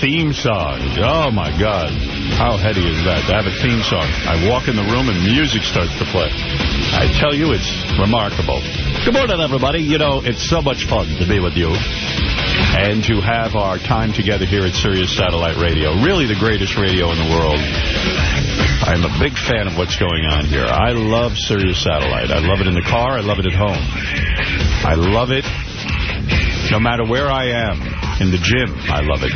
theme song. Oh, my God. How heady is that? To have a theme song. I walk in the room and music starts to play. I tell you, it's remarkable. Good morning, everybody. You know, it's so much fun to be with you and to have our time together here at Sirius Satellite Radio. Really the greatest radio in the world. I'm a big fan of what's going on here. I love Sirius Satellite. I love it in the car. I love it at home. I love it no matter where I am. In the gym, I love it.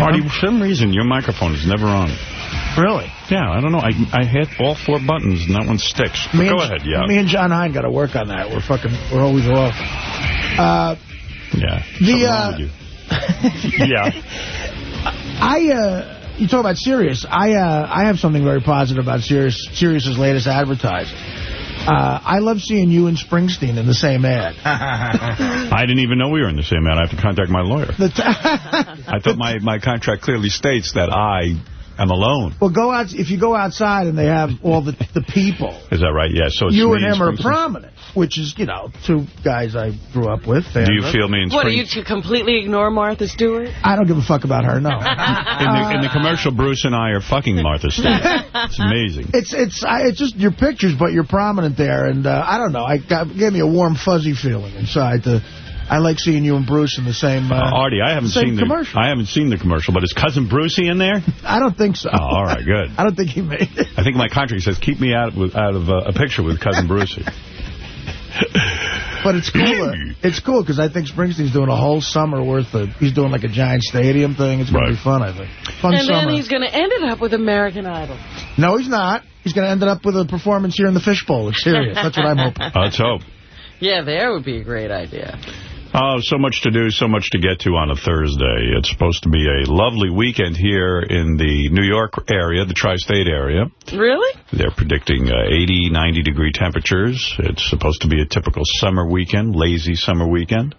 Marty, for some reason, your microphone is never on. Really? Yeah, I don't know. I I hit all four buttons and that one sticks. But go and, ahead, yeah. Me and Jon Hein got to work on that. We're fucking, we're always off. Uh, yeah. The, uh, with you. yeah. I, uh, you talk about Sirius. I, uh, I have something very positive about Sirius, Sirius's latest advertising. Uh, I love seeing you and Springsteen in the same ad. I didn't even know we were in the same ad. I have to contact my lawyer. I thought my, my contract clearly states that I am alone. well, go out if you go outside and they have all the the people. Is that right? Yeah. So it's You and him are prominent, which is you know two guys I grew up with. Do you feel me and What, are you to completely ignore Martha Stewart? I don't give a fuck about her. No. in the, in the commercial, Bruce and I are fucking Martha Stewart. It's amazing. It's it's I, it's just your pictures, but you're prominent there, and uh, I don't know. I got, gave me a warm, fuzzy feeling inside. To, I like seeing you and Bruce in the same. Uh, Uh, Artie, I haven't same seen the commercial. I haven't seen the commercial, but is cousin Brucey in there? I don't think so. Oh, all right, good. I don't think he made it. I think my contract says keep me out with out of uh, a picture with cousin Brucey. But it's cool. uh, it's cool because I think Springsteen's doing a whole summer worth of. He's doing like a giant stadium thing. It's going Right. to be fun. I think. Fun and summer. then he's going to end it up with American Idol. No, he's not. He's going to end it up with a performance here in the Fishbowl. It's serious. That's what I'm hoping. Let's hope. Yeah, there would be a great idea. Oh, so much to do, so much to get to on a Thursday. It's supposed to be a lovely weekend here in the New York area, the tri-state area. Really? They're predicting uh, 80, 90 degree temperatures. It's supposed to be a typical summer weekend, lazy summer weekend,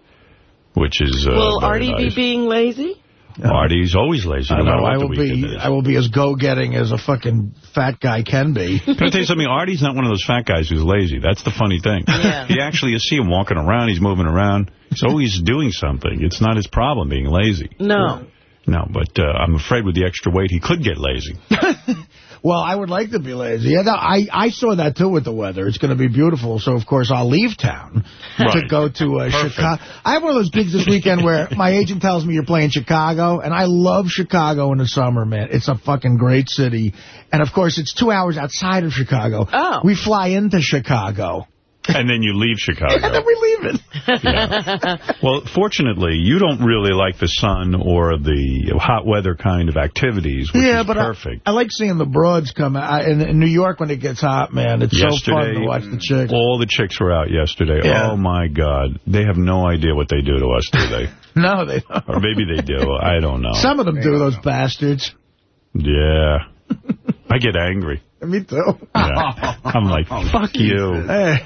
which is uh, Will Artie nice. be being lazy? Artie's always lazy, I know. I will be. is. I will be as go-getting as a fucking fat guy can be. Can I tell you something? Artie's not one of those fat guys who's lazy. That's the funny thing. Yeah. He actually, you see him walking around, he's moving around. So he's always doing something. It's not his problem being lazy. No. No, but uh, I'm afraid with the extra weight, he could get lazy. Well, I would like to be lazy. Yeah, no, I, I saw that, too, with the weather. It's going to be beautiful. So, of course, I'll leave town to go to uh, Chicago. I have one of those gigs this weekend where my agent tells me you're playing Chicago, and I love Chicago in the summer, man. It's a fucking great city. And, of course, it's two hours outside of Chicago. Oh. We fly into Chicago, And then you leave Chicago. and then we leave it. Yeah. Well, fortunately, you don't really like the sun or the hot weather kind of activities, which yeah, is but I, perfect. I like seeing the broads come out. In, in New York, when it gets hot, man, it's so fun to watch the chicks. all the chicks were out yesterday. Yeah. Oh, my God. They have no idea what they do to us, do they? No, they don't. or maybe they do. I don't know. Some of them do, those bastards. Yeah. I get angry. Me too. Yeah. I'm like, fuck you. Hey.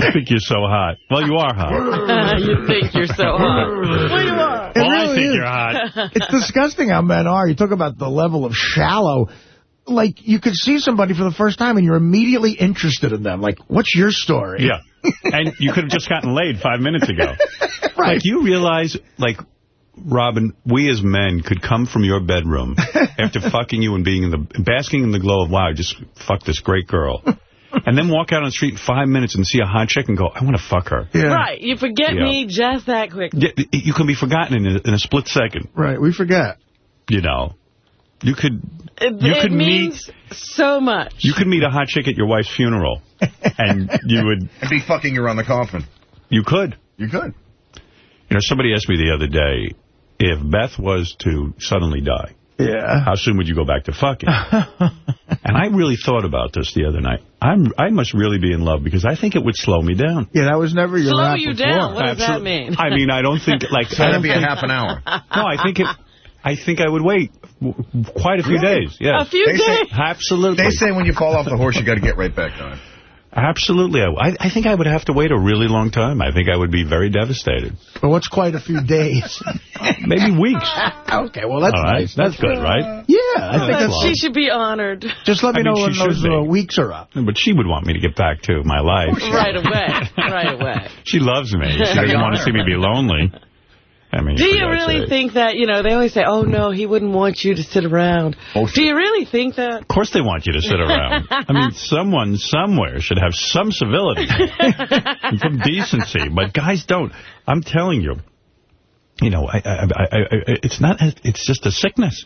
I think you're so hot. Well, you are hot. you think you're so hot. Wait a minute. It well, I think is. you're hot. It's disgusting how men are. You talk about the level of shallow. Like, you could see somebody for the first time and you're immediately interested in them. Like, what's your story? Yeah. And you could have just gotten laid five minutes ago. Right. Like, you realize, like, Robin, we as men could come from your bedroom after fucking you and being in the, basking in the glow of, wow, just fuck this great girl. And then walk out on the street in five minutes and see a hot chick and go, I want to fuck her. Yeah. Right. You forget Yeah. me just that quick. Yeah, You can be forgotten in a, in a split second, Right. We forget. you know. You could It, You it could meet- means so much. you could meet a hot chick at your wife's funeral, and you would And be fucking her on the coffin. you could. You could. You know, somebody asked me the other day, if Beth was to suddenly die, Yeah. how soon would you go back to fucking? and I really thought about this the other night. I'm I must really be in love because I think it would slow me down. Yeah, that was never your Slow rap you before. down. What does that mean? I mean, I don't think like It's I going to don't be a half an hour. no. I think it. I think I would wait quite a few days. Yeah, A few They say- days. absolutely. They say when you fall off the horse, you got to get right back on it. Absolutely. I, I think I would have to wait a really long time. I think I would be very devastated. But what's quite a few days? Maybe weeks. okay, well, that's All right. nice. That's good, right? Yeah, I think that's that's... long. She should be honored Just let me I mean, know when those uh, weeks are up. But she would want me to get back to my life. right away. Right away. She loves me. She doesn't want to see me be lonely. I mean, Do you really sake. think that, you know, they always say, oh, no, he wouldn't want you to sit around. Oh, Do you really think that? Of course they want you to sit around. I mean, someone somewhere should have some civility and some decency, but guys don't. I'm telling you, you know, I, I, I, I, it's not, it's just a sickness.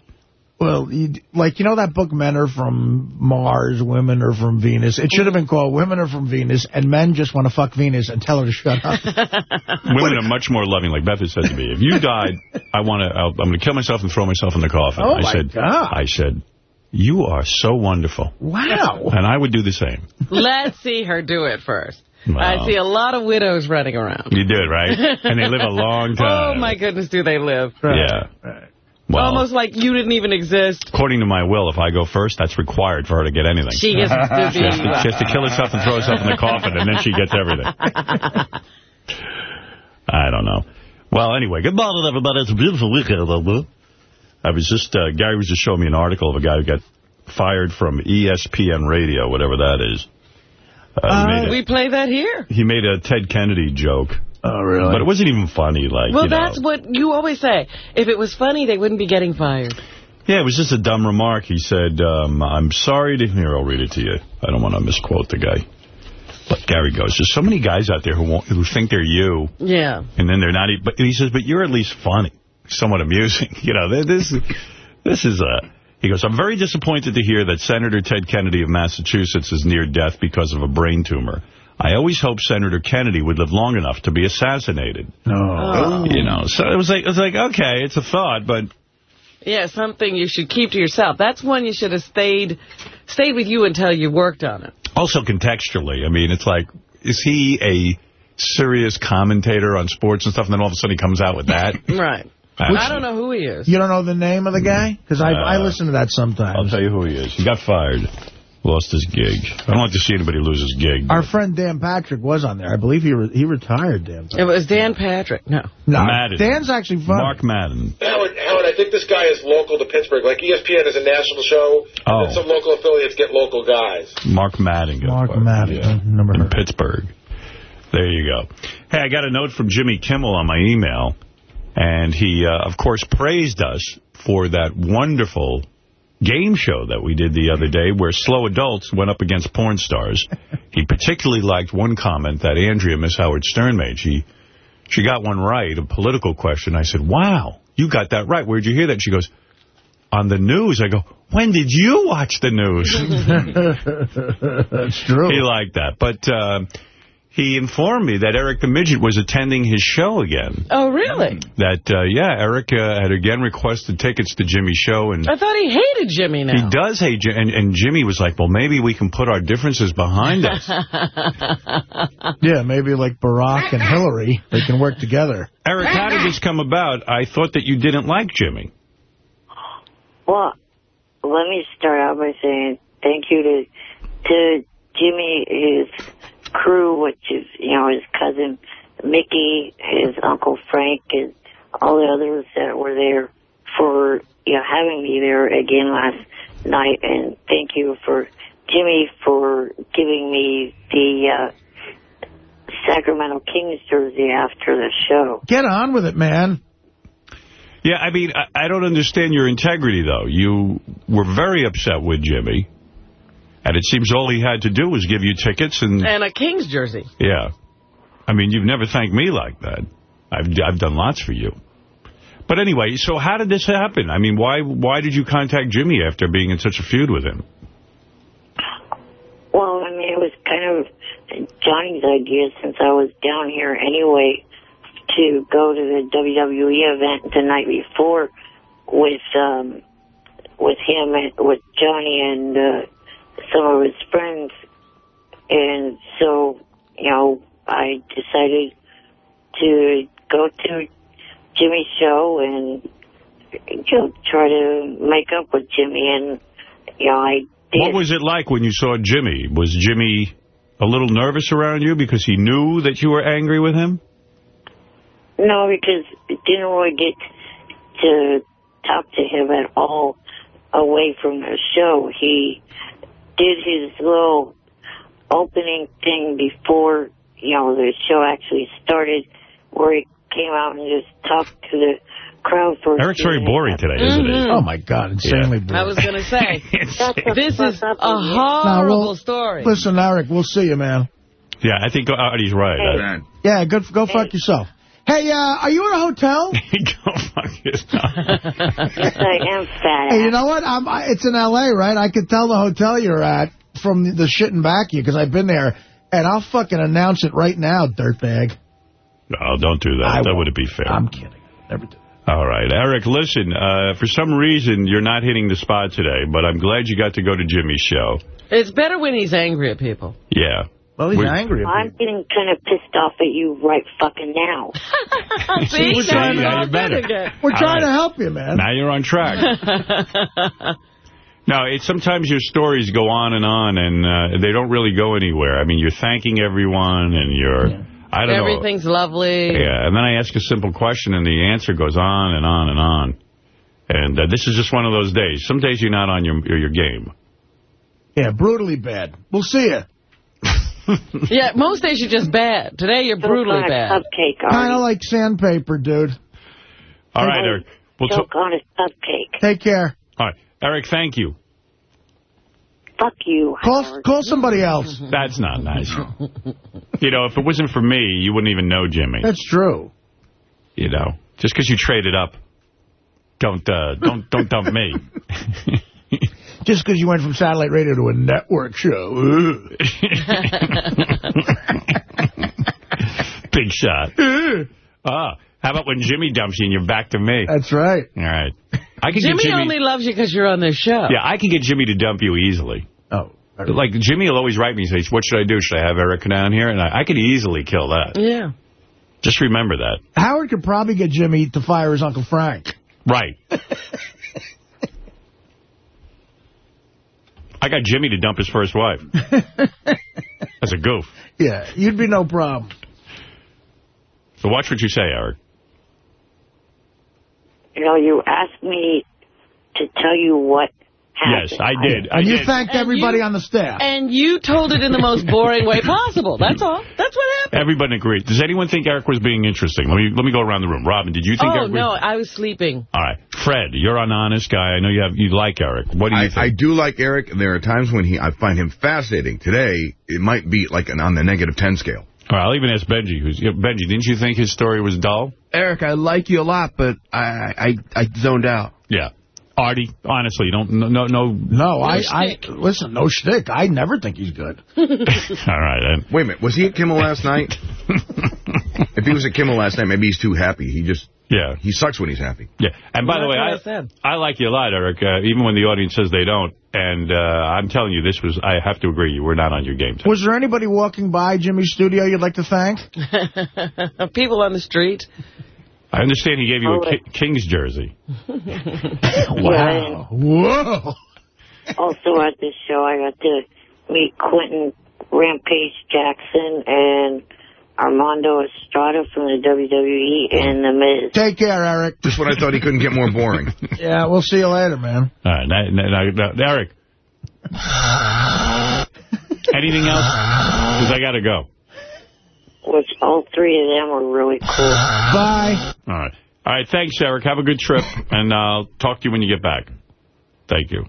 Well, like, you know that book, Men Are From Mars, Women Are From Venus? It should have been called Women Are From Venus, and Men Just Want to Fuck Venus and Tell Her to Shut Up. Women are much more loving, like Beth has said to me. If you died, I want to, I'm going to kill myself and throw myself in the coffin. Oh, I my said, God. I said, you are so wonderful. wow. And I would do the same. Let's see her do it first. Wow. I see a lot of widows running around. You do it, right? And they live a long oh time. Oh, my goodness, do they live. Yeah. Well, Almost like you didn't even exist. according to my will, if I go first, that's required for her to get anything. She gets to She has, to, she has to kill herself and throw herself in the coffin, and then she gets everything. I don't know. Well, anyway, good morning, everybody. It's a beautiful weekend. I was just, uh, Gary was just showing me an article of a guy who got fired from ESPN Radio, whatever that is. Uh, made a, We play that here. he made a Ted Kennedy joke, Oh, really? but it wasn't even funny. Like, Well, you know. that's what you always say. If it was funny, they wouldn't be getting fired. Yeah, it was just a dumb remark. He said, um, I'm sorry to... Here, I'll read it to you. I don't want to misquote the guy. But Gary goes, there's so many guys out there who won't, who think they're you, Yeah. and then they're not... e- But he says, but you're at least funny, somewhat amusing. You know, this, this is a... He goes, I'm very disappointed to hear that Senator Ted Kennedy of Massachusetts is near death because of a brain tumor. I always hoped Senator Kennedy would live long enough to be assassinated. No. You know, so it was like, it was like, okay, it's a thought, but Yeah, something you should keep to yourself. That's one you should have stayed stayed with you until you worked on it. Also contextually, I mean, it's like, is he a serious commentator on sports and stuff, and then all of a sudden he comes out with that? Right. Which- I don't know who he is. You don't know the name of the guy? Because I, I Uh, listen to that sometimes. I'll tell you who he is. He got fired. Lost his gig. I don't like to see anybody lose his gig. Our friend Dan Patrick was on there. I believe he re he retired, Dan. It was Dan Patrick. No. No, Madden. Dan's actually fun. Mark Madden. Howard, Howard, I think this guy is local to Pittsburgh. Like ESPN is a national show, Oh. and then some local affiliates get local guys. Mark Madden. Mark fired. Madden. Yeah. Never In heard. Pittsburgh. There you go. Hey, I got a note from Jimmy Kimmel on my email, and he, uh, of course, praised us for that wonderful game show that we did the other day where slow adults went up against porn stars. he particularly liked one comment that Andrea, Miss Howard Stern, made. She, she got one right, a political question. I said, wow, you got that right. Where'd you hear that? She goes, on the news. I go, when did you watch the news? That's true. He liked that. But uh, he informed me that Eric the Midget was attending his show again. Oh, really? That, uh, yeah, Eric uh, had again requested tickets to Jimmy's show. And I thought he hated Jimmy now. he does hate Jimmy. And, and Jimmy was like, well, maybe we can put our differences behind us. Yeah, maybe like Barack and Hillary, they can work together. Eric, how did this come about? I thought that you didn't like Jimmy. Well, let me start out by saying thank you to to Jimmy, his crew, which is you know his cousin Mickey, his uncle Frank, and all the others that were there for you know having me there again last night, and thank you for Jimmy for giving me the uh, Sacramento Kings jersey after the show. Get on with it, man. Yeah, I mean, I, I don't understand your integrity, though. You were very upset with Jimmy. And it seems all he had to do was give you tickets and... And a King's jersey. Yeah. I mean, you've never thanked me like that. I've I've done lots for you. But anyway, so how did this happen? I mean, why why did you contact Jimmy after being in such a feud with him? Well, I mean, it was kind of Johnny's idea since I was down here anyway to go to the WWE event the night before with um with him and with Johnny and uh, some of his friends, and so you know I decided to go to Jimmy's show and you know try to make up with Jimmy, and you know I did. What was it like when you saw Jimmy? Was Jimmy a little nervous around you because he knew that you were angry with him? No, because it didn't really get to talk to him at all away from the show. He did his little opening thing before, you know, the show actually started, where he came out and just talked to the crowd for a Eric's few very boring today, isn't he? Oh, my God, insanely boring. I was going to say, this is a and you- horrible well, story. Listen, Eric, we'll see you, man. Yeah, I think Artie's right. Hey. Uh, Man. Yeah, go, go fuck yourself. Hey, uh, are you in a hotel? Go fuck yourself. I am fat Hey, you know what? I'm, I, it's in L.A., right? I could tell the hotel you're at from the, the shit and back you because I've been there, and I'll fucking announce it right now, dirtbag. No, don't do that. I that wouldn't be fair. I'm kidding. Never do. All right. Eric, listen, uh, for some reason, you're not hitting the spot today, but I'm glad you got to go to Jimmy's show. It's better when he's angry at people. Yeah. Well, he's We- angry at. I'm getting kind of pissed off at you right fucking now. See, we're trying to- Now now you're you're better. We're trying right. to help you, man. Now you're on track. no, it's sometimes your stories go on and on, and uh, they don't really go anywhere. I mean, you're thanking everyone, and you're, I don't know. Everything's lovely. Yeah, and then I ask a simple question, and the answer goes on and on and on. And uh, this is just one of those days. Some days you're not on your your game. Yeah, brutally bad. We'll see you. Yeah, most days you're just bad. Today you're brutally Choke on a bad. cupcake, Kind of like sandpaper, dude. All right, Eric. We'll t- Choke on a cupcake. Take care. all right, Eric. Thank you. Fuck you, Call Howard. call somebody else. That's not nice. you know, if it wasn't for me, you wouldn't even know Jimmy. That's true. You know, just because you traded up, don't uh, don't don't dump me. Just because you went from satellite radio to a network show. Big shot. Ah, how about when Jimmy dumps you and you're back to me? That's right. All right. I can Jimmy, get Jimmy. only loves you because you're on this show. Yeah, I can get Jimmy to dump you easily. Oh. Like, Jimmy will always write me and say, what should I do? Should I have Eric down here? And I, I could easily kill that. Yeah. Just remember that. Howard could probably get Jimmy to fire his Uncle Frank. Right. I got Jimmy to dump his first wife. That's a goof. Yeah, you'd be no problem. So watch what you say, Eric. You know, you asked me to tell you what happened. Yes, I did. I And you did. thanked And everybody you- on the staff. And you told it in the most boring way possible. That's all. That's what happened. Everybody agreed. Does anyone think Eric was being interesting? Let me let me go around the room. Robin, did you think Oh, Eric was... no, I was sleeping. All right. Fred, you're an honest guy. I know you have you like Eric. What do you I, think? I do like Eric. There are times when he I find him fascinating. Today, it might be like an on the negative 10 scale. All right, I'll even ask Benjy. Who's Benjy? Didn't you think his story was dull? Eric, I like you a lot, but I I, I zoned out. Yeah. Artie, honestly, you don't no no. no no, I, I listen, no shtick. I never think he's good. All right. Then. Wait a minute. Was he at Kimmel last night? if he was at Kimmel last night, maybe he's too happy. He just, Yeah. he sucks when he's happy. Yeah. And by Well, the way, that's I. I like you a lot, Eric, uh, even when the audience says they don't. And uh, I'm telling you, this was, I have to agree, you were not on your game today. Was there anybody walking by Jimmy's studio you'd like to thank? People on the street. I understand he gave you a Oh, ki King's jersey. Wow. Whoa. Also at this show, I got to meet Quentin Rampage Jackson and Armando Estrada from the WWE and The Miz. Take care, Eric. Just when I thought he couldn't get more boring. Yeah, we'll see you later, man. All right. Now, now, now, now, Eric. Anything else? Because I got to go. Which all three of them were really cool. Uh-huh. Bye. All right. All right. Thanks, Eric. Have a good trip. And I'll talk to you when you get back. Thank you.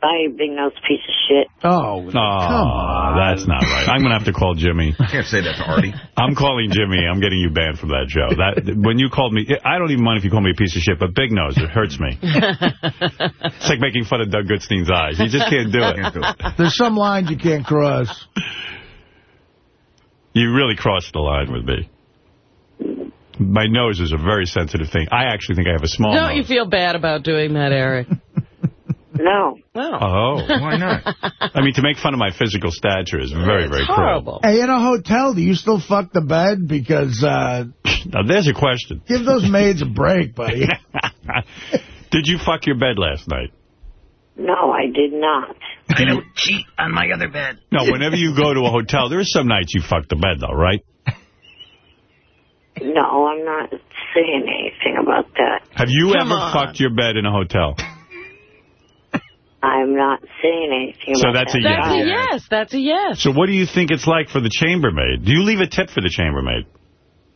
Bye, you big nose piece of shit. Oh, Oh, come on. that's not right. I'm going to have to call Jimmy. I can't say that to Artie. I'm calling Jimmy. I'm getting you banned from that show. That When you called me, I don't even mind if you call me a piece of shit, but Big Nose, it hurts me. it's like making fun of Doug Goodstein's eyes. You just can't do Can't do it. it. There's some lines you can't cross. You really crossed the line with me. My nose is a very sensitive thing. I actually think I have a small Don't you feel bad about doing that, Eric? No. No. Oh. Why not? I mean, to make fun of my physical stature is very, very it's cruel. horrible. Hey, in a hotel, do you still fuck the bed? Because uh, Now, there's a question. give those maids a break, buddy. Did you fuck your bed last night? No, I did not. I don't cheat on my other bed. No, whenever you go to a hotel, there are some nights you fuck the bed, though, right? No, I'm not saying anything about that. Have you Come ever on. fucked your bed in a hotel? I'm not saying anything So about that's a that. That's a yes. That's a yes. So what do you think it's like for the chambermaid? Do you leave a tip for the chambermaid?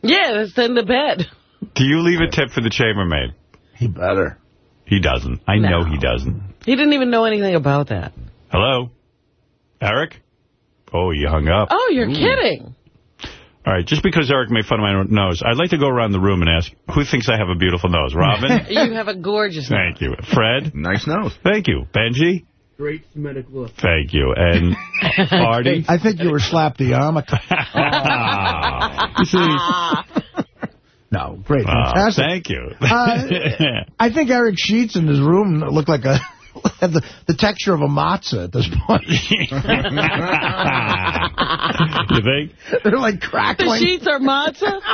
Yeah, that's in the bed. Do you leave a tip for the chambermaid? He better. He doesn't. I No. know he doesn't. He didn't even know anything about that. Hello? Eric? Oh, you hung up. Oh, you're kidding. All right, just because Eric made fun of my nose, I'd like to go around the room and ask, who thinks I have a beautiful nose? Robin? You have a gorgeous nose. Thank you. Fred? Nice nose. Thank you. Benjy? Great Semitic look. Thank you. And Artie? I think you were slapped the yarmulke. Ah. You see? No, great, Ah, fantastic. thank you. Uh, I think Eric Sheets in his room looked like a had the, the texture of a matzah at this point. you think? They're like The sheets are matzah?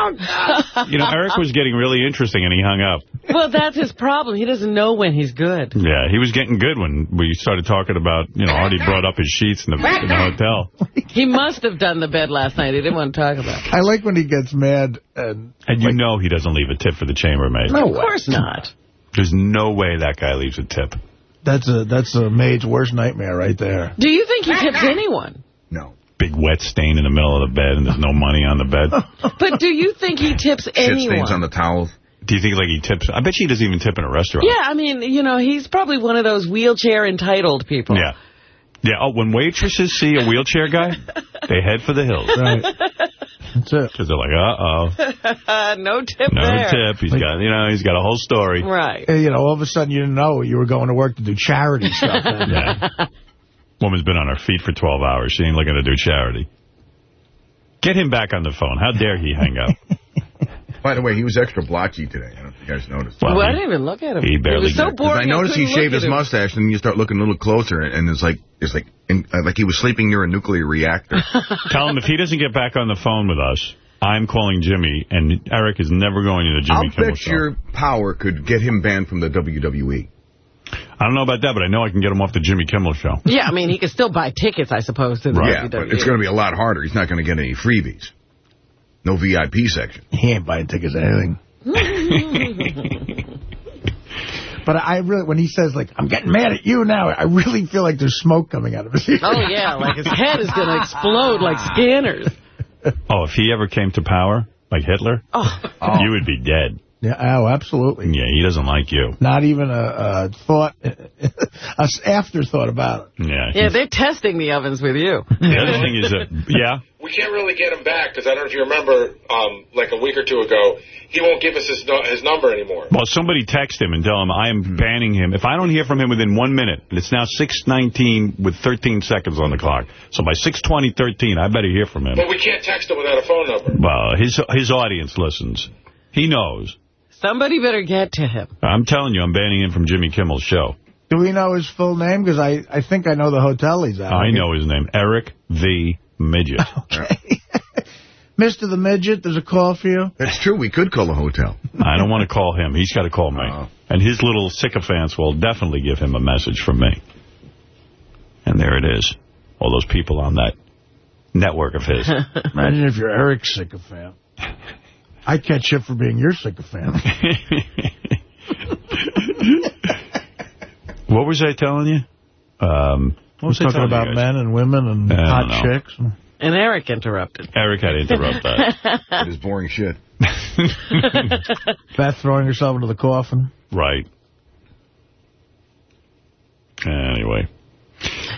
Oh, you know, Eric was getting really interesting and he hung up. Well, that's his problem. He doesn't know when he's good. Yeah, he was getting good when we started talking about, you know, Artie brought up his sheets in the, in the hotel. He must have done the bed last night. He didn't want to talk about it. I like when he gets mad and And you know he doesn't leave a tip for the chambermaid. No Of course not. There's no way that guy leaves a tip. That's a that's a maid's worst nightmare right there. Do you think he tips anyone? No. Big wet stain in the middle of the bed and there's no money on the bed. But do you think he tips Shit anyone? stains on the towels. Do you think like he tips? I bet you he doesn't even tip in a restaurant. Yeah, I mean, you know, he's probably one of those wheelchair entitled people. Yeah. Yeah. Oh, when waitresses see a wheelchair guy, they head for the hills. Right. That's it. Because they're like, uh-oh, no tip no there. tip. He's got, you know, he's got a whole story. Right. Uh, You know, all of a sudden you didn't know you were going to work to do charity stuff. Yeah. Woman's been on her feet for 12 hours. She ain't looking to do charity. Get him back on the phone. How dare he hang up? By the way, he was extra blotchy today. I don't know if you guys noticed. Well, Well, I didn't even look at him. he barely it was so boring. I noticed he shaved his him. mustache, and you start looking a little closer, and it's like it's like in, uh, like he was sleeping near a nuclear reactor. Tell him if he doesn't get back on the phone with us, I'm calling Jimmy, and Eric is never going to the Jimmy I'll Kimmel bet your power could get him banned from the. WWE. I don't know about that, but I know I can get him off the Jimmy Kimmel show. Yeah, I mean, he could still buy tickets, I suppose, to the Yeah, WWE. but it's going to be a lot harder. He's not going to get any freebies. No VIP section. He ain't buying tickets to anything. But I really, when he says, like, I'm getting mad at you now, I really feel like there's smoke coming out of his ear. Oh, yeah, like his head is going to explode like scanners. Oh, if he ever came to power, like Hitler, Oh, you would be dead. Yeah, oh, absolutely. Yeah, he doesn't like you. Not even a, a thought, a afterthought about it. Yeah. yeah, they're testing the ovens with you. The other thing is that, yeah, We can't really get him back because I don't know if you remember, um, like a week or two ago, he won't give us his, no- his number anymore. Well, somebody text him and tell him I am banning him. If I don't hear from him within one minute, and it's now 6.19 with 13 seconds on the clock, so by 6.20, 13, I better hear from him. But we can't text him without a phone number. Well, his his audience listens. He knows. Somebody better get to him. I'm telling you, I'm banning him from Jimmy Kimmel's show. Do we know his full name? Because I, I think I know the hotel he's at. I know his name, Eric the Midget. Okay. Mr. the Midget, there's a call for you. That's true. We could call a hotel. I don't want to call him. He's got to call me. Oh. And his little sycophants will definitely give him a message from me. And there it is. All those people on that network of his. Imagine if you're Eric's sycophant. I catch shit for being your sycophant. what was I telling you? Um, what was I Talking telling you about men and women and hot know. chicks. And Eric interrupted. Eric had to interrupt that. It is boring shit. Beth throwing herself into the coffin. right. Anyway.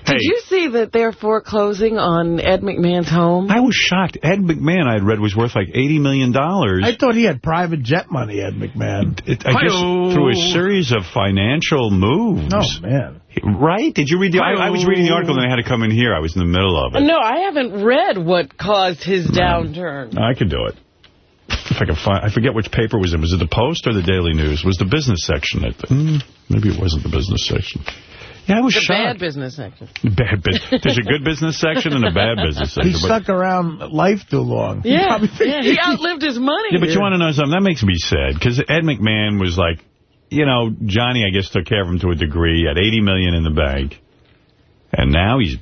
Did you see that they're foreclosing on Ed McMahon's home? I was shocked. Ed McMahon, I had read, was worth like $80 million. I thought he had private jet money, Ed McMahon. It, I guess through a series of financial moves. Oh, man. Right? Did you read the... I, I was reading the article and I had to come in here. I was in the middle of it. No, I haven't read what caused his downturn. I could do it. If I can find... I forget which paper was in. Was it the Post or the Daily News? It was the business section. I think. Mm, maybe it wasn't the business section. Yeah, I was The bad shocked. business section. Bad business. There's a good business section and a bad business section. He stuck around life too long. He Yeah, probably yeah, he outlived his money. Yeah, but you want to know something? That makes me sad because Ed McMahon was like, you know, Johnny, I guess, took care of him to a degree, had 80 million in the bank, and now he's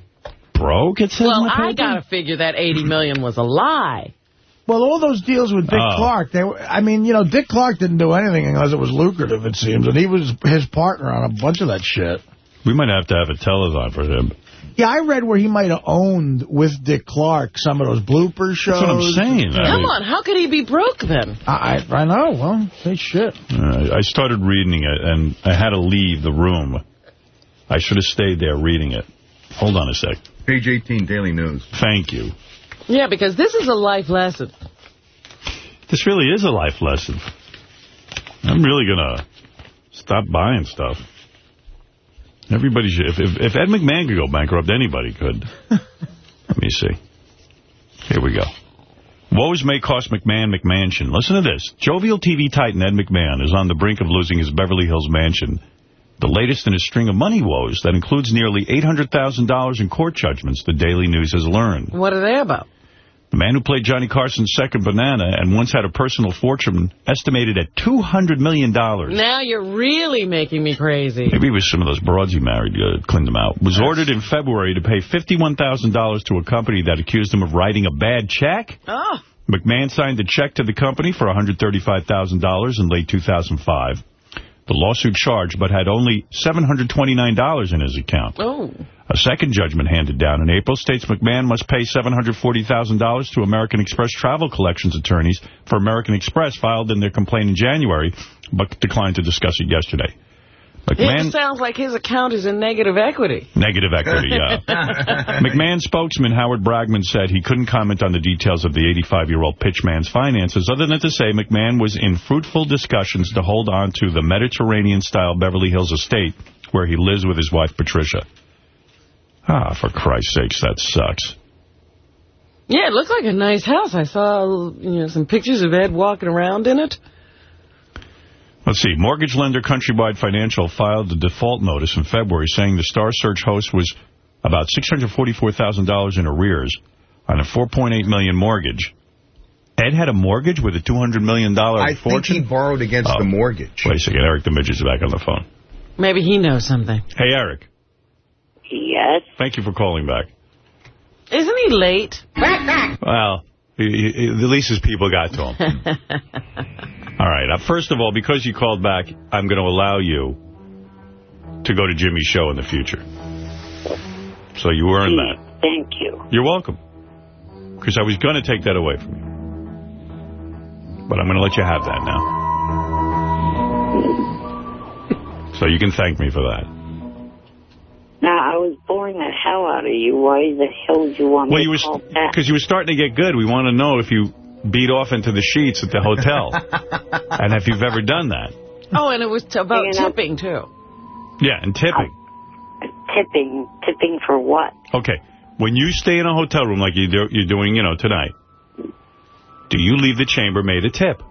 broke, it Well, I gotta figure that 80 million was a lie. Well, all those deals with Dick Oh. Clark, they were, I mean, you know, Dick Clark didn't do anything unless it was lucrative, it seems, and he was his partner on a bunch of that shit. We might have to have a telethon for him. Yeah, I read where he might have owned with Dick Clark some of those blooper shows. That's what I'm saying. I Come mean, on, how could he be broke then? I, I, I know. Well, say shit. uh, I started reading it, and I had to leave the room. I should have stayed there reading it. Hold on a sec. Page 18, Daily News. Thank you. Yeah, because this is a life lesson. This really is a life lesson. I'm really going to stop buying stuff. Everybody should. If, if, if Ed McMahon could go bankrupt, anybody could. Let me see. Here we go. Woes may cost McMahon McMansion. Listen to this. Jovial TV titan Ed McMahon is on the brink of losing his Beverly Hills mansion. The latest in a string of money woes that includes nearly $800,000 in court judgments, the Daily News has learned. What are they about? The man who played Johnny Carson's second banana and once had a personal fortune estimated at 200 million. dollars. Now you're really making me crazy. Maybe it was some of those broads he married uh, cleaned them out. Was ordered in February to pay $51,000 to a company that accused him of writing a bad check. Oh, McMahon signed a check to the company for $135,000 in late 2005. The lawsuit charged, but had only $729 in his account. oh. A second judgment handed down in April states McMahon must pay $740,000 to American Express travel collections attorneys for American Express filed in their complaint in January, but declined to discuss it yesterday. It sounds like his account is in negative equity. Negative equity, yeah. McMahon spokesman Howard Bragman said he couldn't comment on the details of the 85-year-old pitchman's finances other than to say McMahon was in fruitful discussions to hold on to the Mediterranean-style Beverly Hills estate where he lives with his wife, Patricia. Ah, for Christ's sakes, that sucks. Yeah, it looks like a nice house. I saw you know some pictures of Ed walking around in it. Let's see. Mortgage lender Countrywide Financial filed a default notice in February saying the Star Search host was about $644,000 in arrears on a 4.8 million mortgage. Ed had a mortgage with a $200 million I think he borrowed against Oh. the mortgage. Wait a second. Eric the Midget's back on the phone. Maybe he knows something. Hey, Eric. Yes. Thank you for calling back. Isn't he late? Well, he, he, at least his people got to him. all right. Uh, first of all, because you called back, I'm going to allow you to go to Jimmy's show in the future. So you earned that. Thank you. You're welcome. Because I was going to take that away from you. But I'm going to let you have that now. So you can thank me for that. Now, I was boring the hell out of you. Why the hell did you want Well, me you to call were back? because you were starting to get good. We want to know if you beat off into the sheets at the hotel, and if you've ever done that. Oh, and it was t about You know- tipping, too. Yeah, and tipping. Uh, tipping. Tipping for what? Okay, when you stay in a hotel room like you do, you're doing, you know, tonight, do you leave the chambermaid a tip?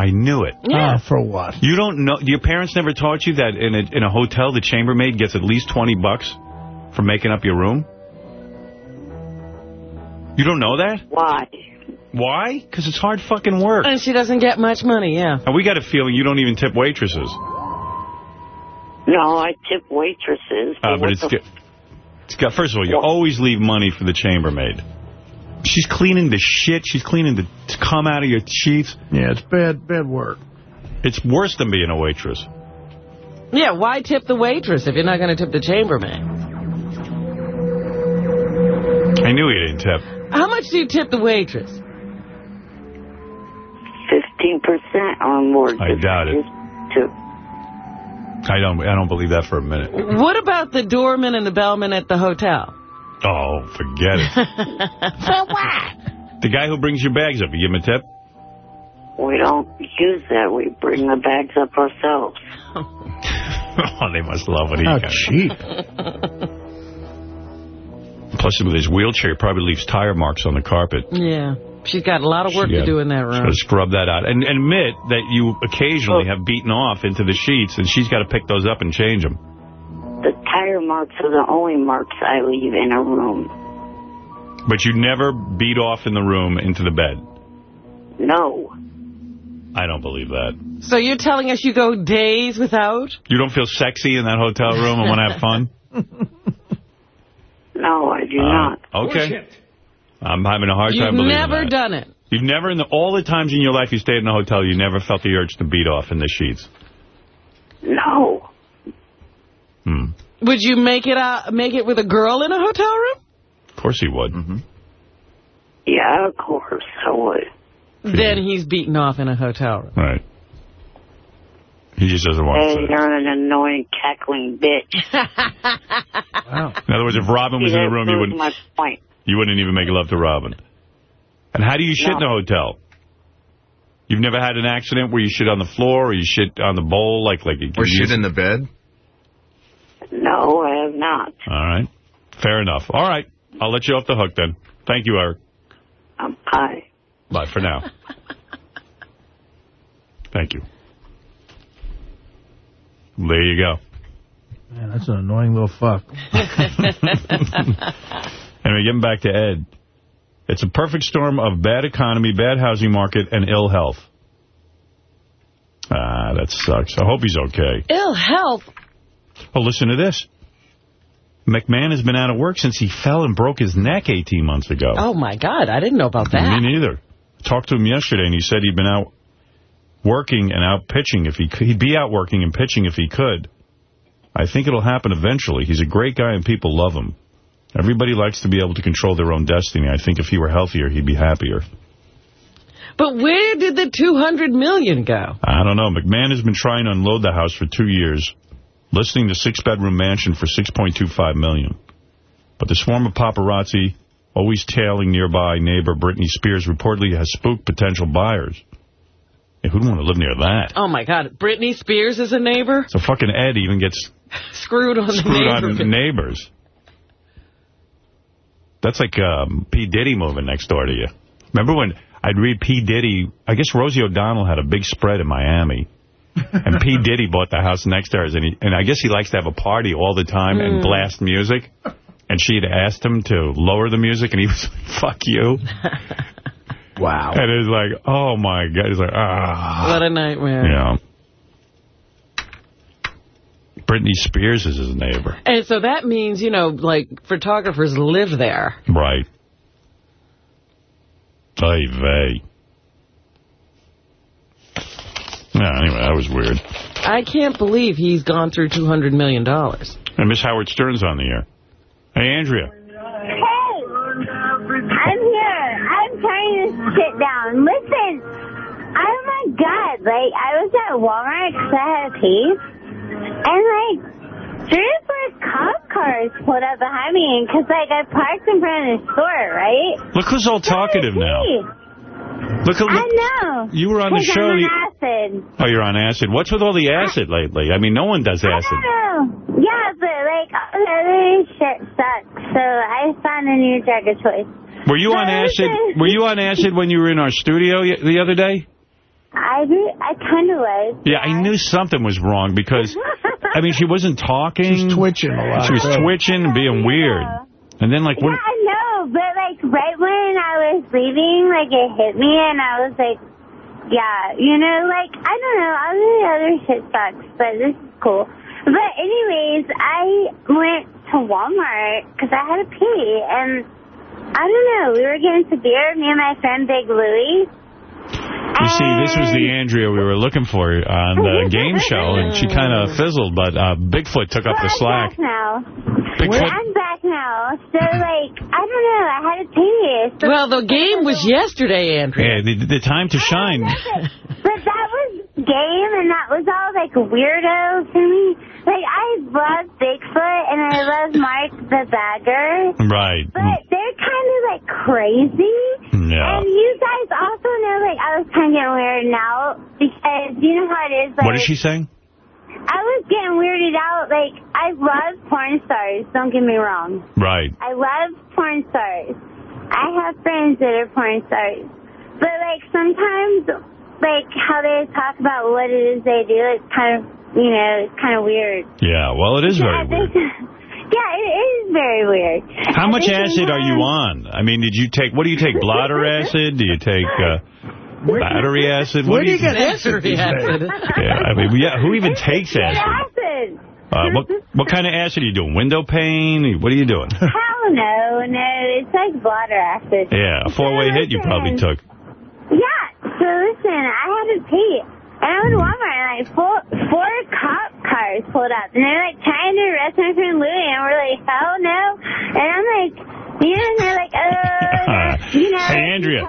For what? I knew it. Yeah. Oh, for what? You don't know? Your parents never taught you that in a in a hotel the chambermaid gets at least 20 bucks for making up your room? You don't know that? Why? Why? Because it's hard fucking work. And she doesn't get much money, yeah. And we got a feeling you don't even tip waitresses. No, I tip waitresses. Uh, but it's, the it's got. First of all, you What? always leave money for the chambermaid. She's cleaning the shit. She's cleaning the to come out of your sheets. Yeah, it's bad, bad work. It's worse than being a waitress. Yeah, why tip the waitress if you're not going to tip the chambermaid? I knew you didn't tip. How much do you tip the waitress? 15% on more. I doubt it. Too. I don't. I don't believe that for a minute. What about the doorman and the bellman at the hotel? Oh, forget it. For what? the guy who brings your bags up, you give him a tip? We don't use that. We bring the bags up ourselves. oh, they must love it. he How got. cheap. Plus, with his wheelchair, probably leaves tire marks on the carpet. Yeah. She's got a lot of work She to do in that She's room. got to scrub that out. And, and admit that you occasionally Oh. have beaten off into the sheets, and she's got to pick those up and change them. The tire marks are the only marks I leave in a room. But you never beat off in the room into the bed. No. I don't believe that. So you're telling us you go days without? You don't feel sexy in that hotel room and want to have fun? No, I do Uh, not. okay. I'm having a hard time believing You've never that. done it. You've never, in the, all the times in your life you stayed in a hotel, you never felt the urge to beat off in the sheets. No. Hmm. Would you make it out, make it with a girl in a hotel room? Of course he would. Mm-hmm. Yeah, of course I would. Then he's beaten off in a hotel room. Right. He just doesn't want Hey, to. you're an annoying, cackling bitch. Wow. In other words, if Robin was in the room, you wouldn't my point. you wouldn't even make love to Robin. And how do you shit in a hotel? You've never had an accident where you shit on the floor or you shit on the bowl, like like you Or shit in the bed? No, I have not. All right. Fair enough. All right. I'll let you off the hook then. Thank you, Eric. Um, bye. Bye for now. Thank you. There you go. Man, that's an annoying little fuck. Anyway, getting back to Ed. It's a perfect storm of bad economy, bad housing market, and ill health. Ah, that sucks. I hope he's okay. Ill health? Oh, listen to this. McMahon has been out of work since he fell and broke his neck 18 months ago. Oh, my God. I didn't know about that. Me neither. Talked to him yesterday, and he said he'd been out working and out pitching if he could. He'd be out working and pitching if he could. I think it'll happen eventually. He's a great guy, and people love him. Everybody likes to be able to control their own destiny. I think if he were healthier, he'd be happier. But where did the 200 million go? I don't know. McMahon has been trying to unload the house for two years, listing the six-bedroom mansion for 6.25 million. But the swarm of paparazzi, always tailing nearby neighbor Britney Spears, reportedly has spooked potential buyers. Hey, who'd want to live near that? Oh, my God. Britney Spears is a neighbor? So fucking Ed even gets Screwed on the screwed on neighbors. That's like um, P. Diddy moving next door to you. Remember when I'd read P. Diddy, I guess Rosie O'Donnell had a big spread in Miami. And P. Diddy bought the house next to hers. And, he, and I guess he likes to have a party all the time and Mm. blast music. And she had asked him to lower the music, and he was like, fuck you. Wow. And it was like, oh, my God. He's like, ah. What a nightmare. Yeah. Britney Spears is his neighbor. And so that means, you know, like, photographers live there. Right. Ay vey. Yeah, anyway, that was weird. I can't believe he's gone through 200 million. dollars. And Miss Howard Stern's on the air. Hey, Andrea. Hey, I'm here. I'm trying to sit down. Listen, I oh my god, like, I was at Walmart because I had a pee, and like, three or four cop cars pulled up behind me, because like, I parked in front of the store, right? Look who's all talkative now. Pee. Look, look. I know. You were on the show. I'm on You- acid. Oh, you're on acid. What's with all the acid lately? I mean, no one does I acid. don't know. Yeah, but like, all the other shit sucks, so I found a new drug of choice. Were you on acid? Were you on acid when you were in our studio y- the other day? I do, I kind of was. Yeah, I knew something was wrong because, I mean, she wasn't talking. She's twitching a lot. She was twitching and being weird. And then, like, Yeah, when, I know, but like right when I was leaving, like it hit me, and I was like, yeah, you know, like I don't know, all the other shit sucks, but this is cool. But anyways, I went to Walmart because I had to pee, and I don't know, we were getting some beer, me and my friend Big Louie. You see, this was the Andrea we were looking for on the game show, and she kind of fizzled, but uh, Bigfoot took up Well, the I'm slack. back now. Bigfoot, I'm back now. So, like, I don't know. I had to pee. So Well, the game was yesterday, Andrea. yeah, the, the time to shine. But that was game, and that was all, like, weirdo to me. Like, I love Bigfoot, and I love Mark the Bagger. Right. But they're kind of, like, crazy. Yeah. And you guys also know, like, I was kind of getting weirded out because you know how it is, like... What is she saying? I was getting weirded out. Like, I love porn stars. Don't get me wrong. Right. I love porn stars. I have friends that are porn stars. But, like, sometimes, like, how they talk about what it is they do, it's kind of, you know, it's kind of weird. Yeah, well, it is very weird. yeah, it is very weird. How At much acid are you on? I mean, did you take, what do you take, blotter acid? Do you take uh, battery acid? Where What do you get take? acid these days? Yeah, I mean, yeah, who even takes Get acid? acid. Uh, what what kind of acid are you doing? Window pane? What are you doing? Hell no, no. It's like bladder acid. Yeah, a four-way hit you probably took. Yeah, so listen, I had to pee. And I was in Walmart, and like four, four cop cars pulled up, and they're like trying to arrest my friend Louie, and we're like, hell no. And I'm like, yeah, and they're like, uh, you know. hey, Andrea,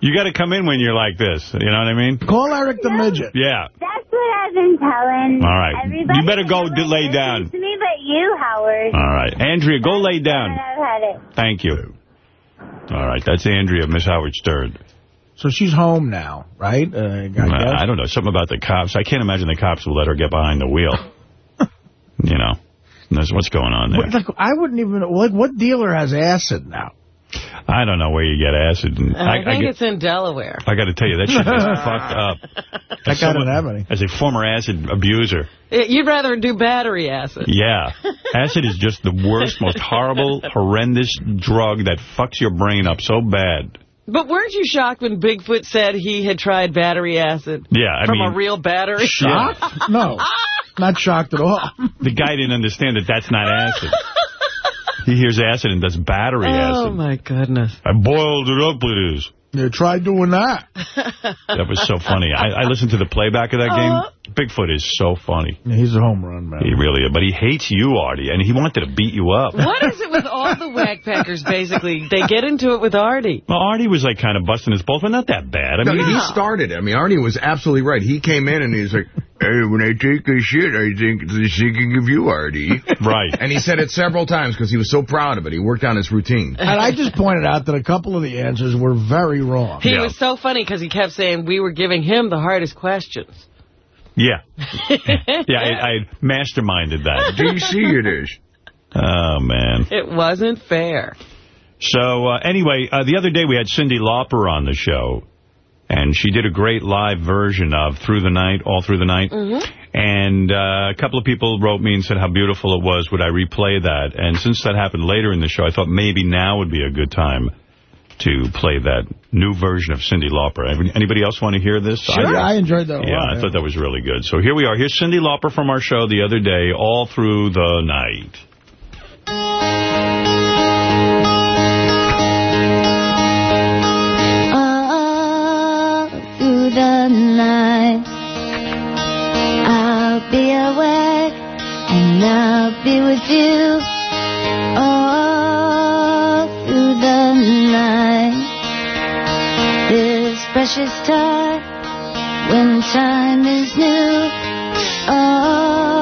you got to come in when you're like this. You know what I mean? Call Eric the midget. Yeah. That's what I've been telling. All right. Everybody You better go to lay listens down. To me, but you, Howard. All right. Andrea, go lay down. I've had it. Thank you. All right. That's Andrea, Miss Howard Stern. So she's home now, right? Uh, I. Uh, I don't know. Something about the cops. I can't imagine the cops will let her get behind the wheel. you know. That's what's going on there. What, like, I wouldn't even, like, what dealer has acid now? I don't know where you get acid. And I, I, think get- it's in Delaware. I got to tell you, that shit is fucked up. That As guy someone- didn't have any. As a former acid abuser, You'd rather do battery acid. yeah. Acid is just the worst, most horrible, horrendous drug that fucks your brain up so bad. But weren't you shocked when Bigfoot said he had tried battery acid Yeah, I from mean, a real battery? Shocked? No. Not shocked at all. the guy didn't understand that that's not acid. He hears acid and does battery Oh, acid. Oh, my goodness. I boiled it up with this. You try doing that. That was so funny. I, I listened to the playback of that game. Bigfoot is so funny. Yeah, he's a home run, man. He really is. But he hates you, Artie, and he wanted to beat you up. What is it with all the whackpackers, basically? They get into it with Artie. Well, Artie was like kind of busting his balls, but not that bad. I No, mean, he started it. I mean, Artie was absolutely right. He came in and he's like, hey, when I take a shit, I think it's a shaking of you, Artie. right. And he said it several times because he was so proud of it. He worked on his routine. And I just pointed out that a couple of the answers were very wrong. He Yeah. was so funny because he kept saying we were giving him the hardest questions. Yeah. Yeah, I, I masterminded that. Do you see it is? Oh, man. It wasn't fair. So, uh, anyway, uh, the other day we had Cyndi Lauper on the show, and she did a great live version of Through the Night, All Through the Night. And uh, a couple of people wrote me and said how beautiful it was. Would I replay that? And since that happened later in the show, I thought maybe now would be a good time to play that new version of Cyndi Lauper. Anybody else want to hear this? Sure. I enjoyed that a Yeah, lot. I thought that was really good. So here we are. Here's Cyndi Lauper from our show the other day, All Through the Night. The night. I'll be awake and I'll be with you all through the night. This precious time when time is new. All,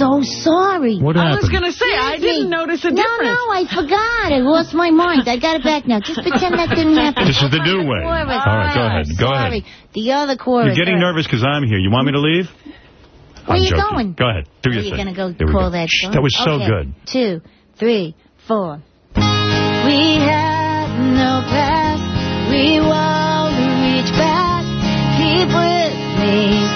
so sorry. What happened? I was going to say, I didn't notice a no, difference. No, I forgot. I lost my mind. I got it back now. Just pretend that didn't happen. This is the new way. All right, go ahead. Go sorry. ahead. The other chorus. You're getting nervous because I'm here. You want me to leave? Where I'm you joking. going? Go ahead. Do Are your you thing. going to go Here we call go. that Shh. That was so Okay. good. Two, three, four. We have no past. We won't reach back. Keep with me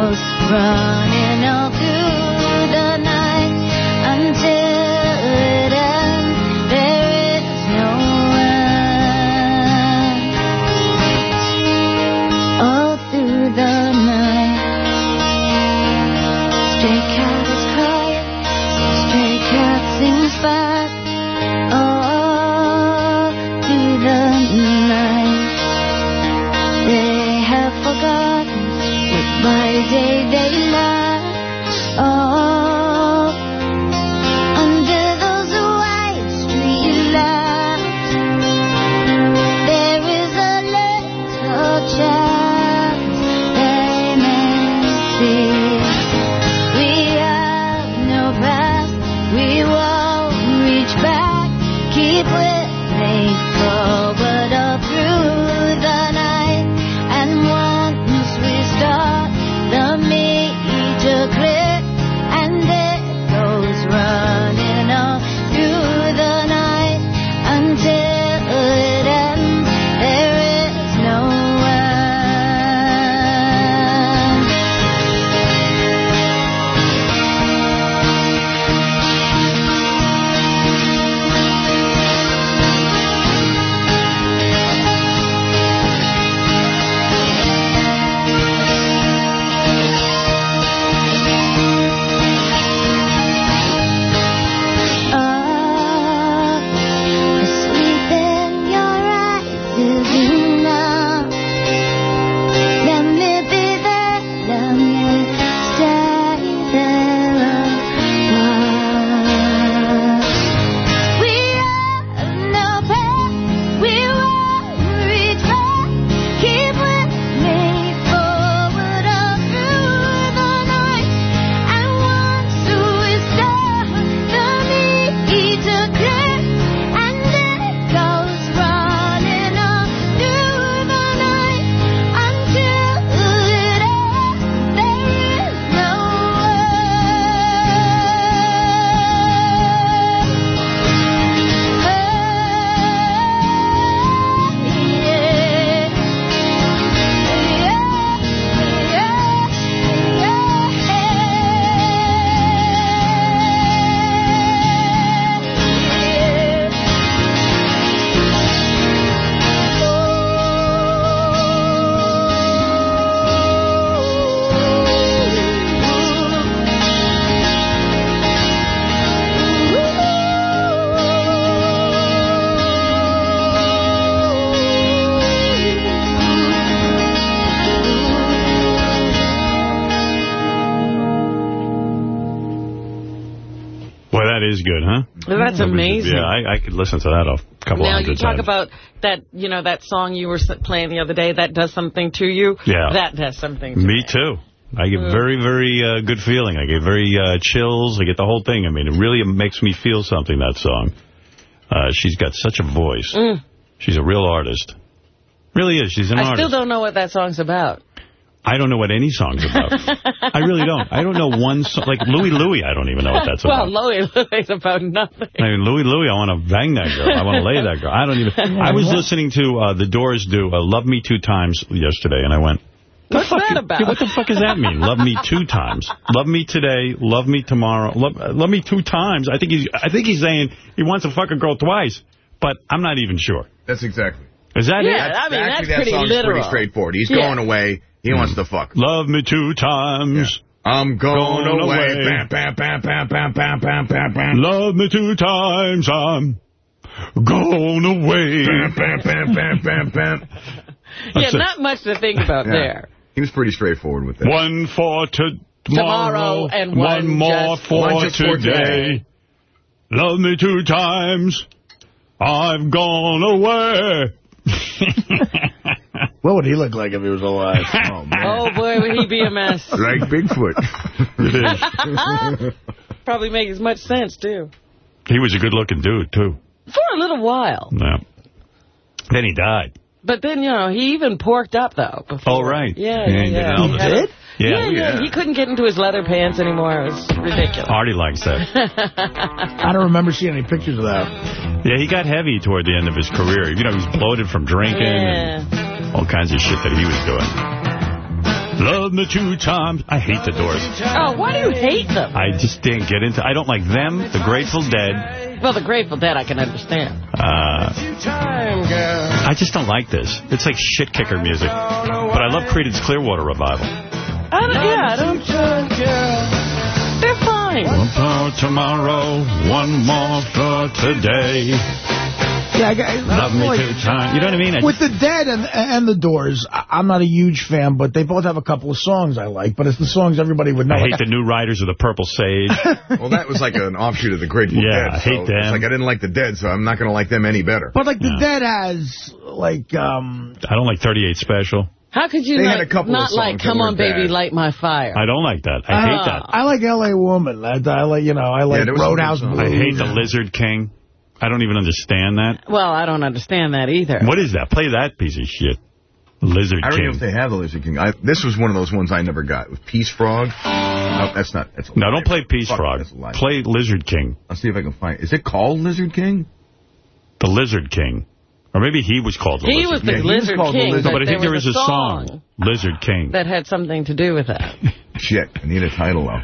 running day they lie. All huh? That's amazing. Yeah, I, I could listen to that a couple Now, hundred you talk times. about that, you know, that song you were playing the other day, that does something to you. Yeah. That does something to Me too. I get Mm. very, very uh, good feeling. I get very uh, chills. I get the whole thing. I mean, it really makes me feel something, that song. Uh, she's got such a voice. Mm. She's a real artist. Really is. She's an I artist. still don't know what that song's about. I don't know what any song's about. I really don't. I don't know one song. Like Louie Louie, I don't even know what that's well, about. Well, Louie Louie's about nothing. I mean, Louie Louie, I want to bang that girl. I want to lay that girl. I don't even. I was listening to uh, The Doors do uh, Love Me Two Times yesterday, and I went, What's that about? Yeah, what the fuck does that mean? Love me two times. Love me today. Love me tomorrow. Love, uh, love me two times. I think he's. I think he's saying he wants to fuck a girl twice, but I'm not even sure. That's exactly. Is that Yeah, it? I mean, that's that pretty song's literal. pretty straightforward. He's Yeah. going away. He wants to fuck. Love me two times. I'm going, Going away. away. Bam, bam, bam, bam, bam, bam, bam, bam, bam. Love me two times. I'm going away. Bam, bam, bam, bam, bam, bam. Yeah, That's not much to think about Yeah. there. He was pretty straightforward with that. One for to Tomorrow and one more just- for one just for today. today. Love me two times. I've gone away. What would he look like if he was alive? Oh, man. Oh, boy, would he be a mess. Like Bigfoot. Probably make as much sense, too. He was a good-looking dude, too. For a little while. Yeah. Then he died. But then, you know, he even porked up, though. Before. Oh, right. Yeah, Yeah, yeah, he did yeah. He had a- Did? Yeah. Yeah, yeah, Yeah. He couldn't get into his leather pants anymore. It was ridiculous. Artie likes that. I don't remember seeing any pictures of that. Yeah, he got heavy toward the end of his career. You know, he was bloated from drinking yeah. and all kinds of shit that he was doing. Love me two times. I hate the Doors. Oh, why do you hate them? I just didn't get into I don't like them, the Grateful Dead. Well, the Grateful Dead I can understand. Uh, I just don't like this. It's like shit kicker music. But I love Creedence Clearwater Revival. I don't, yeah, I don't... They're fine. One for tomorrow, one more for today. Yeah, I, got- Love me like, two times. You know what I mean? I With the Dead and and the Doors, I- I'm not a huge fan, but they both have a couple of songs I like. But it's the songs everybody would know. I hate Like, the new Riders of the Purple Sage. well, that was like an offshoot of the Grateful Yeah, Dead. I hate so them. It's like I didn't like the Dead, so I'm not going to like them any better. But like the Yeah. Dead has like um I don't like 38 Special. How could you They like, had a couple of not like, come on, weren't baby, bad. light my fire? I don't like that. I hate uh, that. I like L.A. Woman. I, I like you know I like there was some good Roadhouse. Blues. I hate the Lizard King. I don't even understand that. Well, I don't understand that either. What is that? Play that piece of shit. Lizard King. I don't know if they have the Lizard King. I, this was one of those ones I never got with Peace Frog. No, that's not. That's No, don't play Peace Fuck, Frog. that's. Play Lizard King. I'll see if I can find. Is it called Lizard King? The Lizard King. Or maybe he was called the He Lizard was the Yeah, he was Lizard the King, Lizard- No, but, but I think there there was is a song. Lizard King. that had something to do with that. Shit, I need a title though.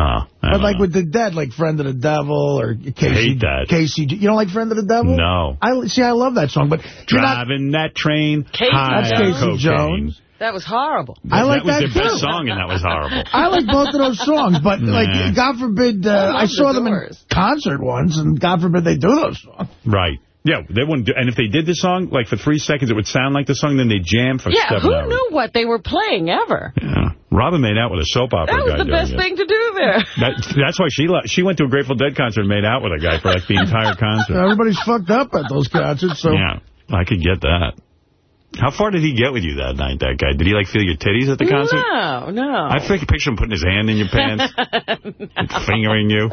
Uh, I But like know. with the Dead, like Friend of the Devil or Casey. hate that. Casey, you don't like Friend of the Devil? No. I see. I love that song, but you're not. Driving that train Casey high That's Casey cocaine. Jones. That was horrible. I like that was that their too. best song, and that was horrible. I like both of those songs, but Nah. like, God forbid, uh, I I saw the them in concert once, and God forbid they do those songs. Right. Yeah, they wouldn't do, and if they did the song, like for three seconds, it would sound like the song, then they jam for Yeah, seven who knew what they were playing ever? Yeah. Robin made out with a soap opera guy. That was guy the doing best it. thing to do there. That, that's why she she went to a Grateful Dead concert and made out with a guy for like the entire concert. Everybody's fucked up at those concerts, so Yeah, I could get that. How far did he get with you that night, that guy? Did he like feel your titties at the concert? No, no. I think picture him putting his hand in your pants, and fingering you.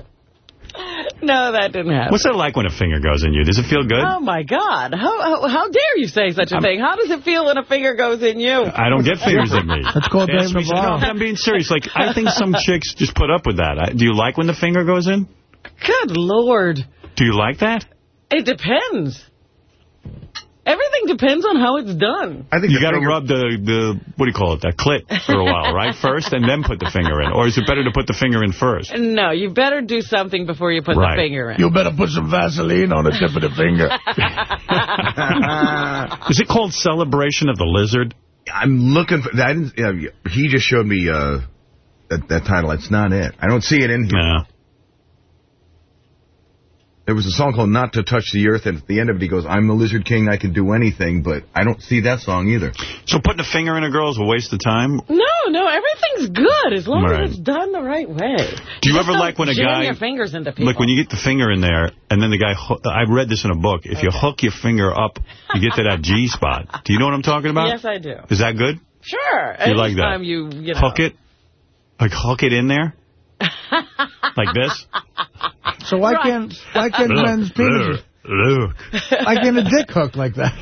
No, that didn't happen. What's it like when a finger goes in you? Does it feel good? Oh, my God. How, how how dare you say such a thing? How does it feel when a finger goes in you? I don't get fingers in me. That's called Ask Dave me- No, I'm being serious. Like, I think some chicks just put up with that. I, do you like when the finger goes in? Good Lord. Do you like that? It depends. Everything depends on how it's done. I think You got to rub the, the, what do you call it, that clit for a while, right? First, and then put the finger in. Or is it better to put the finger in first? No, you better do something before you put Right. the finger in. you better put some Vaseline on the tip of the finger. Is it called Celebration of the Lizard? I'm looking for. that. didn't, yeah, he just showed me uh, that, that title. It's not it. I don't see it in here. Yeah. There was a song called Not to Touch the Earth, and at the end of it he goes, I'm the Lizard King, I can do anything, but I don't see that song either. So putting a finger in a girl is a waste of time? No, no, everything's good as long Right. as it's done the right way. Do you Just ever like when a jam guy... your fingers into people. Look, when you get the finger in there, and then the guy... hoo- I read this in a book. If you hook your finger up, you get to that G-spot. Do you know what I'm talking about? Yes, I do. Is that good? Sure. You like that? Anytime you, you know. Hook it? Like hook it in there? Like this? So why Right. can't why can't men's penises? Look. Why can't a dick hook like that?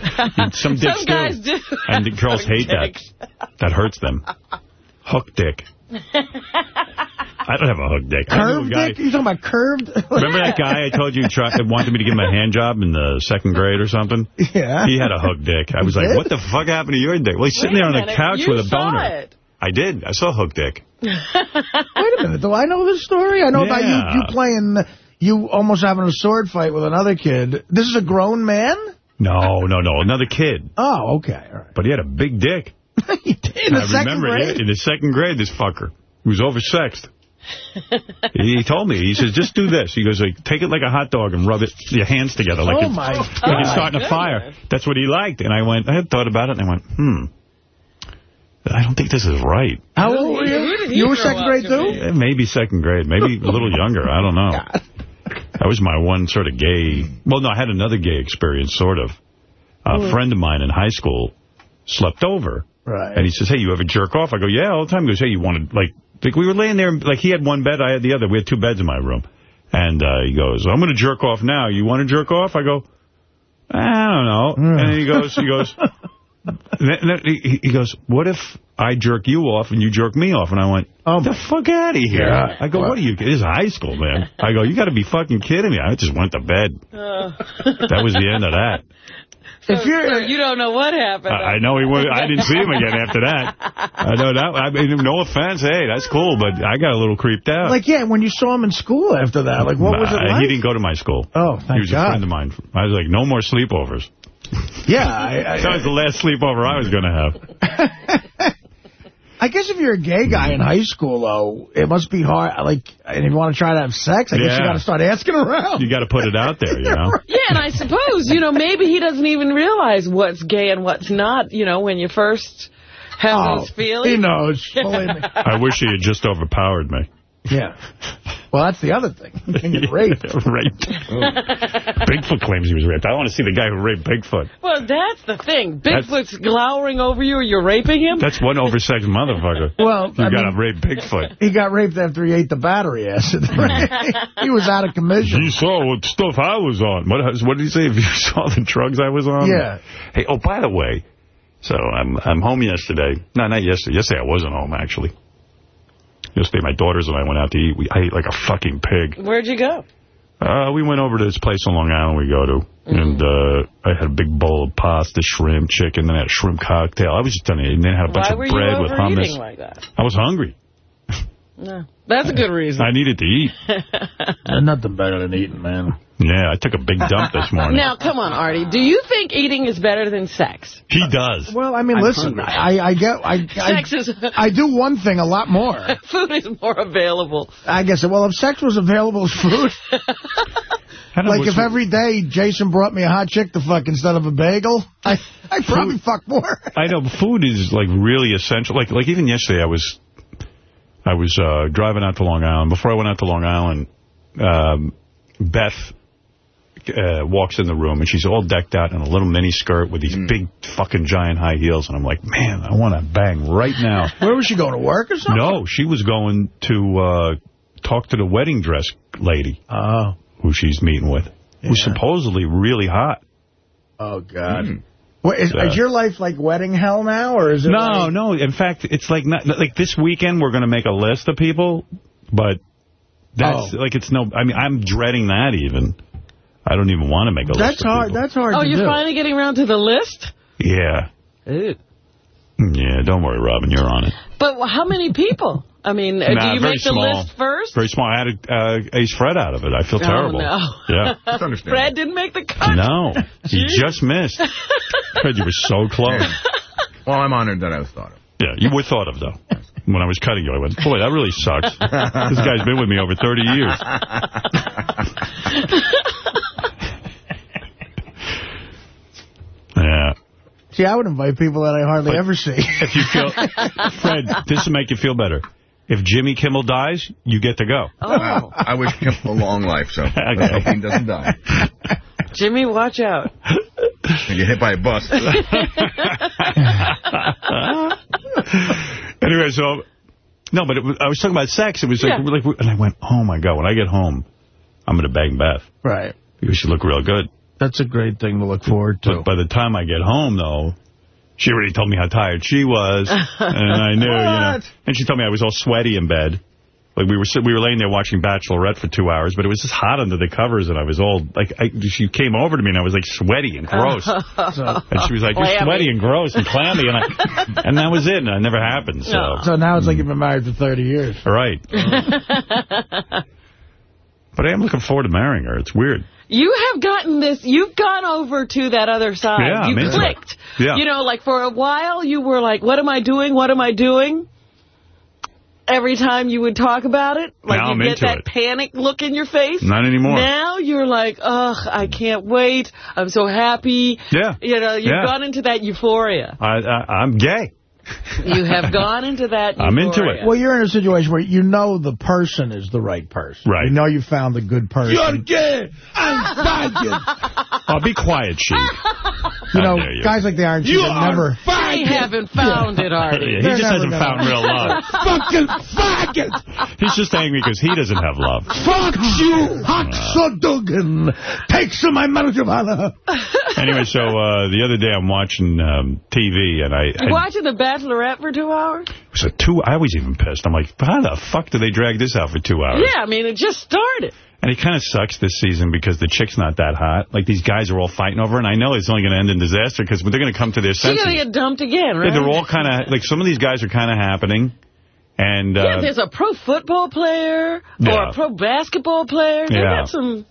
Some dicks Some guys do. do. And the girls hate Dicks. that. That hurts them. Hook dick. I don't have a hook dick. I knew a Curved guy- dick? You talking about curved? Remember that guy I told you tried, wanted me to give him a hand job in the second grade or something? Yeah. He had a hook dick. I was He like, did? what the fuck happened to your dick? Well, he's sitting Wait there on a the minute, couch you with a boner. it. I did. I saw hook dick. Wait a minute. Do I know this story? I know about you, you playing, you almost having a sword fight with another kid. This is a grown man? No, no, no. Another kid. Oh, okay. All right. But he had a big dick. you did in the I second remember grade? in the second grade, this fucker. He was oversexed. he told me, he says, just do this. He goes, like, take it like a hot dog and rub it, your hands together. Like Oh, it's, my like you're starting a fire. That's what he liked. And I went, I had thought about it, and I went, hmm. I don't think this is right. How old were you? You were second grade, to too? be? Eh, Maybe second grade, maybe a little younger. I don't know. That was my one sort of gay. Well, no, I had another gay experience, sort of. A friend of mine in high school slept over, Right. and he says, "Hey, you ever jerk off?" I go, "Yeah, all the time." He goes, "Hey, you wanted like like we were laying there, like he had one bed, I had the other. We had two beds in my room." And uh, he goes, "I'm going to jerk off now. You want to jerk off?" I go, "I don't know." And he goes, he goes, then- then he he goes, "What if I jerk you off and you jerk me off?" And I went, Oh, the fuck out of here. Yeah. I go, what are you, this is high school, man. I go, you got to be fucking kidding me. I just went to bed. Uh, That was the end of that. If you're, so you don't know what happened. I, I know he was, I didn't see him again after that. I know that, I mean, no offense. Hey, that's cool, but I got a little creeped out. like, yeah, when you saw him in school after that, like, what was it Nah, like? He didn't go to my school. Oh, thank God. He was God. a friend of mine. I was like, no more sleepovers. Yeah, I, I, That was the last sleepover I was going to have. I guess if you're a gay guy in high school, though, it must be hard. Like, and if you want to try to have sex, I guess you got to start asking around. You got to put it out there, you know? Yeah, and I suppose, you know, maybe he doesn't even realize what's gay and what's not, you know, when you first have Oh, those feelings. he knows. Believe me. I wish he had just overpowered me. Yeah. Well, that's the other thing. You can get raped. raped. Bigfoot claims he was raped. I want to see the guy who raped Bigfoot. Well, that's the thing. That's- Bigfoot's glowering over you or you're raping him? That's one oversexed motherfucker. Well, You I got to rape Bigfoot. He got raped after he ate the battery acid. he was out of commission. You saw what stuff I was on. What, what did he say? If you saw the drugs I was on? Yeah. Hey, oh, by the way, so I'm I'm home yesterday. No, not yesterday. Yesterday I wasn't home, actually. Yesterday my daughters and I went out to eat. We, I ate like a fucking pig. Where'd you go? Uh, we went over to this place on Long Island we go to, and uh, I had a big bowl of pasta, shrimp, chicken, then I had a shrimp cocktail. I was just done you, and then had a bunch Why of bread with hummus. like that? I was hungry. No. That's a good reason. I needed to eat. Nothing better than eating, man. Yeah, I took a big dump this morning. Now, come on, Artie. Do you think eating is better than sex? he does. Well, I mean, I'm listen, hungry. I, I get, I, I, Sex is... I do one thing a lot more. food is more available. I guess, well, if sex was available as food, I don't know like if every day Jason brought me a hot chick to fuck instead of a bagel, I, I'd probably fuck more. I know food is like really essential. Like like even yesterday, I was I was uh, driving out to Long Island. Before I went out to Long Island, um, Beth uh, walks in the room and she's all decked out in a little mini skirt with these big fucking giant high heels, and I'm like, man, I want to bang right now. Where was she going to work or something? no, she was going to uh, talk to the wedding dress lady Oh, who she's meeting with, who's Yeah. supposedly really hot. oh God. What, is, Yeah. is your life like wedding hell now, or is it? No, like- no. In fact, it's like not like this weekend we're going to make a list of people, but that's Oh. like it's no. I mean, I'm dreading that even. I don't even want to make a list. That's hard. people. That's hard Oh, to you're do. finally getting around to the list? Yeah, Ew. yeah. Don't worry, Robin. You're on it. But how many people? I mean, nah, do you make the small. list first? Very small. I had a, uh, Ace Fred out of it. I feel oh. No. Yeah. Fred didn't make the cut. No. He just missed. Fred, you were so close. Well, I'm honored that I was thought of. Yeah, you were thought of, though. When I was cutting you, I went, boy, that really sucks. this guy's been with me over 30 years. yeah. See, I would invite people that I hardly but ever see. If you feel, Fred, this will make you feel better. If Jimmy Kimmel dies, you get to go. Oh. I wish him a long life, so let's hope he doesn't die. Jimmy, watch out. And get hit by a bus. anyway, so, no, but it was, I was talking about sex. It was like, Yeah. like, and I went, oh, my God, when I get home, I'm going to bang Beth. Right. Because she look real good. That's a great thing to look forward to. But by the time I get home, though, she already told me how tired she was. and I knew, you know. What? And she told me I was all sweaty in bed. Like, we were we were laying there watching Bachelorette for two hours, but it was just hot under the covers, and I was all, like, I, she came over to me, and I was, like, sweaty and gross. and she was like, you're sweaty and gross and clammy. And, I, and that was it, and it never happened, so. No. So now it's like you've been married for 30 years. Right. But I am looking forward to marrying her. It's weird. You have gotten this, you've gone over to that other side. Yeah, you clicked. Yeah. You know, like for a while you were like, what am I doing? What am I doing? Every time you would talk about it, like Now you get that it. panic look in your face. Not anymore. Now you're like, ugh, I can't wait. I'm so happy. Yeah. You know, you've Yeah. gone into that euphoria. I, I, I'm gay. You have gone into that euphoria. I'm into it. Well, you're in a situation where you know the person is the right person. Right. You know you found the good person. You're gay. I'm faggot. Oh, be quiet, Sheik. You know, How dare you. guys like the Iron Sheik have never... They haven't found it, Artie. Yeah, he They're just never hasn't gonna- found real love. Fucking faggot. He's just angry because he doesn't have love. Fuck you, Hacksaw Duggan. Take some of my marijuana. Anyway, so uh, the other day I'm watching um, TV and I, You I watching The Bachelorette for two hours? it was a two. I was even pissed. I'm like, how the fuck do they drag this out for two hours? Yeah, I mean, it just started. And it kind of sucks this season because the chick's not that hot. Like these guys are all fighting over, and I know it's only going to end in disaster because they're going to come to their She's senses. going to get dumped again, right? Yeah, they're all kind of like some of these guys are kind of happening, and uh, yeah, there's a pro football player or a pro basketball player. They Yeah. got some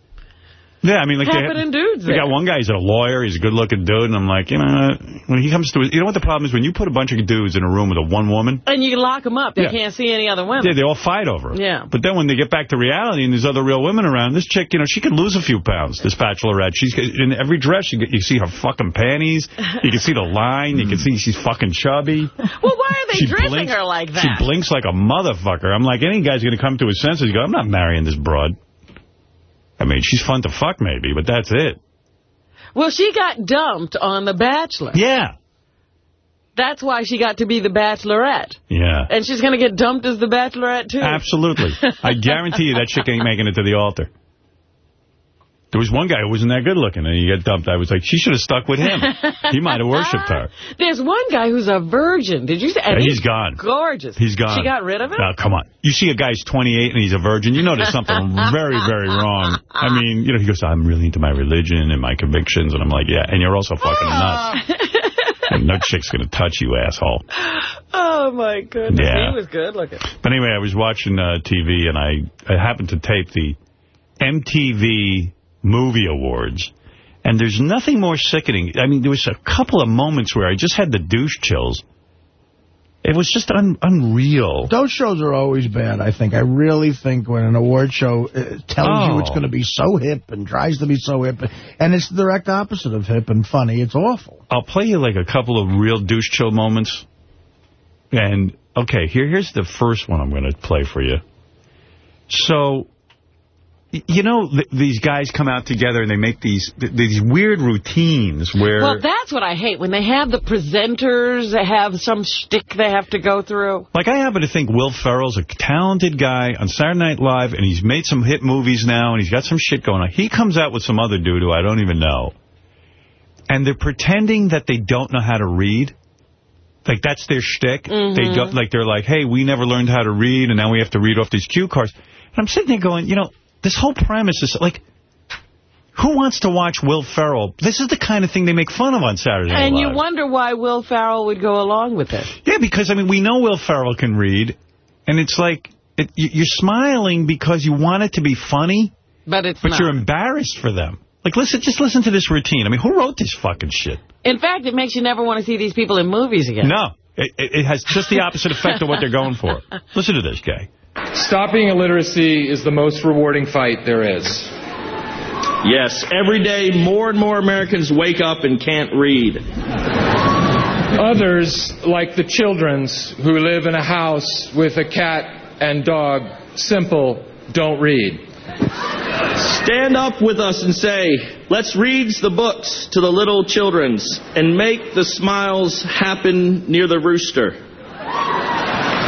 Yeah, I mean, like they, happening dudes they there. got one guy. He's a lawyer. He's a good-looking dude, and I'm like, you know, when he comes to, you know what the problem is when you put a bunch of dudes in a room with a one woman. And you lock them up. They Yeah. can't see any other women. Yeah, they all fight over it. Yeah. But then when they get back to reality and there's other real women around, this chick, you know, she could lose a few pounds, this bachelorette. She's in every dress, you, get, you see her fucking panties. You can see the line. You can see she's fucking chubby. well, why are they She dressing blinks- her like that? She blinks like a motherfucker. I'm like, any guy's going to come to his senses. Go, I'm not marrying this broad. I mean, she's fun to fuck maybe, but that's it. well, she got dumped on The Bachelor. Yeah. That's why she got to be the Bachelorette. Yeah. And she's going to get dumped as the Bachelorette, too. Absolutely. I guarantee you that chick ain't making it to the altar. There was one guy who wasn't that good looking, and he got dumped. I was like, she should have stuck with him. He might have worshipped her. There's one guy who's a virgin. Did you say? Yeah, he's gone. Gorgeous. He's gone. She got rid of him? Now, come on. You see a guy's 28 and he's a virgin, you know there's something very, very wrong. I mean, you know, he goes, I'm really into my religion and my convictions. And I'm like, yeah, and you're also fucking nuts. and no chick's going to touch you, asshole. Oh, my goodness. Yeah. He was good looking. But anyway, I was watching uh, TV, and I, I happened to tape the MTV Movie Awards. And there's nothing more sickening. I mean, there was a couple of moments where I just had the douche chills. It was just un unreal. Those shows are always bad, I think. I really think when an award show uh, tells you it's Oh. going to be so hip and tries to be so hip, and it's the direct opposite of hip and funny, it's awful. I'll play you like a couple of real douche chill moments. And, okay, here here's the first one I'm going to play for you. So, you know, th these guys come out together and they make these th these weird routines where... Well, that's what I hate. When they have the presenters that have some shtick they have to go through. Like, I happen to think Will Ferrell's a talented guy on Saturday Night Live, and he's made some hit movies now, and he's got some shit going on. He comes out with some other dude who I don't even know. And they're pretending that they don't know how to read. Like, that's their shtick. They mm-hmm. don't, like, they're like, hey, we never learned how to read, and now we have to read off these cue cards. And I'm sitting there going, you know, this whole premise is, like, who wants to watch Will Ferrell? This is the kind of thing they make fun of on Saturday Night Live. And Live. you wonder why Will Ferrell would go along with it. Yeah, because, I mean, we know Will Ferrell can read, and it's like, it, you- you're smiling because you want it to be funny, But it's but not. you're embarrassed for them. Like, listen, just listen to this routine. I mean, who wrote this fucking shit? In fact, it makes you never want to see these people in movies again. No. It it has just the opposite effect of what they're going for. Listen to this guy. Stopping illiteracy is the most rewarding fight there is. Yes, every day more and more Americans wake up and can't read. Others, like the children's who live in a house with a cat and dog, simple, don't read. Stand up with us and say, let's read the books to the little children's and make the smiles happen near the rooster.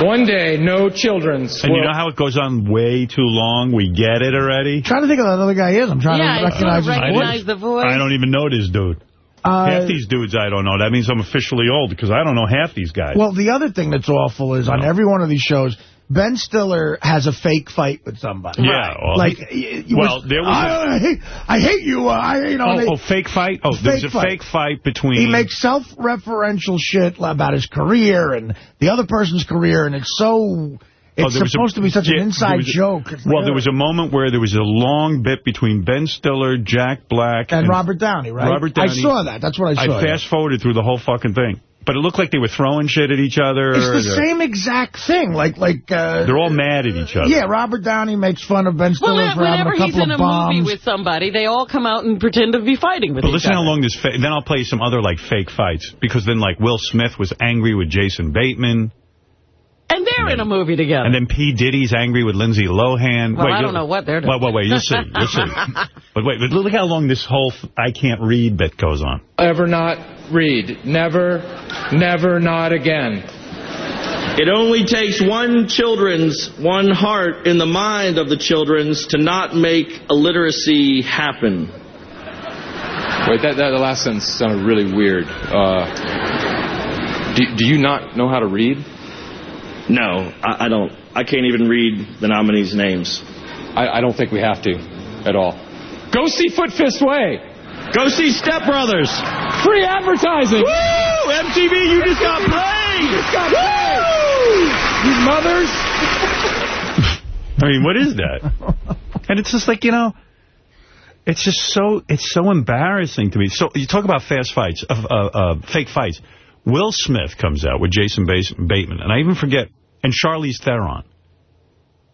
One day, no children's And will... you know how it goes on way too long? We get it already? trying to think of that other guy is. I'm trying Yeah, to I recognize sort of his recognize voice. the voice. I don't even know this dude. Uh, half these dudes I don't know. That means I'm officially old because I don't know half these guys. Well, the other thing that's awful is on every one of these shows, Ben Stiller has a fake fight with somebody. Yeah, well, like, he- y- y- well, there was a- I, I hate, I hate you. Uh, I, you know, oh, they- oh, fake fight? Oh, there's a Fake fight. fake fight between... He makes self-referential shit about his career and the other person's career, and it's so... Oh, It's there was a- supposed to be such yeah, an inside a- joke. Well, like, there was a moment where there was a long bit between Ben Stiller, Jack Black, And Robert Downey, right? Robert Downey. I saw that. That's what I saw. I fast-forwarded through the whole fucking thing. But it looked like they were throwing shit at each other. It's the same exact thing. Like, like. Uh, They're all mad at each other. Yeah, Robert Downey makes fun of Ben Stiller Well, for having a couple of bombs. Whenever he's in a movie with somebody, they all come out and pretend to be fighting with But each listen other. how long this... Fa then I'll play some other, like, fake fights. Because then, like, Will Smith was angry with Jason Bateman. And they're in a movie together. And then P. Diddy's angry with Lindsay Lohan. Well, wait, I don't know what they're doing. Wait, wait, wait. You'll see. You'll see. But wait, but look how long this whole f- I can't read bit goes on. Ever not read. Never, never not again. It only takes one children's, one heart in the mind of the children's to not make illiteracy happen. Wait, that, that the last sentence sounded really weird. Uh, do, do you not know how to read? No, I, I don't. I can't even read the nominees' names. I, I don't think we have to at all. Go see Foot Fist Way. Go see Step Brothers. Free advertising. Woo! MTV, you just got played. just got played. You mothers. I mean, what is that? and it's just like, you know, it's just so, it's so embarrassing to me. So you talk about fast fights, uh, uh, uh, fake fights. Will Smith comes out with Jason Bas- Bateman, and I even forget, and Charlize Theron.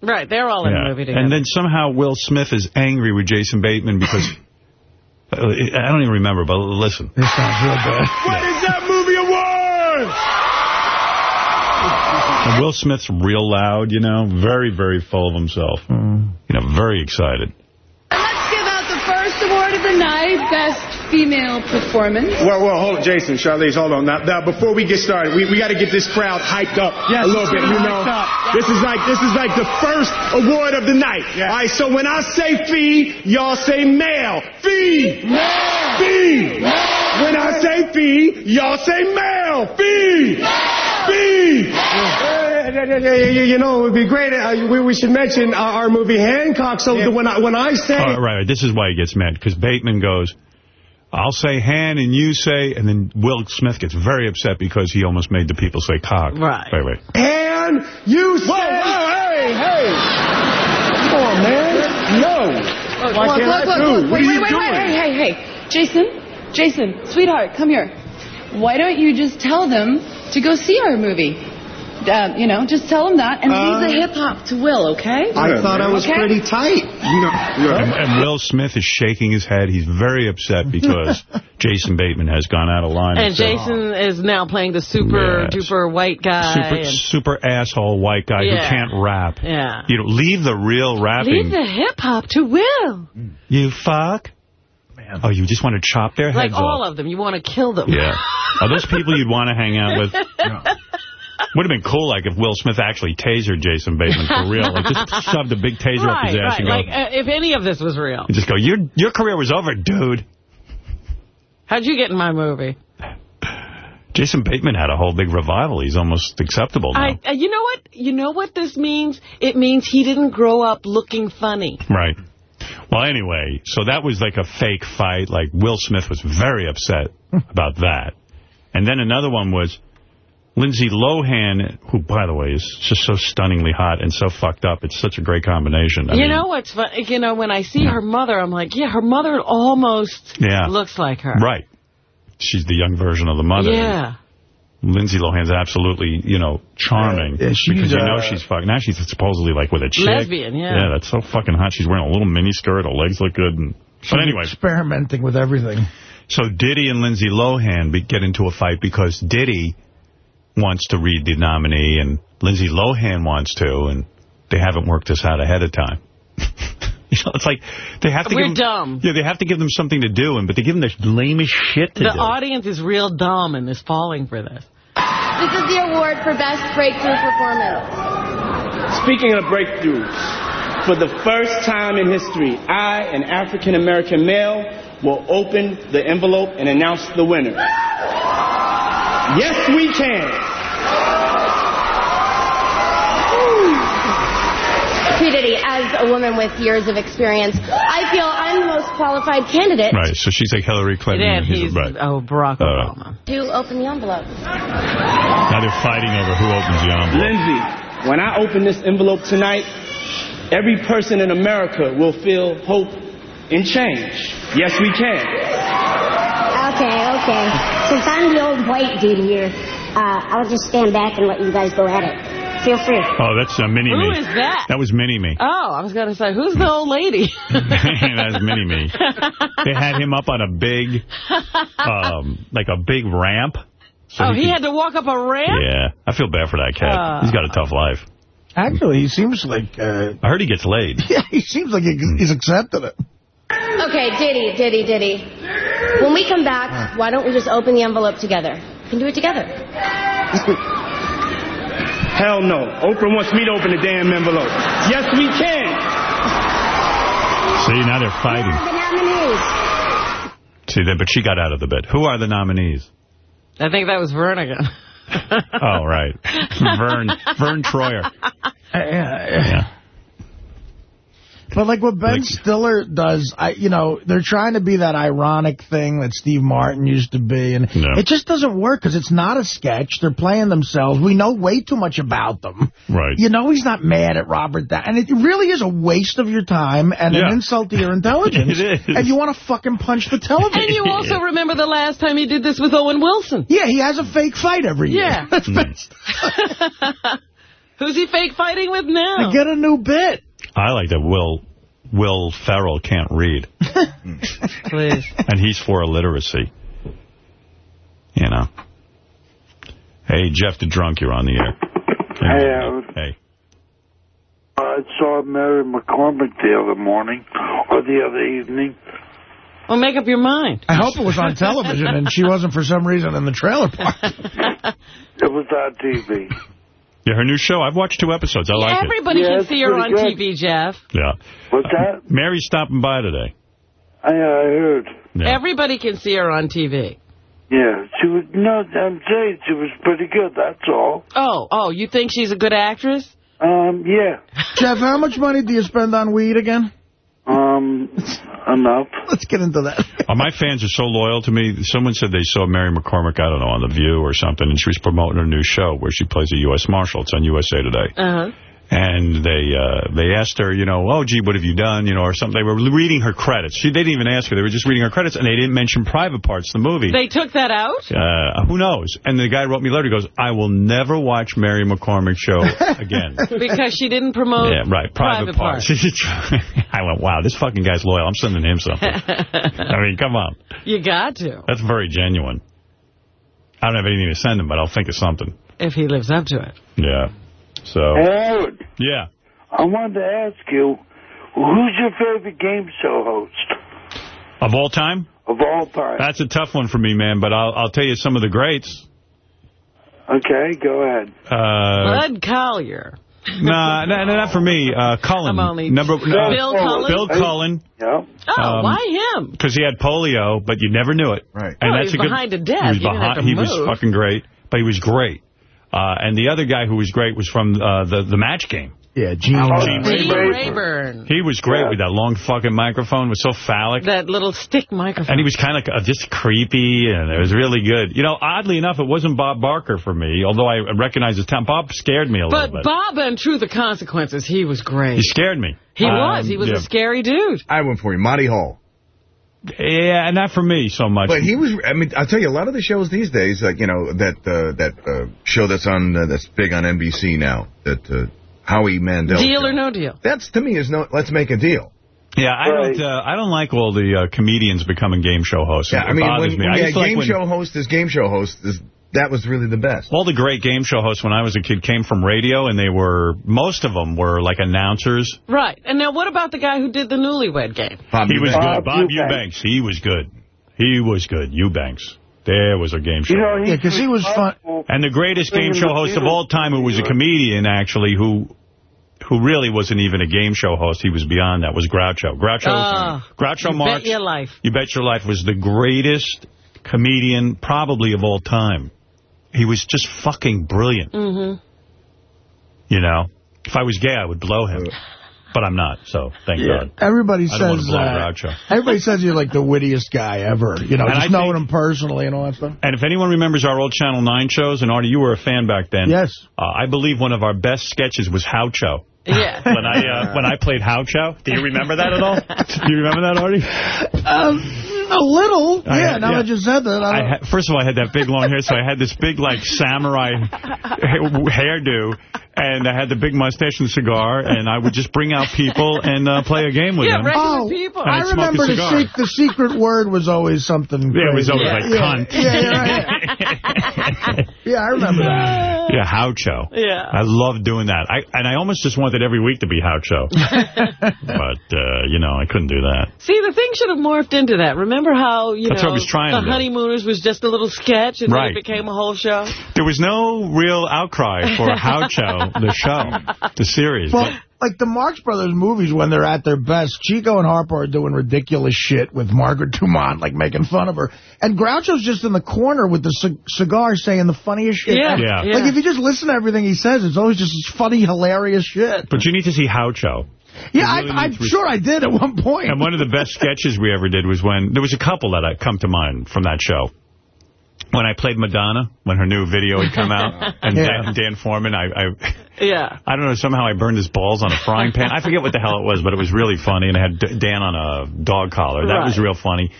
Right, they're all in Yeah. a movie together. And then somehow Will Smith is angry with Jason Bateman because, uh, I don't even remember, but listen. This sounds real bad. What is that movie award? And Will Smith's real loud, you know, very, very full of himself. Mm. You know, very excited. Let's give out the first award of the night, Best Female Performance. Well, well, hold on, Jason, Charlize, hold on. Now, now before we get started, we, we got to get this crowd hyped up Yes, a little bit. You know, hyped up. this is like this is like the first award of the night. All right, so when I say fee, y'all say male. Fee, male, fee. When I say fee, y'all say male. Fee, fee. Uh, you you know, it would be great. Uh, we, we should mention our, our movie Hancock. So that when I when I say Oh, right, right. This is why he gets mad, because Bateman goes, I'll say Han and you say, and then Will Smith gets very upset because he almost made the people say cock. Right. Wait, wait. And you say... Whoa, whoa, hey, hey. Come on, man. No. Look, Why look, can't look, I look, do? look. What Wait, are wait, you wait, doing? wait, hey, hey, hey. Jason, Jason, sweetheart, come here. Why don't you just tell them to go see our movie? Uh, you know, just tell him that and Uh, leave the hip-hop to Will, okay? I thought I was Okay? pretty tight. You know, And, and Will Smith is shaking his head. He's very upset because Jason Bateman has gone out of line. And said, Jason is now playing the super Yes. duper white guy. super, and super asshole white guy Yeah. who can't rap. Yeah. You know, leave the real rapping. Leave the hip hop to Will. You fuck? Oh, you just want to chop their Like heads all off. of them. You want to kill them. Yeah. Are those people you'd want to hang out with? Would have been cool, like, if Will Smith actually tasered Jason Bateman for real. Like, just shoved a big taser up Right, his ass right. and go, Like, uh, if any of this was real. just go, your your career was over, dude. How'd you get in my movie? Jason Bateman had a whole big revival. He's almost acceptable now. I, uh, you know what? You know what this means? It means he didn't grow up looking funny. Right. Well, anyway, so that was like a fake fight. Like, Will Smith was very upset about that. And then another one was Lindsay Lohan, who, by the way, is just so stunningly hot and so fucked up. It's such a great combination. I you mean, know what's fun? You know, when I see her mother, I'm like, yeah, her mother almost Yeah. looks like her. Right. She's the young version of the mother. Yeah. Lindsay Lohan's absolutely, you know, charming. Yeah, because you know uh, she's fucking. Now she's supposedly like with a chick. Lesbian, yeah. Yeah, that's so fucking hot. She's wearing a little mini skirt. Her legs look good. And But anyway. experimenting with everything. So Diddy and Lindsay Lohan be, get into a fight because Diddy wants to read the nominee and Lindsay Lohan wants to, and they haven't worked this out ahead of time. you know, it's like they have to We're give them, dumb. Yeah, they have to give them something to do, and but they give them the lamest shit to The do. audience is real dumb and is falling for this. This is the award for Best Breakthrough Performance. Speaking of breakthroughs, for the first time in history, I, an African-American male, will open the envelope and announce the winner. Yes, we can. P. Diddy, as a woman with years of experience, I feel I'm the most qualified candidate Right, so she's like Hillary Clinton. Yeah, he's, he's, right. oh, Barack Uh, Obama. to open the envelope. Now they're fighting over who opens the envelope. Lindsay, when I open this envelope tonight, every person in America will feel hope and change. Yes, we can. Okay, okay. Since I'm the old white dude here, uh, I'll just stand back and let you guys go at it. Feel free. Oh, that's uh, Mini-Me. is that? That was Mini Me. Oh, I was going to say, who's the old lady? That's Mini Me. They had him up on a big, um, like a big ramp. So oh, he could- had to walk up a ramp? Yeah, I feel bad for that cat. Uh. He's got a tough life. Actually, he seems like... Uh, I heard he gets laid. yeah, he seems like he's accepted it. Okay, Diddy, Diddy, Diddy. When we come back, why don't we just open the envelope together? We can do it together. Hell no. Oprah wants me to open the damn envelope. Yes, we can. See, now they're fighting. The nominees. See, that, but she got out of the bed. Who are the nominees? I think that was Vernigan. Oh, right. Vern, Vern Troyer. Uh, yeah. But like what Ben Stiller does, I you know, they're trying to be that ironic thing that Steve Martin used to be, and Yeah. it just doesn't work because it's not a sketch. They're playing themselves. We know way too much about them. Right. You know he's not mad at Robert Downey, and it really is a waste of your time and Yeah. an insult to your intelligence. It is. And you want to fucking punch the television. And you also remember the last time he did this with Owen Wilson. Yeah, he has a fake fight every year. Yeah. That's best. Hmm. Who's he fake fighting with now? I get a new bit. I like that Will Will Ferrell can't read. Please. And he's for illiteracy. You know. Hey, Jeff the Drunk, you're on the air. Hey, Howard. Hey. I saw Mary McCormack the other morning, or the other evening. Well, make up your mind. I hope it was on television and she wasn't for some reason in the trailer park. It was on TV. Yeah, her new show. I've watched two episodes. I like it. Everybody Yeah, can it's see her on good. TV, Jeff. Yeah. What's that? Mary's stopping by today. I, I heard. Yeah. Everybody can see her on TV. Yeah, she was, no, I'm saying she was pretty good, that's all. Oh, oh, you think she's a good actress? Um, yeah. Jeff, how much money do you spend on weed again? Um, enough. Let's get into that. Uh, my fans are so loyal to me. Someone said they saw Mary McCormack, I don't know, on The View or something, and she was promoting her new show where she plays a U.S. Marshal. It's on USA Today. Uh-huh. And they uh, they asked her, you know, oh, gee, what have you done, you know, or something. They were reading her credits. She, they didn't even ask her. They were just reading her credits, and they didn't mention private parts of the movie. They took that out? Uh, who knows? And the guy wrote me a letter. He goes, I will never watch Mary McCormack's show again. Because she didn't promote yeah, right. Private, parts. I went, wow, this fucking guy's loyal. I'm sending him something. I mean, come on. You got to, That's very genuine. I don't have anything to send him, but I'll think of something. if he lives up to it. Yeah. So, Howard, yeah. I wanted to ask you, who's your favorite game show host Of all time? of all time? That's a tough one for me, man, but I'll, I'll tell you some of the greats. Okay, go ahead. Uh, Bud Collyer. nah, nah, nah, not for me. Uh, Cullen. I'm only- Number, uh, Bill Cullen? Bill Cullen. Yeah. Oh, Um, why him? Because he had polio, but you never knew it. Right. And Well, he was behind a desk. He was, He didn't have to he was fucking great, but he was great. Uh, and the other guy who was great was from uh, the the match game. Yeah, Gene. Gene Gene Rayburn. Rayburn. He was great with that long fucking microphone. Was so phallic. That little stick microphone. And he was kind of uh, just creepy, and it was really good. You know, oddly enough, it wasn't Bob Barker for me, although I recognize his talent. Bob scared me a But little bit. But Bob and Truth the Consequences, he was great. he scared me. He Um, was. He was yeah. a scary dude. I went for you, Monty Hall. Yeah, and not for me so much. But he was, I mean, I'll tell you, a lot of the shows these days, like, you know, that uh, that uh, show that's on, uh, that's big on NBC now, that uh, Howie Mandel. Deal show. or no deal? That's, to me, is no, let's make a deal. Yeah, I don't. Uh, I don't like all the uh, comedians becoming game show hosts. Yeah, It I mean, bothers when, me. when I yeah, used like game when- show host is game show host, is, that was really the best. All the great game show hosts when I was a kid came from radio, and they were most of them were like announcers. Right. And now what about the guy who did the newlywed game? he was Bob good. Bob Eubanks. Eubanks. He was good. He was good. Eubanks. There was a game show. yeah, because he was fun. And the greatest game show host of all time, who was a comedian, actually, who who really wasn't even a game show host. He was beyond that, was Groucho. Groucho, Ah, Groucho you Marx. bet your life. You Bet Your Life was the greatest comedian probably of all time. He was just fucking brilliant, Mm-hmm. you know. If I was gay, I would blow him. But I'm not, so thank God. Everybody I says to uh, everybody says you're like the wittiest guy ever. You know, And just I knowing him personally and all that stuff. And if anyone remembers our old Channel 9 shows, and Artie, you were a fan back then. Yes. Uh, I believe one of our best sketches was Howcho. Yeah. when I uh, when I played Howcho. Do you remember that at all? Do you remember that, Artie? Um, a little. I yeah, had- now yeah. that you said that. I I first of all, I had that big long hair, so I had this big, like, samurai ha- hairdo, and I had the big mustache and cigar, and I would just bring out people and uh, play a game with Yeah, them. regular Oh, people. And I I'd smoke a remember the, cigar. the secret word was always something Yeah, it was crazy. always like yeah, cunt. Yeah, yeah, yeah. yeah, I remember that. Yeah, Howcho. Yeah. I loved doing that. I And I almost just wanted every week to be Howcho. but, uh, you know, I couldn't do that. See, the thing should have morphed into that. Remember how, you That's know, what I was trying the to do. Honeymooners was just a little sketch and Right. then it became a whole show? There was no real outcry for Howcho, the show, the series. Well, like the Marx Brothers movies, when they're at their best, Chico and Harpo are doing ridiculous shit with Margaret Dumont, like making fun of her. And Groucho's just in the corner with the c cigar saying the funniest shit. Yeah, ever. Yeah. Like, if you just listen to everything he says, it's always just this funny, hilarious shit. but you need to see Howcho. Yeah, really I, I'm sure I did at one point. And one of the best sketches we ever did was when, there was a couple that I come to mind from that show. When I played Madonna, when her new video had come out, and Yeah. Dan, Dan Foreman, I, I Yeah. I don't know, somehow I burned his balls on a frying pan. I forget what the hell it was, but it was really funny, and I had D- Dan on a dog collar. That was real funny.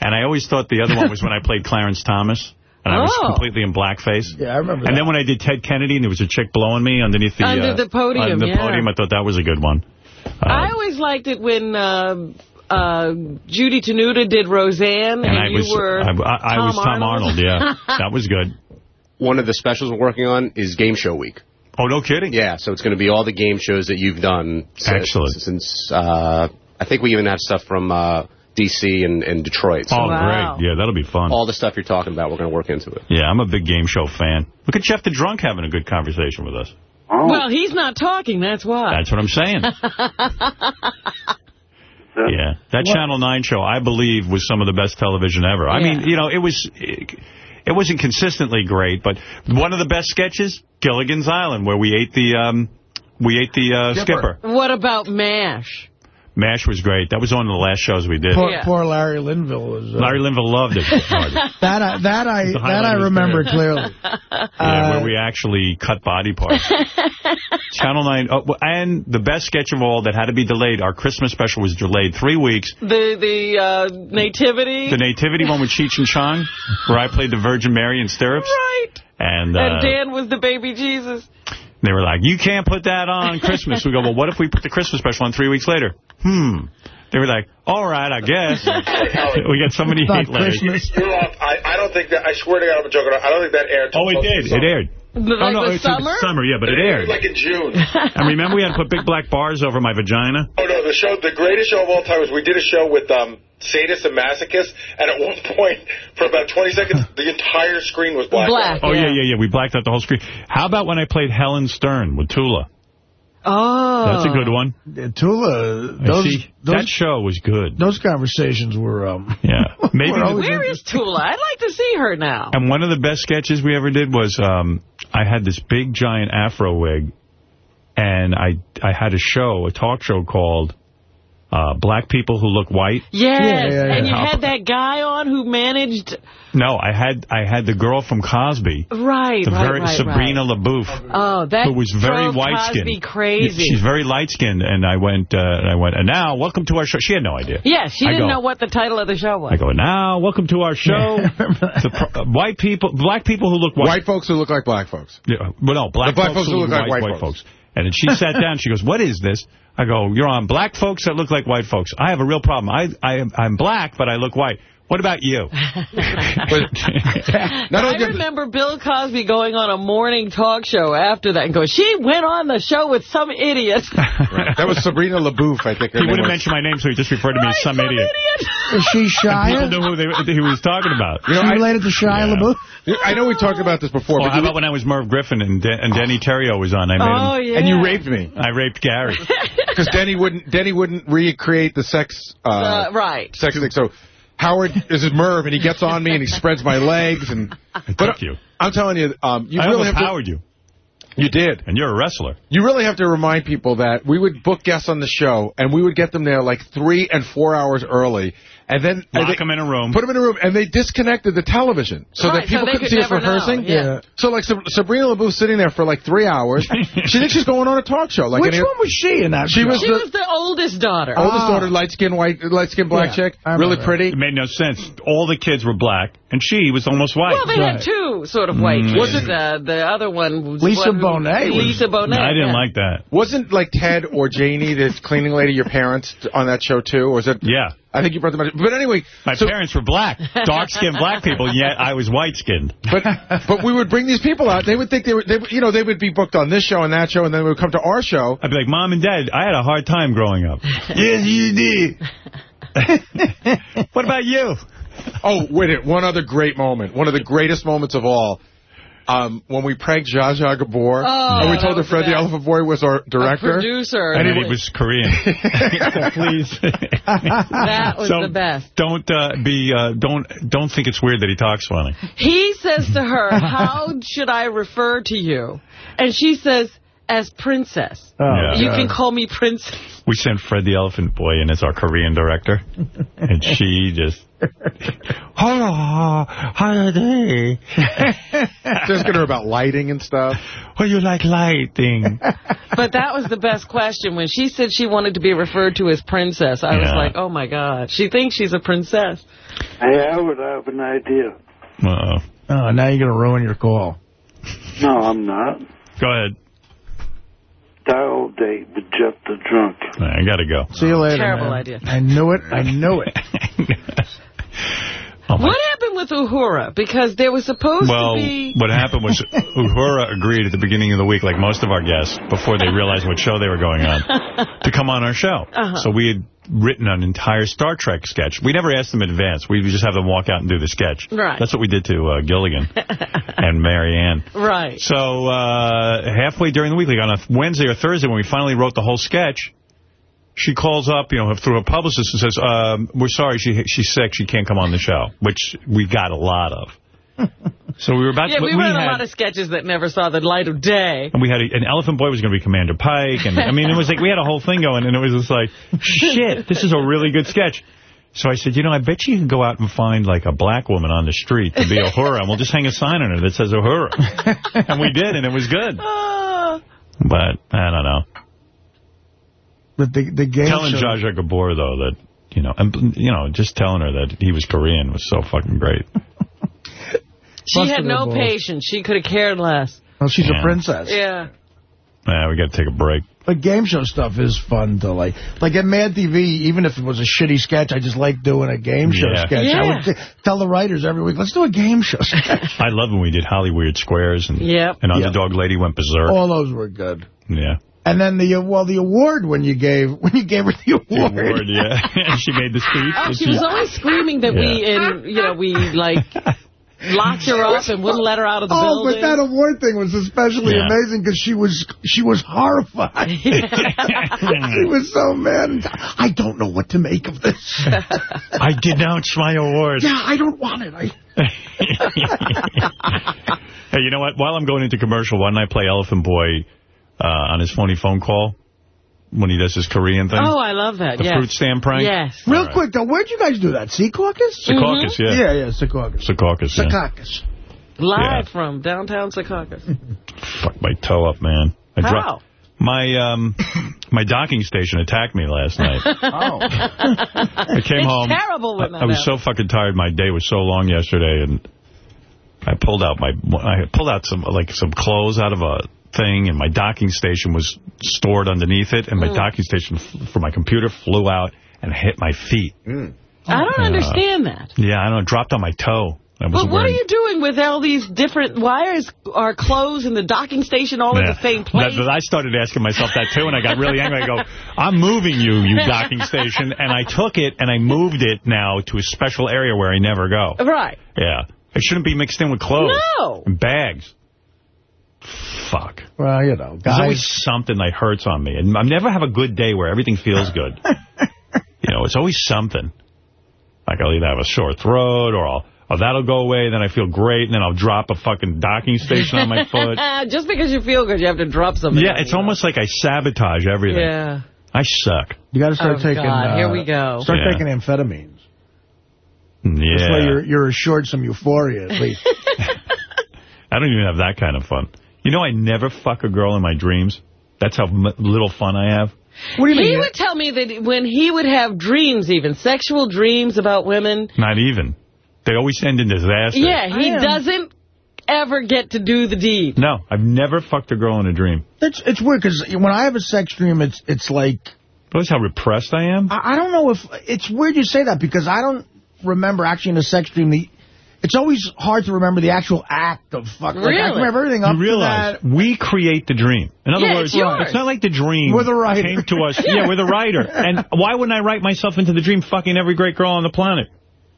And I always thought the other one was when I played Clarence Thomas, and I was Oh. completely in blackface. yeah, I remember And that. then when I did Ted Kennedy, and there was a chick blowing me underneath the... Under uh, the podium, Under the yeah. podium, I thought that was a good one. I always liked it when uh, uh, Judy Tenuta did Roseanne and, And I you was, were I, I, I Tom was Tom Arnold, yeah. That was good. One of the specials we're working on is Game Show Week. Oh, no kidding? Yeah, so it's going to be all the game shows that you've done. since- Excellent. Since, uh, I think we even have stuff from uh, D.C. and, and Detroit. So Oh, Wow. great. Yeah, that'll be fun. all the stuff you're talking about, we're going to work into it. Yeah, I'm a big game show fan. Look at Jeff the Drunk having a good conversation with us. Oh, Well, he's not talking, that's why. That's what I'm saying. Yeah, that Channel 9 show, I believe, was some of the best television ever. I mean, you know, it was... It wasn't consistently great, but one of the best sketches, Gilligan's Island, where we ate the um, we ate the uh, skipper. What about MASH? MASH was great. That was one of the last shows we did. Poor, Yeah. poor Larry Linville was. Uh, Larry Linville loved it. That I, that I that I remember career. clearly. yeah, Uh, where we actually cut body parts. Channel 9, oh, and the best sketch of all that had to be delayed, our Christmas special was delayed three weeks. The the uh, nativity? The nativity one with Cheech and Chong, where I played the Virgin Mary in stirrups. right. And, uh, and Dan was the baby Jesus. They were like, you can't put that on Christmas. We go, well, what if we put the Christmas special on three weeks later? Hmm. They were like, all right, I guess. we got so many Not hate letters. You're off. I, I don't think that, I swear to God, I'm joking. I don't think that aired. Oh, it did. It aired. Like oh, no, the it's summer? summer, yeah, but it aired. Like in June. And remember we had to put big black bars over my vagina? Oh, no, the show, the greatest show of all time was we did a show with um, sadists and masochists, and at one point, for about 20 seconds, the entire screen was black. Black. Oh, yeah, Yeah. yeah, yeah. We blacked out the whole screen. How about when I played Helen Stern with Tula? Oh. That's a good one. Uh, Tula, those, see. that show was good. those conversations were, um, Yeah. Maybe We're the- always Where is Tula? I'd like to see her now. And one of the best sketches we ever did was um, I had this big, giant afro wig, and I I had a show, a talk show called uh, Black People Who Look White. Yes, Yeah, yeah, and you had that guy on who managed... No, I had I had the girl from Cosby, Right, the right, very right, Sabrina right. Le Beauf. Oh, that who was very drove light-skinned. Cosby crazy. She's very light-skinned, and I went, uh, and I went, and now, welcome to our show. She had no idea. yeah, she I didn't go- know what the title of the show was. I go, now, welcome to our show. the pro- uh, white people, black people who look white. White folks who look like black folks. Yeah, well, no, black, The black folks, who look like white, folks. And she sat down. She goes, what is this? I go, you're on black folks that look like white folks. I have a real problem. I, I am, I'm black, but I look white. What about you? I remember Bill Cosby going on a morning talk show after that and going, she went on the show with some idiot. That was Sabrina Le Beauf, I think. her He name wouldn't was. mention my name, so he just referred to me as some idiot. Is she And shy? people knew who, they, who he was talking about. You know, she related to Shia LaBeouf? I know we talked about this before. Well, but how about when I was Merv Griffin and, De and Denny Terrio was on? I made Oh, him, yeah. And you raped me. I raped Gary. Because Denny wouldn't Denny wouldn't recreate the sex uh, Uh, right. sex thing. So Howard is his Merv, and he gets on me and he spreads my legs. And but you. I'm telling you, um, you I really have to. overpowered you. You did. And you're a wrestler. You really have to remind people that we would book guests on the show, and we would get them there like three and four hours early, and then and Lock they- them in a room. Put them in a room, and they disconnected the television so Right, that people so couldn't could see us never know, rehearsing. yeah. So like Sabrina Le Beauf sitting there for like three hours. she thinks she's going on a talk show. Like Which any- one was she in that She show? was She the was the oldest daughter. oldest daughter, light skin white, light skin black Yeah, chick, I really remember. pretty. It made no sense. All the kids were black, and she was almost white. Well, they had two sort of white Mm. kids. Was it- uh, the other one was Lisa one Bonet was- Lisa Bonet. I didn't yeah. like that. Wasn't like Ted or Janie, the cleaning lady, your parents on that show too, or was it? Yeah. I think you brought them. out. But anyway, My so- parents were black, dark-skinned black people, yet I was white-skinned. But but we would bring these people out. They would think they were, they, would- you know, they would be booked on this show and that show, and then they would come to our show. I'd be like, Mom and Dad, I had a hard time growing up. yes, you did. what about you? Oh, wait a minute. One other great moment. One of the greatest moments of all. Um, when we pranked Zsa Zsa Gabor, Oh, and we told her Fred the bad. Elephant Boy was our director. producer. And he was Korean. Please. That was So the best. Don't uh, be uh, don't don't think it's weird that he talks funny. He says to her, how should I refer to you? And she says, as princess. Yeah. You can call me princess. We sent Fred the Elephant Boy in as our Korean director, and she just. Hello, holiday. Asking her about lighting and stuff. Well, you like lighting. But that was the best question. When she said she wanted to be referred to as princess, I was like, oh, my God. She thinks she's a princess. Hey, I would have an idea. Uh-oh. Oh, now you're going to ruin your call. No, I'm not. Go ahead. Dial date with Jeff the Drunk. I got to go. See you later, Terrible man. idea. I knew it. I knew it. Oh, What happened with Uhura? Because there was supposed Well, to be... Well, what happened was Uhura agreed at the beginning of the week, like most of our guests, before they realized what show they were going on, to come on our show. Uh-huh. So we had written an entire Star Trek sketch. We never asked them in advance. We just have them walk out and do the sketch. Right. That's what we did to uh, Gilligan and Mary Ann. Right. So uh, halfway during the week, like on a Wednesday or Thursday, when we finally wrote the whole sketch, she calls up, you know, through a publicist and says, um, we're sorry, she she's sick, she can't come on the show, which we got a lot of. so we were about Yeah, to... we ran a lot of sketches that never saw the light of day. And we had a, an Elephant Boy was going to be Commander Pike, and I mean, it was like we had a whole thing going, and it was just like, shit, this is a really good sketch. So I said, you know, I bet you can go out and find like a black woman on the street to be a Uhura, and we'll just hang a sign on her that says Uhura. and we did, and it was good. But I don't know. But the, the game telling show... Zsa Zsa Gabor, though, that, you know, and, you know, just telling her that he was Korean was so fucking great. She Busted had no balls. patience. She could have cared less. Well, she's Yeah. a princess. Yeah. Yeah, we got to take a break. But game show stuff is fun to like. Like at Mad TV, even if it was a shitty sketch, I just like doing a game show Yeah. sketch. I would t- tell the writers every week, let's do a game show sketch. I love when we did Hollywood Squares and Yep. and Underdog Lady went berserk. All those were good. Yeah. And then the well, the award when you gave when you gave her the award. The award, yeah. And she made the speech. Oh, and she was always screaming that we, in, you know, we, like, locked her up and wouldn't let her out of the Oh, building. but that award thing was especially Yeah. amazing because she was she was horrified. she was so mad. I don't know what to make of this. I denounce my award. yeah, I don't want it. I Hey, you know what? While I'm going into commercial, why don't I play Elephant Boy uh, on his phony phone call when he does his Korean thing? Oh, I love that, The yes. fruit stand prank? Yes. Real All right. quick though, where'd you guys do that? Sea Caucus? Secaucus, yeah. Yeah, yeah, Secaucus. Secaucus, yeah. Secaucus. Live Yeah. from downtown Secaucus. Fuck my toe up, man. I dro- How? My um, my docking station attacked me last night. Oh. I came It's home. terrible when I, I was so fucking tired. My day was so long yesterday, and I pulled out my I pulled out some like some clothes out of a thing, and my docking station was stored underneath it, and my Mm. docking station f- for my computer flew out and hit my feet. I don't Uh, understand that. Yeah, I don't know. It dropped on my toe. I But wasn't what are you doing with all these different wires are closed and the docking station all in the same place? That- that I started asking myself that, too, and I got really angry. I go, I'm moving you, you docking station. And I took it, and I moved it now to a special area where I never go. Right. Yeah. It shouldn't be mixed in with clothes. No. And bags. Fuck. Well, you know, There's always something that hurts on me. And I never have a good day where everything feels good. you know, it's always something. Like I'll either have a sore throat or I'll, oh, that'll go away. Then I feel great. And then I'll drop a fucking docking station on my foot. Just because you feel good, you have to drop something. Yeah, it's you. almost like I sabotage everything. Yeah. I suck. You got to start Oh, taking. God, uh, here we go. Start Yeah. taking amphetamines. This Yeah. way you're, you're assured some euphoria at least. I don't even have that kind of fun. You know, I never fuck a girl in my dreams. That's how m little fun I have. What do you he mean? would tell me that when he would have dreams, even sexual dreams about women, Not even. They always end in disaster. yeah, he doesn't ever get to do the deed. No, I've never fucked a girl in a dream. It's, it's weird because when I have a sex dream, it's it's like Notice how repressed I am? I, I don't know if it's weird you say that because I don't remember actually in a sex dream the. It's always hard to remember the actual act of fuck. Like, I Really? can remember everything up You realize to that. we create the dream. In other Yeah, words, it's yours. it's not like the dream We're the writer. came to us. yeah, we're the writer. And why wouldn't I write myself into the dream fucking every great girl on the planet?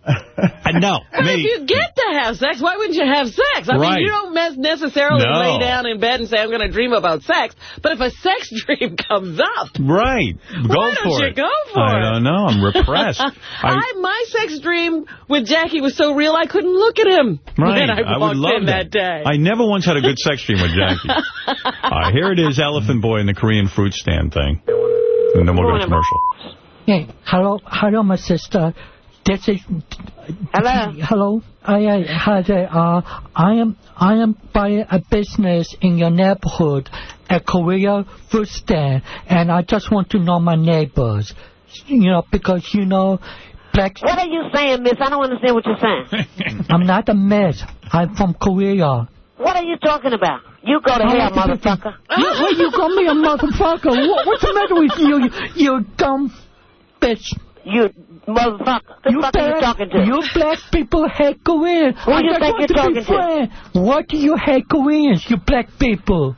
I know. But if you get to have sex, why wouldn't you have sex? I Right. mean, you don't mes- necessarily No. lay down in bed and say, I'm going to dream about sex. But if a sex dream comes up, Right. Go Why don't for you it. go for I it? don't know. I'm repressed. I, I, my sex dream with Jackie was so real I couldn't look at him right. when I I walked would love in that, day. I never once had a good sex dream with Jackie. All right, uh, here it is, Elephant Boy and the Korean fruit stand thing. And then we'll go to commercial. Hey, hello, hello, my sister. This is. Hello. Hello. I, I had a, uh, I am, I am buying a business in your neighborhood, a Korea food stand, and I just want to know my neighbors. You know, because you know, black. What are you saying, miss? I don't understand what you're saying. I'm not a mess. I'm from Korea. What are you talking about? You go to hell, want to be- motherfucker. You, well, you call me a motherfucker. What, what's the matter with you, you, you dumb bitch? You motherfucker. The you fuck are you talking to? You black people hate Koreans. Who I you think you're talking to? What do you hate Koreans, you black people?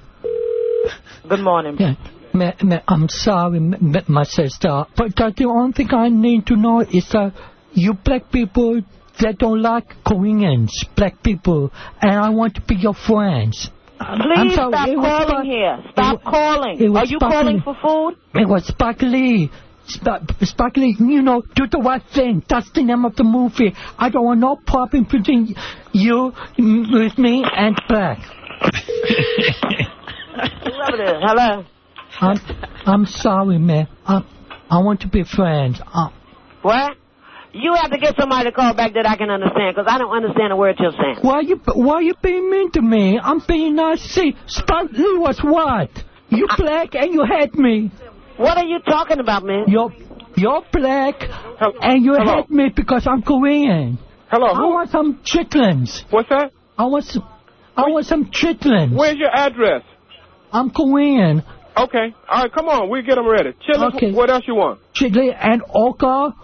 Good morning. Yeah. Ma, ma, I'm sorry, my sister, but the only thing I need to know is that you black people that don't like Koreans, black people, and I want to be your friends. I'm Please sorry, stop calling here. Stop it- calling. it Are you calling for food? It was Spike Lee. Sp- Spike Lee, you know, do the right thing. That's the name of the movie. I don't want no problem between you, with me, and black. Whoever it is. Hello. I'm, I'm sorry, man. I, I want to be friends. Uh, What? You have to get somebody to call back that I can understand, because I don't understand a word you're saying. why you why you being mean to me? I'm being nice. See, Spike Lee was what? You black and you hate me. What are you talking about, man? You're you're black and you Hello. hate me because I'm Korean. Hello, I who? want some chitlins. What's that? I want some. I want some chitlins. Where's your address? I'm Korean. Okay. All right, come on. We'll get them ready. Chitlins, Okay. what else you want? Chitlin and Oka.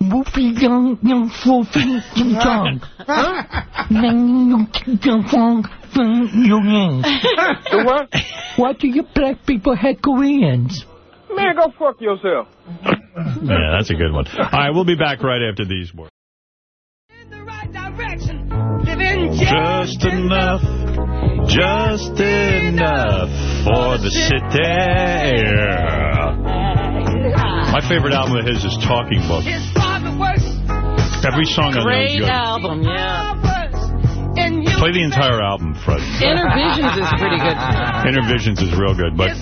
Mufi young young fufi young. Young fong fong young. The what? Why do you black people hate Koreans? Man, go fuck yourself. Yeah, that's a good one. All right, we'll be back right after these words. Just enough, just enough for the city. My favorite album of his is Talking Book. Every song on there is Great album, yeah. Play the entire album, Fred. Innervisions is pretty good. Innervisions is real good, but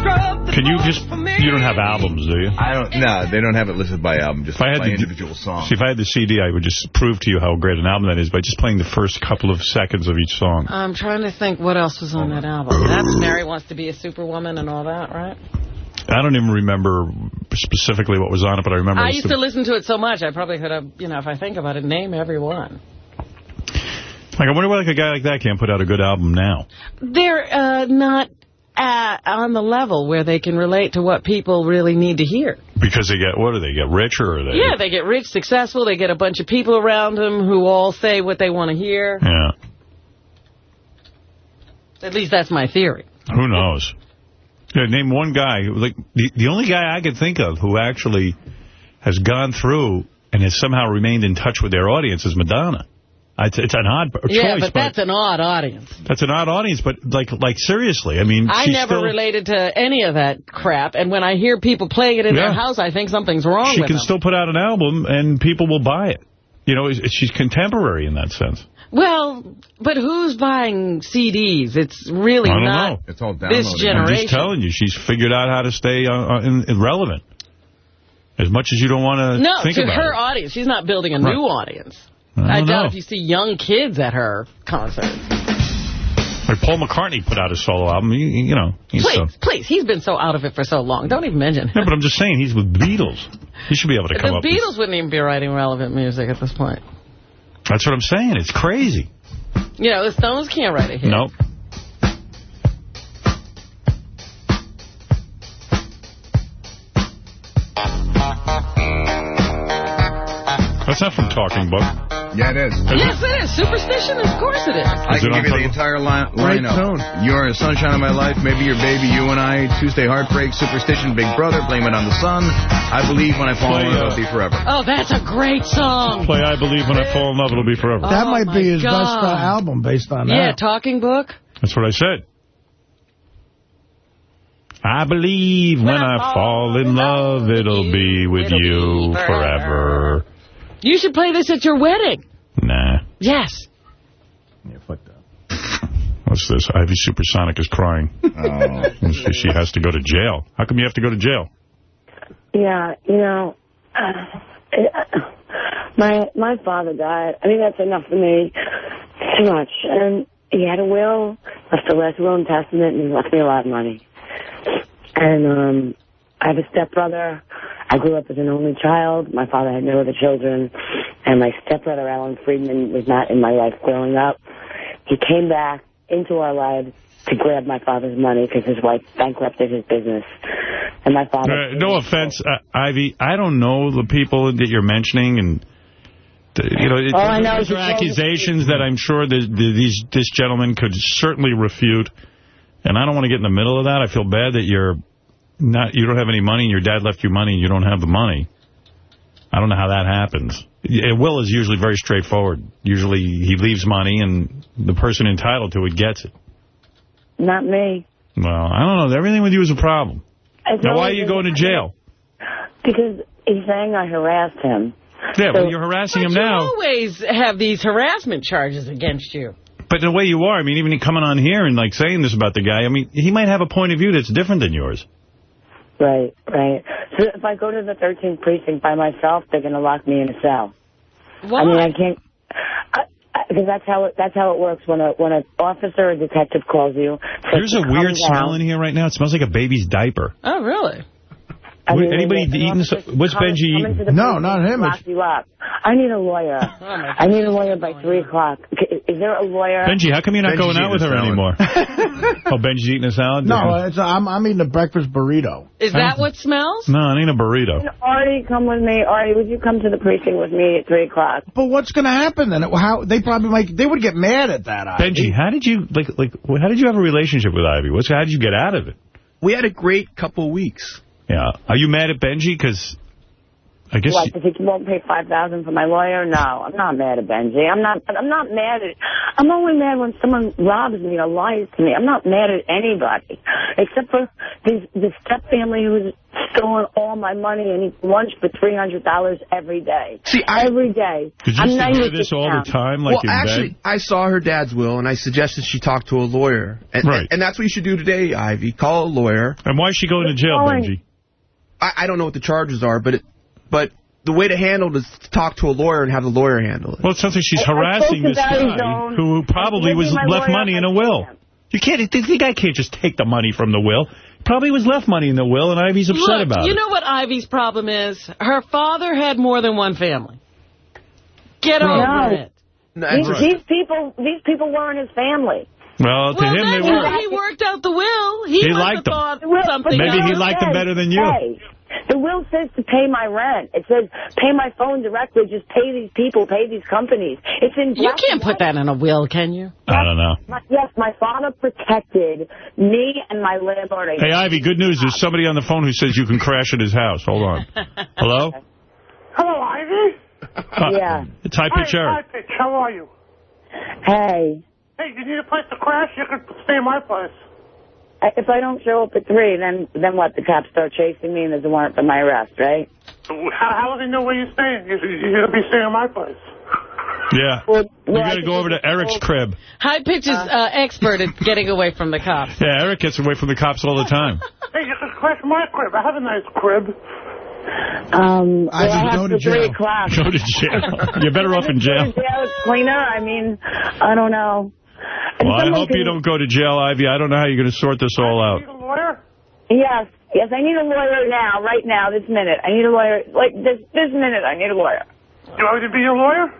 can you just, you don't have albums, do you? I don't. No, they don't have it listed by album, just If I had by the- individual song. See, if I had the CD, I would just prove to you how great an album that is by just playing the first couple of seconds of each song. I'm trying to think what else was on that album. That's Mary Wants to Be a Superwoman and all that, right? I don't even remember specifically what was on it, but I remember... I used to listen to it so much, I probably could have, you know, if I think about it, name every one. Like, I wonder why like, a guy like that can't put out a good album now. They're uh, not uh, on the level where they can relate to what people really need to hear. Because they get, what do they get, richer or they? Yeah, they get rich, successful, they get a bunch of people around them who all say what they want to hear. Yeah. At least that's my theory. Who knows? Yeah, name one guy. Like the, the only guy I could think of who actually has gone through and has somehow remained in touch with their audience is Madonna. It's, it's an odd choice, yeah, but that's an odd audience. that's an odd audience. But like, like seriously, I mean, I never still, related to any of that crap, and when I hear people playing it in Yeah. their house, I think something's wrong she with can them. still put out an album and people will buy it. You know, she's contemporary in that sense. Well, but who's buying CDs? It's really I don't know. It's all this I'm just telling you, she's figured out how to stay uh, uh, in, in relevant. As much as you don't want to No, think to about her it. audience. She's not building a Right. new audience. I I, don't doubt know. if you see young kids at her concerts. Like Paul McCartney put out a solo album. He, you know, he's Please, so. please. He's been so out of it for so long. Don't even mention him. Yeah, but I'm just saying, he's with Beatles. He should be able to The come up with... Beatles wouldn't even be writing relevant music at this point. That's what I'm saying. It's crazy. You know, the Stones can't write a hit. Nope. That's not from Talking Book. Yeah, it is. Yes, it is. Superstition? Of course it is. I Is can give you the entire line, Great lineup. tune. You're a sunshine of my life, maybe your baby, you and I, Tuesday Heartbreak, Superstition, Big Brother, Blame It on the Sun. I believe when I fall Play, in love, uh, it'll be forever. Oh, that's a great song. Play I Believe When I Fall in Love, It'll Be Forever. That Oh, might be his best uh, album based on Yeah, that. Yeah, talking Book. That's what I said. I believe when I fall in love, it'll be with it'll you be forever. You should play this at your wedding. Nah. Yes. What's this? Ivy Supersonic is crying. Oh. she, she has to go to jail. How come you have to go to jail? Yeah, you know, uh, my my father died. I mean, that's enough for me. Too much. And he had a will, left a last will and testament, and he left me a lot of money. And um, I have a stepbrother. I grew up as an only child. My father had no other children. And my stepbrother, Alan Friedman, was not in my life growing up. He came back into our lives to grab my father's money because his wife bankrupted his business. And my father... Uh, no offense, uh, Ivy. I don't know the people that you're mentioning, and uh, you know, it, All I know is these are you told me- accusations that I'm sure that the, these this gentleman could certainly refute. And I don't want to get in the middle of that. I feel bad that you're not, you don't have any money, and your dad left you money, and you don't have the money. I don't know how that happens. Will is usually very straightforward. Usually he leaves money, and the person entitled to it gets it. Not me. Well, I don't know. Everything with you is a problem. It's Now, why are you going to jail? Because he's saying I harassed him. Yeah, So- well, you're harassing him You now. always have these harassment charges against you. But the way you are, I mean, even coming on here and, like, saying this about the guy, I mean, he might have a point of view that's different than yours. Right, right. So if I go to the 13th precinct by myself, they're going to lock me in a cell. Why? I mean, I can't. Because that's how it that's how it works when a when an officer or detective calls you. There's a weird down. smell in here right now. It smells like a baby's diaper. Oh, really? I mean, anybody an eating what's come- Benjy eating? No, not him. Lock you up. I need a lawyer. Oh, I need a lawyer by three o'clock. Is there a lawyer? Benjy, how come you're not Benjy's going out with her a salad. anymore? oh, Benjy's eating a salad? No, it's a, I'm, I'm eating a breakfast burrito. Is that what smells? No, it ain't a burrito. Artie, come with me. Artie, would you come to the precinct with me at three o'clock? But what's going to happen then? How they probably might they would get mad at that. Ivy. Benjy, how did you, like, like, how did you have a relationship with Ivy? What's, how did you get out of it? We had a great couple weeks. Yeah. Are you mad at Benjy? Because I guess... What, because he won't pay five thousand for my lawyer? No, I'm not mad at Benjy. I'm not. I'm not mad at. I'm only mad when someone robs me or lies to me. I'm not mad at anybody, except for this this step family who's stolen all my money and eats lunch for three hundred dollars every day. See, I- every day. Did you I'm hear 96 this all now. the time, like well, in actually, bed? I saw her dad's will, and I suggested she talk to a lawyer. And, Right. And that's what you should do today, Ivy. Call a lawyer. And why is she going to jail, calling. Benjy? I, I don't know what the charges are, but it, but the way to handle it is to talk to a lawyer and have the lawyer handle it. Well, it sounds like she's I- I harassing spoke this guy Zone. who probably was left money in a will. plan. You can't, the, the guy can't just take the money from the will. Probably was left money in the will, and Ivy's upset Look, about you it. You know what Ivy's problem is? Her father had more than one family. Get over No. it. These, right. these people, these people weren't his family. Well, to Well, him, they were. he worked out the will. He, He liked them. thought something. Maybe he liked them better than you. Pay. The will says to pay my rent. It says pay my phone directly. Just pay these people, pay these companies. It's in. You can't put that in a will, can you? I don't know. My, yes, my father protected me and my landlord. Hey, Ivy, good news. There's somebody on the phone who says you can crash at his house. Hold on. Hello? Hello, Ivy. Uh, Yeah. It's High Pitch Hi, Eric. Hi, Pitch. How are you? Hey, Hey, you need a place to crash? You can stay in my place. I- if I don't show up at three, then then what? The cops start chasing me, and there's a warrant for my arrest, right? How, how will they know where you're staying? You, you're going to be staying in my place. Yeah. You got to go over to Eric's crib. High Pitch is uh, expert at getting away from the cops. Yeah, Eric gets away from the cops all the time. Hey, you can crash my crib. I have a nice crib. Um, I well, should go have to to three jail. o'clock. Go to jail. You're better off in jail. jail is cleaner. I mean, I don't know. Well, I hope you don't go to jail, Ivy. I don't know how you're going to sort this all out. a lawyer? Yes, yes, I need a lawyer now, right now, this minute. I need a lawyer, like, this this minute, I need a lawyer. You want me to be your lawyer?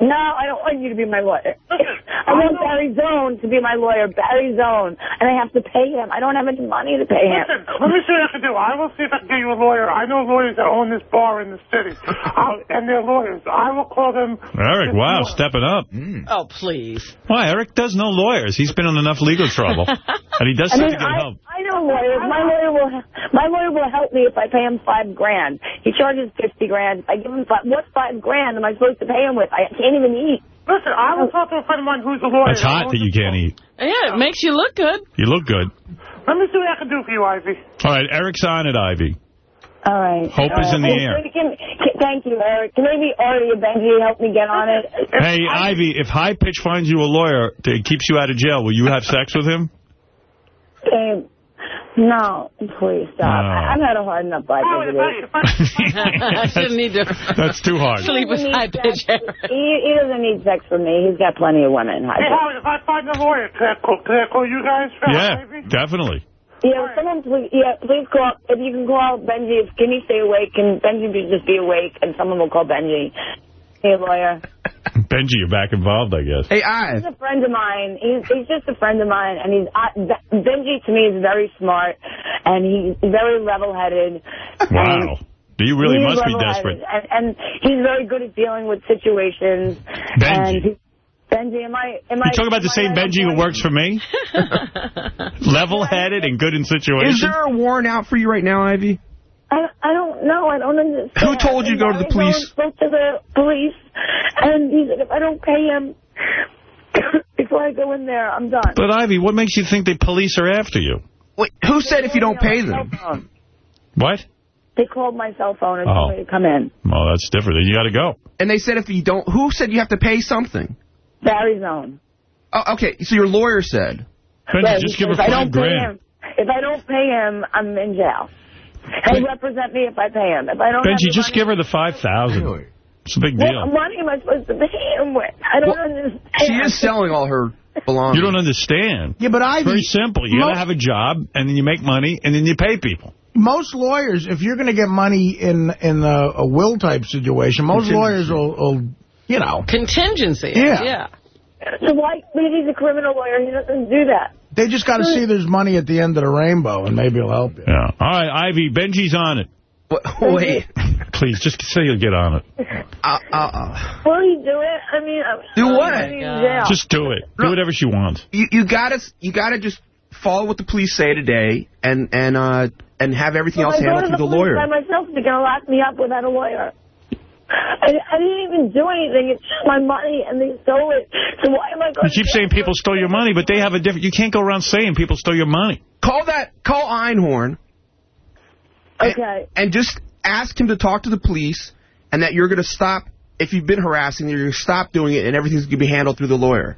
No, I don't want you to be my lawyer. I want Barry Zone to be my lawyer, Barry Zone, and I have to pay him. I don't have any money to pay him. Listen, let me see what I can do. I will see if I can get you a lawyer. I know lawyers that own this bar in the city, uh, and they're lawyers. I will call them. Eric, wow, stepping up. Oh, please. Why, Eric does know lawyers. He's been in enough legal trouble. and he does I seem mean, to get I, help. I know lawyers. My lawyer will my lawyer will help me if I pay him five grand. He charges fifty grand. If I give him five, what five grand am I supposed to pay him with? I can't even eat. Listen, I will talk to a friend of mine who's a lawyer. It's hot that you can't eat. Yeah, it makes you look good. You look good. Let me see what I can do for you, Ivy. All right, Eric's on it, Ivy. All right. Hope All is in the Hey, air. Can, can, thank you, Eric. Can maybe Artie or Benjy help me get on it? Hey, Ivy, if High Pitch finds you a lawyer that keeps you out of jail, will you have sex with him? Babe, no, please stop. No. I, I've had a hard enough life as it is. I shouldn't need to That's too hard. sleep with He High Pitch. sex. He, he doesn't need sex from me. He's got plenty of women. High Hey, pitch. Howard, if I find a lawyer, can I call, can I call you guys? for Yeah, Ivy? definitely. Yeah, someone please, yeah, please call, if you can call Benjy, if, can he stay awake? Can Benjy be, just be awake and someone will call Benjy? Hey, lawyer. Benjy, you're back involved, I guess. Hey, I. He's a friend of mine. He's, he's just a friend of mine, and he's Be- Benjy to me is very smart, and he's very level-headed. Wow. You really He's must be desperate. And, and he's very good at dealing with situations. Benjy. And he, Benjy, am I? Am I? You talking about the same Benjy who works for me? Level-headed and good in situations? Is there a warrant out for you right now, Ivy? I, I don't know. I don't understand. Who told you to go to the And I police? spoke to the police, and he said if I don't pay him before I go in there, I'm done. But, Ivy, what makes you think the police are after you? Wait, who said if you don't pay them? What? They called my cell phone and Oh. told me to come in. Well, that's different. Then you got to go. And they said if you don't, who said you have to pay something? Barry Zone. Oh, okay, so your lawyer said. Benjy, Right, just give her said, five grand. him, if I don't pay him, I'm in jail. He'll represent me if I pay him. If I don't Benjy, just the give her the 5000 It's a big deal. what money am I supposed to pay him with? I don't understand. She is selling all her belongings. You don't understand. Yeah, but It's Ivy... very simple. You got to have a job, and then you make money, and then you pay people. Most lawyers, if you're going to get money in in a, a will type situation, most lawyers will, will, you know, Contingency. Yeah. Yeah. So why? Because he's a criminal lawyer. He doesn't do that. They just got to see there's money at the end of the rainbow, and maybe it'll help you. Yeah. All right, Ivy, Benjy's on it. Wait. Please, just say you'll get on it. Uh, uh, uh. Will he do it? I mean, I'm- Do I'm what? in. Just do it. Do whatever she wants. You, you gotta, you gotta just follow what the police say today, and and uh and have everything Well, else handled through the police lawyer. by myself. They're going to lock me up without a lawyer. I, I didn't even do anything. It's just my money, and they stole it. So why am I going You keep saying people stole your money, but they have a different... You can't go around saying people stole your money. Call that, call Einhorn, Okay. and just ask him to talk to the police, and that you're gonna stop. If you've been harassing, you're gonna stop doing it, and everything's gonna be handled through the lawyer.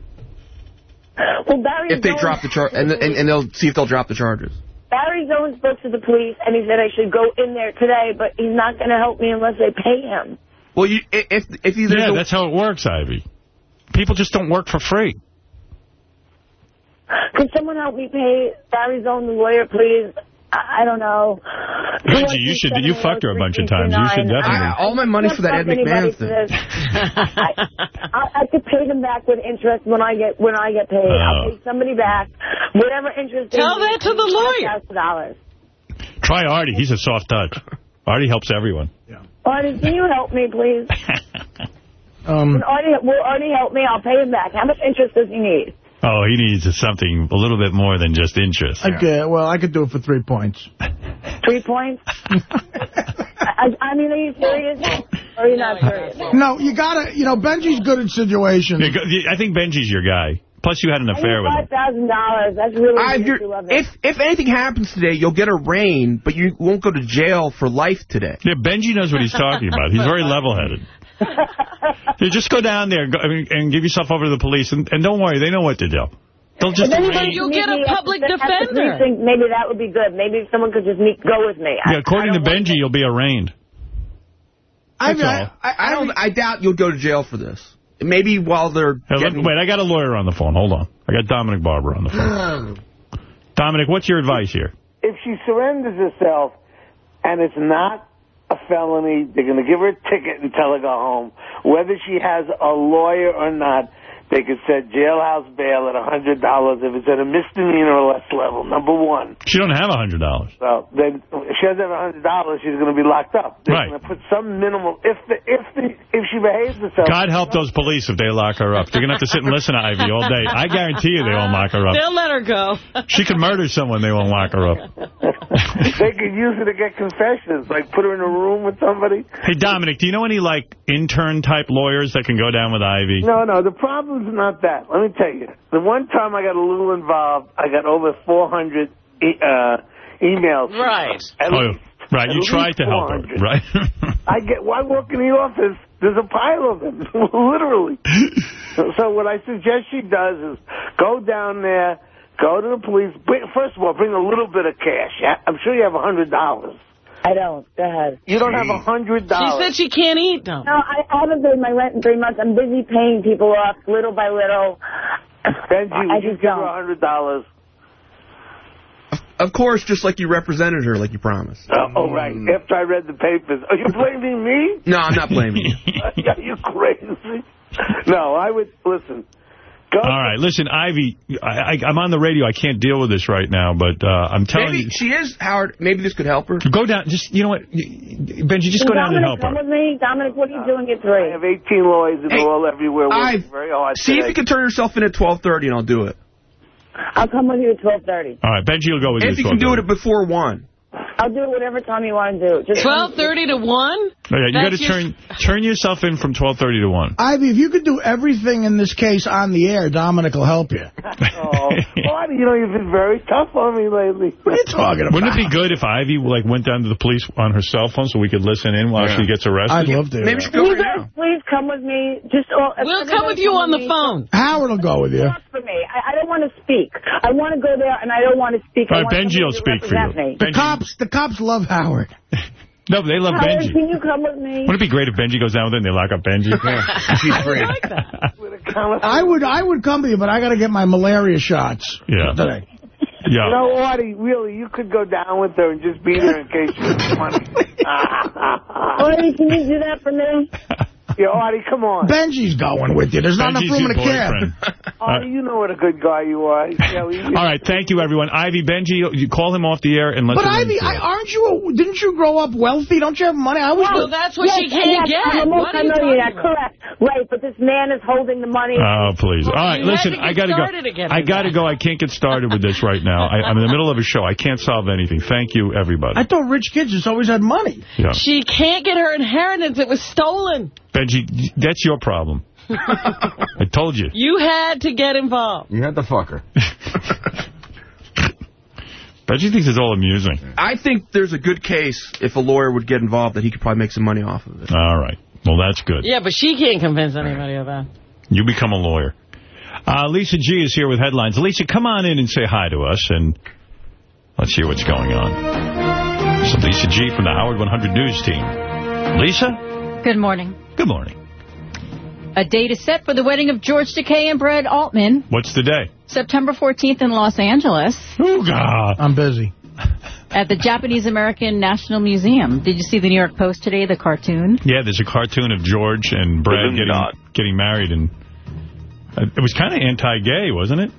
Well, Barry If they Jones- drop the charge, and, and and they'll see if they'll drop the charges. Barry Jones spoke to the police, and he said I should go in there today, but he's not going to help me unless they pay him. Well, you if if either Yeah, that's how it works, Ivy. People just don't work for free. Can someone help me pay Barry own lawyer, please? I, I don't know. Benjy, you should. You fucked her a bunch of times. You should definitely. I- all my money's for that Ed McMahon anybody thing. I, I, I could pay them back with interest when I get when I get paid. I'll oh. pay somebody back whatever interest. they Tell that to the lawyer. $5,000. Try Artie. He's a soft touch. Artie helps everyone. Artie, can you help me, please? Um, Can Artie, will Artie help me? I'll pay him back. How much interest does he need? Oh, he needs something a little bit more than just interest. Okay, well, I could do it for three points. Three points? I, I mean, are you serious? Or are you not serious? No, you gotta, you know, Benjy's good at situations. Yeah, I think Benjy's your guy. Plus, you had an affair with him. $5,000. That's really I, ridiculous you're, it. if if anything happens today, you'll get a rain, but you won't go to jail for life today. Yeah, Benjy knows what he's talking about. He's very level-headed. You just go down there go, I mean, and give yourself over to the police, and, and don't worry, they know what to do. They'll just If anybody You'll get a me at public the- at the defender. precinct, maybe that would be good. Maybe someone could just meet, go with me. Yeah, according to Benjy, you'll be arraigned. I, That's all. I, I, don't. I doubt you'll go to jail for this. Maybe while they're Hey, getting- wait, I got a lawyer on the phone. Hold on. I got Dominic Barbara on the phone. Dominic, what's your advice here? if she surrenders herself and it's not a felony, they're going to give her a ticket and tell her to go home. Whether she has a lawyer or not, they could set jailhouse bail at a $100 if it's at a misdemeanor or less level, number one. She don't have a $100. So then, if she doesn't have a hundred dollars, she's going to be locked up. They're Right. going to put some minimal. If the if the if she behaves herself, God help those police if they lock her up. They're going to have to sit and listen to Ivy all day. I guarantee you they won't lock her up. They'll let her go. She could murder someone, they won't lock her up. they could use her to get confessions, like put her in a room with somebody. Hey, Dominic, do you know any, like, intern-type lawyers that can go down with Ivy? No, no, the problem's not that. Let me tell you. The one time I got a little involved, I got over 400 e- uh, emails. Right. At Oh, least. right, you At tried least to help her, 400. right? I get, when I walk in the office, there's a pile of them, literally. so, so what I suggest she does is go down there, go to the police. Bring, first of all, bring a little bit of cash. I'm sure you have a $100. I don't. Go ahead. You don't have a $100. She said she can't eat. No. No, I haven't paid my rent in three months. I'm busy paying people off little by little. Benjy, I you just give don't. her a $100? Of course, just like you represented her, like you promised. Oh, oh, right. Mm. After I read the papers. Are you blaming me? No, I'm not blaming you. Are you crazy? No, I would, listen. Go All right, listen, Ivy, I, I, I'm on the radio. I can't deal with this right now, but uh, I'm telling Maybe she is, Howard. Maybe this could help her. go down. Just you know what, Benjy, just go down and help Dominic, come her. with me. Dominic, what are you doing at three? I have 18 lawyers and Hey, they're all everywhere working I've- very hard See if you can turn yourself in at 12:30, and I'll do it. I'll come with you at 12.30. All right, Benji will go with If you. you can do 12:30. it before one. I'll do it whatever time you want to do. Just 12.30 to 1? Oh, yeah, you got to turn turn yourself in from 12:30 to 1. Ivy, if you could do everything in this case on the air, Dominic will help you. Oh, Marty, you know, you've been very tough on me lately. What are you talking about? Wouldn't it be good if Ivy like went down to the police on her cell phone so we could listen in while she gets arrested? I'd love to. Maybe she Can go you right guys now. please come with me? Just oh, all, We'll come with you on the phone. Howard will go with you. Talk for me. I, I don't want to speak. I want to go there, and I don't want to speak. All I right, want Benjy will speak for you. Me. The Benjy- cops, the cops love Howard. No, they love Howard, Benjy. can you come with me? Wouldn't it be great if Benjy goes down with it and they lock up Benjy? She's free. I would, I would come to you, but I got to get my malaria shots Yeah. today. You Yeah. know, Artie, really, you could go down with her and just be there in case you need money. Artie, can you do that for me? yeah, Artie, come on. Benjy's going with you. There's not Benjy's enough room in the a cab. Artie, you know what a good guy you are. You know, you- All right, thank you, everyone. Ivy, Benjy, you call him off the air and let's. But Ivy, I, aren't you? A, didn't you grow up wealthy? Don't you have money? I was. Well, that's what yes, she can't yes, get. I'm What are you multimillionaire, talking about? correct. Right, but this man is holding the money. Oh, please. All right, You had listen, to get I got to go. again I got to go. I can't get started with this right now. I, I'm in the middle of a show. I can't solve anything. Thank you, everybody. I thought rich kids just always had money. Yeah. She can't get her inheritance. It was stolen. Benjy, that's your problem. I told you. You had to get involved. You had to fuck her. Benjy thinks it's all amusing. I think there's a good case if a lawyer would get involved that he could probably make some money off of it. All right. Well, that's good. Yeah, but she can't convince anybody of that. You become a lawyer. Uh, Lisa G is here with headlines. Lisa, come on in and say hi to us, and let's hear what's going on. So Lisa G from the Howard 100 News team. Lisa, Good morning. good morning. A date is set for the wedding of George Takei and Brad Altman, What's the day? September 14th in Los Angeles. Oh, God. I'm busy. at the Japanese American National Museum. Did you see the New York Post today, the cartoon? Yeah, there's a cartoon of George and Brad getting getting married, and uh, it was kind of anti-gay, wasn't it?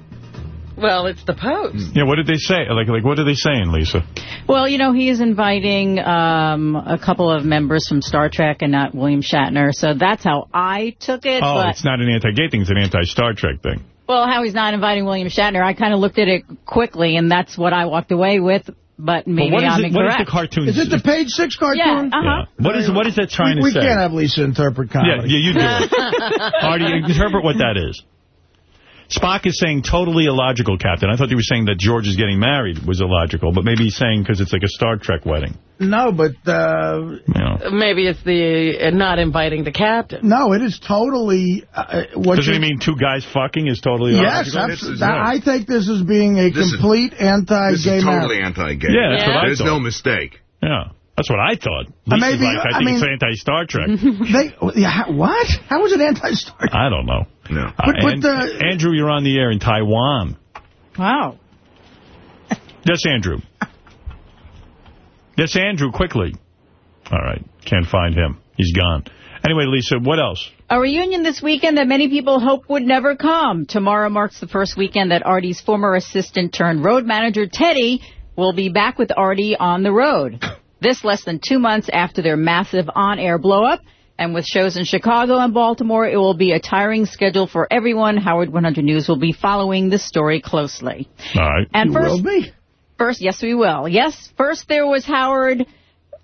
Well, it's the Post. Yeah, what did they say? Like, like what are they saying, Lisa? Well, you know, he is inviting um, a couple of members from Star Trek and not William Shatner, so that's how I took it. oh, but it's not an anti-gay thing; it's an anti-Star Trek thing. Well, how he's not inviting William Shatner, I kind of looked at it quickly, and that's what I walked away with. But maybe what is I'm it- what is the cartoon? Is it the page six cartoon? Yeah, uh-huh. What is what is that trying we, to we say? can't have Lisa interpret Yeah, comedy. yeah, you do it. Artie, interpret what that is. Spock is saying totally illogical, Captain. I thought he was saying that George is getting married was illogical, but maybe he's saying because it's like a Star Trek wedding. No, but... Uh, Maybe it's the uh, not inviting the captain. no, it is totally... Uh, what Doesn't you- it mean two guys fucking is totally Yes, illogical? absolutely. I take this as being a This complete anti-gay This is totally anti-gay. Yeah, that's what I There's thought. no mistake. Yeah, that's what I thought. Uh, Lisa's maybe- like, I I think mean- it's anti-Star Trek. they, yeah, how- what? How is it anti-Star Trek? I don't know. No. Uh, but- but and, the- Andrew, you're on the air in Taiwan. Wow. Yes, Andrew. Yes, Andrew, quickly. All right, can't find him. He's gone. Anyway, Lisa, what else? A reunion this weekend that many people hoped would never come. Tomorrow marks the first weekend that Artie's former assistant turned road manager, Teddy, will be back with Artie on the road. This less than two months after their massive on-air blow-up. And with shows in Chicago and Baltimore, it will be a tiring schedule for everyone. Howard 100 News will be following this story closely. All right. And You first, will be. First, yes, we will. Yes, first there was Howard,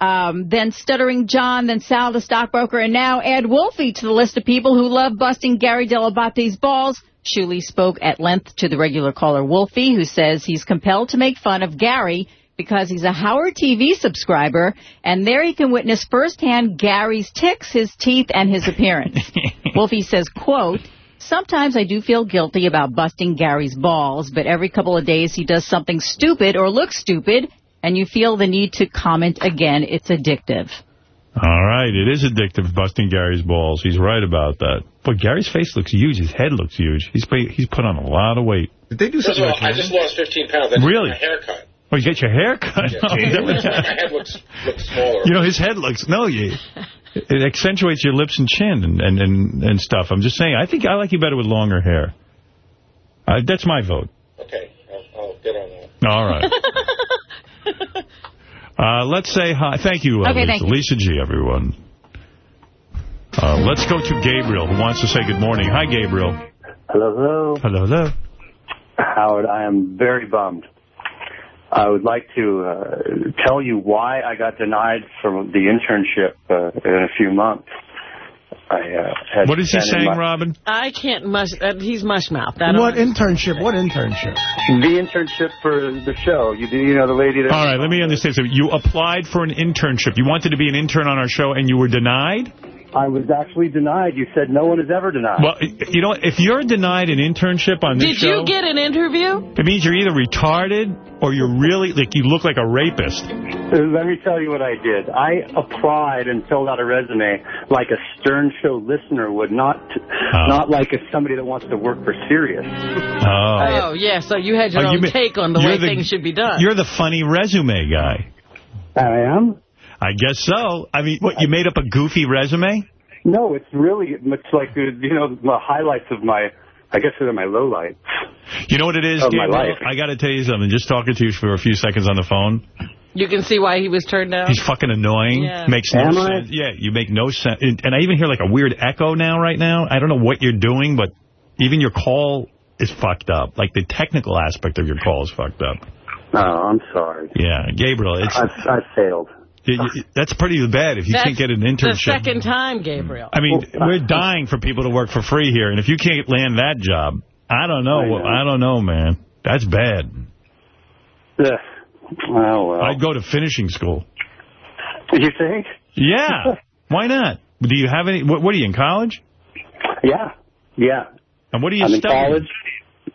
um, then Stuttering John, then Sal the stockbroker, and now add Wolfie to the list of people who love busting Gary Dell'Abate's balls. Shuli spoke at length to the regular caller Wolfie, who says he's compelled to make fun of Gary because he's a Howard TV subscriber, and there he can witness firsthand Gary's ticks, his teeth, and his appearance. Wolfie says, quote, Sometimes I do feel guilty about busting Gary's balls, but every couple of days he does something stupid or looks stupid, and you feel the need to comment again. It's addictive. All right, it is addictive, busting Gary's balls. He's right about that. But Gary's face looks huge. His head looks huge. He's put- he's put on a lot of weight. Did they do First of all, I just lost 15 pounds. I Really? got my haircut. Oh, you get your hair cut? Yeah. That was- my head looks looks smaller. you know, his head looks, no, you, it accentuates your lips and chin and, and, and, and stuff. I'm just saying, I think I like you better with longer hair. Uh, that's my vote. Okay, I'll, I'll get on that. All right. uh, let's say hi. Thank you, uh, Okay, Lisa. thank you. Lisa G, everyone. Uh, let's go to Gabriel, who wants to say good morning. Hi, Gabriel. Hello, hello. Hello, hello. Howard, I am very bummed. I would like to uh, tell you why I got denied from the internship uh, in a few months. I uh, had What is he sent saying, my- Robin? I can't mush. Uh, he's mush mouth. I What internship? What internship? The internship for the show. You, you know the lady that. All right, let me understand. So you applied for an internship. You wanted to be an intern on our show, and you were denied? I was actually denied. You said no one is ever denied. Well, you know, if you're denied an internship on this Did show... you get an interview? It means you're either retarded or you're really, like, you look like a rapist. Uh, Let me tell you what I did. I applied and filled out a resume like a Stern Show listener would, not not like a somebody that wants to work for Sirius. Oh. Oh, yeah, so you had your Oh, you own mean- take on the way the- things should be done. You're the funny resume guy. I am? I guess so. I mean, what, you made up a goofy resume? No, it's really much like, uh, you know, the highlights of my, I guess they're my lowlights. You know what it is, Of my life. I got to tell you something. Just talking to you for a few seconds on the phone, You can see why he was turned down. he's fucking annoying. Yeah. Makes no Am I? sense. Yeah, you make no sense. And and I even hear like a weird echo now, right now. I don't know what you're doing, but even your call is fucked up. Like the technical aspect of your call is fucked up. Oh, I'm sorry. Yeah, Gabriel, it's I've, I've failed. You- you- that's pretty bad if you That's can't get an the internship. second time, Gabriel. I mean, we're dying for people to work for free here, and if you can't land that job, I don't know. I know. I, don't know, man. That's bad. Yeah. Oh, well. I'd go to finishing school. You think? Yeah. Why not? Do you have any? What, what are you in college? Yeah. Yeah. And what are you I'm in studying? college.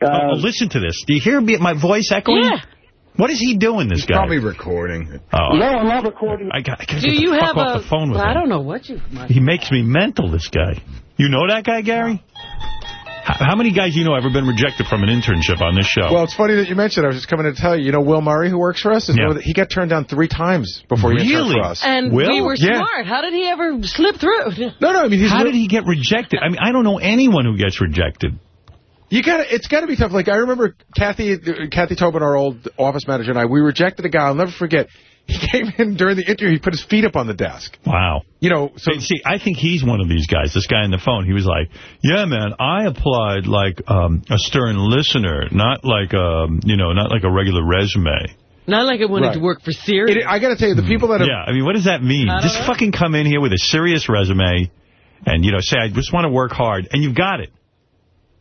Oh, Uh, oh, listen to this. Do you hear me- my voice echoing? Yeah. What is he doing, this guy? He's probably recording. Oh, no, I'm not recording. I got, I got Do you have fuck off a... the phone with I him. don't know what you... He makes me mental, this guy. You know that guy, Gary? How, How many guys you know ever been rejected from an internship on this show? Well, it's funny that you mentioned. I was just coming to tell you. You know, Will Murray, who works for us, is Yeah. one of the- he got turned down three times before he interned for us. And Will? we were Yeah. smart. How did he ever slip through? No, no. I mean, he's How did he get rejected? I mean, I don't know anyone who gets rejected. You got to It's got to be tough. Like I remember Kathy, Kathy Tobin, our old office manager, and I. We rejected a guy. I'll never forget. He came in during the interview. He put his feet up on the desk. Wow. You know, so Hey, see, I think he's one of these guys. This guy on the phone, he was like, "Yeah, man, I applied like um, a stern listener, not like um, you know, not like a regular resume." Not like I wanted Right. to work for Sirius. It, I got to tell you, the people that have Yeah, I mean, what does that mean? Just know. fucking come in here with a serious resume, and you know, say I just want to work hard, and you've got it.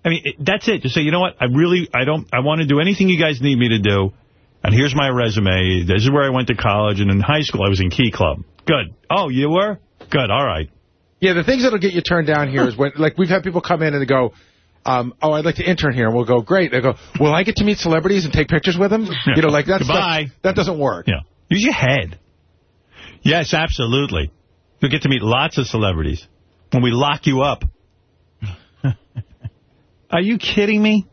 I mean, it, that's it. Just say, you know what? I really, I don't, I want to do anything you guys need me to do, and here's my resume. This is where I went to college, and in high school I was in Key Club. Good. Oh, you were? Good. All right. Yeah, the things that'll get you turned down here is when, like, we've had people come in and they go, um, oh, I'd like to intern here. And we'll go, great. They go, will I get to meet celebrities and take pictures with them? You know, like, that's Goodbye. That, that doesn't work. Yeah. Use your head. Yes, absolutely. You'll get to meet lots of celebrities when we lock you up. Are you kidding me?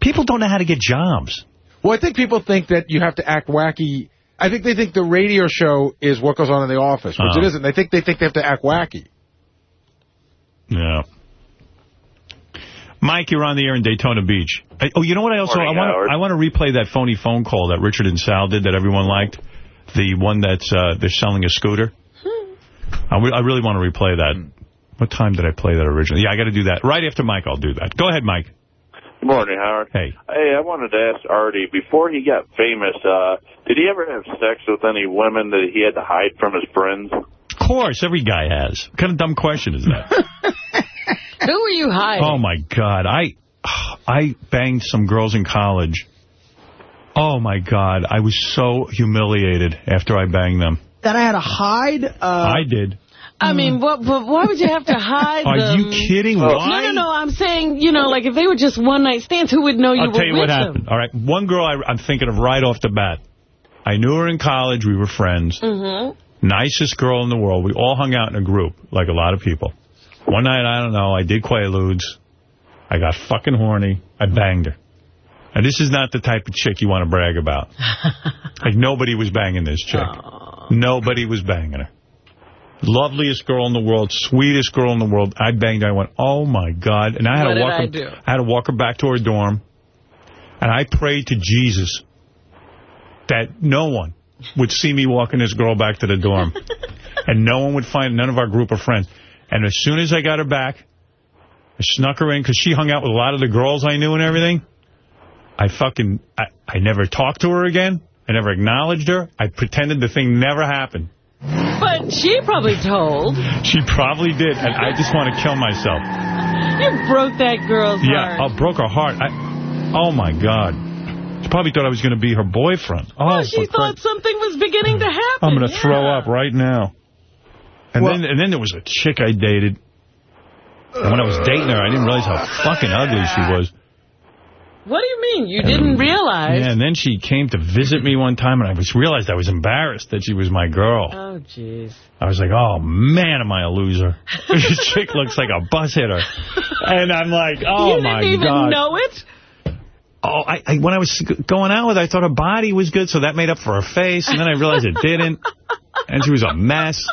People don't know how to get jobs. Well, I think people think that you have to act wacky. I think they think the radio show is what goes on in the office, which Oh. it isn't. They think they think they have to act wacky. Yeah. Mike, you're on the air in Daytona Beach. I, oh, you know what? I also Morning, I want I want to replay that phony phone call that Richard and Sal did that everyone liked. The one that's uh, they're selling a scooter. I, re- I really want to replay that. What time did I play that originally? Yeah, I got to do that right after Mike. I'll do that. Go ahead, Mike. Good morning, Howard. Hey. Hey, I wanted to ask Artie, before he got famous, uh, did he ever have sex with any women that he had to hide from his friends? Of course, every guy has. What kind of dumb question is that? Who were you hiding? Oh, my God. I I banged some girls in college. Oh, my God. I was so humiliated after I banged them. That I had to hide? Uh, I did. I mean, what, but why would you have to hide Are them? you kidding? No, Why? no, no. I'm saying, you know, like if they were just one-night stands, who would know you I'll were tell you with what them? happened. All right. One girl I, I'm thinking of right off the bat. I knew her in college. We were friends. Mm-hmm. Nicest girl in the world. We all hung out in a group, like a lot of people. One night, I don't know, I did Quaaludes. I got fucking horny. I banged her. And this is not the type of chick you want to brag about. like, nobody was banging this chick. Nobody was banging her. Loveliest girl in the world, sweetest girl in the world. I banged her. I went, oh, my God. And I had What to walk I her, do? I had to walk her back to her dorm. And I prayed to Jesus that no one would see me walking this girl back to the dorm. and no one would find none of our group of friends. And as soon as I got her back, I snuck her in because she hung out with a lot of the girls I knew and everything. I fucking, I, I never talked to her again. I never acknowledged her. I pretended the thing never happened. But she probably told. She probably did, and I just want to kill myself. You broke that girl's Yeah, heart. Yeah, I broke her heart. I, oh, my God. She probably thought I was going to be her boyfriend. Oh, Well, she for thought something was beginning to happen. I'm going to yeah. throw up right now. And then and then there was a chick I dated. And when I was dating her, I didn't realize how fucking ugly she was. What do you mean? You didn't realize? Yeah, and then she came to visit me one time, and I was realized I was embarrassed that she was my girl. Oh, jeez. I was like, oh, man, am I a loser. this chick looks like a bus hitter. And I'm like, oh, you my didn't even God. know it? Oh, I, I, when I was going out with her, I thought her body was good, so that made up for her face. And then I realized it didn't. And she was a mess.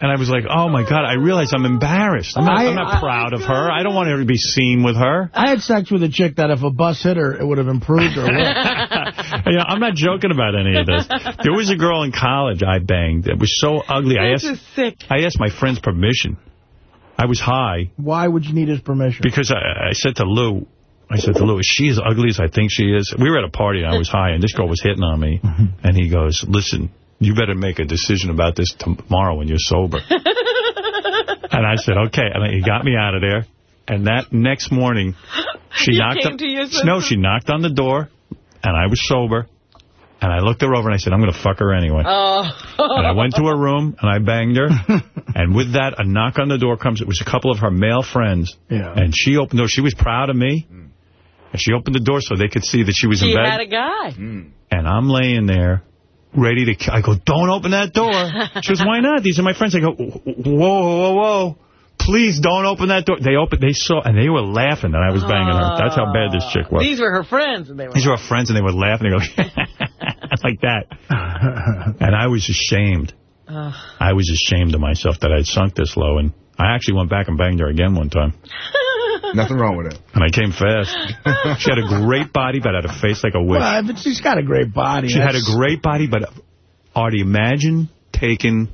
And I was like, oh, my God, I realize I'm embarrassed. I'm not, I- I'm not proud of her. I don't want her to be seen with her. I had sex with a chick that if a bus hit her, it would have improved her. You know, I'm not joking about any of this. There was a girl in college I banged that was so ugly. I This asked, is sick. I asked my friend's permission. I was high. Why would you need his permission? Because I, I said to Lou, I said to Lou, is she as ugly as I think she is? We were at a party and I was high and this girl was hitting on me. And he goes, listen, you better make a decision about this tomorrow when you're sober. and I said, okay. And he got me out of there. And that next morning, she You knocked came on, to your No, she knocked on the door and I was sober. And I looked her over and I said, I'm going to fuck her anyway. Oh. And I went to her room, and I banged her. and with that, a knock on the door comes. It was a couple of her male friends. Yeah. And she opened the door. She was proud of me. And she opened the door so they could see that she was She in bed. had a guy. Hmm. And I'm laying there, ready to... I go, don't open that door. She goes, why not? These are my friends. I go, whoa, whoa, whoa. please don't open that door. They opened, they saw, and they were laughing that I was banging her. That's how bad this chick was. These were her friends. And they were These were our friends, and they were laughing. They go like that. And I was ashamed. Ugh. I was ashamed of myself that I'd sunk this low, and I actually went back and banged her again one time. Nothing wrong with it. And I came fast. she had a great body, but had a face like a witch. Well, but she's got a great body. She had a great body, but Artie, imagine taking,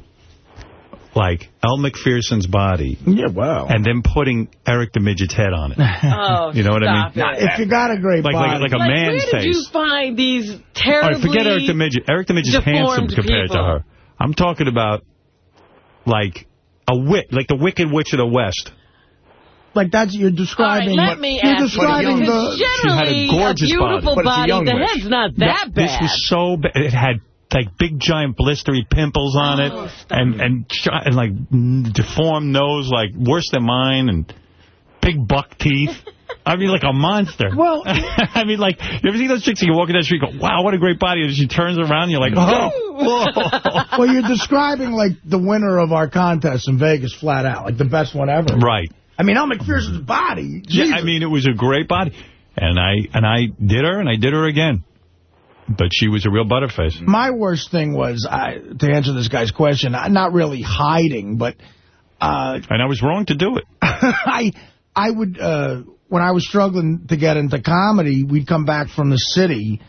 like, Elle Macpherson's body. Yeah, wow. And then putting Eric the Midget's head on it. Oh, You know what I mean? it. If you got a great Like- body. like- like a man's face. Where did you find these terribly right, forget Eric the Midget. Eric the Midget's handsome compared people. to her. I'm talking about, like, a wit, like the Wicked Witch of the West. Like that's you're describing. All right, let me you're ask describing because the. She had a generally, gorgeous beautiful body. But it's a body, young the witch. head's not that No, bad. This was so bad. It had like big giant blistery pimples on it, Oh, and and and like deformed nose, like worse than mine, and big buck teeth. I mean, like a monster. Well, I mean, like you ever see those chicks? You walk in that street, and go, "Wow, what a great body!" And she turns around, and you're like, "Oh, whoa." well, you're describing like the winner of our contest in Vegas, flat out, like the best one ever. Right. I mean, Elle Macpherson's body. Yeah, I mean, it was a great body, and I and I did her, and I did her again. But she was a real butterface. My worst thing was, I, to answer this guy's question, not really hiding, but uh, And I was wrong to do it. I I would, uh, when I was struggling to get into comedy, we'd come back from the city,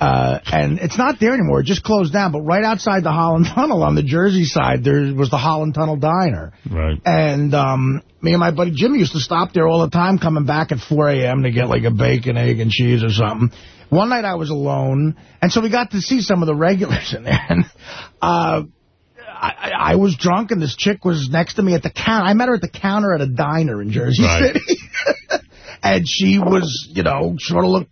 uh, and it's not there anymore. It just closed down. But right outside the Holland Tunnel on the Jersey side, there was the Holland Tunnel Diner. Right. And um, me and my buddy Jim used to stop there all the time, coming back at 4 a.m. to get like a bacon, egg, and cheese or something. One night I was alone, and so we got to see some of the regulars in there. And uh, I, I was drunk, and this chick was next to me at the counter. I met her at the counter at a diner in Jersey Right. City. and she was, you know, sort of looked,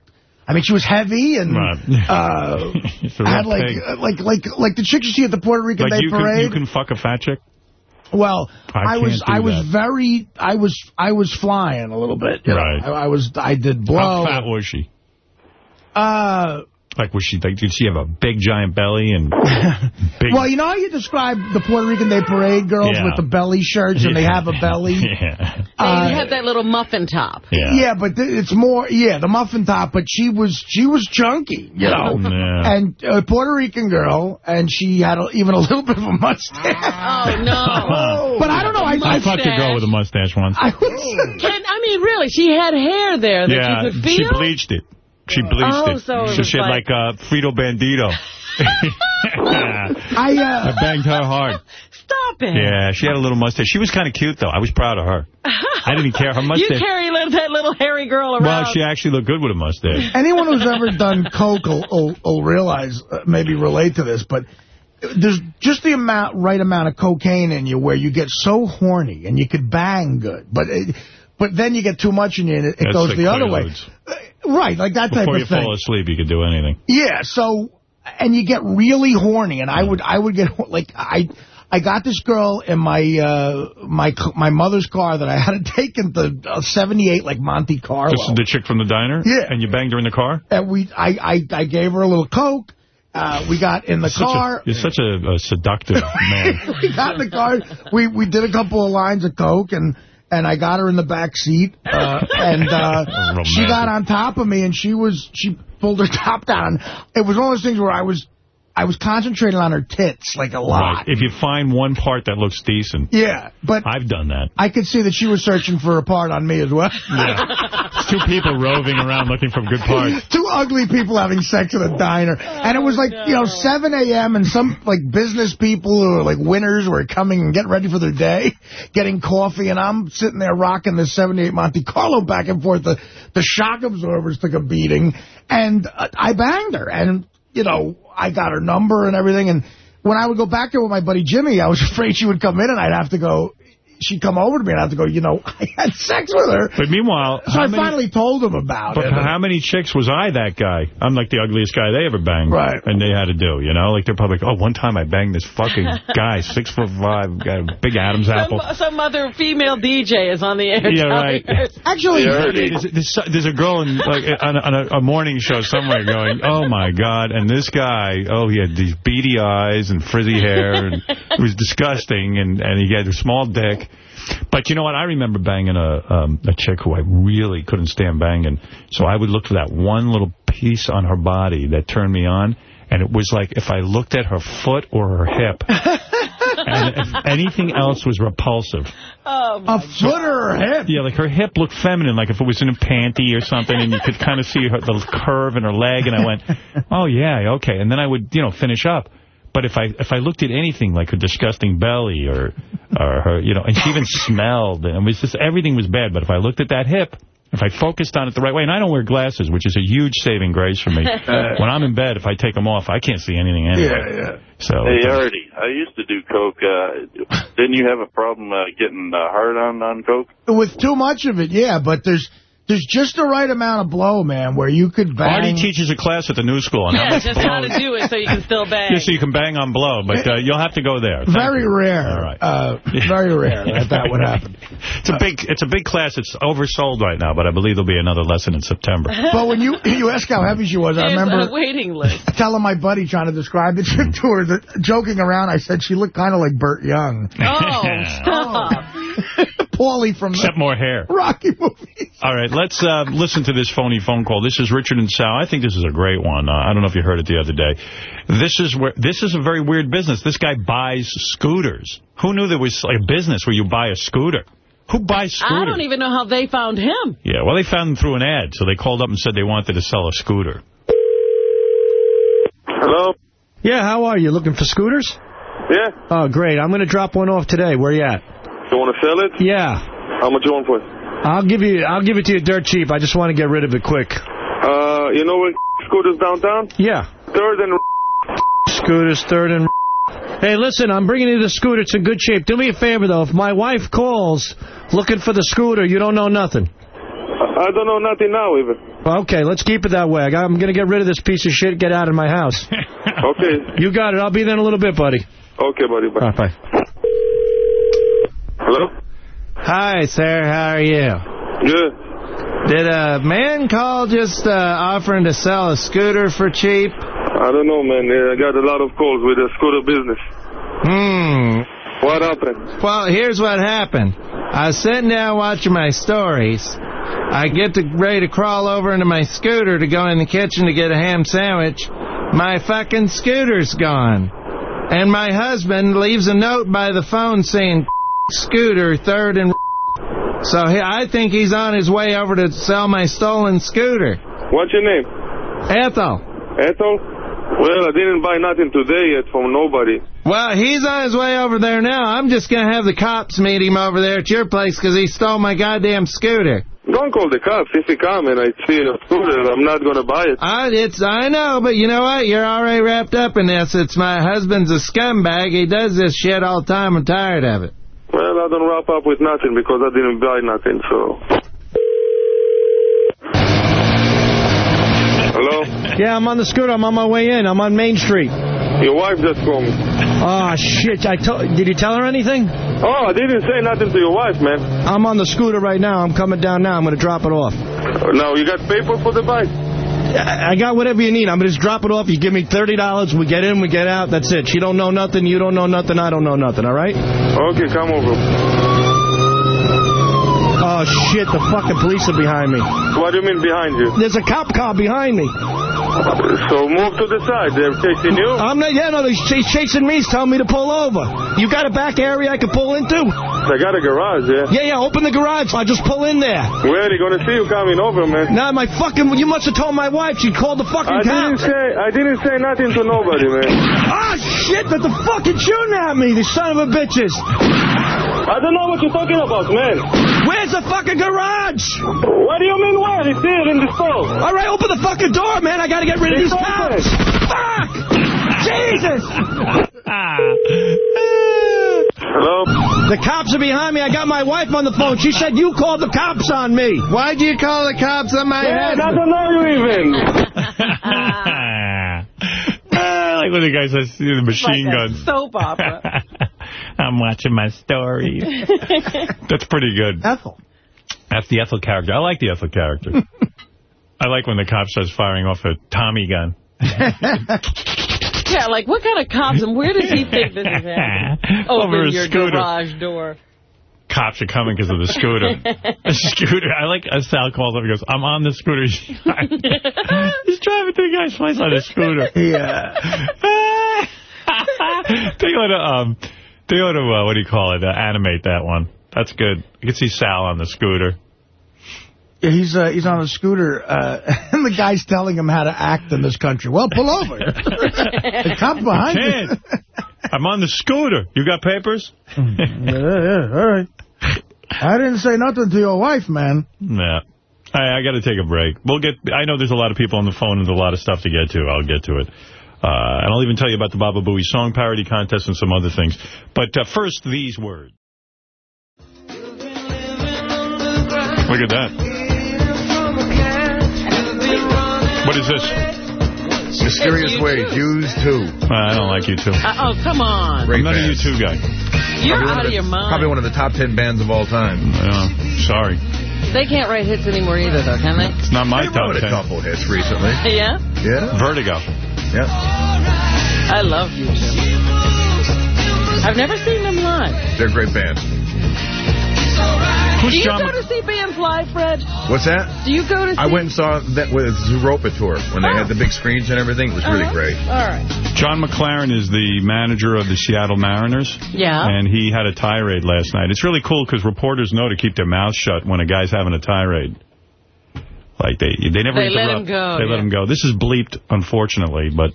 I mean, she was heavy and uh, a real had like, pig. uh, like like like the chicks you see at the Puerto Rican Like Day you can, Parade. you can fuck a fat chick? Well, I I, was I was very I was I was flying a little bit. you know. Right. I, I was I did blow. How fat was she? Uh, Like, was she, like, did she have a big giant belly and big... well, you know how you describe the Puerto Rican Day Parade girls Yeah. with the belly shirts and they have a belly? Yeah. They Uh, had that little muffin top. Yeah. but th- it's more, yeah, the muffin top, but she was she was chunky, you know, Yeah. and a Puerto Rican girl, and she had a, even a little bit of a mustache. Oh, no. But I don't know, I, I fucked a girl with a mustache once. I was, Can, I mean, really, she had hair there that yeah, you could feel? she bleached it. She bleached Oh, it. so it she had like, like- uh, Frito Bandito. I, uh, I banged her hard. Stop it. Yeah, she had a little mustache. She was kind of cute, though. I was proud of her. I didn't care. Her You mustache... carry that little hairy girl around. Well, she actually looked good with a mustache. Anyone who's ever done coke will, will, will realize, uh, maybe relate to this, but there's just the amount, right amount of cocaine in you where you get so horny and you could bang good, but it, but then you get too much in you and it, it That's goes like the other way. Right, like that type Before of you thing. fall asleep, you could do anything. Yeah, so and you get really horny, and I would I would get like I I got this girl in my uh my my mother's car that I had to take into uh, 78 like Monte Carlo. This is the chick from the diner? Yeah. And you banged her in the car? and we I, I I gave her a little coke. Uh, we got in the Such a- car. you're such a, a seductive man. we got in the car. We we did a couple of lines of coke and. And I got her in the back seat, uh, and uh, she got on top of me, and she was she pulled her top down. It was one of those things where I was I was concentrating on her tits like a lot. Right. If you find one part that looks decent. Yeah, but I've done that. I could see that she was searching for a part on me as well. It's two people roving around looking for good parts. Two ugly people having sex at a diner. and it was like, you know, 7 a.m. and some, like, business people who are, like, winners were coming and getting ready for their day, getting coffee, and I'm sitting there rocking the 78 Monte Carlo back and forth. The, the shock absorbers took a beating, and uh, I banged her. And, you know, I got her number and everything, and when I would go back there with my buddy Jimmy, I was afraid she would come in and I'd have to go, she'd come over to me and I'd have to go, you know, I had sex with her. But meanwhile, So I many, finally told him about but it. how many chicks was I that guy? I'm like the ugliest guy they ever banged. Right. And they had to do, you know? Like they're probably like, oh, one time I banged this fucking guy, six foot five, got a big Adam's apple. Some, some other female DJ is on the air. Yeah, right. us. Actually, there's, there's, there's a girl in, like, on, a, on a, a morning show somewhere going, oh, my God. And this guy, oh, he had these beady eyes and frizzy hair. and It was disgusting. And, and he had a small dick. Week. But you know what? I remember banging a um, a chick who I really couldn't stand banging. So I would look for that one little piece on her body that turned me on. And it was like if I looked at her foot or her hip, and if anything else was repulsive. Oh, a foot or her hip? Yeah, like her hip looked feminine, like if it was in a panty or something, and you could kind of see her the curve in her leg, and I went, oh, yeah, okay. And then I would, you know, finish up. But if I if I looked at anything like her disgusting belly or or her, you know, and she even smelled, and it was just everything was bad. But if I looked at that hip, if I focused on it the right way, and I don't wear glasses, which is a huge saving grace for me. when I'm in bed, if I take them off, I can't see anything anyway. Yeah, yeah. So Hey, Artie, I used to do coke. Uh, didn't you have a problem uh, getting uh, hard on on coke? With too much of it, yeah, but there's there's just the right amount of blow, man, where you could bang. Artie teaches a class at the new school on how Yeah, much just how to do it so you can still bang. Yeah, so you can bang on blow, but uh, you'll have to go there. Thank Very you. rare. All right. Uh, very rare that that would happen. It's a big it's a big class. It's oversold right now, but I believe there'll be another lesson in September. But when you you ask how heavy she was, I remember a waiting list. telling my buddy trying to describe the chick to her, that, joking around, I said she looked kind of like Burt Young. Oh, stop. Paulie from Except more hair. Rocky movie. All right, let's uh, listen to this phony phone call. This is Richard and Sal. I think this is a great one. Uh, I don't know if you heard it the other day. This is where this is a very weird business. This guy buys scooters. Who knew there was like a business where you buy a scooter? Who buys scooters? I don't even know how they found him. Yeah, well, they found him through an ad, so they called up and said they wanted to sell a scooter. Hello? Yeah, how are you? Looking for scooters? Yeah? Oh, great. I'm going to drop one off today. Where you at? You want to sell it? Yeah. How much you want for it? I'll give you. I'll give it to you dirt cheap. I just want to get rid of it quick. Uh, you know where scooters downtown? Yeah. Third and... Scooters, third and... Hey, listen, I'm bringing you the scooter. It's in good shape. Do me a favor, though. If my wife calls looking for the scooter, you don't know nothing. I don't know nothing now, even. Okay, let's keep it that way. I'm going to get rid of this piece of shit. Get out of my house. Okay. You got it. I'll be there in a little bit, buddy. Okay, buddy. Bye. Right, bye. Hi, sir. How are you? Good. Did a man call just uh, offering to sell a scooter for cheap? I don't know, man. I got a lot of calls with the scooter business. Hmm. What happened? Well, here's what happened. I was sitting down watching my stories. I get to, ready to crawl over into my scooter to go in the kitchen to get a ham sandwich. My fucking scooter's gone. And my husband leaves a note by the phone saying, scooter, third and... So he, I think he's on his way over to sell my stolen scooter. What's your name? Ethel. Ethel? Well, I didn't buy nothing today yet from nobody. Well, he's on his way over there now. I'm just going to have the cops meet him over there at your place because he stole my goddamn scooter. Don't call the cops. If he come and I see a scooter, I'm not going to buy it. I, it's, I know, but you know what? You're already wrapped up in this. It's my husband's a scumbag. He does this shit all the time. I'm tired of it. Well, I don't wrap up with nothing because I didn't buy nothing, so... Hello? Yeah, I'm on the scooter. I'm on my way in. I'm on Main Street. Your wife just called me. Oh, shit. I told. Did you tell her anything? Oh, I didn't say nothing to your wife, man. I'm on the scooter right now. I'm coming down now. I'm going to drop it off. Now, you got paper for the bike? I got whatever you need. I'm going to just drop it off. You give me $30. We get in, we get out. That's it. She don't know nothing. You don't know nothing. I don't know nothing. All right? Okay, come over. Oh, shit. The fucking police are behind me. What do you mean behind you? There's a cop car behind me. So move to the side. They're chasing you? I'm not, yeah, no, he's he's chasing me. He's telling me to pull over. You got a back area I can pull into? They got a garage, yeah? Yeah, yeah, open the garage. I'll just pull in there. Where are they going to see you coming over, man? Nah, my fucking, you must have told my wife. She called the fucking I didn't cops. say, I didn't say nothing to nobody, man. Ah, shit, that the fucking shooting at me, the son of a bitches. I don't know what you're talking about, man. Where's the fucking garage? What do you mean where? It's here in the store. All right, open the fucking door, man. I gotta get rid of It's these cops. Fuck! Jesus! Hello? The cops are behind me. I got my wife on the phone. She said you called the cops on me. Why'd you call the cops on my Yeah, head? I don't know you even. Ah, like when the guy says the machine like a gun. soap opera. I'm watching my story. That's pretty good. Ethel. That's the Ethel character. I like the Ethel character. I like when the cop starts firing off a Tommy gun. Yeah, like what kind of cops and where does he think this is happening? Over Open a your scooter. garage door. cops are coming because of the scooter. the scooter. I like as Sal calls up and goes, I'm on the scooter. He's driving to the guy's place on a scooter. Yeah. they ought to, um, they ought to, uh, what do you call it, uh, animate that one. That's good. You can see Sal on the scooter. He's uh, he's on a scooter, uh, and the guy's telling him how to act in this country. Well, pull over. the cop behind you. I'm on the scooter. You got papers? yeah, yeah, all right. I didn't say nothing to your wife, man. Yeah. I, I got to take a break. We'll get. I know there's a lot of people on the phone and a lot of stuff to get to. I'll get to it. Uh, and I'll even tell you about the Baba Booey song parody contest and some other things. But uh, first, these words. Look at that. What is this? Mysterious Ways, Jews too. I don't like you two. Uh, oh, come on. I'm not a U2 guy. You're Probably one out of of the- your mind. Probably one of the top ten bands of all time. Yeah, sorry. They can't write hits anymore either, though, can they? It's not my They top wrote a couple hits recently. Yeah? Yeah. Vertigo. Yeah. I love you, Jim. I've never seen them live. They're a great band. Do you go to see bands live, Fred? What's that? Do you go to see... I went and saw that with Zooropa tour when they Oh. had the big screens and everything. It was really Uh-huh. great. All right. John McLaren is the manager of the Seattle Mariners. Yeah. And he had a tirade last night. It's really cool because reporters know to keep their mouths shut when a guy's having a tirade. Like, they they never They let interrupt. him go, They let him go. This is bleeped, unfortunately, but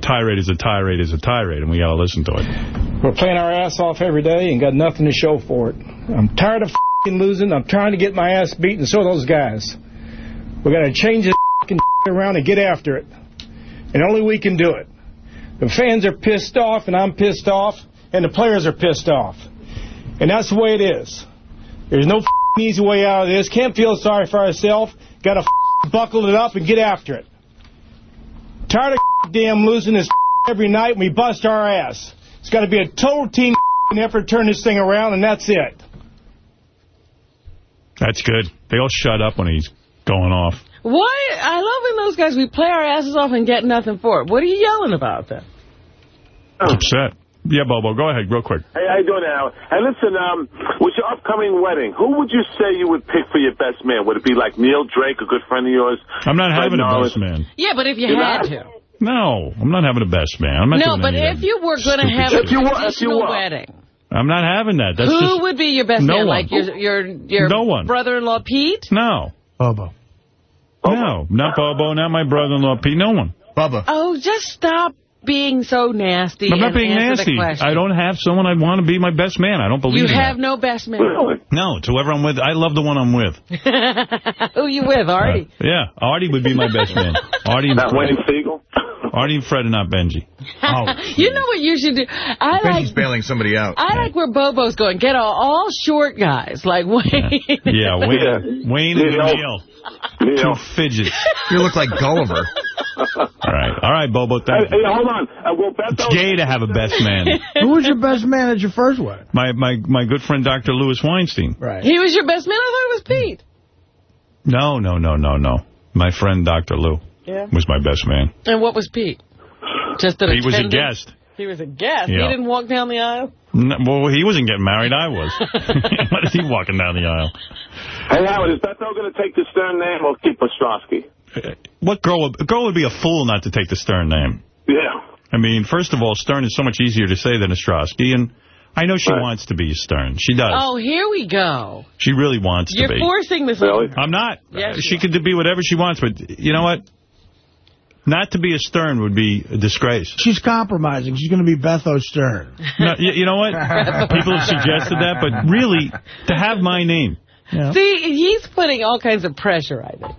tirade is a tirade is a tirade, and we got to listen to it. We're playing our ass off every day and got nothing to show for it. I'm tired of losing. I'm trying to get my ass beat, and so those guys. We're going to change this around and get after it. And only we can do it. The fans are pissed off, and I'm pissed off, and the players are pissed off. And that's the way it is. There's no easy way out of this. Can't feel sorry for ourselves. Got to buckle it up and get after it. Tired of damn losing this every night when we bust our ass. It's got to be a total team effort to turn this thing around, and that's it. That's good. They all shut up when he's going off. Why? I love when those guys, we play our asses off and get nothing for it. What are you yelling about then? Upset. Yeah, Bobo, go ahead, real quick. Hey, how you doing now? And listen, um, with your upcoming wedding, who would you say you would pick for your best man? Would it be like Neil Drake, a good friend of yours? I'm not Fred having a best man. Yeah, but if you You're had not? to. No, I'm not having a best man. I'm not No, doing but any if you were going to have shit. a traditional wedding, I'm not having that. That's who just would be your best No man? one. Like your your your No one. brother-in-law Pete? no. Bobo. No, not Bobo, not my brother-in-law Pete. No one. Bubba. Oh, just stop being so nasty. I'm not being nasty. I don't have someone I want to be my best man. I don't believe You in have that. no best man. No, it's whoever I'm with. I love the one I'm with. Who you with, Artie? Uh, yeah, Artie would be my best man. Artie and Not Fred. Wayne Siegel? Artie and Fred and not Benjy. you know what you should do? I Benjy's like bailing somebody out. I like where Bobo's going. Get all, all short guys like Wayne. Yeah, Wayne, Wayne and Neil. Two fidgets. You look like Gulliver. All right, all right, Bobo. Hey, Thank hey, you. hold on. Uh, will Beth O... It's gay to have a best man. Who was your best man at your first wedding? My my my good friend Dr. Louis Weinstein. Right. He was your best man? I thought it was Pete. No, no, no, no, no. My friend Dr. Lou Yeah. was my best man. And what was Pete? Just an He was a guest. He was a guest. Yeah. He didn't walk down the aisle? No, well, he wasn't getting married. I was. what is he walking down the aisle? Hey, Howard, is Beth O going to take the Stern name or keep Ostrosky? Uh, what girl? Would, a girl would be a fool not to take the Stern name. Yeah. I mean, first of all, Stern is so much easier to say than Ostrosky, and I know she wants to be Stern. She does. Oh, here we go. She really wants You're to be. You're forcing this on her. I'm not. Yes, she could be whatever she wants, but you know what? Not to be a Stern would be a disgrace. She's compromising. She's going to be Beth O'Stern. No, you, you know what? People have suggested that, but really, to have my name. See, he's putting all kinds of pressure, I think.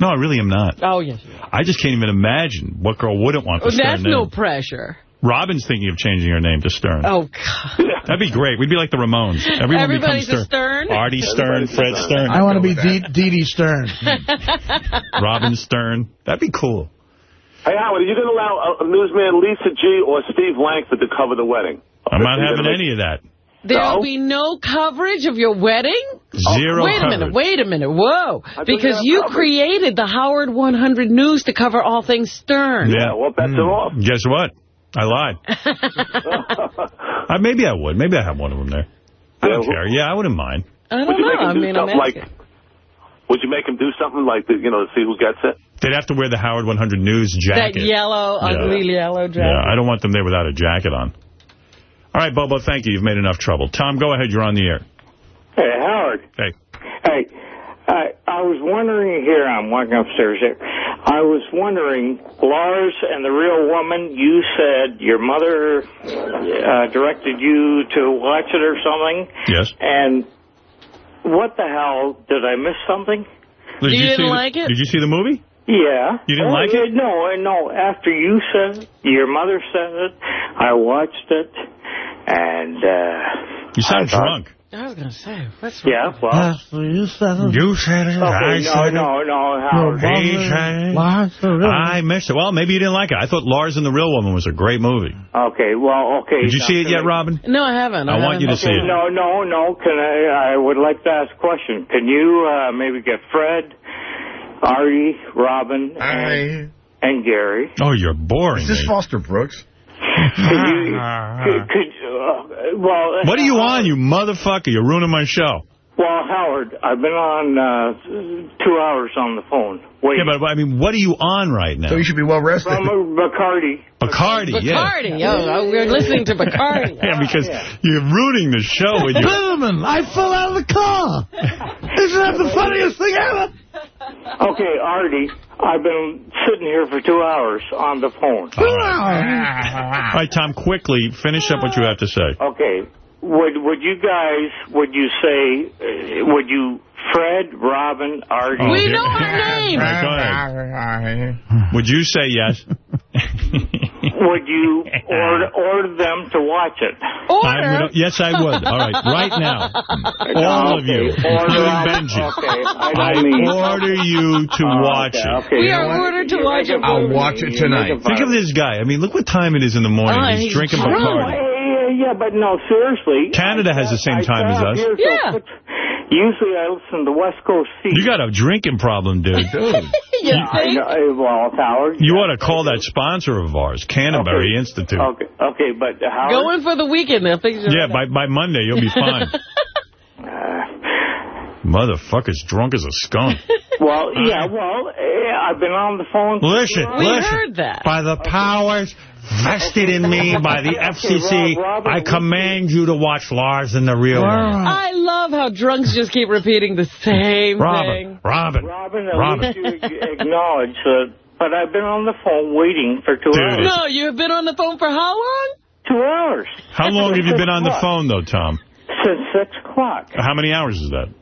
No, I really am not. Oh, yes. you. I just can't even imagine what girl wouldn't want the Oh, Stern that's name. no pressure. Robin's thinking of changing her name to Stern. Oh, God. That'd be great. We'd be like the Ramones. Everyone Everybody's becomes a Stern? Artie Stern, Fred Stern. I want to be Dee Dee Dee Stern. Robin Stern. That'd be cool. Hey, Howard, are you going to allow uh, newsman Lisa G or Steve Langford to cover the wedding? I'm not having gonna any of that. There'll be no coverage of your wedding? Zero Wait a minute, wait a minute, whoa. Because you you coverage. created the Howard 100 News to cover all things Stern. Yeah. well, bets are off. Guess what? I lied. uh, maybe I would. Maybe I have one of them there. I don't care. Yeah, I wouldn't mind. I don't Would you know. make him I do mean, I'm something like? asking. Would you make him do something like, the, you know, to see who gets it? They'd have to wear the Howard 100 News jacket. That jacket. yellow, Yeah. ugly yellow jacket. Yeah, I don't want them there without a jacket on. All right, Bobo, thank you. You've made enough trouble. Tom, go ahead. You're on the air. Hey, Howard. Hey. Hey, I, I was wondering here, I'm walking upstairs here. I was wondering, Lars and the real woman, you said your mother uh, directed you to watch it or something. Yes. And what the hell? Did I miss something? Did You didn't see the- like it? Did you see the movie? Yeah. You didn't Oh, like it? No, uh, no. After you said it, your mother said it, I watched it, and... Uh, You sound I thought- drunk. I was going to say, what's Yeah, well... you said it. You said it. Okay, I no, said no, it. no, Howard. He said it. I missed it. Well, maybe you didn't like it. I thought Lars and the Real Woman was a great movie. Okay, well, okay. Did you see it yet, Robin? No, I haven't. I want you to okay, see it. No, no, no. Can I? I would like to ask a question. Can you uh, maybe get Fred, Artie, Robin, and, and Gary? Oh, you're boring. Is this me. Foster Brooks? Could you? could, could uh, well? What are you on, you motherfucker? You're ruining my show. Well, Howard, I've been on uh, two hours on the phone. Wait. Yeah, but I mean, what are you on right now? So you should be well rested. From uh, Bacardi. Bacardi, yeah. Bacardi. Oh, oh, we're listening to Bacardi. Yeah, because you're ruining the show with your... Gentlemen, I fell out of the car. Isn't that the funniest thing ever? Okay, Artie, I've been sitting here for two hours on the phone. All right, Tom, quickly, finish up what you have to say. Okay. Would would you guys would you say uh, would you Fred, Robin, Artie? Oh, We know our names. Right, go ahead. Would you say yes? Would you order order them to watch it? I would, yes, I would. All right, right now. All of you, Okay, order including. Benjy. Okay, I I order you to Oh, watch okay, it. okay. We You are what? ordered to You watch it. it I'll watch it tonight. Think of this guy. I mean, look what time it is in the morning. Oh, he's, he's drinking drunk. Bacardi. Yeah, yeah, but no, seriously. Canada has the same I time as us. here, so put- Usually I listen to West Coast C. You got a drinking problem, dude. yeah, I know, uh, well, Howard. You ought to call that sponsor of ours, Canterbury Institute. Okay, okay, but Howard. Go in for the weekend. They'll fix you Yeah, by by Monday you'll be fine. Motherfucker's drunk as a skunk. Well, yeah, well, eh, I've been on the phone. for Listen, two hours. listen. By the powers vested in me by the FCC, I command you to watch Lars and the Real Woman. I love how drunks just keep repeating the same Robin, thing. Robin, Robin, at Robin. least you acknowledge that. But I've been on the phone waiting for two hours. No, you've been on the phone for how long? Two hours. How long have you been on the phone, though, Tom? Since 6 o'clock. How many hours is that?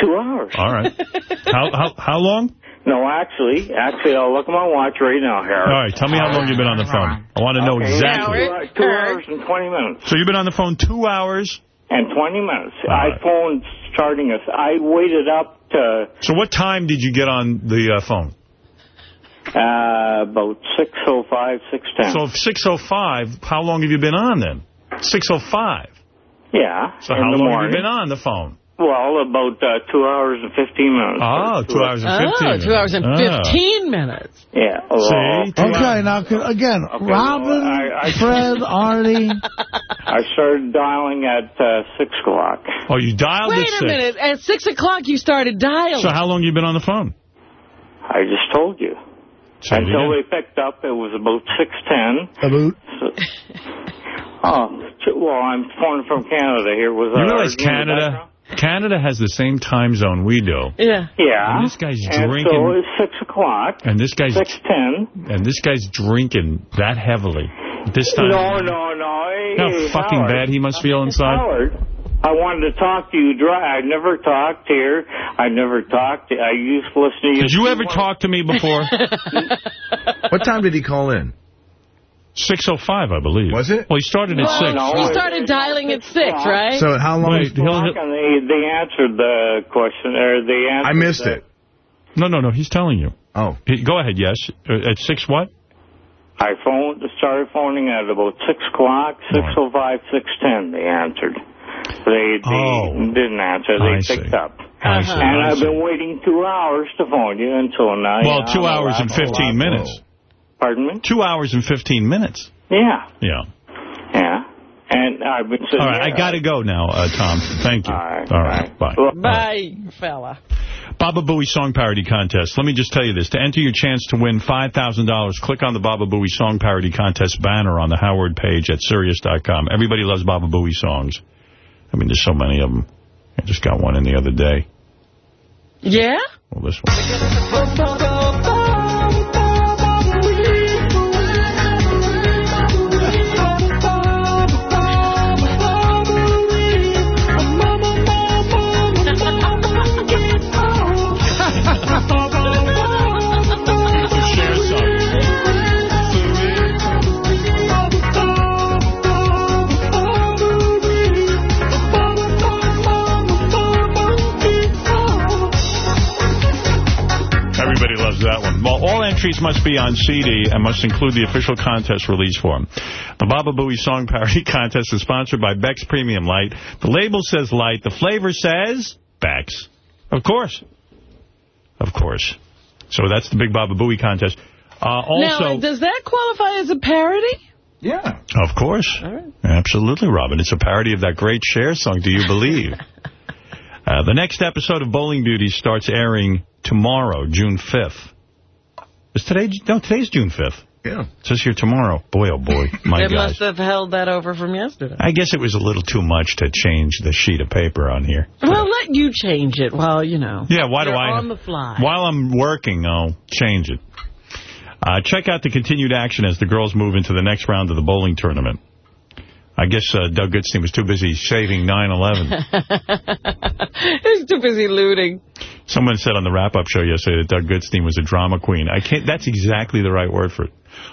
Two hours. All right. how, how how long? No, actually, actually, I'll look at my watch right now, Harry. All right, tell me how long you've been on the phone. I want to know Okay, exactly. Two, two hours and 20 minutes. So you've been on the phone two hours? And 20 minutes. I phoned starting us. I waited up to So what time did you get on the uh, phone? uh, about 6.05, 6.10. So 6.05, how long have you been on then? 6.05. yeah. So how long morning. have you been on the phone? Well, about uh, two hours and 15 minutes. Oh, two hours and fifteen. 15 Oh, two hours and Ah. 15 minutes. Yeah. well, See? Okay, now, can- again, Robin, I- I- Fred, Artie. I started dialing at uh, 6 o'clock. Oh, you dialed Wait at a minute. At 6 o'clock, you started dialing. So how long you been on the phone? I just told you. Say it Until again. they picked up, it was about 6.10. About. Oh, well, I'm phoning from Canada here. Was You that realize argument in Canada Canada has the same time zone we do. Yeah. Yeah. And this guy's And drinking. so it's 6 o'clock. And this guy's 6.10. and this guy's drinking that heavily. This time. No, no, no. Hey, How hey, fucking Howard. bad he must feel inside. Howard, I wanted to talk to you dry. I never talked here. I never talked. I used to listen to you. Did you ever talk to me before? What time did he call in? 6.05, I believe. Was it? Well, he started at Well, 6. no, He started dialing at 6, right? So how long? Wait, he'll- he'll- And they, they answered the question, or they answered I missed the- it. No, no, no, he's telling you. Oh. He- Go ahead, yes. Uh, At 6 what? I phoned, started phoning at about 6 o'clock, 6.05, 6.10, they answered. They, they Oh. didn't answer. I They see. picked up. I see, And I I've been waiting two hours to phone you until now. Well, Yeah, two hours and 15 minutes. Pardon me? Two hours and 15 minutes. Yeah, Yeah. yeah. And I've been saying, All right, yeah, I got to go now, uh, Tom. Thank you. All right, bye. Bye, fella. Baba Booey Song Parody Contest. Let me just tell you this. To enter your chance to win $5,000, click on the Baba Booey Song Parody Contest banner on the Howard page at Sirius.com. Everybody loves Baba Booey songs. I mean, there's so many of them. I just got one in the other day. Yeah? Well, this one. Well, all entries must be on CD and must include the official contest release form. The Baba Booey Song Parody Contest is sponsored by Beck's Premium Light. The label says light. The flavor says Beck's. Of course. Of course. So that's the big Baba Booey contest. Uh, also, now, does that qualify as a parody? Yeah. Of course. Absolutely, Robin. It's a parody of that great Cher song, Do You Believe? uh, the next episode of Bowling Beauty starts airing tomorrow, June 5th. Is today? No, today's June 5th. Yeah. It says here tomorrow. Boy, oh boy. My it God. must have held that over from yesterday. I guess it was a little too much to change the sheet of paper on here. Well, let you change it while, you know. Yeah, why do I... on the fly. While I'm working, I'll change it. Uh, check out the continued action as the girls move into the next round of the bowling tournament. I guess uh, Doug Goodstein was too busy saving 9-11. He's too busy looting. Someone said on the wrap-up show yesterday that Doug Goodstein was a drama queen. I can't. That's exactly the right word for it.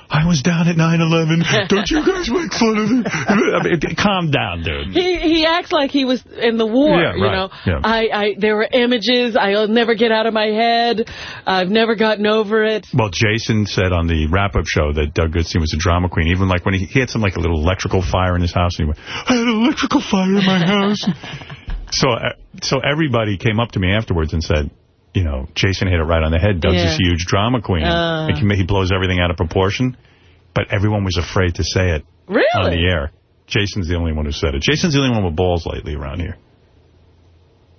I was down at 9-11. Don't you guys make fun of it? I mean, calm down, dude. He he acts like he was in the war, Yeah, you right. know. Yeah. I, I There were images. I'll never get out of my head. I've never gotten over it. Well, Jason said on the wrap-up show that Doug Goodstein was a drama queen. Even like when he, he had some like a little electrical fire in his house, and he went, "I had an electrical fire in my house." so, uh, so everybody came up to me afterwards and said, "You know, Jason hit it right on the head. Doug's Yeah. this huge drama queen. Uh. Like, he, he blows everything out of proportion." But everyone was afraid to say it on Really? the air. Jason's the only one who said it. Jason's the only one with balls lately around here.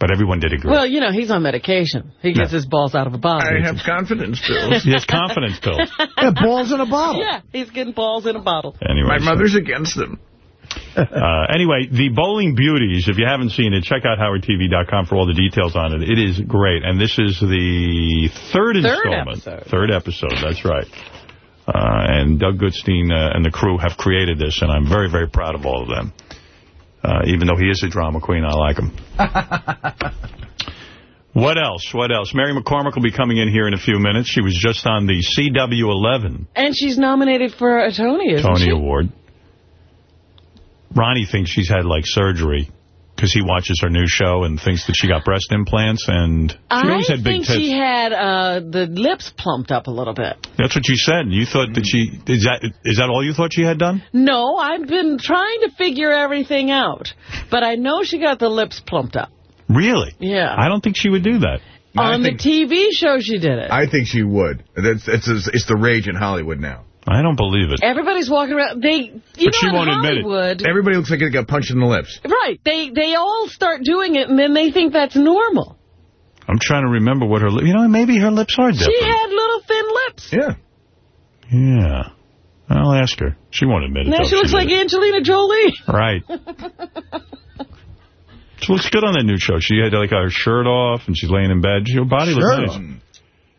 But everyone did agree. Well, you know, he's on medication. He gets his balls out of a bottle. I have confidence pills. he has confidence pills. Yeah, balls in a bottle. Yeah, he's getting balls in a bottle. Anyway, My so- mother's against them. Uh, anyway, the Bowling Beauties, if you haven't seen it, check out howardtv.com for all the details on it. It is great. And this is the third, Third installment. episode. Third episode, that's right. Uh, and Doug Goodstein uh, and the crew have created this, and I'm very, very proud of all of them. Uh, even though he is a drama queen, I like him. What else? What else? Mary McCormack will be coming in here in a few minutes. She was just on the CW11 And she's nominated for a Tony, isn't Tony she? Award. Ronnie thinks she's had, like, surgery because he watches her new show and thinks that she got breast implants and she I always had big think tits. she had uh, the lips plumped up a little bit. That's what you said. You thought that she... Is that is that all you thought she had done? No, I've been trying to figure everything out. But I know she got the lips plumped up. Really? Yeah. I don't think she would do that. On the TV show she did it. I think she would. That's it's it's the rage in Hollywood now. I don't believe it. Everybody's walking around. They, you but know, in Hollywood, Everybody looks like they got punched in the lips. Right. They they all start doing it, and then they think that's normal. I'm trying to remember what her... li- You know, maybe her lips are different. She had little thin lips. Yeah. Yeah. I'll ask her. She won't admit it. Now she looks did like it. Angelina Jolie. Right. She looks good on that new show. She had like her shirt off and she's laying in bed. Her body Shirt looks nice.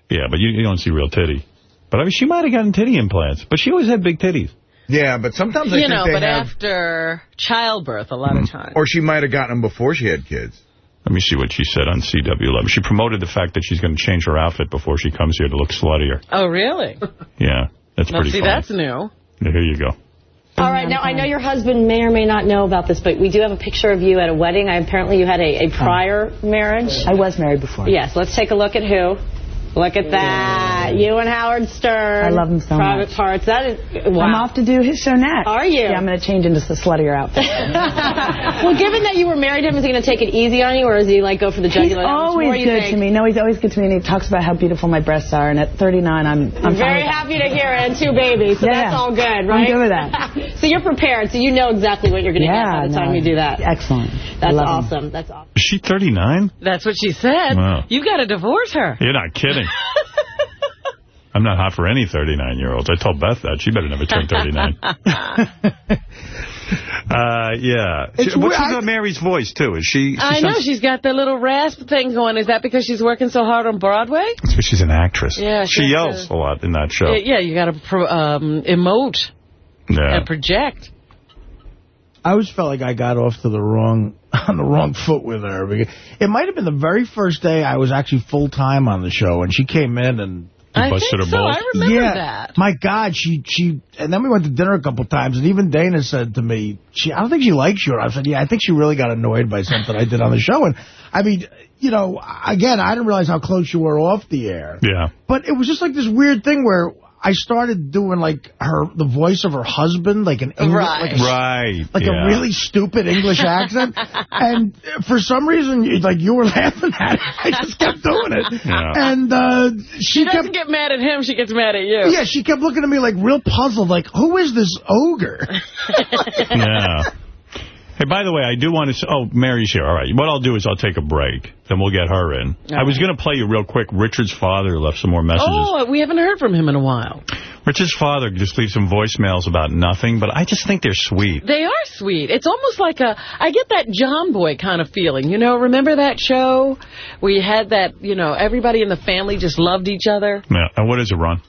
Yeah, but you, you don't see real titty. But I mean, she might have gotten titty implants. But she always had big titties. Yeah, but sometimes I you think know, they but have... after childbirth, a lot of hmm. times. Or she might have gotten them before she had kids. Let me see what she said on CW11. She promoted the fact that she's going to change her outfit before she comes here to look sluttier. Oh, really? Yeah, that's Now, pretty see, funny. that's new. Yeah, Here you go. All right, now I know your husband may or may not know about this, but we do have a picture of you at a wedding. I, apparently you had a, a prior marriage. I was married before. Yes, let's take a look at who. Look at that. that. You and Howard Stern. I love him so Private much. Parts. That is, wow. I'm off to do his show next. Are you? Yeah, I'm going to change into the sluttier outfit. well, given that you were married to him, is he going to take it easy on you, or is he like go for the He's jugular? How much more always you good think? to me. No, he's always good to me, and he talks about how beautiful my breasts are. And at 39, I'm I'm Very with happy to hear it, and two babies, so Yeah. that's all good, I'm right? good with that. so you're prepared, so you know exactly what you're going to Yeah, get by the no, time you do that. Excellent. That's love him. awesome. That's awesome. Is she 39? That's what she said. Wow. You got to divorce her. You're not kidding. I'm not hot for any 39-year-olds. I told Beth that. She better never turn 39. uh, yeah. It's She- What's with Mary's voice, too? Is she... she I know. She's got the little rasp thing going. Is that because she's working so hard on Broadway? It's 'cause she's an actress. Yeah, She she yells to- a lot in that show. Yeah, you got to pro um, emote Yeah. and project. I always felt like I got off to the wrong on the wrong foot with her. Because it might have been the very first day I was actually full time on the show, and she came in and. I busted think her so. balls? I remember yeah. that. My God, she she, and then we went to dinner a couple times, and even Dana said to me, "She, I don't think she likes you." I said, "Yeah, I think she really got annoyed by something I did on the show." And I mean, you know, again, I didn't realize how close you were off the air. Yeah. But it was just like this weird thing where I started doing like her the voice of her husband, like an English, Right. like a, Right. like yeah. a really stupid English accent. and for some reason, you- like you were laughing at it. I just kept doing it. Yeah. And uh, She, she doesn't kept. get mad at him. She gets mad at you. Yeah, she kept looking at me like real puzzled, like, who is this ogre? yeah. Hey, by the way, I do want to... s Oh, Mary's here. All right. What I'll do is I'll take a break. Then we'll get her in. I was going to play you real quick. Richard's father left some more messages. Oh, we haven't heard from him in a while. Richard's father just leaves some voicemails about nothing, but I just think they're sweet. They are sweet. It's almost like a, I get that John Boy kind of feeling. You know, remember that show where you had that, you know, everybody in the family just loved each other? Yeah. And what is it, Ron?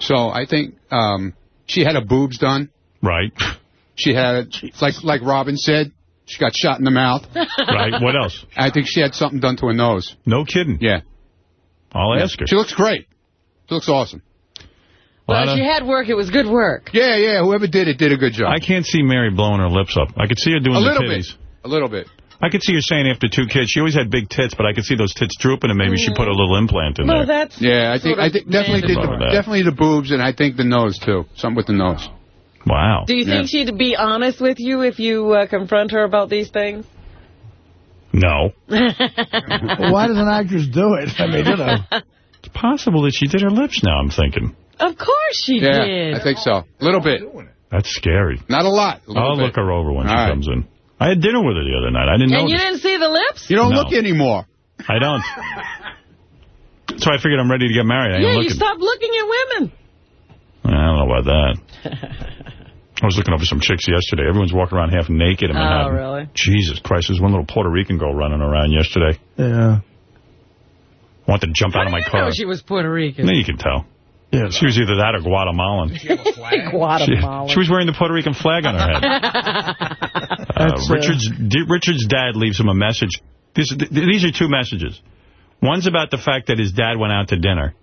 So I think um, she had her boobs done. Right. She had, like like Robin said, she got shot in the mouth. Right. What else? I think she had something done to her nose. No kidding. Yeah. I'll Yeah. ask her. She looks great. She looks awesome. Well, Lana? she had work, it was good work. Yeah, yeah. Whoever did it did a good job. I can't see Mary blowing her lips up. I could see her doing a the little titties. bit. A little bit. I could see her saying after two kids, she always had big tits, but I could see those tits drooping, and maybe she mm. put a little implant in Well, there. that's Yeah, I think I think definitely did the, definitely the boobs, and I think the nose too. Something with the nose. Wow. Do you think she'd be honest with you if you uh, confront her about these things? No. Why does an actress do it? I mean, you know. It's possible that she did her lips now, I'm thinking. Of course she Yeah, did. I think so. A little bit. That's scary. Not a lot. A little I'll bit. look her over when All she right. comes in. I had dinner with her the other night. I didn't And know. you didn't see the lips? You don't No. look anymore. I don't. So I figured I'm ready to get married. I ain't yeah, you looking. stopped looking at women. I don't know about that. I was looking over some chicks yesterday. Everyone's walking around half naked in Manhattan. Oh, Manhattan. really? Jesus Christ, there's one little Puerto Rican girl running around yesterday. Yeah. I wanted to jump out of my I car. know she was Puerto Rican. No, you can tell. Yeah. She was either that or Guatemalan. She, she was wearing the Puerto Rican flag on her head. Uh, That's, uh, Richard's D- Richard's dad leaves him a message. These, th- these are two messages. One's about the fact that his dad went out to dinner,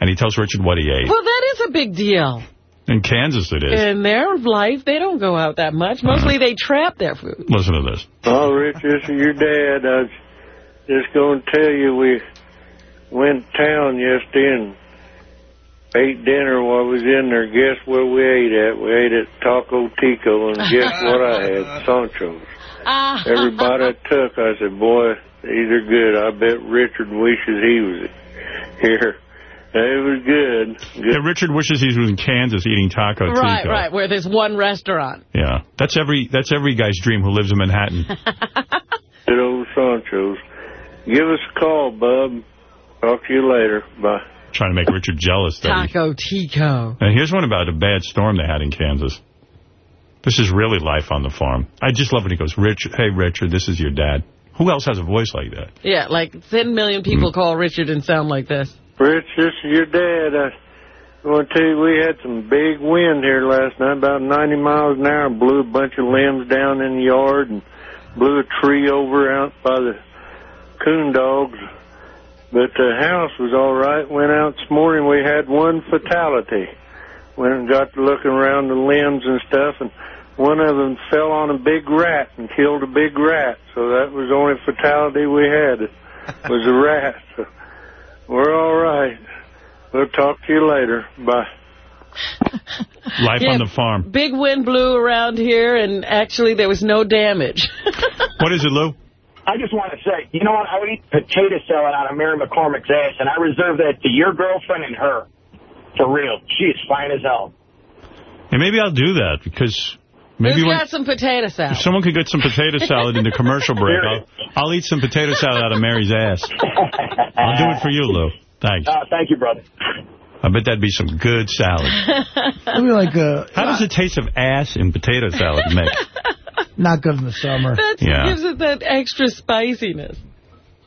and he tells Richard what he ate. Well, that is a big deal. In Kansas, it is. In their life, they don't go out that much. Mostly they trap their food. Listen to this. Oh, Rich, this is your dad. I was just going to tell you we went to town yesterday and ate dinner while I was in there. Guess where we ate at? We ate at Taco Tico, and guess what I had? Sancho's. Ah. Everybody I took, I said, boy, these are good. I bet Richard wishes he was here. It was good. Yeah, Richard wishes he was in Kansas eating taco Right, tico. right, where there's one restaurant. Yeah, that's every that's every guy's dream who lives in Manhattan. Good old Sancho's. Give us a call, bub. Talk to you later. Bye. Trying to make Richard jealous. That he- Taco Tico. And here's one about a bad storm they had in Kansas. This is really life on the farm. I just love when he goes, Richard, hey, Richard, this is your dad. Who else has a voice like that? Yeah, like 10 million people hmm. call Richard and sound like this. Rich, this is your dad. I want to tell you, we had some big wind here last night, about 90 miles an hour, blew a bunch of limbs down in the yard and blew a tree over out by the coon dogs. But the house was all right. Went out this morning, we had one fatality. Went and got to looking around the limbs and stuff, and one of them fell on a big rat and killed a big rat. So that was the only fatality we had, was a rat. So We're all right. We'll talk to you later. Bye. Life Yeah, on the farm. Big wind blew around here, and actually there was no damage. What is it, Lou? I just want to say, you know what? I would eat potato salad out of Mary McCormack's ass, and I reserve that to your girlfriend and her. For real. She is fine as hell. And maybe I'll do that because maybe Who's when, got some potato salad? if someone could get some potato salad in the commercial break, I'll, I'll eat some potato salad out of Mary's ass. I'll do it for you, Lou. Thanks. Uh, thank you, brother. I bet that'd be some good salad. Maybe like uh, How does the taste of ass in potato salad make? not good in the summer. That Yeah. gives it that extra spiciness.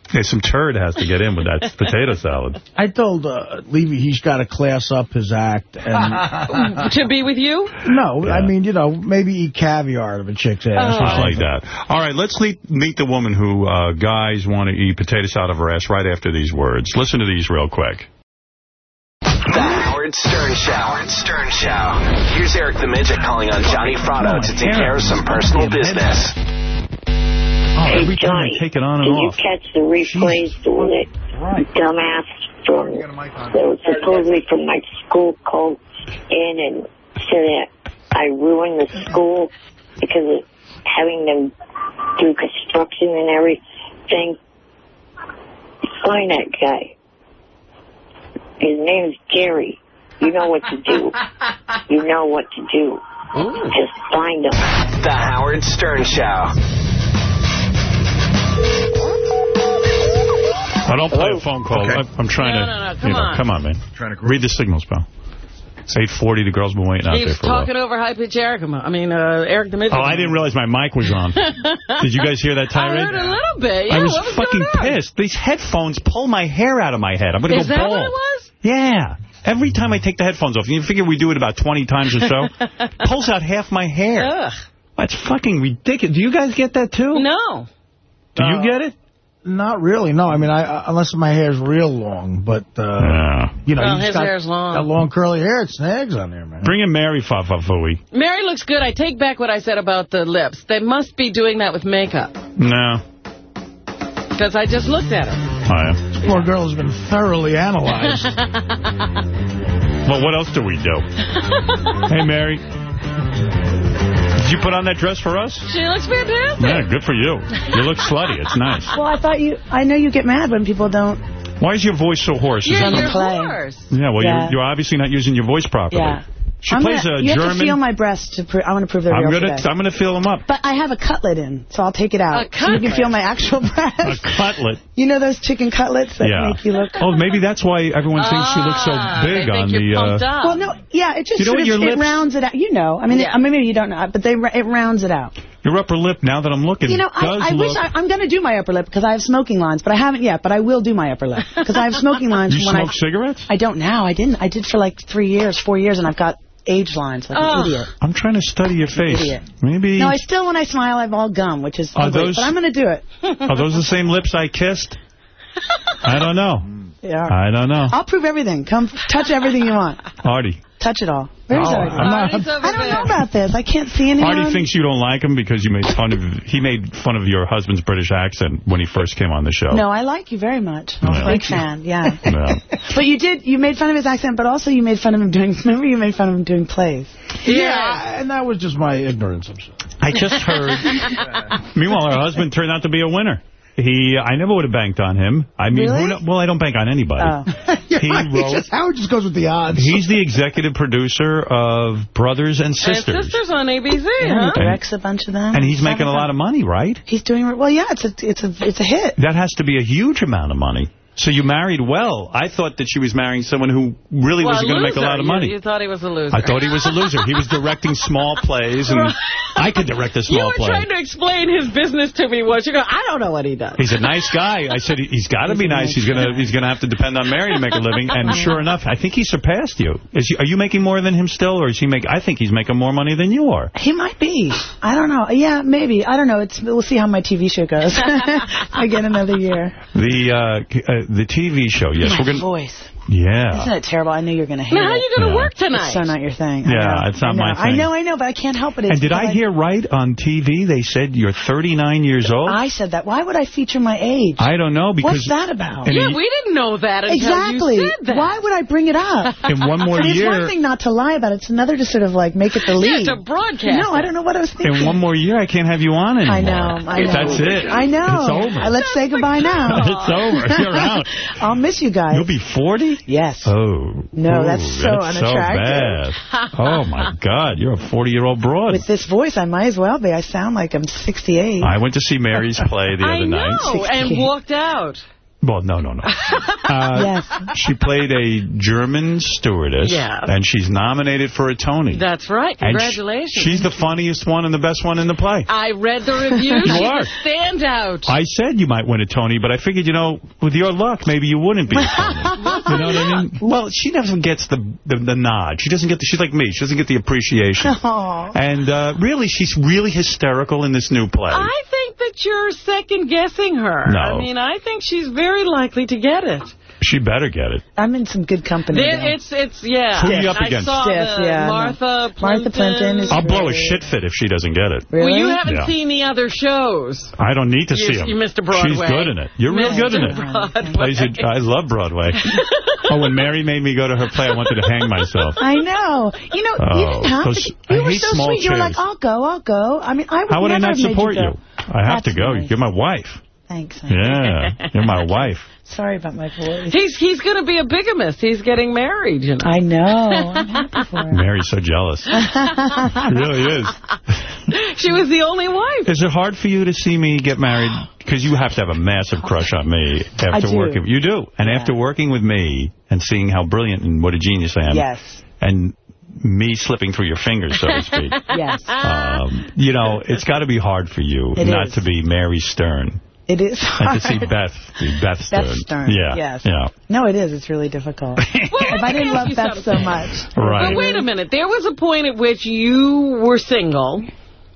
Okay, some turd has to get in with that potato salad. I told uh, Levy he's got to class up his act. and to be with you? No, I mean, you know, maybe eat caviar out of a chick's ass. or I like that. All right, let's meet, meet the woman who uh, guys want to eat potato salad out of her ass right after these words. Listen to these real quick. The Howard Stern Show. Howard Stern Show. Here's Eric the Midget calling on Johnny Fratto to take care of some personal business. Oh, Hey, every time Johnny, I take it on and Did you catch the replays doing it? Right. Dumbass from that was supposedly from my school called in and said that I ruined the school because of having them do construction and everything. Find that guy. His name's Gary. You know what to do. You know what to do. Just find him. The Howard Stern Show. I don't play a phone call. I, I'm trying No, to, no, no, you come know, on. come on, man. Trying to Read the signals, pal. It's 840. The girl's been waiting out He there was for a while. talking over high pitch Eric. I mean, uh, Eric the Midget. Oh, I didn't realize my mic was on. Did you guys hear that I heard a little bit. Yeah, I was, what was fucking going on? pissed. These headphones pull my hair out of my head. I'm going to Is go that bald. what it was? Yeah. Every time I take the headphones off, you figure we do it about 20 times or so, pulls out half my hair. Ugh. That's fucking ridiculous. Do you guys get that too? No. Do you get it? Not really, no. I mean, I, I unless my hair's real long, but, uh, you know, Well, you his got hair's long. That long curly hair, it snags on there, man. Bring in Mary Fafafui. Mary looks good. I take back what I said about the lips. They must be doing that with makeup. No. Because I just looked at her. Oh, yeah. Poor girl has been thoroughly analyzed. Well, what else do we do? hey, Mary. Did you put on that dress for us? She looks fantastic. Yeah, good for you. You look slutty. It's nice. Well, I thought you, I know you get mad when people don't. Why is your voice so hoarse? Yeah, you're play. Yeah, well, Yeah. You're, you're obviously not using your voice properly. Yeah. She I'm plays gonna, a you German. have to feel my breasts to. Pro I want to prove they're I'm real gonna today. I'm gonna feel them up. But I have a cutlet in, so I'll take it out. A So you can feel my actual breast. A cutlet. You know those chicken cutlets that yeah. make you look... Oh, maybe that's why everyone thinks she looks so Ah, big on the. Uh. Well, no, yeah, it just You know sort of, your it lips- rounds it out. You know, I mean, Yeah. I mean, maybe you don't know, but they it rounds it out. your upper lip. Now that I'm looking, You know, I, I wish look. I, I'm going to do my upper lip because I have smoking lines, but I haven't yet. But I will do my upper lip because I have smoking lines you when smoke I. cigarettes? I don't now. I didn't. I did for like three years, four years, and I've got age lines like Oh. an idiot. I'm trying to study your face. Idiot. Maybe. No, I still, when I smile, I have all gum, which is ugly, those, but I'm going to do it. Are those the same lips I kissed? I don't know. Yeah. I don't know. I'll prove everything. Come touch everything you want. Artie. Touch it all. Where's No, oh, Artie? I'm not- Artie's over I don't there. know about this. I can't see anyone. Artie thinks you don't like him because you made fun of he made fun of your husband's British accent when he first came on the show. No, I like you very much. I'm Yeah. a big fan, yeah. Yeah. But you did, you made fun of his accent, but also you made fun of him doing, remember you made fun of him doing plays. Yeah, and that was just my ignorance. I'm sorry. I just heard. Meanwhile, her husband turned out to be a winner. He, I never would have banked on him. I mean, Really? who kno- well, I don't bank on anybody. Oh. He wrote. Just, Howard just goes with the odds. He's the executive producer of Brothers and And Sisters, Sisters on ABC, Yeah, huh? he directs a bunch of them. and he's making a lot of money, right? He's doing, well, yeah, it's a, it's a, it's a hit. That has to be a huge amount of money. So you married well. I thought that she was marrying someone who really Well, wasn't going to make a lot of money. You, thought he was a loser. I thought he was a loser. He was directing small plays, and I could direct a You small were play. trying to explain his business to me once. You go, I don't know what he does. He's a nice guy. I said he- he's got to be nice. He's gonna he's gonna have to depend on Mary to make a living. And sure enough, I think he surpassed you. Is he, are you making more than him still, or is he make? I think he's making more money than you are. He might be. I don't know. Yeah, maybe. I don't know. It's We'll see how my TV show goes. I get another year. The uh, uh, the TV show. Yes, My we're gonna. voice. Yeah. Isn't it terrible? I knew you were going to hate Now, how are you going to Yeah. work tonight? It's so not your thing. I Yeah, know. it's not I know. my I know, I know, but I can't help it. It's And did I hear right on TV they said you're 39 years old? I said that. Why would I feature my age? I don't know because What's that about? Yeah, we didn't know that until Exactly. you said that. Why would I bring it up? in one more And it's year one thing not to lie about it. It's another to sort of like make it the lead. Yeah, to broadcast No, I don't know what I was thinking. in one more year I can't have you on anymore. I know, I know. That's it. I know. It's over. Let's say goodbye now. it's over. You're out. I'll miss you guys. You'll be 40? Yes. Oh. No, Ooh, that's so that's unattractive. So bad. Oh, my God. You're a 40-year-old broad. With this voice, I might as well be. I sound like I'm 68. I went to see Mary's play the other I other know, night. and walked out. Well, no, no, no. Uh, yes. She played a German stewardess, Yeah. and she's nominated for a Tony. That's right. And sh- Congratulations. she's the funniest one and the best one in the play. I read the reviews. You She's are. a standout. I said you might win a Tony, but I figured, you know, with your luck, maybe you wouldn't be a Tony. you know what I mean? Well, she never gets the, the, the nod. She doesn't get the, she's like me. She doesn't get the appreciation. Aw. And uh, really, she's really hysterical in this new play. I think that you're second-guessing her. No. I mean, I think she's very likely to get it. She better get it. I'm in some good company. There, it's, it's, yeah. Who are you up I against? saw Stiff, the yeah, no. Martha Plimpton. Martha Plimpton is I'll blow a shit fit if she doesn't get it. Really? Well, you haven't Yeah. seen the other shows. I don't need to You- see them. you Mr. Broadway. She's good in it. You're real good in it. Broadway. Plays it- I love Broadway. oh, when Mary made me go to her play, I wanted to hang myself. I know. You know, oh, you Oh, didn't have those- to. I You were so small sweet. You were like. I'll go, I'll go. I mean, I would How would I never not have made support you. you? Go. I have to go. nice. You're my wife. Thanks. Yeah, you're my wife. Sorry about my voice. He's he's going to be a bigamist. He's getting married, you know. I know. I'm happy for him. Mary's so jealous. She really is. She was the only wife. Is it hard for you to see me get married? Because you have to have a massive crush on me after working. You do. And after working with me and seeing how brilliant and what a genius I am. Yes. And me slipping through your fingers, so to speak. Yes. Um, you know, it's got to be hard for you It not is. to be Mary Stern It is and hard. to see Beth be Beth Stern. Beth Stern. Yeah. Yes. Yeah. No, it is. It's really difficult. well, if I didn't love you Beth so much. Right. But wait a minute. There was a point at which you were single,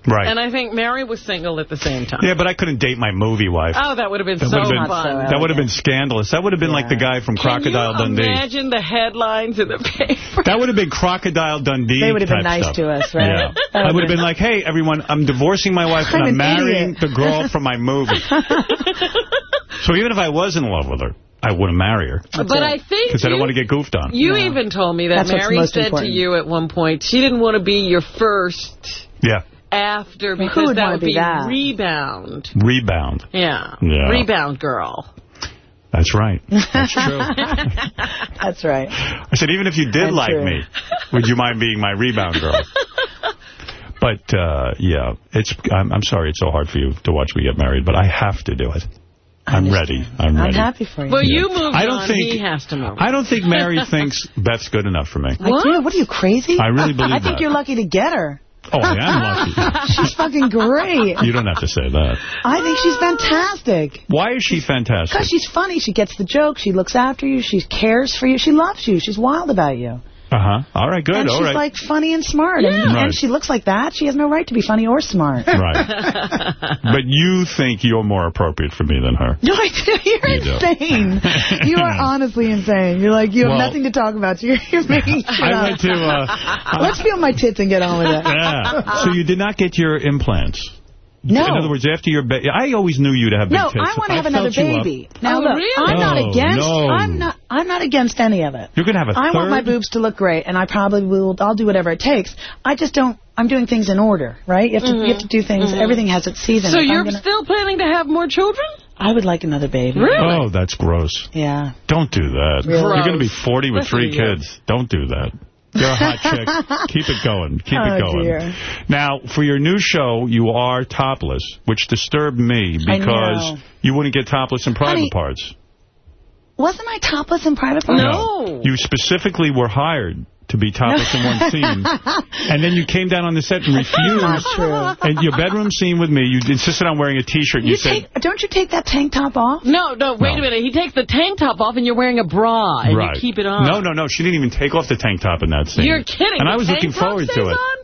Right. and I think Mary was single at the same time. yeah, but I couldn't date my movie wife. Oh, that would have been That so would have been, fun. that would have been scandalous. That would have been like the guy from Crocodile Can you Dundee. imagine the headlines in the paper? That would have been Crocodile Dundee They would have been nice stuff. to us, right? Yeah. I would would have been like, hey, everyone, I'm divorcing my wife and I'm I'm an marrying idiot. the girl from my movie. so even if I was in love with her, I wouldn't marry her. But I think Because I don't want to get goofed on. You even told me that That's Mary said important. to you at one point she didn't want to be your first Yeah. After Who because would that would be be that? rebound. Rebound. Yeah. Yeah. Rebound girl. That's right. That's true. That's right. I said, even if you did That's like true. me, would you mind being my rebound girl? But, uh, yeah, it's. I'm, I'm sorry it's so hard for you to watch me get married, but I have to do it. I'm ready. I'm ready. I'm ready. happy for you. Well, you moved I don't on. think- he has to move. I don't think Mary thinks Beth's good enough for me. What? what are you, crazy? I really believe I think that. you're lucky to get her. Oh, I am lucky. She's fucking great. You don't have to say that. I think she's fantastic. Why is she fantastic? Because she's funny. She gets the joke. She looks after you. She cares for you. She loves you. She's wild about you. Uh-huh. All right, good. and All she's right. like funny and smart. And, Right. and she looks like that. She has no right to be funny or smart. Right. but you think you're more appropriate for me than her. No, I do. You're You do. insane. You are honestly insane. You're like, you have Well- nothing to talk about. You're, you're making shit I up. went to... Uh, Let's feel my tits and get on with it. yeah. So you did not get your implants? No. In other words, after your baby... I always knew you to have big No, tits. I want to have another felt you up. baby. Now Oh, look, really? I'm not Oh, against. no. I'm not. I'm not against any of it. You're going to have a I third? want my boobs to look great, and I probably will. I'll do whatever it takes. I just don't. I'm doing things in order, right? You have to. You have to do things. Mhm. Everything has its season. So If I'm you're gonna- still planning to have more children? I would like another baby. Really? Oh, that's gross. Yeah. Don't do that. Really? You're going to be 40 with Listen three kids. Don't do that. You're a hot chick. Keep it going. Keep Oh, it going. dear. Now, for your new show, you are topless, which disturbed me because you wouldn't get topless in private Honey, parts. Wasn't I topless in private parts? No. You specifically were hired to be topless in one scene. And then you came down on the set and refused. Not true. And your bedroom scene with me, you insisted on wearing a T-shirt. You, You said, take, don't you take that tank top off? No, no, wait a minute. He takes the tank top off and you're wearing a bra and right. you keep it on. No, no, no. She didn't even take off the tank top in that scene. You're kidding. And The I was looking forward to it. on?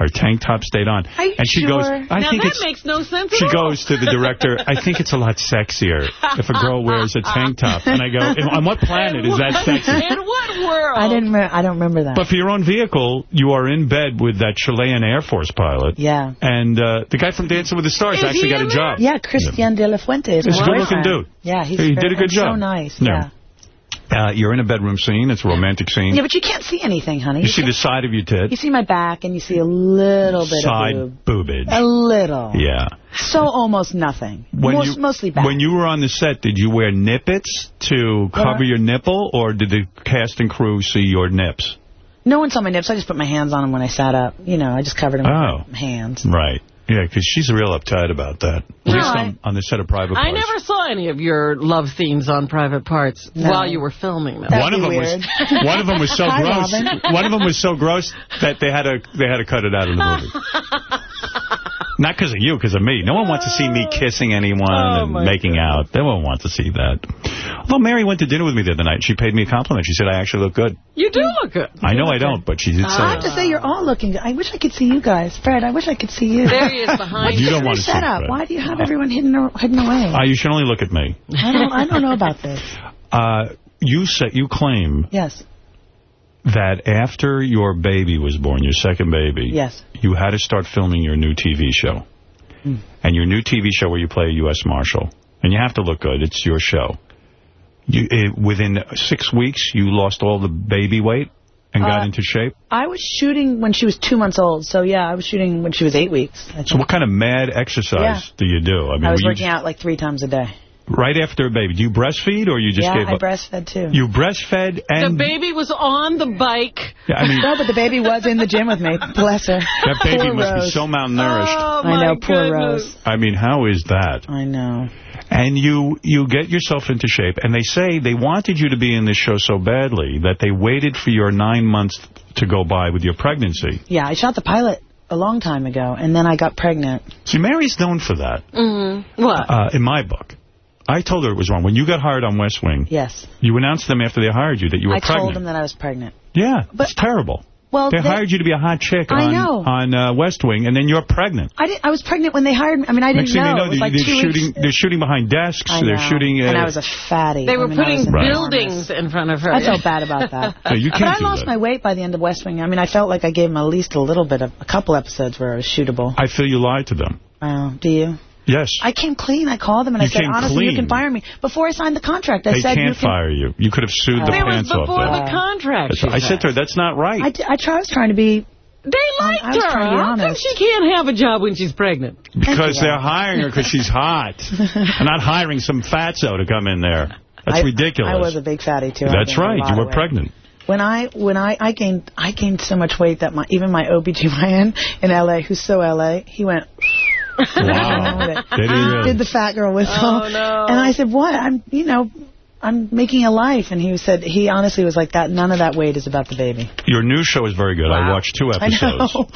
Her tank top stayed on. Are you and she sure? goes, I now think that it's... makes no sense She at all. goes to the director, I think it's a lot sexier if a girl wears a tank top. And I go, on what planet is that sexy? In what world? I didn't. re- I don't remember that. But for your own vehicle, you are in bed with that Chilean Air Force pilot. Yeah. And uh, the guy from Dancing with the Stars Is actually got a job. Yeah, Christian de la Fuente is He's a good-looking dude. Yeah, he's He did a good job. So nice. Yeah. Yeah. Uh, you're in a bedroom scene. It's a romantic scene. Yeah, but you can't see anything, honey. you see the side of your tit. You see my back, and you see a little bit Side of boobage. boob. A little. Yeah. So almost nothing. When Most, you, mostly back. When you were on the set, did you wear nippets to cover your nipple, or did the cast and crew see your nips? no one saw my nips. I just put my hands on them when I sat up. You know, I just covered them Oh. with my hands. Right. Yeah, because she's real uptight about that. At No, least I- on, on the set of Private Parts. I never saw any of your love scenes on Private Parts No. while you were filming them. one of them was one of them was so Hi, gross. Robin. One of them was so gross that they had to they had to cut it out of the movie. Not because of you, because of me. No one wants to see me kissing anyone Oh, and my making out. They won't want to see that. Although Mary went to dinner with me the other night. She paid me a compliment. She said I actually look good. You do look good. I know I don't, but she did say I have to say, you're all looking good. I wish I could see you guys. Fred, I wish I could see you. There he is behind You What's don't want to see setup? Fred. Why do you have everyone hidden, hidden away? Uh, you should only look at me. I don't, I don't know about this. Uh, you said you claim Yes. that after your baby was born, your second baby, Yes. you had to start filming your new TV show. Hmm. And your new TV show where you play a U.S. Marshal. And you have to look good. It's your show. You, it, within six weeks, you lost all the baby weight and got Uh, into shape. I was shooting when she was two months old. So, yeah, I was shooting when she was eight weeks. So what kind of mad exercise Yeah. do you do? I mean, I was working out like three times a day. Right after a baby. Do you breastfeed or you just yeah, gave I breastfed too. You breastfed and... The baby was on the bike. Yeah, I mean, no, but the baby was in the gym with me. Bless her. that baby Poor must be so malnourished. Oh, I know, poor goodness. Rose. I mean, how is that? I know. And you you get yourself into shape. And they say they wanted you to be in this show so badly that they waited for your nine months to go by with your pregnancy. Yeah, I shot the pilot a long time ago, and then I got pregnant. See, Mary's known for that, Mm-hmm. What? uh, in my book. I told her it was wrong. When you got hired on West Wing, Yes. you announced them after they hired you that you were I pregnant. told them that I was pregnant. Yeah, but, it's terrible. Well, they, they- hired you to be a hot chick I on, know. on uh, West Wing, and then you're pregnant. I didn't. I was pregnant when they hired me. I mean, I didn't Next thing know. they know, they, like they're, shooting. weeks. They're shooting behind desks. I they're know. shooting. Uh, and I was a fatty. They were I mean, putting buildings in front of her. I felt bad about that. No, you but can't I lost that. my weight by the end of West Wing. I mean, I felt like I gave them at least a little bit of a couple episodes where I was shootable. I feel you lied to them. Oh, do you? Yes. I came clean. I called them and You I said, came honestly, you can fire me. Before I signed the contract, I they said can't you can. fire you. You could have sued the pants off. It was before them. the contract. Right. I said to her, that's not right. I, d- I try, I was trying to be. They liked I was her. trying to be How come she can't have a job when she's pregnant? because they're hiring her because she's hot. they're not hiring some fatso to come in there. That's I, ridiculous. I was a big fatty too. That's right. You were pregnant. When I when I I gained I gained so much weight that my even my OBGYN in LA, who's so LA, he went. Wow. with. Did he really? Did the fat girl whistle? Oh, no. And I said, "What? I'm you know." I'm making a life, and he said he honestly was like that. None of that weight is about the baby. Your new show is very good. I watched two I episodes. know.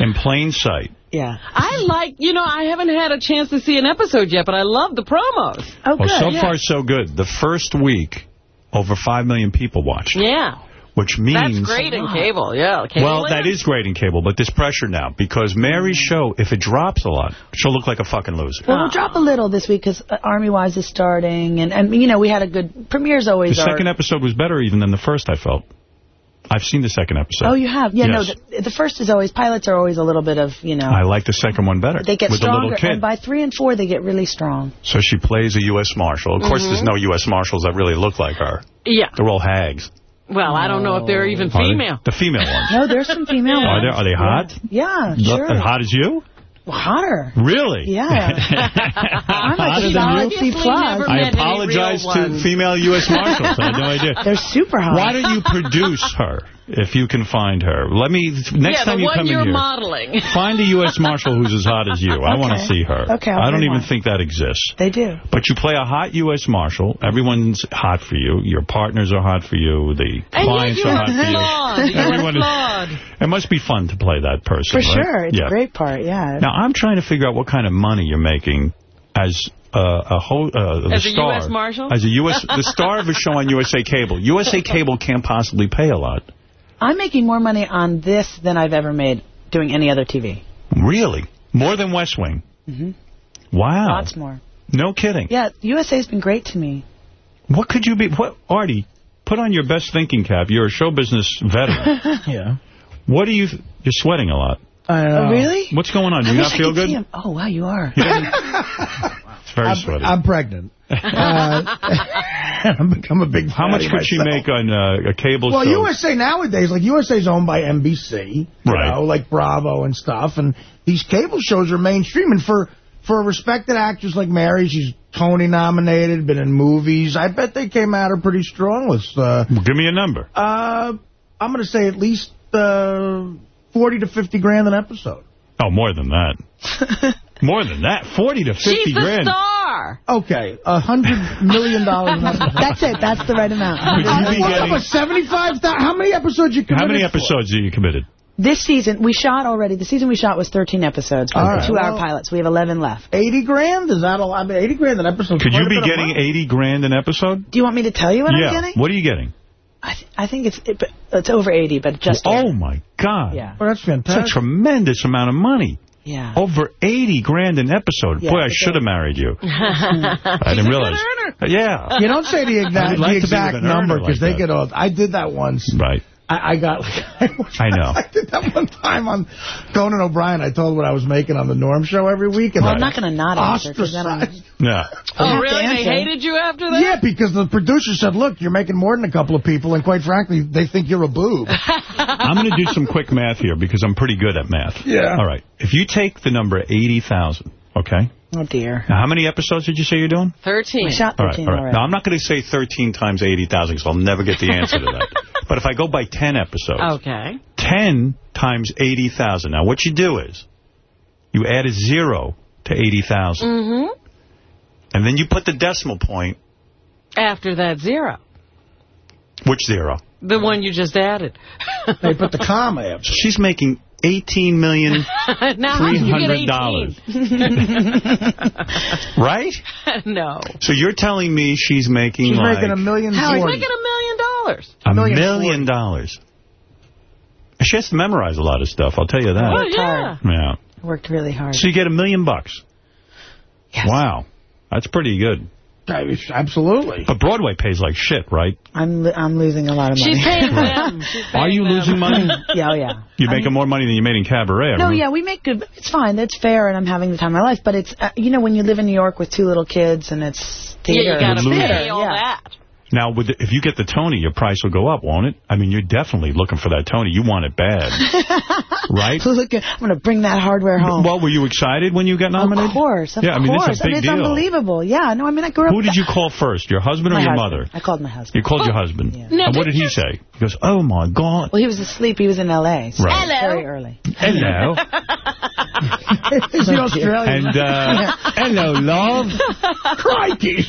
In plain sight. Yeah. I like, you know, I haven't had a chance to see an episode yet, but I love the promos. Oh, Well, good. so yeah. far, so good. The first week, over 5 million people watched. Yeah. Which means... That's great in cable, yeah. Cable Well, that land. is great in cable, but there's pressure now because Mary's show, if it drops a lot, she'll look like a fucking loser. Well, we'll drop a little this week because uh, Army Wives is starting, and and you know we had a good premieres always The are. second episode was better even than the first, I felt. I've seen the second episode. Oh, you have? Yeah, Yes. no, the, the first is always, pilots are always a little bit of, you know, I like the second one better. they get with the stronger, little kid. and by three and four, they get really strong. So she plays a U.S. Marshal. Of course, Mm-hmm. there's no U.S. Marshals that really look like her. Yeah. They're all hags. Well, I don't know if they're even Are they? female. The female ones. No, there's some female Are, ones. they, are they hot? Yeah, Look- sure. As hot as you? Hotter. Really? Yeah. I'm like Hotter a than solid you? C plus. I apologize to female U.S. Marshals. I had no idea. They're super hot. Why don't you produce her if you can find her? Let me, next yeah, time you come in you're here, modeling. find a U.S. Marshal who's as hot as you. I want to see her. Okay, I'll I don't even one. think that exists. They do. But you play a hot U.S. Marshal. Everyone's hot for you. Your partners are hot for you. The And clients are hot for you. Everyone is-. It must be fun to play that person, For right? sure. It's yeah. a great part, yeah. Now, I'm trying to figure out what kind of money you're making as uh, a whole uh, the As a star. U.S. Marshal? As a U.S. the star of a show on USA Cable. USA Cable can't possibly pay a lot. I'm making more money on this than I've ever made doing any other TV. Really? More than West Wing? Mm-hmm. Wow. Lots more. No kidding. Yeah, USA's been great to me. What could you be? What, Artie, put on your best thinking cap. You're a show business veteran. yeah. What do you... You're sweating a lot. I know. Oh, really? What's going on? Do I you not I feel good? Oh, wow, you are. It's very I'm, sweaty. I'm pregnant. Uh, I'm, I'm a big How much could she make on uh, a cable Well, show? Well, USA nowadays, like USA's owned by NBC, you Right. know, like Bravo and stuff, and these cable shows are mainstream. And for for a respected actress like Mary, she's Tony nominated, been in movies. I bet they came at her pretty strong with. Uh, Give me a number. uh, I'm going to say at least uh, 40 to 50 grand an episode. Oh, more than that. more than that. 40 to 50 She's the grand. star. Okay, a hundred million dollars. That's it. That's the right amount. Could you be What, getting- what, 75,000? How many episodes you How many committed for? episodes are you committed? This season, we shot already. The season we shot was 13 episodes. All right, Two-hour well- pilots. We have 11 left. 80 grand? Is that a lot? I mean, 80 grand an episode. Could you be getting 80 grand an episode? Do you want me to tell you what yeah. I'm getting? What are you getting? I, th I think it's it, it's over 80, but just oh, my God. Yeah. Well, that's fantastic. That's a tremendous amount of money. Yeah. Over 80 grand an episode. Yeah, Boy, I should have married you. I didn't realize. Yeah. You don't say the exact, like the exact with an earner number because like they that. get old. I did that once. Right. I, I got. I know. I did that one time on Conan O'Brien. I told what I was making on the Norm Show every week. And Well, I I'm not going to not answer because I'm... ostracized. Yeah. Oh, oh really? They hated you after that? Yeah, because the producer said, look, you're making more than a couple of people, and quite frankly, they think you're a boob. I'm going to do some quick math here because I'm pretty good at math. Yeah. All right. If you take the number 80,000, okay? Oh, dear. Now, how many episodes did you say you're doing? 13. We shot 13 all right. already. Now, I'm not going to say 13 times 80,000 because I'll never get the answer to that. But if I go by 10 episodes, Okay. 10 times 80,000. Now, what you do is you add a zero to 80,000. Mm-hmm. And then you put the decimal point. After that zero. Which zero? The one you just added. they put the comma after. She's making 18 million, now how did you get $300. right? no. So you're telling me she's making She's like making a million She's forty. making a million dollars. a million million dollars. She has to memorize a lot of stuff, I'll tell you that. Oh, yeah. Yeah. Worked really hard. So you get a million bucks. Yes. Wow. That's pretty good. Absolutely. But Broadway pays like shit, right? I'm lo- I'm losing a lot of money. She's paying them. She's Are you them. losing money? yeah, oh, yeah. You're making more money than you made in Cabaret. No, yeah, we make good. It's fine. That's fair, and I'm having the time of my life. But it's, uh, you know, when you live in New York with two little kids and it's Yeah, theater. you got to pay all Yeah. that. Now, with the, if you get the Tony, your price will go up, won't it? I mean, you're definitely looking for that Tony. You want it bad, right? Look, I'm going to bring that hardware home. Well, were you excited when you got nominated? Of course, of yeah, I mean, course. it's a big I mean, it's deal. unbelievable. Yeah, no, I mean, I grew up... Who did you call first, your husband or your husband. mother? I called my husband. You called your husband. No, and what did did he say? He goes, oh, my God. Well, he was asleep. He was in L.A. So Right. Hello. Very early. Hello. Is he Australian? and, uh, hello, love. Crikey.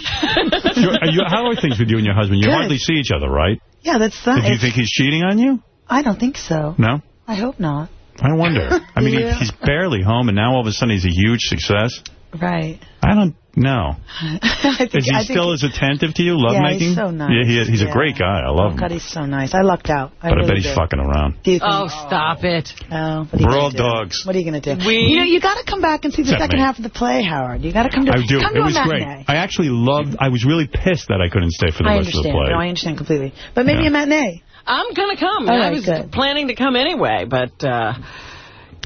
You're- are you- how are things with you and your husband? You Good. hardly see each other, right? Yeah, that's fine. Do you think he's cheating on you? I don't think so. No? I hope not. I wonder. I mean, Yeah. he, he's barely home, and now all of a sudden he's a huge success. Right. I don't know. I think, Is he I think still as attentive to you, lovemaking? Yeah, he's so nice. Yeah, he, he's a great guy. I love Oh, him. God, he's so nice. I lucked out. I but really I bet he's did. fucking around. Do you think? Oh, stop it. Oh, what are you We're all do? dogs. What are you going to do? We- You know, you got to come back and see the Except second me. half of the play, Howard. You got to come to I do. Come It was great. I actually loved, I was really pissed that I couldn't stay for the I rest of the understand. play. No, I understand completely. But maybe Yeah. a matinee. I'm going to come. All I was good. planning to come anyway, but uh,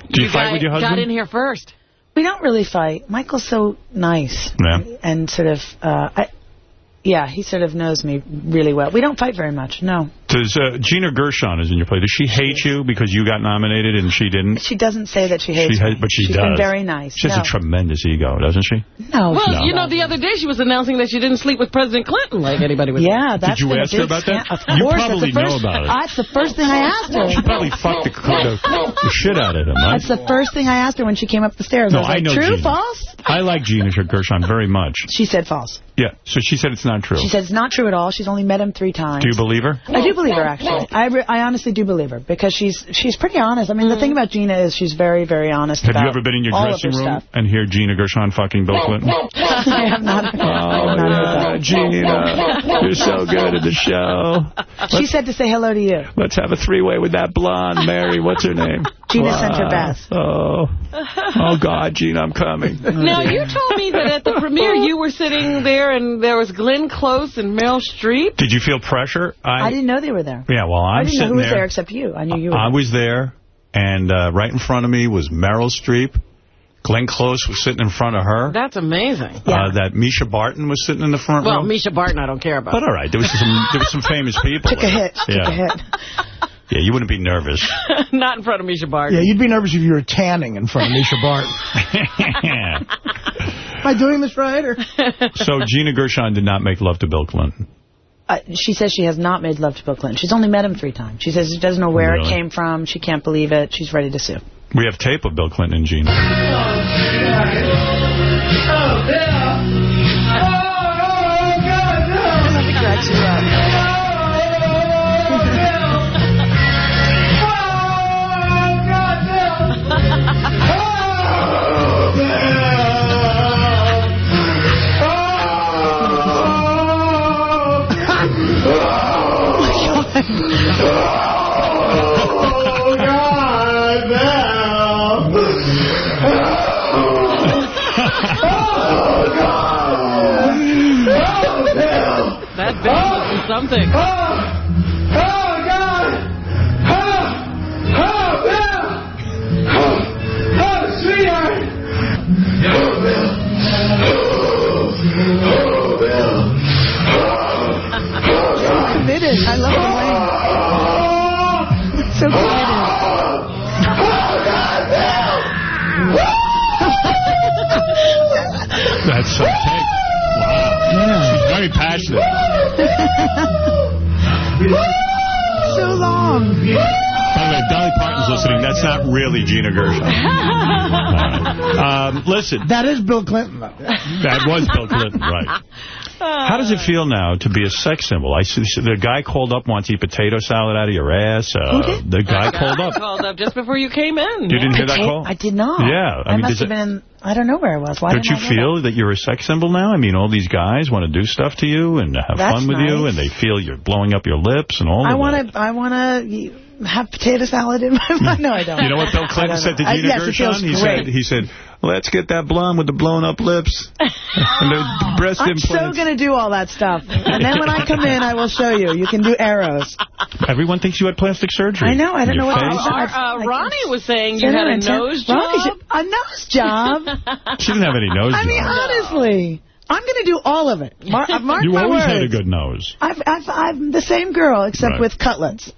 Do you, fight guy- with your got in here first. We don't really fight. Michael's so nice. Yeah. And sort of, uh, I, yeah, he sort of knows me really well. We don't fight very much, no. Does uh, Gina Gershon is in your play? Does she hate you because you got nominated and she didn't? She doesn't say that she hates She has, me. but she She's does. been very nice. She has no. a tremendous ego, doesn't she? no, Well, No. you know, the other day she was announcing that she didn't sleep with President Clinton like anybody would. Yeah, that's Did you ask her about that? scan- Of You probably that's the know first, about it. That's the first thing I asked her. She probably fucked the, the, the shit out of him, right? That's the first thing I asked her when she came up the stairs. No, I was I like, know true, Gina. false? I like Gina Gershon very much. She said false. Yeah, so she said it's not true. She said it's not true at all. She's only met him three times. Do you believe her? I do believe her, actually. I, re I honestly do believe her because she's she's pretty honest. I mean, the mm-hmm. thing about Gina is she's very, very honest Have about you ever been in your dressing room Stuff. and hear Gina Gershon fucking Bill Clinton? I have not. Oh, not heard. Gina, you're so good at the show. She said to say hello to you. Let's have a three-way with that blonde Mary. What's her name? Gina sent her best. Oh, oh God, Gina, I'm coming. Now, you told me that at the premiere you were sitting there and there was Glenn Close and Meryl Streep. Did you feel pressure? I, didn't know they were there. Yeah, well, I'm I didn't know sitting who was there. there except you. I knew you were I was there, and uh, right in front of me was Meryl Streep. Glenn Close was sitting in front of her. That's amazing. Uh, that Mischa Barton was sitting in the front Well, row. Mischa Barton I don't care about. But all right, there was some there was some famous people. Took a hit. Took a hit. Yeah, you wouldn't be nervous. Not in front of Mischa Barton. Yeah, you'd be nervous if you were tanning in front of Mischa Barton. Am I doing this right? Or? so Gina Gershon did not make love to Bill Clinton. Uh, she says she has not made love to Bill Clinton. She's only met him three times. She says she doesn't know where Really? it came from. She can't believe it. She's ready to sue. We have tape of Bill Clinton and Gina. cracks band was something. committed. I love Elaine. So committed. That's some tape. Wow. She's very passionate. so long. By the way, if Dolly Parton's listening, that's not really Gina Gershon. Um, listen. That is Bill Clinton, though. That was Bill Clinton, right. How does it feel now to be a sex symbol? I see the guy called up wants to eat potato salad out of your ass. Uh, the guy called up. called up just before you came in. You didn't hear that call? I did not. Yeah, I I, mean, must have been. I don't know where I was. Why Don't did you I feel that you're a sex symbol now? I mean, all these guys want to do stuff to you and have That's fun with you, and they feel you're blowing up your lips and all that? I want to. I want to have potato salad in my mouth. No, I don't. You know what Bill Clinton don't said to know. I- Gina yes, Gershon? he great. said, he said, let's get that blonde with the blown up lips and the breast I'm so going to do all that stuff. And then when I come in, I will show you. You can do arrows. Everyone thinks you had plastic surgery. I know. I don't Your know what face. to uh, Ronnie was saying you had a nose job. Ronnie a nose job? She didn't have any nose I mean, job. honestly, I'm going to do all of it. Mar I've You my always words. had a good nose. I've, I've, I'm the same girl, except Right. with cutlets,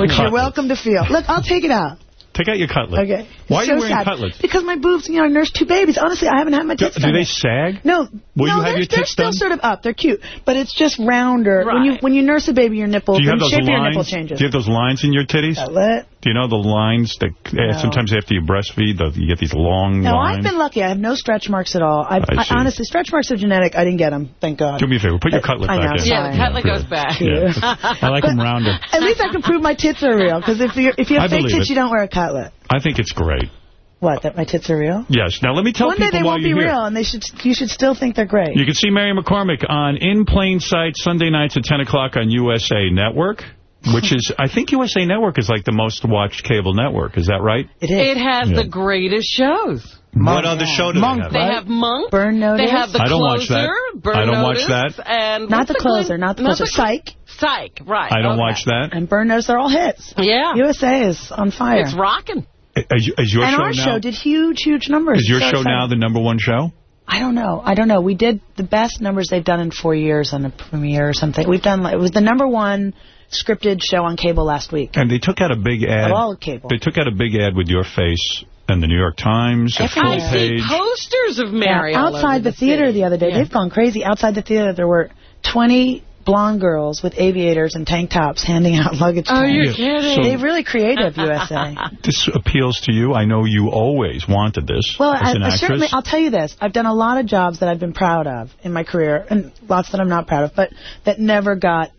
which you're welcome to feel. Look, I'll take it out. Take out your cutlet. Okay. Why It's are you so wearing sad. cutlets? Because my boobs, you know, I nursed two babies. Honestly, I haven't had my Do, tits do done they yet. sag? No, Will no, you have they're, they're tits still done? sort of up. They're cute, but it's just rounder. When you when you nurse a baby, your nipples, Do you have the those shape of your nipple changes. Do you have those lines in your titties? Cutlet. Do you know the lines that uh, No. sometimes after you breastfeed, the, you get these long No, lines? I've been lucky. I have no stretch marks at all. I've, I I honestly, stretch marks are genetic. I didn't get them, thank God. Do me a favor. Put your cutlet I back know, in. Yeah, the cutlet goes back. Yeah. I like them rounder. At least I can prove my tits are real. Because if you if you I have fake tits, it. you don't wear a cutlet. I think it's great. What? That my tits are real? Yes. Now let me tell One day they won't be you're here. real, and they should. You should still think they're great. You can see Mary McCormack on In Plain Sight Sunday nights at 10 o'clock on USA Network, which is, I think USA Network is like the most watched cable network. Is that right? It It has Yeah. the greatest shows. What other show do Monk, they have? They have Monk. Burn Notice. They have the I don't watch that. Burn I don't watch that. And Not what's the closer, not the closer. Psych. Psych, right. I don't okay. watch that. And Burn Notice, they're all hits. Yeah. USA is on fire. It's rocking. Is, is your and show our now? show did huge, huge numbers. is your So show now the number one show? I don't know. I don't know. We did the best numbers they've done in four years on a premiere or something. We've done. like- It was the number one scripted show on cable last week. And they took out a big ad. Of all cable. They took out a big ad with your face in the New York Times, a full I see posters of Mary Yeah, all over outside the, the theater city. the other day. Yeah. They've gone crazy. Outside the theater, there were 20 blonde girls with aviators and tank tops handing out luggage. Oh, tags. you're Yeah. kidding. So- They're really creative, USA. This appeals to you. I know you always wanted this Well, as I, an I actress. certainly, I'll tell you this. I've done a lot of jobs that I've been proud of in my career, and lots that I'm not proud of, but that never got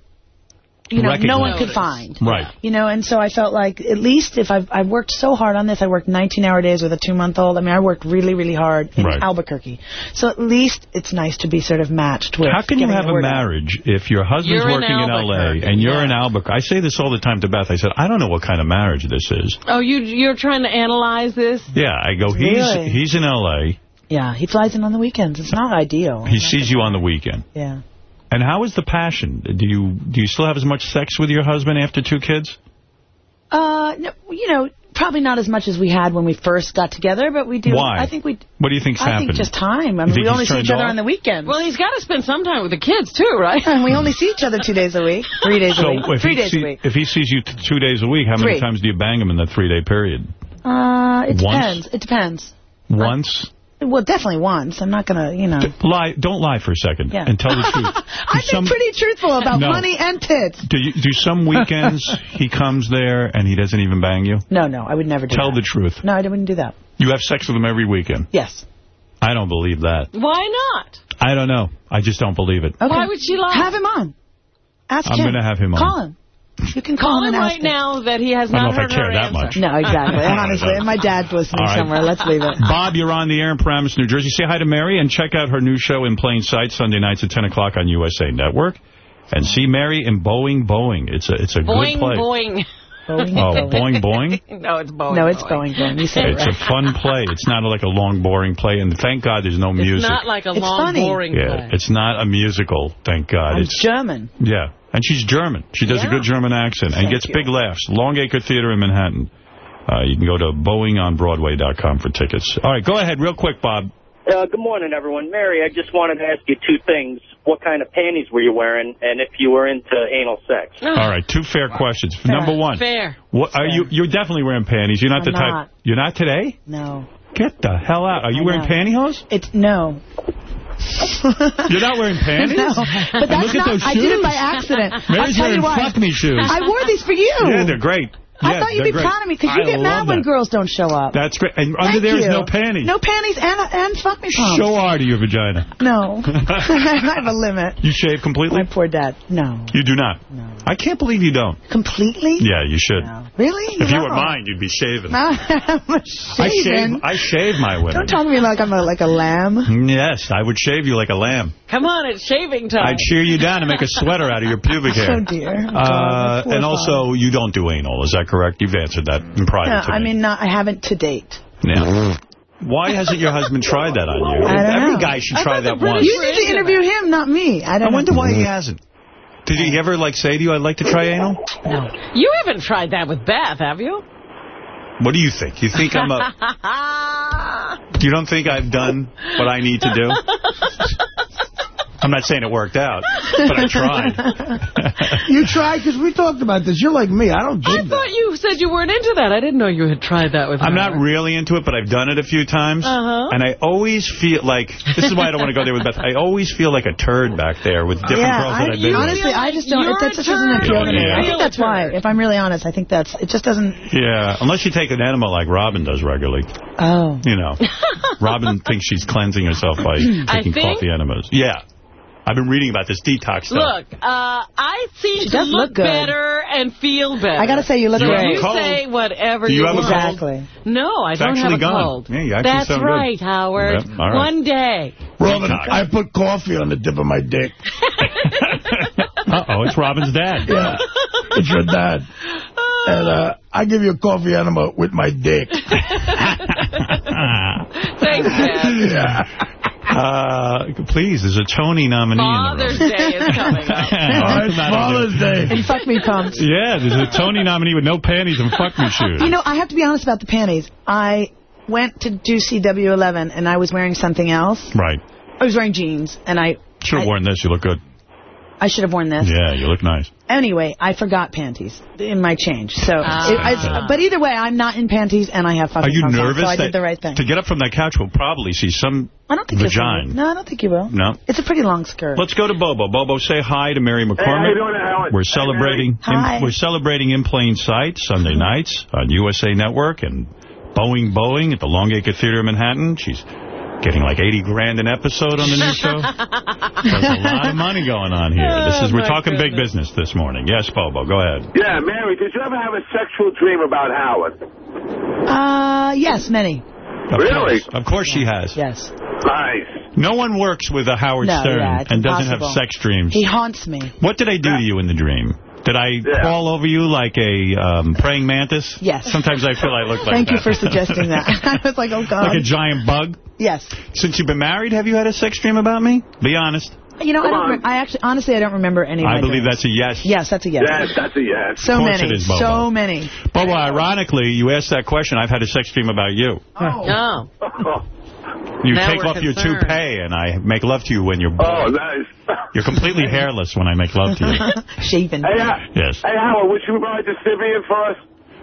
you know, no one could find. Right. You know, and so I felt like at least if I've, I've worked so hard on this, I worked 19-hour days with a two-month-old. I mean, I worked really, really hard in Right. Albuquerque. So at least it's nice to be sort of matched with How can you have a word out. marriage if your husband's You're working in, L.A. And you're yeah. in Albuquerque? I say this all the time to Beth. I said, I don't know what kind of marriage this is. Oh, you, you're trying to analyze this? Yeah, I go, he's Really? he's in L.A. Yeah, he flies in on the weekends. It's not ideal. He sees you on the weekend. Yeah. And how is the passion? Do you do you still have as much sex with your husband after two kids? Uh, no, you know, probably not as much as we had when we first got together, but we do. Why? I think we. What do you think's I happening? think just time. I mean, we only see each other off? on the weekends. Well, he's got to spend some time with the kids, too, right? and we only see each other two days a week, three days so a week, if three days see- a week. if he sees you t two days a week, how many times do you bang him in that three-day period? Uh, it Once? depends. It depends. Once? Well, definitely once. I'm not gonna, you know. Lie. Don't lie for a second Yeah. and tell the truth. I've been pretty truthful about No. money and tits. Do you, do some weekends he comes there and he doesn't even bang you? No, no, I would never do Tell that. the truth. No, I wouldn't do that. You have sex with him every weekend. Yes. I don't believe that. Why not? I don't know. I just don't believe it. Okay. Why would she lie? Have him on. Ask I'm going to have him on. Call him. You can call, Call him him and ask right now that he has I don't not know if I heard care her that answer. much. No, exactly. And honestly, and my dad's listening All right. somewhere. Let's leave it. Bob, you're on the air in Paramus, New Jersey. Say hi to Mary and check out her new show in plain sight Sunday nights at 10 o'clock on USA Network. And see Mary in Boeing Boeing. It's a it's a Boing, good play. boing. Oh, Boing Boing? no, it's boing. No, it's. Boeing Boeing. You said It's right. a fun play. It's not like a long, boring play. And thank God there's no music. It's not like a It's long, funny. boring yeah, play. it's not a musical, thank God. I'm it's German. Yeah, and she's German. She does a good German accent and gets you. big laughs. Longacre Theater in Manhattan. Uh, you can go to boeingonbroadway.com for tickets. All right, go ahead real quick, Bob. Uh, good morning, everyone. Mary, I just wanted to ask you two things. What kind of panties were you wearing, and if you were into anal sex? All right, two fair questions. Number one, Fair. what are you? You're definitely wearing panties. You're not I'm the type. not. You're not today. No. Get the hell out! Are you I wearing know. pantyhose? It's no. You're not wearing panties. No, but that's look at not. those I did it by accident. Mary's I'll tell wearing why. fuck me shoes. I wore these for you. Yeah, they're great. I Yeah, thought you'd be great. proud of me because you I get mad love when that. girls don't show up. That's great. And under Thank there is you. no panties. No panties and and fuck me pumps. Show hard to your vagina. No. I have a limit. You shave completely? My poor dad. No. You do not? No. I can't believe you don't. Completely? Yeah, you should. Really? If you were mine, you'd be shaving. I'm a I shave, shaven. I shave my women. Don't talk to me like I'm a, like a lamb. Yes, I would shave you like a lamb. Come on, it's shaving time. I'd shear you down and make a sweater out of your pubic hair. Oh, dear. Uh, Poor and also, you don't do anal. Is that correct? You've answered that in private No, to I mean, not, I haven't to date. Yeah. Why hasn't your husband tried that on you? I don't Every know. guy should I try that British once. You need to interview him, not me. I don't I wonder know. why he hasn't. Did he ever, like, say to you, I'd like to try anal? No. You haven't tried that with Beth, have you? What do you think? You think I'm a... You don't think I've done what I need to do? I'm not saying it worked out, but I tried. you tried because we talked about this. You're like me. I don't I dig that. thought you said you weren't into that. I didn't know you had tried that with I'm her. not really into it, but I've done it a few times. Uh-huh. And I always feel like, this is why I don't want to go there with Beth, I always feel like a turd back there with different yeah, girls that I, I've been honestly, with. I just don't. You're It, that a just doesn't appeal to me. Yeah. I think that's why. If I'm really honest, I think that's. It just doesn't. Yeah, unless you take an enema like Robin does regularly. Oh. You know, Robin thinks she's cleansing herself by taking coffee enemas. Yeah. I've been reading about this detox stuff. Look, uh, I seem She to look, look better and feel better. I gotta say, you look so great. you You have a say whatever Do you have a want. cold? Exactly. No, I It's don't have a gone. cold. Yeah, you actually That's sound good. right, Howard. Yep, all right. One day. Robin, I put coffee on the tip of my dick. Uh-oh, it's Robin's dad. Yeah, it's your dad. And uh, I give you a coffee enema with my dick. Thanks, Dad. yeah. Uh, please, there's a Tony nominee Father's in the room. Day is coming up. Oh, Father's Day. And fuck me pumps. Yeah, there's a Tony nominee with no panties and fuck me shoes. You know, I have to be honest about the panties. I went to do CW11 and I was wearing something else. Right. I was wearing jeans and I Should have worn this. You look good. I should have worn this. Yeah, you look nice. Anyway, I forgot panties in my change. So, Ah. it, I, but either way, I'm not in panties and I have fucking Are you pumps on, nervous so I did the right thing. to get up from that couch we'll probably see some I don't think you'll vagina? see. No, I don't think you will. No. It's a pretty long skirt. Let's go to Bobo. Bobo, say hi to Mary McCormack. how you doing, Howard? We're Hey, celebrating. Mary. Hi. we're celebrating in plain sight Sunday nights on USA Network and Boeing Boeing at the Longacre Theater in Manhattan. She's Getting like 80 grand an episode on the new show. There's a lot of money going on here. This is We're my talking big business this morning. Yes, Bobo, go ahead. Yeah, Mary, did you ever have a sexual dream about Howard? Uh, yes, many. Of Really? Course. Of course she has. Yes. Nice. No one works with a Howard No, Stern yeah, and doesn't have sex dreams. He haunts me. What did I do to you in the dream? Did I crawl over you like a um, praying mantis? Yes. Sometimes I feel I look like Thank that. you for suggesting that. I was like, oh, God. like a giant bug? Yes. Since you've been married, have you had a sex dream about me? Be honest. You know, I don't. I actually, honestly, I don't remember any. Of I believe dreams. that's a yes. Yes, that's a yes. Yes, that's a yes. So many. it is, Bobo. so many. Bobo, ironically, you asked that question. I've had a sex dream about you. Oh. You Now take we're off your toupee, and I make love to you when you're Oh, bald. nice. You're completely hairless when I make love to you. Shaven. Hey, uh, Yes. hey, Howard, would you ride the Sybian for us?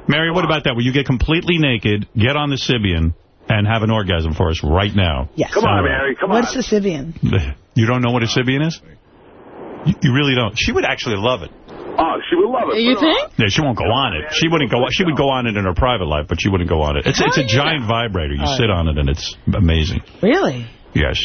Mary, what about that? Will you get completely naked, get on the Sybian, and have an orgasm for us right now? Yes. Come on, Mary, come What's on. What's the Sybian? You don't know what a Sybian is? You, you really don't. She would actually love it. Oh, she would love it. You Put on. think? Yeah, she won't go on it. She wouldn't go. She would go on it in her private life, but she wouldn't go on it. It's it's a giant vibrator. You sit on it, and it's amazing. Really? Yes.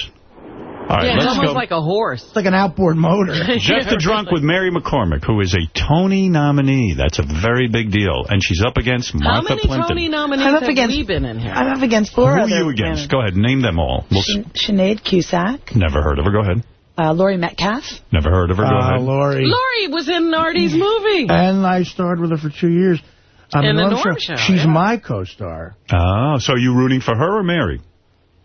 All right, yeah, it's let's almost go. like a horse. It's like an outboard motor. Jeff the Drunk with Mary McCormack, who is a Tony nominee. That's a very big deal. And she's up against Martha How Martha many Plimpton. Tony nominees I'm up have against- we been in here? I'm up against four Who are you against? women. Go ahead, name them all. We'll s- Sinead Cusack, never heard of her. Go ahead. Uh, Laurie Metcalf. Never heard of her. Go Uh, ahead. Laurie. Laurie was in Artie's movie. And I starred with her for two years. On In the the Norm Norm Show, She's yeah. my co-star. Oh, so you rooting for her or Mary?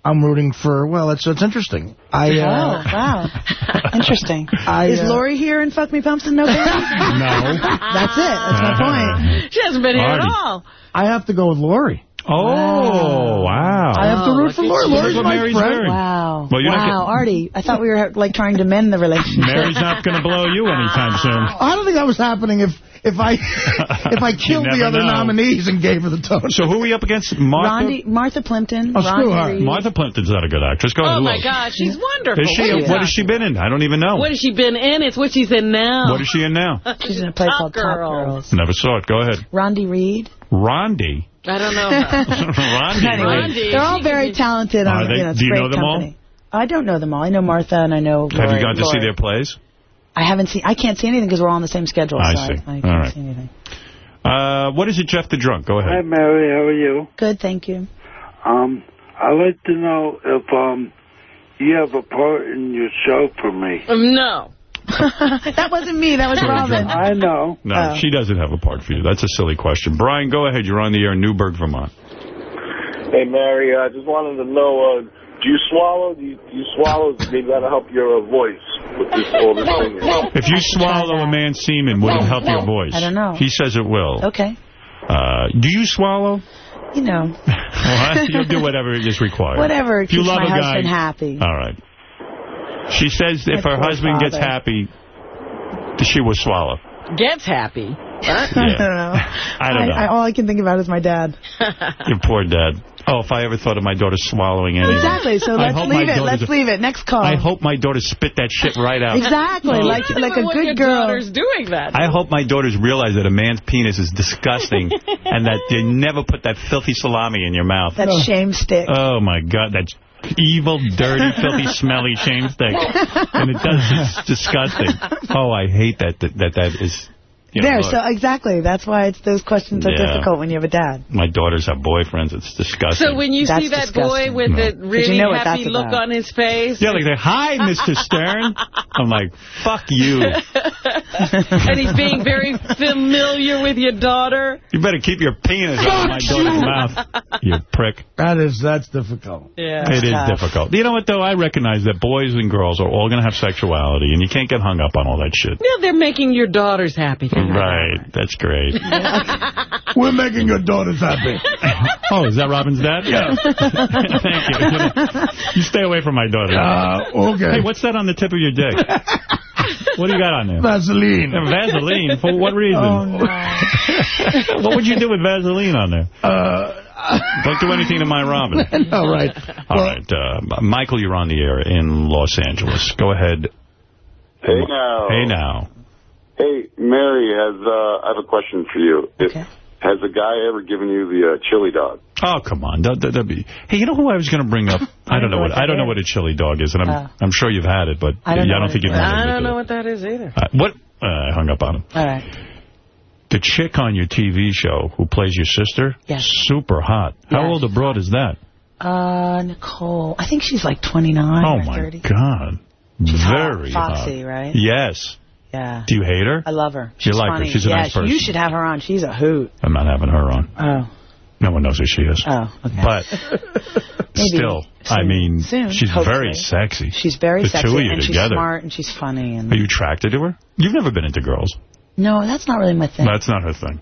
I'm rooting for, well, it's it's interesting. I Oh, uh, wow. Interesting. I, Is uh, Laurie here in Fuck Me Pumps and No, baby? No. That's it. That's my point. She hasn't been here at all. I have to go with Laurie. Oh, wow. I have to Oh, root for look Laurie. at Laurie's you. my Mary's friend. married. Wow. Well, you're not wow, getting- Artie. I thought we were like trying to mend the relationship. Mary's not going to blow you anytime soon. I don't think that was happening if if I if I killed the other know. nominees and gave her the tone. So who are we up against? Martha? Rondi, Martha Plimpton. Oh, screw Rondi her. Reed. Martha Plimpton's not a good actress. Go ahead. Oh, my else? God. She's wonderful. Is she? What, What has she been in? I don't even know. What has she been in? It's what she's in now. What is she in now? She's in a play Top called Girl. Top Girls. Never saw it. Go ahead. Rondi Reed. Rondi. I don't know. Rondi. Anyway, Rondi. they're all very talented. Are On, they- you know, do you know them all? I don't know them all. I know Martha and I know Have Laurie. you gone to see their plays? I haven't seen. I can't see anything because we're all on the same schedule. I so see. I, I can't right. see anything. Uh, what is it, Jeff the Drunk? Go ahead. Hi. Mary. How are you? Good, thank you. Um, I'd like to know if um you have a part in your show for me. Um, no. that wasn't me. That was Robin. I know. No, Oh. she doesn't have a part for you. That's a silly question. Brian, go ahead. You're on the air in Newburgh, Vermont. Hey, Mary, I just wanted to know, uh, do you swallow? Do you, do you swallow? Maybe that'll help your uh, voice with this all this thing. If you swallow a man's semen, would it help your voice? I don't know. He says it will. Okay. Uh, do you swallow? You know, What? You'll do whatever is required. whatever If you keeps love my a guy, husband happy. All right. She says if her poor husband gets happy, she will swallow. Gets happy. I don't know. I don't know. I, all I can think about is my dad. Your poor dad. Oh, if I ever thought of my daughter swallowing anything. Exactly. So let's leave it. Let's leave it. Next call. I hope my daughter spit that shit right out. Exactly. Oh. Like like a good your girl. daughter's doing that. I hope my daughters realize that a man's penis is disgusting and that they never put that filthy salami in your mouth. That shame stick. Oh, my God. That's evil, dirty, filthy, smelly shame stick. And it does, it's disgusting. Oh, I hate that, that, that, that is, you know, there. look, So exactly. That's why it's those questions are Yeah. difficult when you have a dad. my daughters have boyfriends. It's disgusting. So when you That's see that disgusting. boy with No. the really you know happy look about. on his face, yeah, like, they're, hi, Mr. Stern. I'm like, fuck you. and he's being very familiar with your daughter. You better keep your penis out of my daughter's mouth, you prick. That is, that's difficult. Yeah. It is tough. difficult. You know what, though? I recognize that boys and girls are all going to have sexuality, and you can't get hung up on all that shit. Yeah, they're making your daughters happy. Right. That's great. We're making your daughters happy. oh, is that Robin's dad? Yeah. Thank you. You stay away from my daughter. Uh, okay. Hey, what's that on the tip of your dick? What do you got on there? Vaseline. Vaseline? For what reason? Oh no. what would you do with Vaseline on there? Uh, Don't do anything to my Robin. all right. All right. Uh, Michael, you're on the air in Los Angeles. Go ahead. Hey now. Hey, now. Hey, Mary has. Uh, I have a question for you. If Okay. has a guy ever given you the uh, chili dog? Oh, come on. That, that, that'd be... Hey, you know who I was going to bring up? I don't know what I don't know what a chili dog is, and I'm Oh. I'm sure you've had it, but I don't, yeah, know I don't think you'd want I don't know what that is either. Uh, what? Uh, I hung up on him. All right. The chick on your TV show who plays your sister, Yes. super hot. How old abroad is that? Uh, Nicole. I think she's like 29 oh, or my 30. God. She's hot. Very Foxy, hot. right? Yes. Yeah. Do you hate her? I love her. You She's like her. funny. She's a yeah, nice person. You should have her on. She's a hoot. I'm not having her on. Oh. No one knows who she is. Oh, okay. But Maybe still, I mean, Soon, she's hopefully. very sexy. She's very the sexy two of you and she's together. smart and she's funny. And Are you attracted to her? You've never been into girls. No, that's not really my thing. That's not her thing.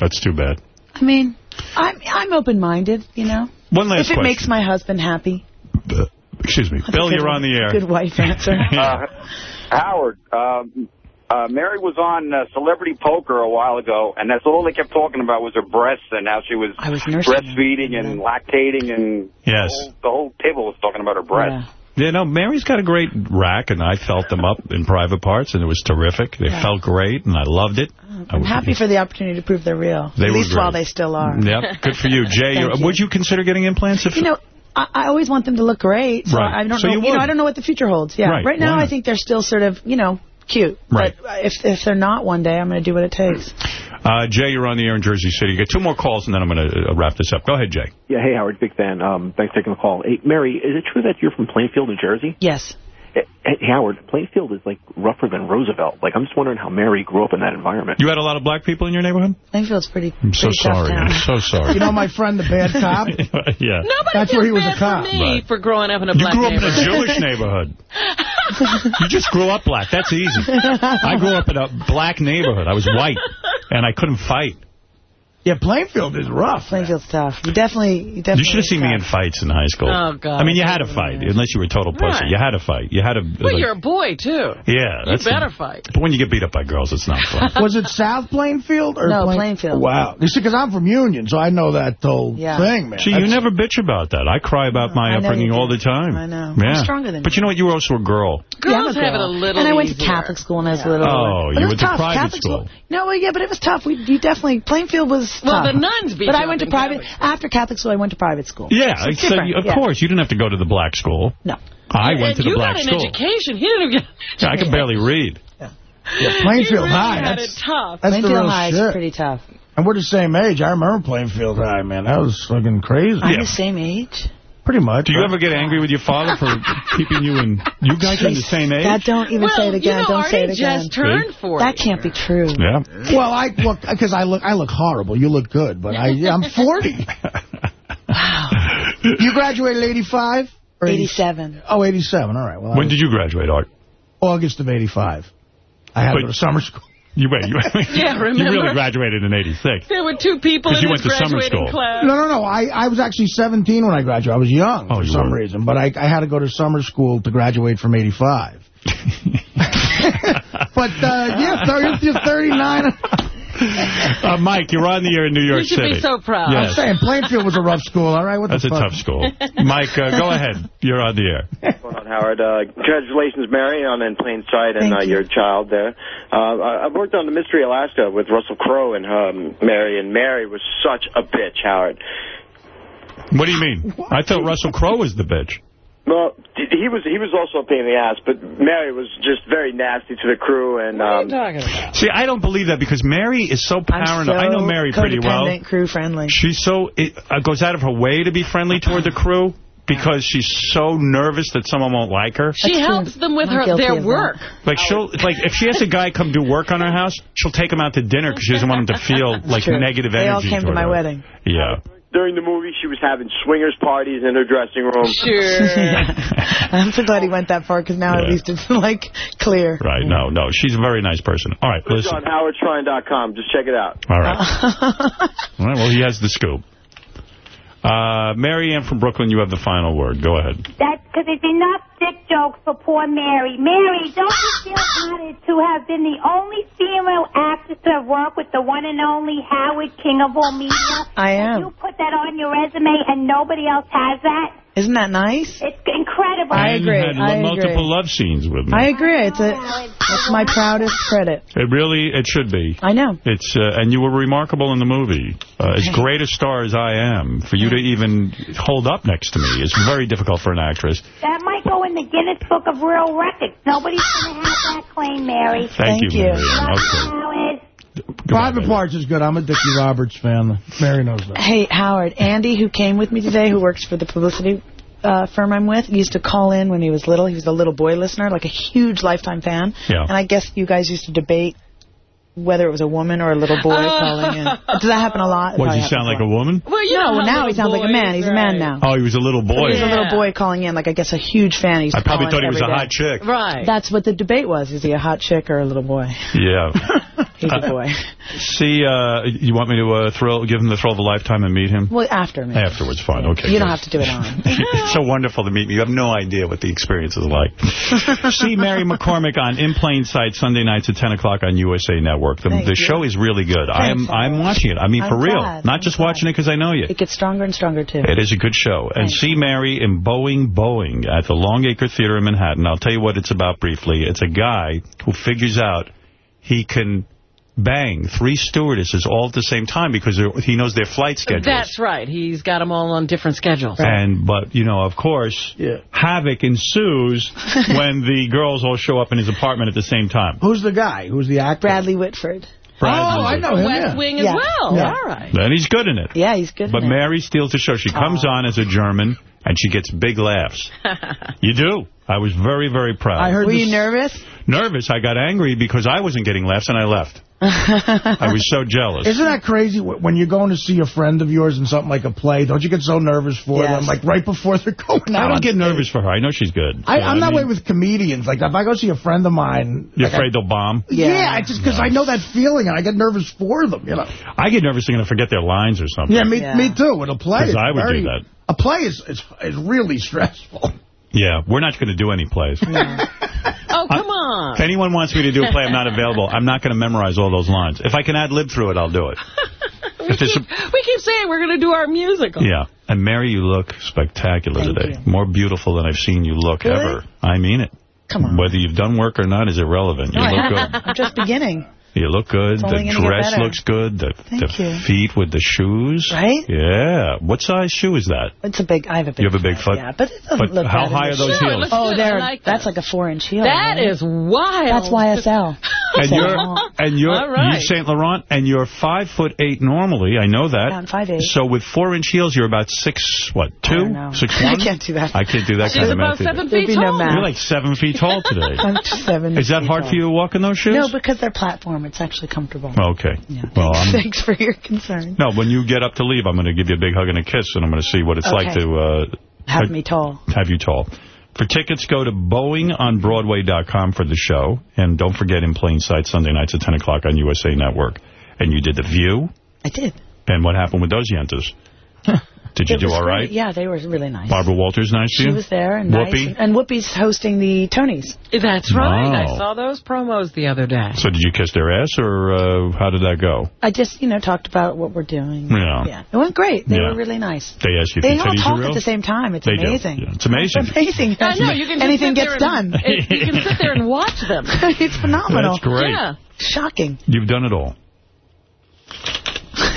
That's too bad. I mean, I'm I'm open-minded, you know. One last If it question. makes my husband happy. Excuse me. That's Bill, you're one. on the air. Good wife answer. Uh, Howard, um, uh, Mary was on uh, Celebrity Poker a while ago, and that's all they kept talking about was her breasts and how she was, I was nursing breastfeeding and lactating, and Yes. the whole table was talking about her breasts. Yeah, no, Mary's got a great rack, and I felt them up in private parts, and it was terrific. They Yeah. felt great, and I loved it. I I'm was- happy for the opportunity to prove they're real. They At were least while they still are. Yep, good for you. Jay, you- you. would you consider getting implants? If, You know, I, I always want them to look great. So Right. I don't So know. you You, know, would. I don't know what the future holds. Yeah. Right. Right, now, I think they're still sort of, you know, cute. Right. But if if they're not one day, I'm going to do what it takes. uh, Jay, you're on the air in Jersey City. You get two more calls, and then I'm going to uh, wrap this up. Go ahead, Jay. Yeah, hey, Howard, big fan. Um, thanks for taking the call. Hey, Mary, is it true that you're from Plainfield, New Jersey? Yes. Hey, hey, Howard, Plainfield is like rougher than Roosevelt. Like, I'm just wondering how Mary grew up in that environment. You had a lot of black people in your neighborhood? Plainfield's pretty. I'm so pretty tough sorry. town. I'm so sorry. You know my friend, the bad cop? yeah. Nobody That's where he was a bad cop. for me Right. for growing up in a You black grew up in a. Jewish neighborhood. you just grew up black. That's easy. I grew up in a black neighborhood. I was white, and I couldn't fight. Yeah, Plainfield is rough. Plainfield's tough. You definitely, you definitely. You should have seen me in fights in high school. Oh, God. I mean, you had to fight, unless you were a total pussy. Right. You had to fight. You had to... Well, like- you're a boy, too. yeah, You that's better fight. But when you get beat up by girls, it's not fun. Was it South Plainfield? Or No, Plain- Plainfield. Wow. You see, because I'm from Union, so I know that whole Yeah. thing, man. See, you never bitch about that. I cry about my upbringing all the time. I know. Yeah. I'm stronger than But you know what? You were also a girl. Yeah, I'm Girls a have it a little And I went to. Catholic school when I was a oh, little. Oh, you it was went to tough. private Catholic school. No, well, yeah, but it was tough. We you definitely Plainfield was Well, tough. the nuns beat But you I went to in private after Catholic school. I went to private school. Yeah, So so you- of yeah. course. You didn't have to go to the black school. No. I And went to the black school. you black got an school. education. He didn't get Yeah, I could barely read. Yeah, Plainfield You really High. That's, it tough. that's the Plainfield real High shit. is pretty tough. And we're the same age. I remember Plainfield High, man. That was fucking crazy. I'm the same age. Pretty much. Do you ever get angry with your father for keeping you in... You guys are the same age? That don't even Well, say it you again. know, don't say it Artie again. just turned 40. That can't be true. Yeah. Well, I look because I look I look horrible. You look good, but I I'm 40. wow. You graduated 85 or 87. Oh, 87. All right. Well, When was did you graduate, Art? August of 85. I had But- to go to summer school. You wait. You, Yeah, you really graduated in 86. There were two people in you went to summer graduating school. class. No, no, no. I, I was actually 17 when I graduated. I was young Oh, for you some were. reason, but I, I had to go to summer school to graduate from 85. but, uh, yeah, thir- you're 39. Uh, Mike, you're on the air in New York City. You should City. be so proud. I'm saying Plainfield was a rough school, all right? What That's the a fuck? tough school. Mike, uh, go ahead. You're on the air. What's going on, Howard? Uh, congratulations, Mary, on In Plain Sight and uh, your child there. Uh, I- I've worked on The Mystery Alaska with Russell Crowe and um, Mary, and Mary was such a bitch, Howard. What do you mean? I thought Russell Crowe was the bitch. Well, he was he was also a pain in the ass, but Mary was just very nasty to the crew, and um, talking about? See, I don't believe that because Mary is so I'm paranoid. so I know Mary pretty well. codependent, crew friendly. She's so it uh, goes out of her way to be friendly toward the crew because she's so nervous that someone won't like her. She That's helps true. them with her their work. Like she'll like if she has a guy come do work on her house, she'll take him out to dinner because she doesn't want him to feel like True. negative They all came to my her. wedding. Yeah. During the movie she was having swingers parties in her dressing room. Sure. I'm so glad he went that far because now at least it's like clear. Right. No, no. She's a very nice person. All right, It's listen. on howardtrine.com. Just check it out. All right. All right. Well, he has the scoop. Uh, Mary Ann from Brooklyn, you have the final word. Go ahead. That's because it's enough dick jokes for poor Mary. Mary, don't you feel honored to have been the only female actress to to work with the one and only Howard King of all media? I am. You put that on your resume and nobody else has that? Isn't that nice? It's incredible. I and agree. had I multiple agree. love scenes with me. I agree. It's a it's my proudest credit. It really, it should be. I know. It's uh, and you were remarkable in the movie. Uh, as great a star as I am, for you to even hold up next to me is very difficult for an actress. That might go in the Guinness Book of Real Records. Nobody's going to have that claim, Mary. Thank, you, Mary. Okay. Howard. Private Parts is good. I'm a Dickie Roberts fan. Mary knows that. Hey, Howard, Andy, who came with me today, who works for the publicity uh, firm I'm with, used to call in when he was little. He was a little boy listener, like a huge lifetime fan. Yeah. And I guess you guys used to debate whether it was a woman or a little boy calling in. Does that happen a lot? It What, does he sound like a woman? Well, you no, know now he little sounds like a man. boys, He's a man now. Oh, he was a little boy. He was a little boy calling in, like I guess a huge fan. He used I probably thought he was a day. hot chick. Right. That's what the debate was. Is he a hot chick or a little boy? Yeah. He's a boy. See, uh, you want me to uh, throw, give him the thrill of a lifetime and meet him? Well, after me. Afterwards, fine. Okay. You don't have to do it on. it's so wonderful to meet me. You have no idea what the experience is like. See Mary McCormack on In Plain Sight Sunday nights at 10 o'clock on USA Network. The, the show is really good. I am I'm watching it. I mean, I'm for real. glad. Not just watching it because I know you. It gets stronger and stronger, too. It is a good show. And see Mary in Boeing Boeing at the Longacre Theater in Manhattan. I'll tell you what it's about briefly. It's a guy who figures out he can bang three stewardesses all at the same time because he knows their flight schedules. That's right. He's got them all on different schedules. And, but, you know, of course, havoc ensues when the girls all show up in his apartment at the same time. Who's the guy? Who's the actor? Bradley Whitford. Bradley Oh, I know him, West yeah. Wing as Yeah. well. Yeah. All right. Then he's good in it. Yeah, he's good. But in it. Mary steals the show. She comes on as a German, and she gets big laughs. You do. I was very, very proud. I heard Were you nervous? Nervous. I got angry because I wasn't getting laughs, and I left. I was so jealous. Isn't that crazy when you're going to see a friend of yours in something like a play? Don't you get so nervous for Yes. them, like right before they're going out? I on don't get nervous for her. I know she's good. I, I'm what that I way with comedians. Like if I go see a friend of mine, You're like, afraid they'll bomb? I, yeah, just because I know that feeling and I get nervous for them. You know. I get nervous they're going to forget their lines or something. Yeah, me Yeah. me too. With a play, 'Cause it's I would do very- that. A play is is, is really stressful. Yeah, we're not going to do any plays. Oh, come on. If anyone wants me to do a play, I'm not available. I'm not going to memorize all those lines. If I can ad-lib through it, I'll do it. we, keep, we keep saying we're going to do our musical. Yeah. And Mary, you look spectacular Thank today. you. More beautiful than I've seen you look Really? ever. I mean it. Come on. Whether you've done work or not is irrelevant. You No, I look good. I'm just beginning. You look good. It's The dress looks good. The, the feet with the shoes. Right? Yeah. What size shoe is that? It's a big. I have a big. You have a big foot? Yeah, but it doesn't But look how high are those shoe. No, oh, it heels? Oh, good. they're like that's that. like a four-inch heel. That right? is wild. That's YSL. And you're and you're All right. Yves Saint Laurent, and you're five foot eight normally. I know that. Yeah, I'm 5'8". So with four inch heels, you're about six what I two don't know. six I can't do that. I can't do that She's kind of about math. either. seven feet tall. You're like seven feet tall today. I'm seven. Is that hard for you to walk in those shoes? No, because they're platform. It's actually comfortable. Okay. Yeah. Well, Thanks for your concern. no, when you get up to leave, I'm going to give you a big hug and a kiss, and I'm going to see what it's like to uh, Have me tall. have you tall. For tickets, go to BoeingOnBroadway.com for the show. And don't forget In Plain Sight, Sunday nights at 10 o'clock on USA Network. And you did The View. I did. And what happened with those yentas? Did you It do was all great. right? Yeah, they were really nice. Barbara Walters nice to She was there and Whoopi? nice. And Whoopi's hosting the Tonys. That's right. Wow. I saw those promos the other day. So did you kiss their ass, or uh, how did that go? I just, you know, talked about what we're doing. Yeah. Yeah. It went great. They Yeah. were really nice. They asked you if They your all titties talk are real? at the same time. It's They amazing. Yeah, it's amazing. It's amazing. I know. You can Anything sit gets there and- done. it- you can sit there and watch them. it's phenomenal. That's great. Yeah. Shocking. You've done it all.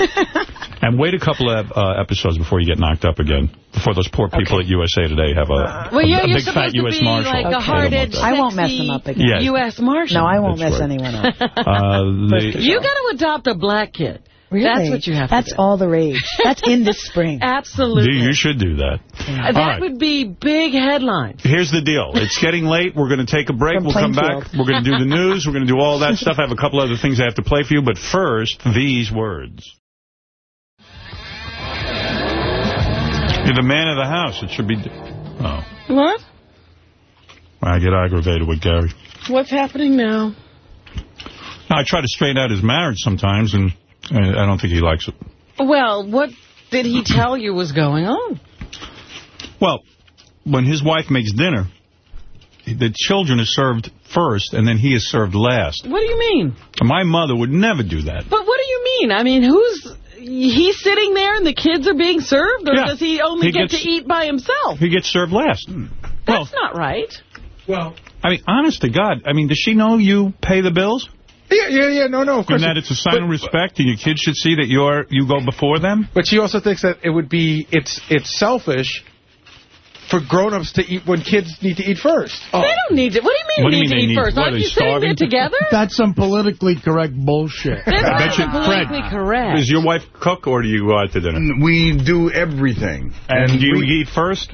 and wait a couple of uh, episodes before you get knocked up again. Before those poor people at USA Today have a, Well, a, yeah, a you're big fat U.S. Marshal. like a They don't want hard-edged. I won't mess them up again. Yeah. U.S. Marshal. No, I won't That's mess right. anyone up. Uh, the, You got to adopt a black kid. Really? That's what you have That's to do. all the rage. That's in this spring. Absolutely. you should do that. Uh, That All right. would be big headlines. Here's the deal. It's getting late. We're going to take a break. From we'll come Plainfield. back. We're going to do the news. We're going to do all that stuff. I have a couple other things I have to play for you. But first, these words. You're the man of the house. It should be... Oh. What? I get aggravated with Gary. What's happening now? I try to straighten out his marriage sometimes, and I I don't think he likes it. Well, what did he tell you was going on? Well, when his wife makes dinner, the children are served first, and then he is served last. What do you mean? My mother would never do that. But what do you mean? I mean, who's... He's sitting there and the kids are being served? Or Yeah. does he only He get gets- to eat by himself? He gets served last. Hmm. That's not right. Well, I mean, honest to God, I mean, does she know you pay the bills? Yeah, yeah, yeah. No, no, of course. And that it's a sign of respect, and your kids should see that you're you go before them. But she also thinks that it would be it's it's selfish for grown-ups to eat when kids need to eat first. Oh. They don't need to. What do you mean do you need mean to they eat first? what, Aren't you they sitting there together? That's some politically correct bullshit. That's I bet not you, Fred, politically correct. Does your wife cook, or do you go out to dinner? Mm, we do everything. And, do you we- eat first?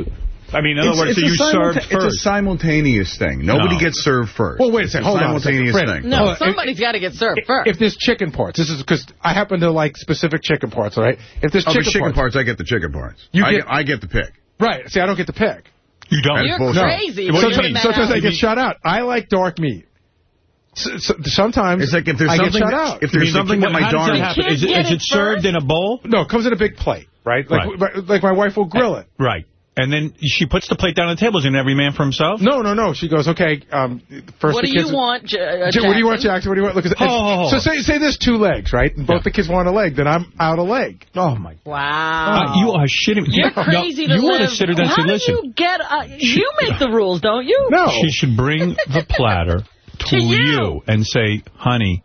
I mean, in other It's- words, it's do a you simulta- serve It's a simultaneous thing. Nobody No. gets served first. Well, wait a second. Hold on a simultaneous second. Fred, thing. No, Hold on. somebody's got to get served first. If there's chicken parts, this is because I happen to like specific chicken parts, all right? If there's Oh, chicken, the chicken parts, parts, I get the chicken parts. You I get- get, I get the pick. Right? See, I don't get to pick. You don't. You're bullshit. crazy. What do you mean? Sometimes. I get shut out. I like dark meat. S- s- sometimes It's like if there's I get something shut that- out. if there's I mean, the- something that my how daughter- happen? Is it, kids is get it it served in a bowl? no, it comes in a big plate, right? Like Right. like my wife will grill eh, it. Right. And then she puts the plate down on the table. Isn't every man for himself? No, no, no. She goes, okay. Um, first What the do you want, J- uh, J- What do you want, Jackson? Jackson? What do you want? Look at Ho, ho, ho, ho. So say say there's two legs, right? And both the kids want a leg. Then I'm out a leg. Oh, my Wow. Uh, you are shitting me. You're No, crazy to You live. ought to sit her down and How say, listen. do you get... Uh, you make the rules, don't you? No. She should bring the platter to, To you. and say, honey,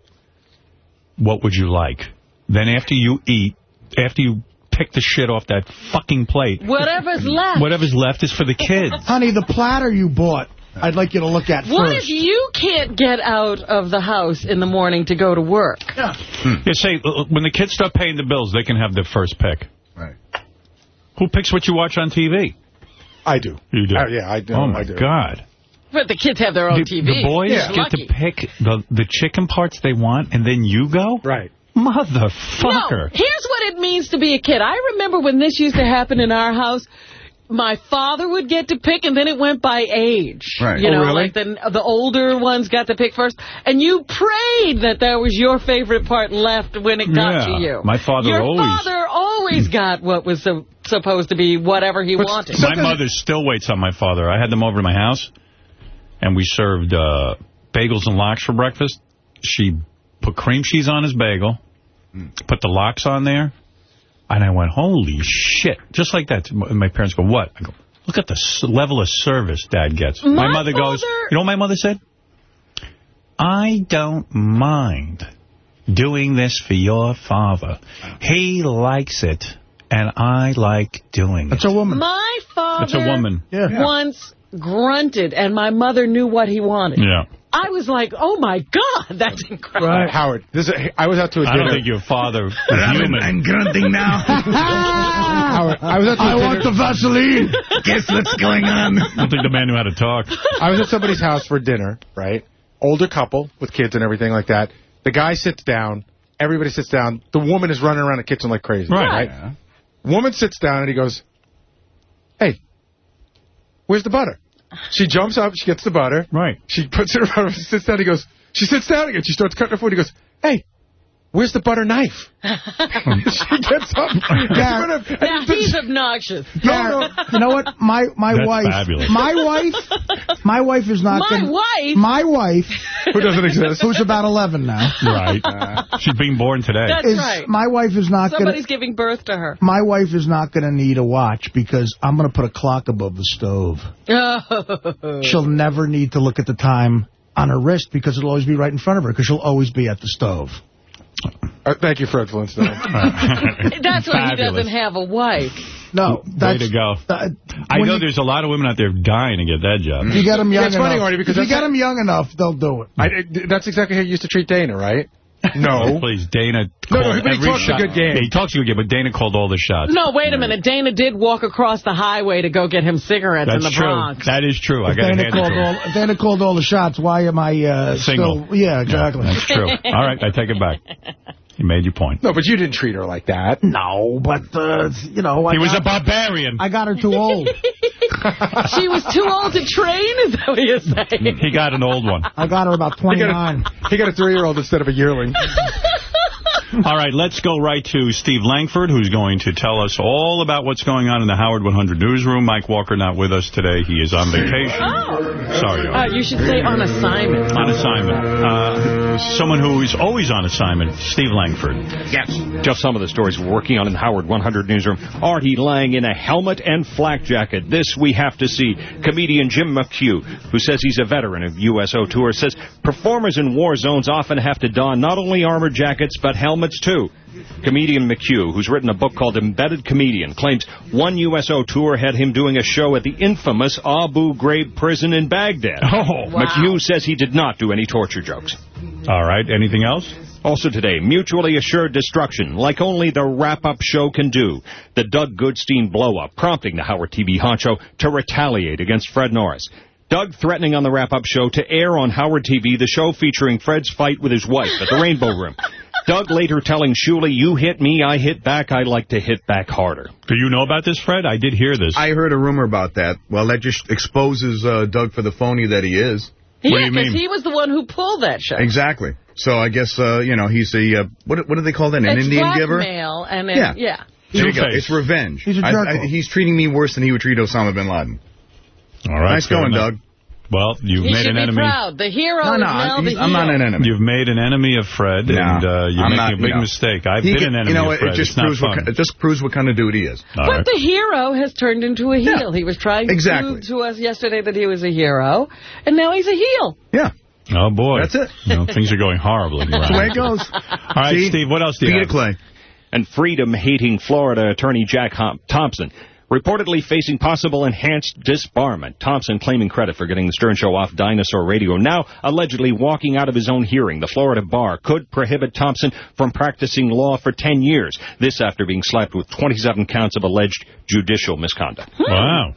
what would you like? Then after you eat, after you pick the shit off that fucking plate, Whatever's left. whatever's left is for the kids. Honey, the platter you bought, I'd like you to look at What first. if you can't get out of the house in the morning to go to work? Yeah, say, uh, when the kids start paying the bills, they can have their first pick. Right. Who picks what you watch on TV? I do. You do? Uh, yeah, I do. Oh, my I do. God. But the kids have their own The, TV. the boys You're get lucky. to pick the, the chicken parts they want, and then you go? Right. Motherfucker. No, here's what it means to be a kid. I remember when this used to happen in our house. My father would get to pick, and then it went by age. Right. You Oh, know, really? like the, the older ones got to pick first. And you prayed that that was your favorite part left when it got Yeah. to you. My father your always- father always got what was so, supposed to be whatever he But wanted. My mother still waits on my father. I had them over to my house, and we served uh, bagels and lox for breakfast. She put cream cheese on his bagel, put the lox on there, and I went, holy shit. Just like that. And my parents go, what? I go, look at the level of service Dad gets. My mother goes, you know what my mother said? I don't mind doing this for your father. He likes it, and I like doing That's it. a woman. My father That's a woman. Yeah. once grunted, and my mother knew what he wanted. Yeah. I was like, oh, my God, that's incredible. Right. Howard, this is, I was out to a I dinner. don't think your father was human. I'm, human. I'm grunting now. Howard, I was out to a I dinner. want the Vaseline. Guess what's going on? I don't think the man knew how to talk. I was at somebody's house for dinner, right? Older couple with kids and everything like that. The guy sits down. Everybody sits down. The woman is running around the kitchen like crazy. Right. right? Woman sits down and he goes, hey, where's the butter? She jumps up. She gets the butter. Right. She puts it around. She sits down. He goes, she sits down again. She starts cutting her food. He goes, hey, where's the butter knife? she gets up. Yeah. Now, he's obnoxious. No, no. You know what? My my That's wife. fabulous. My wife. My wife is not. My gonna, wife? My wife, Who doesn't exist? who's about 11 now, Right. She's being born today. That's is right. my wife is not going Somebody's to. giving birth to her. My wife is not going to need a watch because I'm going to put a clock above the stove. Oh. She'll never need to look at the time on her wrist because it'll always be right in front of her because she'll always be at the stove. Uh, thank you, Fred Flintstone. That's why he doesn't have a wife. No, Way to go. uh, I know you, there's a lot of women out there dying to get that job. if you get them young Yeah, it's funny, enough. Artie, because if you that's get them young enough, they'll do it. I, that's exactly how you used to treat Dana, right? No. Please, Dana No, no, but he every talks a shot. good game. Yeah, he talks a good game, but Dana called all the shots. No, wait a minute. Dana did walk across the highway to go get him cigarettes That's in the true. Bronx. That is true. I got to Dana called all, Dana called all the shots. Why am I uh, Single. still? Yeah, exactly. That's true. All right, I take it back. You made your point. No, but you didn't treat her like that. No, but uh, you know, I He was a barbarian. I got her too old. she was too old to train, is that what you're saying? He got an old one. I got her about He got 29. a, he got a three-year-old instead of a yearling. All right, let's go right to Steve Langford, who's going to tell us all about what's going on in the Howard 100 newsroom. Mike Walker not with us today. He is on vacation. Oh. Sorry. Uh, you should say on assignment. On assignment. Uh, someone who is always on assignment, Steve Langford. Yes. Just some of the stories we're working on in Howard 100 Newsroom. Artie Lange in a helmet and flak jacket. This we have to see. Comedian Jim McHugh, who says he's a veteran of USO Tour, says performers in war zones often have to don not only armored jackets, but helmets too. Comedian McHugh, who's written a book called Embedded Comedian, claims one USO tour had him doing a show at the infamous Abu Ghraib prison in Baghdad. Oh, wow. McHugh says he did not do any torture jokes. All right, anything else? Also today, mutually assured destruction, like only the wrap-up show can do. The Doug Goodstein blow-up, prompting the Howard TV honcho to retaliate against Fred Norris. Doug threatening on the wrap-up show to air on Howard TV the show featuring Fred's fight with his wife at the Rainbow Room. Doug later telling Shuli, you hit me, I hit back, I like to hit back harder. Do you know about this, Fred? I did hear this. I heard a rumor about that. Well, that just exposes uh, Doug for the phony that he is. Yeah, because he was the one who pulled that show. Exactly. So I guess, uh, you know, he's a, uh, what, what do they call that, an it's Indian giver? blackmail, and it, Yeah. yeah. There you go. It's revenge. He's a I- jerk I- off. he's treating me worse than he would treat Osama bin Laden. All right. Nice going, enough. Doug. Well, you've He made should an be enemy. proud. The hero No, is no, now the he's- I'm not an enemy. You've made an enemy of Fred, No, and uh, you're I'm making not, a big no. mistake. I've He been can- an enemy You know, of Fred. it just it's proves what, it just proves what kind of dude he is. All But right. the hero has turned into a heel. He was trying to prove to us yesterday that he was a hero, and now he's a heel. Yeah. Oh, boy. That's it. You know, things are going horribly. That's the way it goes. All right, See? Steve, what else do you Beat have? it, Clay. And freedom-hating Florida attorney Jack Thompson reportedly facing possible enhanced disbarment. Thompson claiming credit for getting the Stern Show off Dinosaur Radio. Now allegedly walking out of his own hearing. The Florida bar could prohibit Thompson from practicing law for 10 years. This after being slapped with 27 counts of alleged judicial misconduct. Wow.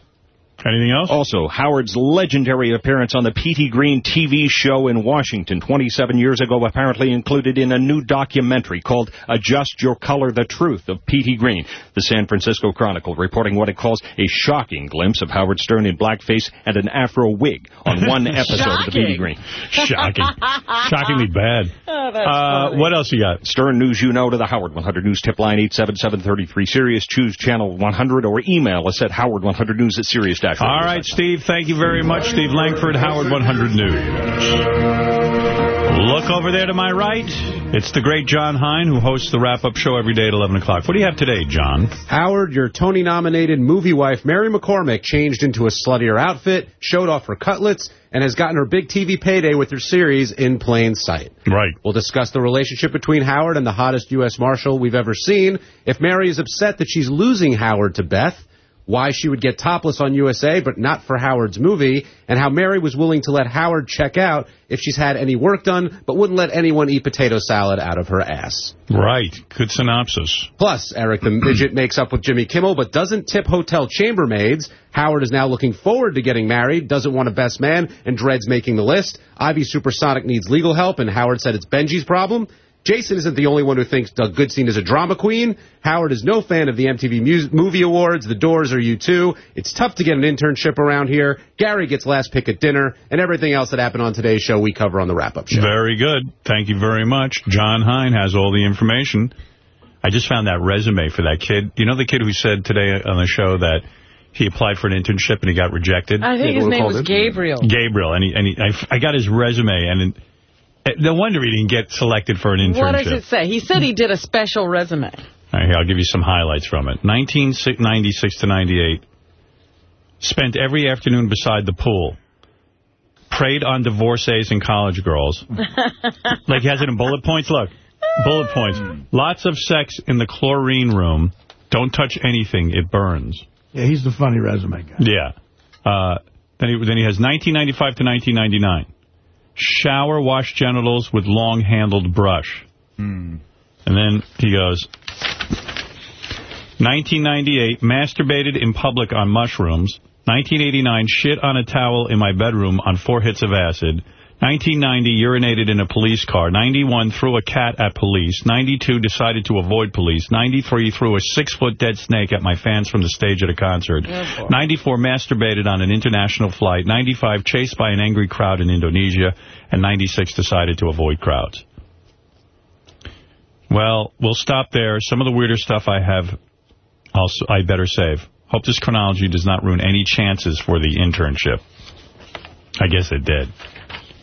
Anything else? Also, Howard's legendary appearance on the Petey Greene TV show in Washington 27 years ago apparently included in a new documentary called Adjust Your Color, The Truth of Petey Greene. The San Francisco Chronicle reporting what it calls a shocking glimpse of Howard Stern in blackface and an afro wig on one episode of the Petey Greene. Shocking. Shockingly bad. Oh, Uh, what else you got? Stern News you know to the Howard 100 News tip line 877-33-SIRIUS. Choose channel 100 or email us at howard100news at sirius.com. All right, Steve, thank you very much. Steve Langford, Howard 100 News. Look over there to my right. It's the great Jon Hein, who hosts the wrap-up show every day at 11 o'clock. What do you have today, John? Howard, your Tony-nominated movie wife, Mary McCormack, changed into a sluttier outfit, showed off her cutlets, and has gotten her big TV payday with her series In Plain Sight. Right. We'll discuss the relationship between Howard and the hottest U.S. Marshal we've ever seen, if Mary is upset that she's losing Howard to Beth, why she would get topless on USA but not for Howard's movie, and how Mary was willing to let Howard check out if she's had any work done but wouldn't let anyone eat potato salad out of her ass. Right. Good synopsis. Plus, Eric the Midget makes up with Jimmy Kimmel, but doesn't tip hotel chambermaids. Howard is now looking forward to getting married, doesn't want a best man, and dreads making the list. Ivy Supersonic needs legal help, and Howard said it's Benjy's problem. Jason isn't the only one who thinks Doug Goodstein is a drama queen. Howard is no fan of the MTV Mus- Movie Awards. The Doors are you too. It's tough to get an internship around here. Gary gets last pick at dinner, and everything else that happened on today's show we cover on the wrap-up show. Very good. Thank you very much. Jon Hein has all the information. I just found that resume for that kid. You know the kid who said today on the show that he applied for an internship and he got rejected? I think his name was Gabriel. Gabriel. And, he, and he, I, I got his resume, and it, no wonder he didn't get selected for an internship. What does it say? He said he did a special resume. All right, here, I'll give you some highlights from it. 1996 to 98. Spent every afternoon beside the pool. Preyed on divorcees and college girls. like he has it in bullet points. Look, bullet points. Lots of sex in the chlorine room. Don't touch anything. It burns. Yeah, he's the funny resume guy. Yeah. Uh, then, he, then he has 1995 to 1999. Shower, wash genitals with long-handled brush. Hmm. And then he goes, 1998, masturbated in public on mushrooms. 1989, shit on a towel in my bedroom on four hits of acid. 1990, urinated in a police car. 91, threw a cat at police. 92, decided to avoid police. 93, threw a six-foot dead snake at my fans from the stage at a concert. 94, masturbated on an international flight. 95, chased by an angry crowd in Indonesia. And 96, decided to avoid crowds. Well, we'll stop there. Some of the weirder stuff I have, I'll, I better save. Hope this chronology does not ruin any chances for the internship. I guess it did.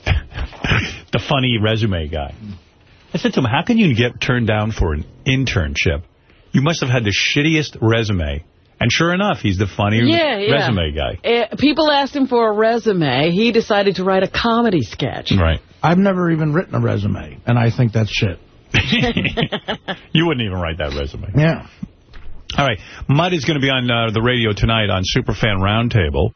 the funny resume guy. I said to him, how can you get turned down for an internship? You must have had the shittiest resume. And sure enough, he's the funny yeah, yeah. resume guy. Uh, people asked him for a resume. He decided to write a comedy sketch. Right. I've never even written a resume, and I think that's shit. you wouldn't even write that resume. Yeah. All right. Mutt is going to be on uh, the radio tonight on Superfan Roundtable,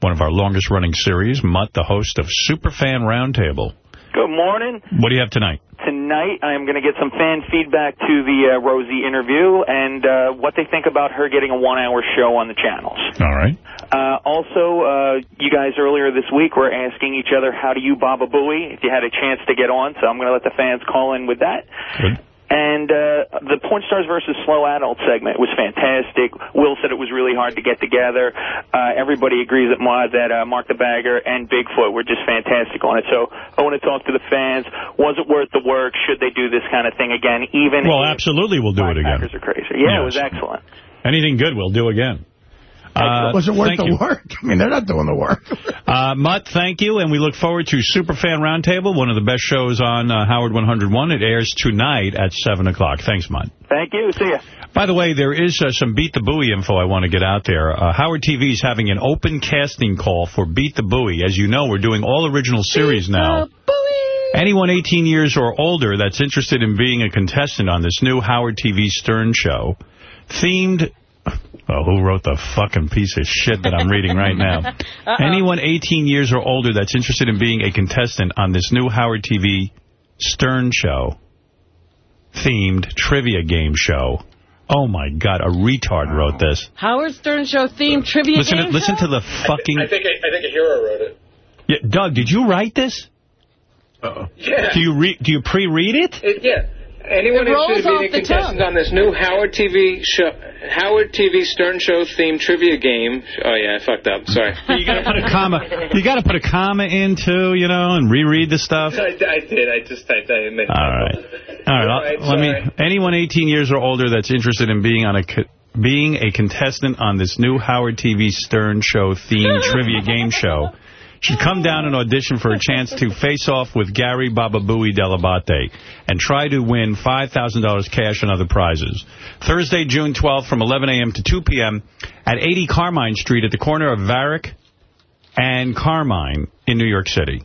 one of our longest-running series. Mutt, the host of Superfan Roundtable. Good morning. What do you have tonight? Tonight, I'm going to get some fan feedback to the uh, Rosie interview and uh, what they think about her getting a one-hour show on the channels. All right. Uh, also, uh, you guys earlier this week were asking each other, how do you Baba Booey, if you had a chance to get on, so I'm going to let the fans call in with that. Good. And uh, the Porn Stars versus Slow Adult segment was fantastic. Will said it was really hard to get together. Uh, everybody agrees that, that uh, Mark the Bagger and Bigfoot were just fantastic on it. So I want to talk to the fans. Was it worth the work? Should they do this kind of thing again? Even Well, absolutely we'll do it again. Are crazy. Yeah, Yes. it was excellent. Anything good, we'll do again. Uh, Was it worth the you. work? I mean, they're not doing the work. Uh, Mutt, thank you, and we look forward to Superfan Roundtable, one of the best shows on uh, Howard 101. It airs tonight at 7 o'clock. Thanks, Mutt. Thank you. See ya. By the way, there is uh, some Beat the Booey info I want to get out there. Uh, Howard TV is having an open casting call for Beat the Booey. As you know, we're doing all original series now. Anyone 18 years or older that's interested in being a contestant on this new Howard TV Stern show, themed... Oh, who wrote the fucking piece of shit that I'm reading right now? Uh-oh. Anyone 18 years or older that's interested in being a contestant on this new Howard TV Stern show, themed trivia game show. Oh, my God, a retard wrote this. Howard Stern Show themed trivia Listen, to, game listen show? to the fucking... I think a, I think a hero wrote it. Yeah, Doug, did you write this? Uh-oh. Yeah. Do you do you pre-read it? It, yeah. Anyone It rolls interested in being a contestant tongue. on this new Howard TV show, Howard TV Stern Show themed trivia game? Oh yeah, I fucked up. Sorry. You got to put a comma. You got to put a comma in too, you know, and reread the stuff. I, I did. I just typed. I admit. All right. All right. All right, Let me. Anyone 18 years or older that's interested in being on a being a contestant on this new Howard TV Stern Show themed trivia game show should come down and audition for a chance to face off with Gary Bababooey Dell'Abate and try to win $5,000 cash and other prizes. Thursday, June 12th from 11 a.m. to 2 p.m. at 80 Carmine Street at the corner of Varick and Carmine in New York City.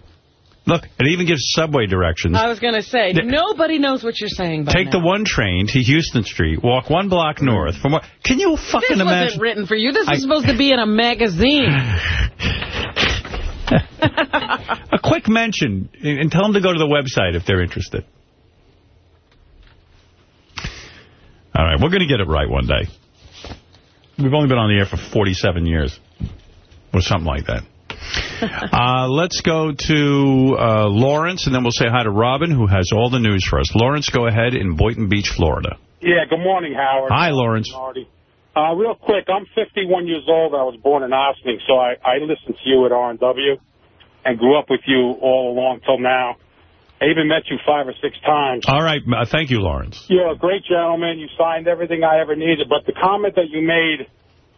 Look, it even gives subway directions. I was going to say, The- nobody knows what you're saying Take now. the one train to Houston Street, walk one block north. From what? Can you fucking This wasn't imagine? written for you. This I- is supposed to be in a magazine. A quick mention, and tell them to go to the website if they're interested. All right, we're going to get it right one day. We've only been on the air for 47 years, or something like that. uh, let's go to uh, Lawrence, and then we'll say hi to Robin, who has all the news for us. Lawrence, go ahead in Boynton Beach, Florida. Yeah, good morning, Howard. Hi, Lawrence. Marty. Uh, real quick, I'm 51 years old. I was born in Ossining, so I, I listened to you at R&W and grew up with you all along till now. I even met you five or six times. All right, uh, thank you, Lawrence. You're a great gentleman. You signed everything I ever needed. But the comment that you made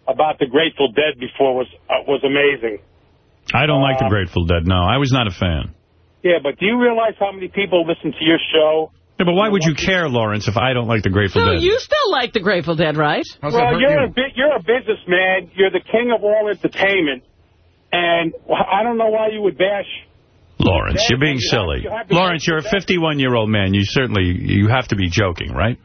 about the Grateful Dead before was uh, was amazing. I don't like the Grateful Dead, no. I was not a fan. Yeah, but do you realize how many people listen to your show? Yeah, but why would you care, Lawrence, if I don't like the Grateful So Dead? you still like the Grateful Dead, right? well, you're a bit, you're a businessman. You're the king of all entertainment, and I don't know why you would bash. Lawrence, you're being You have- silly. you have Lawrence, you're a 51-year-old man. You certainly you have to be joking, right?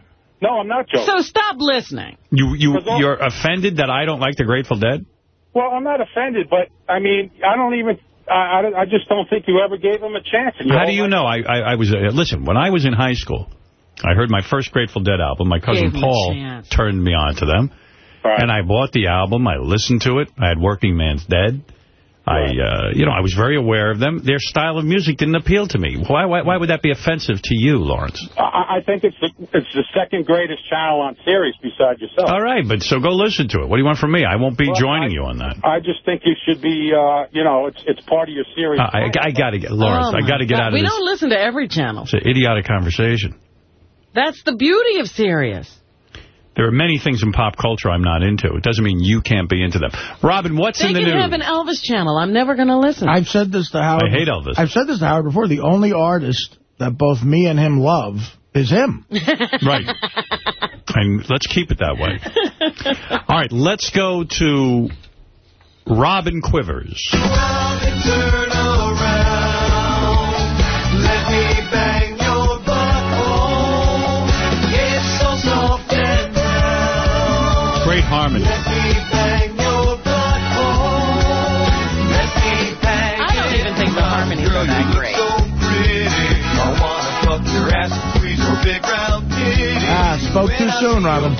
No, I'm not joking. So stop listening. You you you're offended that I don't like the Grateful Dead? Well, I'm not offended, but I mean, I don't even. I, I, I just don't think you ever gave him a chance. And How do you know? I I, I was uh, listen when I was in high school. I heard my first Grateful Dead album. My cousin Gave Paul turned me on to them, and I bought the album. I listened to it. I had Workingman's Dead. I, uh, you know, I was very aware of them. Their style of music didn't appeal to me. Why, why, why would that be offensive to you, Lawrence? I, I think it's the, it's the second greatest channel on Sirius besides yourself. All right, but so go listen to it. What do you want from me? I won't be Well, joining I- you on that. I just think you should be. Uh, you know, it's it's part of your Sirius. Uh, I, I got to get, Lawrence, Oh, I got to get God. out of We this. don't listen to every channel. It's an idiotic conversation. That's the beauty of Sirius. There are many things in pop culture I'm not into. It doesn't mean you can't be into them. Robin, what's They in the news? can news? have an Elvis channel. I'm never going to listen. I've said this to Howard. I hate Elvis. I've said this to Howard before. The only artist that both me and him love is him. Right. And let's keep it that way. All right, let's go to Robin Quivers. Great harmony. I don't even think the harmonies are that great. Ah, spoke too soon, Robin.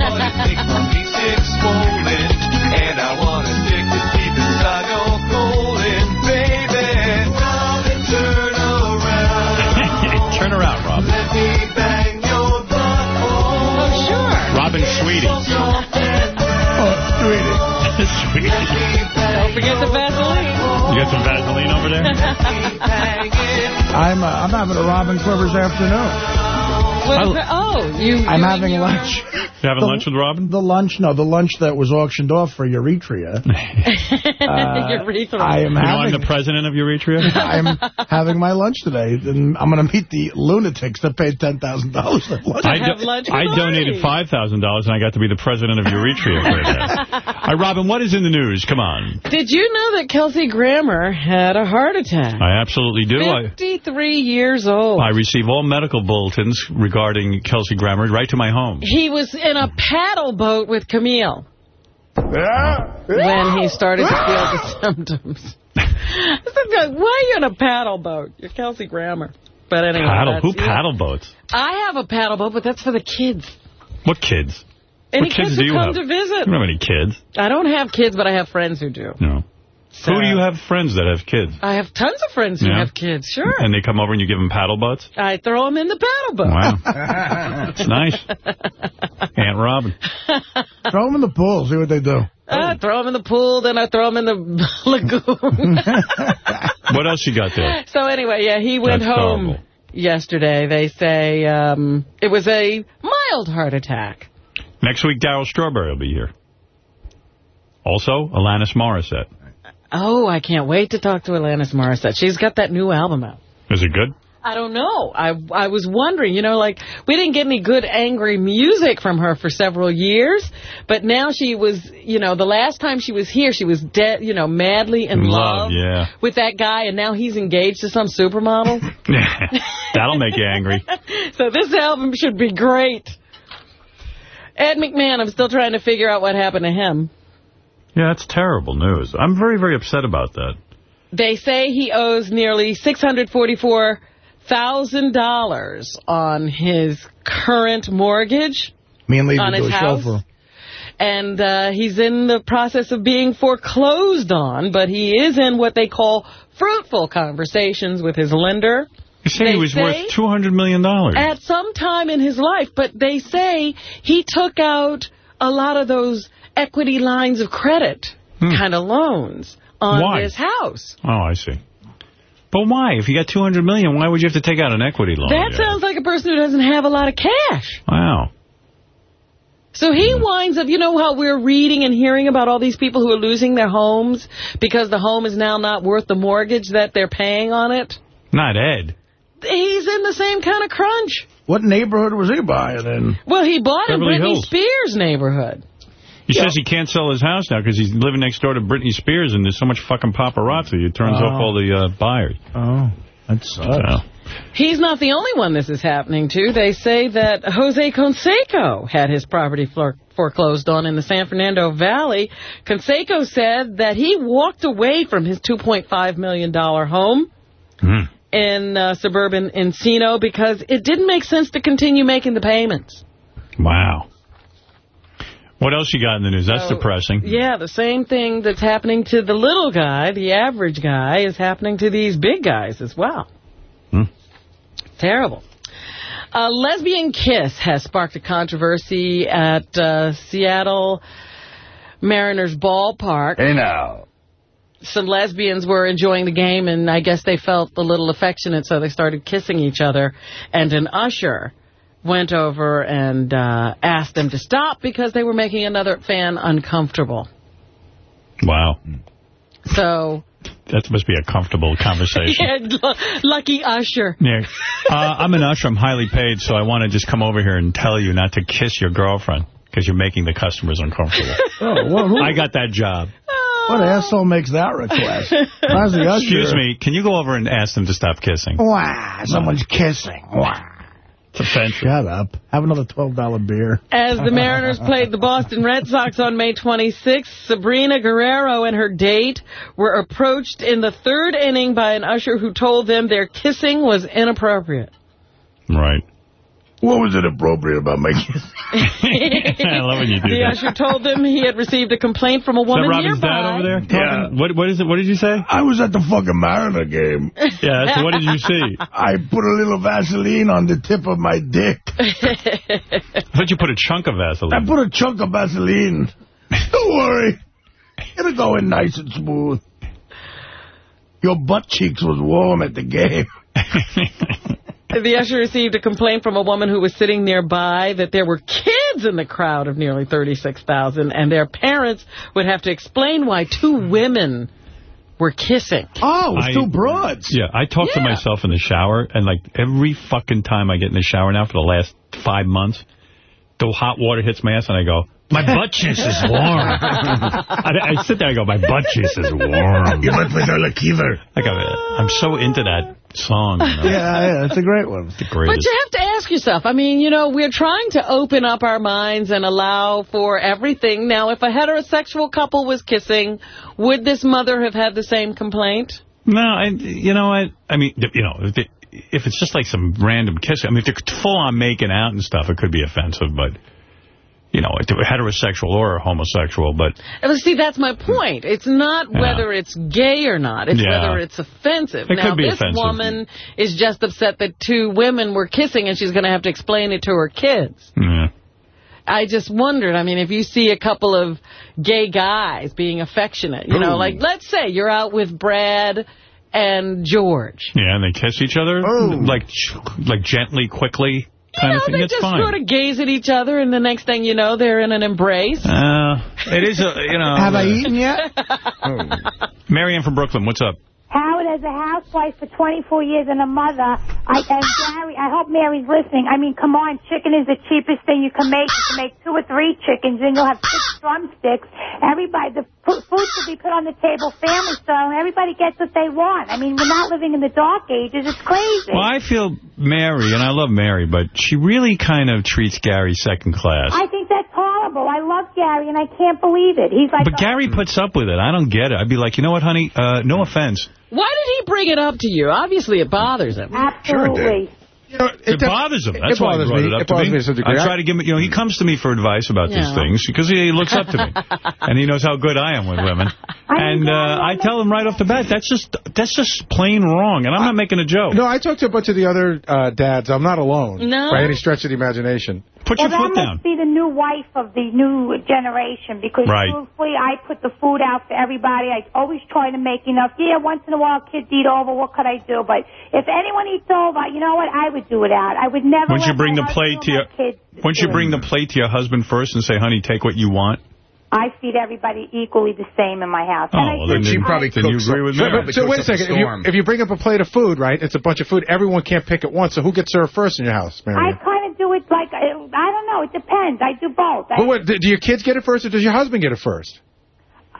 Turn around, Robin. Oh, sure. Robin Sweetie. Sweetie. Sweetie. Don't forget the Vaseline. You got some Vaseline over there? I'm uh, I'm having a Robin Quivers afternoon. What is? Oh, you. I'm you having your- lunch. You having The- lunch with Robin? The lunch, no, the lunch that was auctioned off for Euretria. Urethra. Uh, I am You know I'm the president of Euretria? I'm having my lunch today, and I'm going to meet the lunatics that paid $10,000 for lunch. I, have do- lunch I donated $5,000 and I got to be the president of Euretria for a day. All right, Robin, what is in the news? Come on. Did you know that Kelsey Grammer had a heart attack? I absolutely do. I, 53 years old. I receive all medical bulletins regarding Kelsey Grammer right to my home. He was in a paddle boat with Camille when he started to feel the symptoms. Why are you in a paddle boat? You're Kelsey Grammer. But anyway. Paddle? that's- Who paddle boats? I have a paddle boat, but that's for the kids. What kids? Any what kids, kids do you come have? to visit. You don't have any kids. I don't have kids, but I have friends who do. No. Who do you have friends that have kids? I have tons of friends who Yeah? have kids, sure. And they come over and you give them paddle butts? I throw them in the paddle boat. Wow. That's nice. Aunt Robin. Throw them in the pool, see what they do. I throw them in the pool, then I throw them in the lagoon. What else you got there? so anyway, yeah, he went That's home horrible. yesterday. They say um, it was a mild heart attack. Next week, Darryl Strawberry will be here. Also, Alanis Morissette. Oh, I can't wait to talk to Alanis Morissette. She's got that new album out. Is it good? I don't know. I I was wondering, you know, like, we didn't get any good angry music from her for several years, but now she was, you know, the last time she was here, she was, dead, you know, madly in love, yeah. with that guy, and now he's engaged to some supermodel. That'll make you angry. so this album should be great. Ed McMahon, I'm still trying to figure out what happened to him. Yeah, that's terrible news. I'm very, very upset about that. They say he owes nearly $644,000 on his current mortgage. Me and Lee On his house? for. And uh, he's in the process of being foreclosed on, but he is in what they call fruitful conversations with his lender. You say They he was say- worth 200 million. dollars. At some time in his life, but they say he took out a lot of those equity lines of credit kind of loans on Hmm. Why? his house. Oh, I see. But why? If you got 200 million, why would you have to take out an equity loan? That sounds like a person who doesn't have a lot of cash. Wow. So he winds up, you know how we're reading and hearing about all these people who are losing their homes because the home is now not worth the mortgage that they're paying on it? Not Ed. He's in the same kind of crunch. What neighborhood was he buying in? Well, he bought in Beverly Britney Hills. Spears' neighborhood. He says he can't sell his house now because he's living next door to Britney Spears and there's so much fucking paparazzi. It turns Oh. off all the uh, buyers. Oh, that sucks. So, He's not the only one this is happening to. They say that Jose Canseco had his property flor- foreclosed on in the San Fernando Valley. Canseco said that he walked away from his $2.5 million home Hmm. in uh, suburban Encino because it didn't make sense to continue making the payments. wow. What else you got in the news? That's So, depressing. Yeah, the same thing that's happening to the little guy, the average guy, is happening to these big guys as well. Hmm. Terrible. A lesbian kiss has sparked a controversy at uh, Seattle Mariners ballpark. Hey now. Some lesbians were enjoying the game, and I guess they felt a little affectionate, so they started kissing each other. And an usher went over and uh, asked them to stop because they were making another fan uncomfortable. Wow. So, That must be a comfortable conversation. yeah, lucky Usher. Yeah. Uh, I'm an usher. I'm highly paid, so I want to just come over here and tell you not to kiss your girlfriend because you're making the customers uncomfortable. Oh, well, who- I got that job. What asshole makes that request? How's the usher? Excuse me, can you go over and ask them to stop kissing? Wow, someone's kissing. Wow. It's offensive. Shut up. Have another $12 beer. As the Mariners played the Boston Red Sox on May 26th, Sabrina Guerrero and her date were approached in the third inning by an usher who told them their kissing was inappropriate. Right. What was it appropriate about my kissing? I love when you do The that. usher told them he had received a complaint from a Is that woman Robin's nearby. dad over there? Yeah. What, what is it? What did you say? I was at the fucking Mariner game. Yeah, so what did you see? I put a little Vaseline on the tip of my dick. I thought you put a chunk of Vaseline. I put a chunk of Vaseline. Don't worry. It'll go in nice and smooth. Your butt cheeks was warm at the game. The usher received a complaint from a woman who was sitting nearby that there were kids in the crowd of nearly 36,000, and their parents would have to explain why two women were kissing. Oh, I- Yeah, I talk to myself in the shower, and like every fucking time I get in the shower now for the last five months, the hot water hits my ass, and I go, my butt cheeks is warm. I, I sit there, I go, my butt cheeks is warm. You went with her Lakiver. Like I, I'm so into that song. You know? Yeah, yeah, it's a great one. It's the But you have to ask yourself, I mean, you know, we're trying to open up our minds and allow for everything. Now, if a heterosexual couple was kissing, would this mother have had the same complaint? No, I, you know what? I mean, you know, if, it, if it's just like some random kiss, I mean, if they're full on making out and stuff, it could be offensive, but, you know, heterosexual or homosexual, but Well, see, that's my point. It's not Yeah. whether it's gay or not. It's Yeah. whether it's offensive. It now, could be this offensive. woman is just upset that two women were kissing and she's going to have to explain it to her kids. yeah. I just wondered, I mean, if you see a couple of gay guys being affectionate, you know, like, let's say you're out with Brad and George. Yeah, and they kiss each other, like like gently, quickly, kind you of know, thing. they That's just fine. sort of gaze at each other, and the next thing you know, they're in an embrace. Uh, it is, a, you know. Have I uh, eaten yet? Marianne from Brooklyn, what's up? Howard, as a housewife for 24 years and a mother, I, and Gary, I hope Mary's listening. I mean, come on, chicken is the cheapest thing you can make. You can make two or three chickens, and you'll have six drumsticks. Everybody, the food should be put on the table family style, and everybody gets what they want. I mean, we're not living in the dark ages. It's crazy. Well, I feel Mary, and I love Mary, but she really kind of treats Gary second class. I think that's horrible. I love Gary, and I can't believe it. He's like, But Gary puts up with it. I don't get it. I'd be like, you know what, honey? Uh, no offense. Why did he bring it up to you? Obviously, it bothers him. absolutely. It, bothers him. That's it why he bothers brought me. it up It to me. me to. I try to give him, you know, he comes to me for advice about these things because he looks up to me. and he knows how good I am with women. and uh, I tell him right off the bat, that's just that's just plain wrong. And I'm not making a joke. No, I talked to a bunch of the other uh, dads. I'm not alone No? by any stretch of the imagination. Put well, that must be the new wife of the new generation because Right. truthfully, I put the food out for everybody. I always try to make enough. Yeah, once in a while, kids eat over. What could I do? But if anyone eats over, you know what? I would do it out. I would never. Wouldn't you let bring my the plate to your my kids Wouldn't you do it. bring the plate to your husband first and say, honey, take what you want? I feed everybody equally the same in my house. Oh, and I well, do- then you- I- then you agree with So, but- so wait a second. If you, if you bring up a plate of food, right, it's a bunch of food. Everyone can't pick at once. So who gets served first in your house, Mary? I kind of do it like I I don't know. It depends. I do both. I, what, do your kids get it first, or does your husband get it first?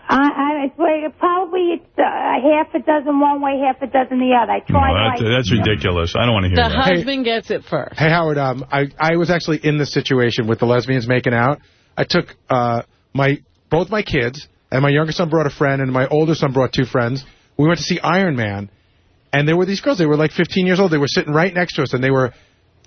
I, I, it's probably it's uh, half a dozen one way, half a dozen the other. I No, try to that, like. that's ridiculous. I don't want to hear The that. husband gets it first. Hey, Howard, um, I, I was actually in this situation with the lesbians making out. I took uh, my both my kids, and my younger son brought a friend, and my older son brought two friends. We went to see Iron Man, and there were these girls. They were like 15 years old. They were sitting right next to us, and they were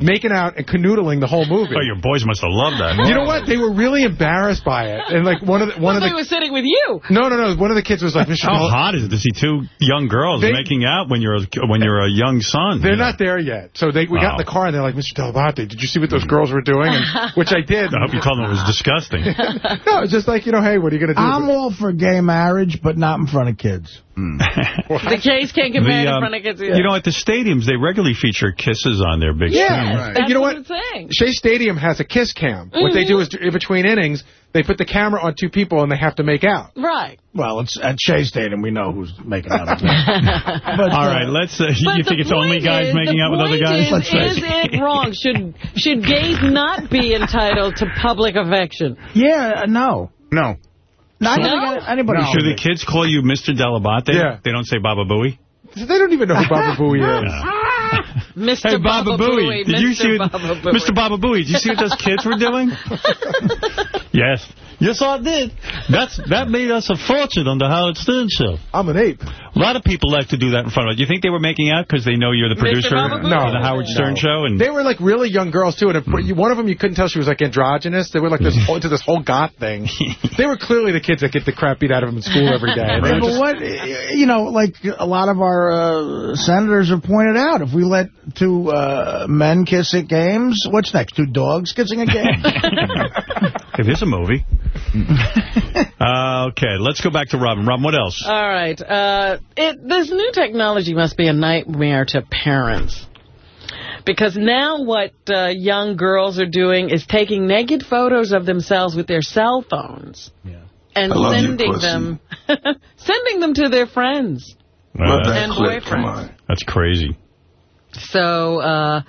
making out and canoodling the whole movie. Oh, your boys must have loved that. You know what? They were really embarrassed by it, and like one of the, one Well, of they the were sitting with you. no no no one of the kids was like Mr. How hot is it to see two young girls They- making out when you're a, when you're a young son? They're not there yet. So they we got in Oh. the car and they're like, Mr. Dell'Abate, did you see what those girls were doing? And, which I did. I hope you told them it was disgusting. no, it's just like, you know, hey, what are you going to do? I'm all for gay marriage, but not in front of kids. The case can't get The, married in um, front of kids. You know, at the stadiums, they regularly feature kisses on their big Yeah, Right. That's you know what what? it's saying. Shea Stadium has a kiss cam. What they do is in between innings, they put the camera on two people and they have to make out. Right. Well, it's at Shea Stadium. We know who's making out. But, All right, let's. Uh, you think it's only guys is- making out with other guys? Is, Let's face is it wrong? Should should gays not be entitled to public affection? Yeah, uh, no. No. Not No? even anybody. Should the kids call you Mr. Dell'Abate? Yeah. They don't say Baba Booey? They don't even know who Baba Booey is. Mr. Hey, Baba, Booey. Did Mr. you see what, Baba Booey. Mr. Baba Booey, did you see what those kids were doing? yes. Yes, I did. That's That made us a fortune on the Howard Stern show. I'm an ape. A lot of people like to do that in front of us. Do you think they were making out because they know you're the producer Baba of Booey? the Howard Stern No. show? And They were like really young girls too, and if, you- one of them you couldn't tell she was like androgynous. They were like this whole, into this whole goth thing. they were clearly the kids that get the crap beat out of them in school every day. And they Yeah, were but just- what, you know, like a lot of our uh, senators have pointed out, if we let two uh, men kiss at games, what's next? Two dogs kissing at games? Hey, there's a movie. uh, okay, let's go back to Robin. Robin, what else? All right. Uh, it, this new technology must be a nightmare to parents. Because now what uh, young girls are doing is taking naked photos of themselves with their cell phones and I you, sending them sending them to their friends Uh, and boyfriends. That's crazy. So uh,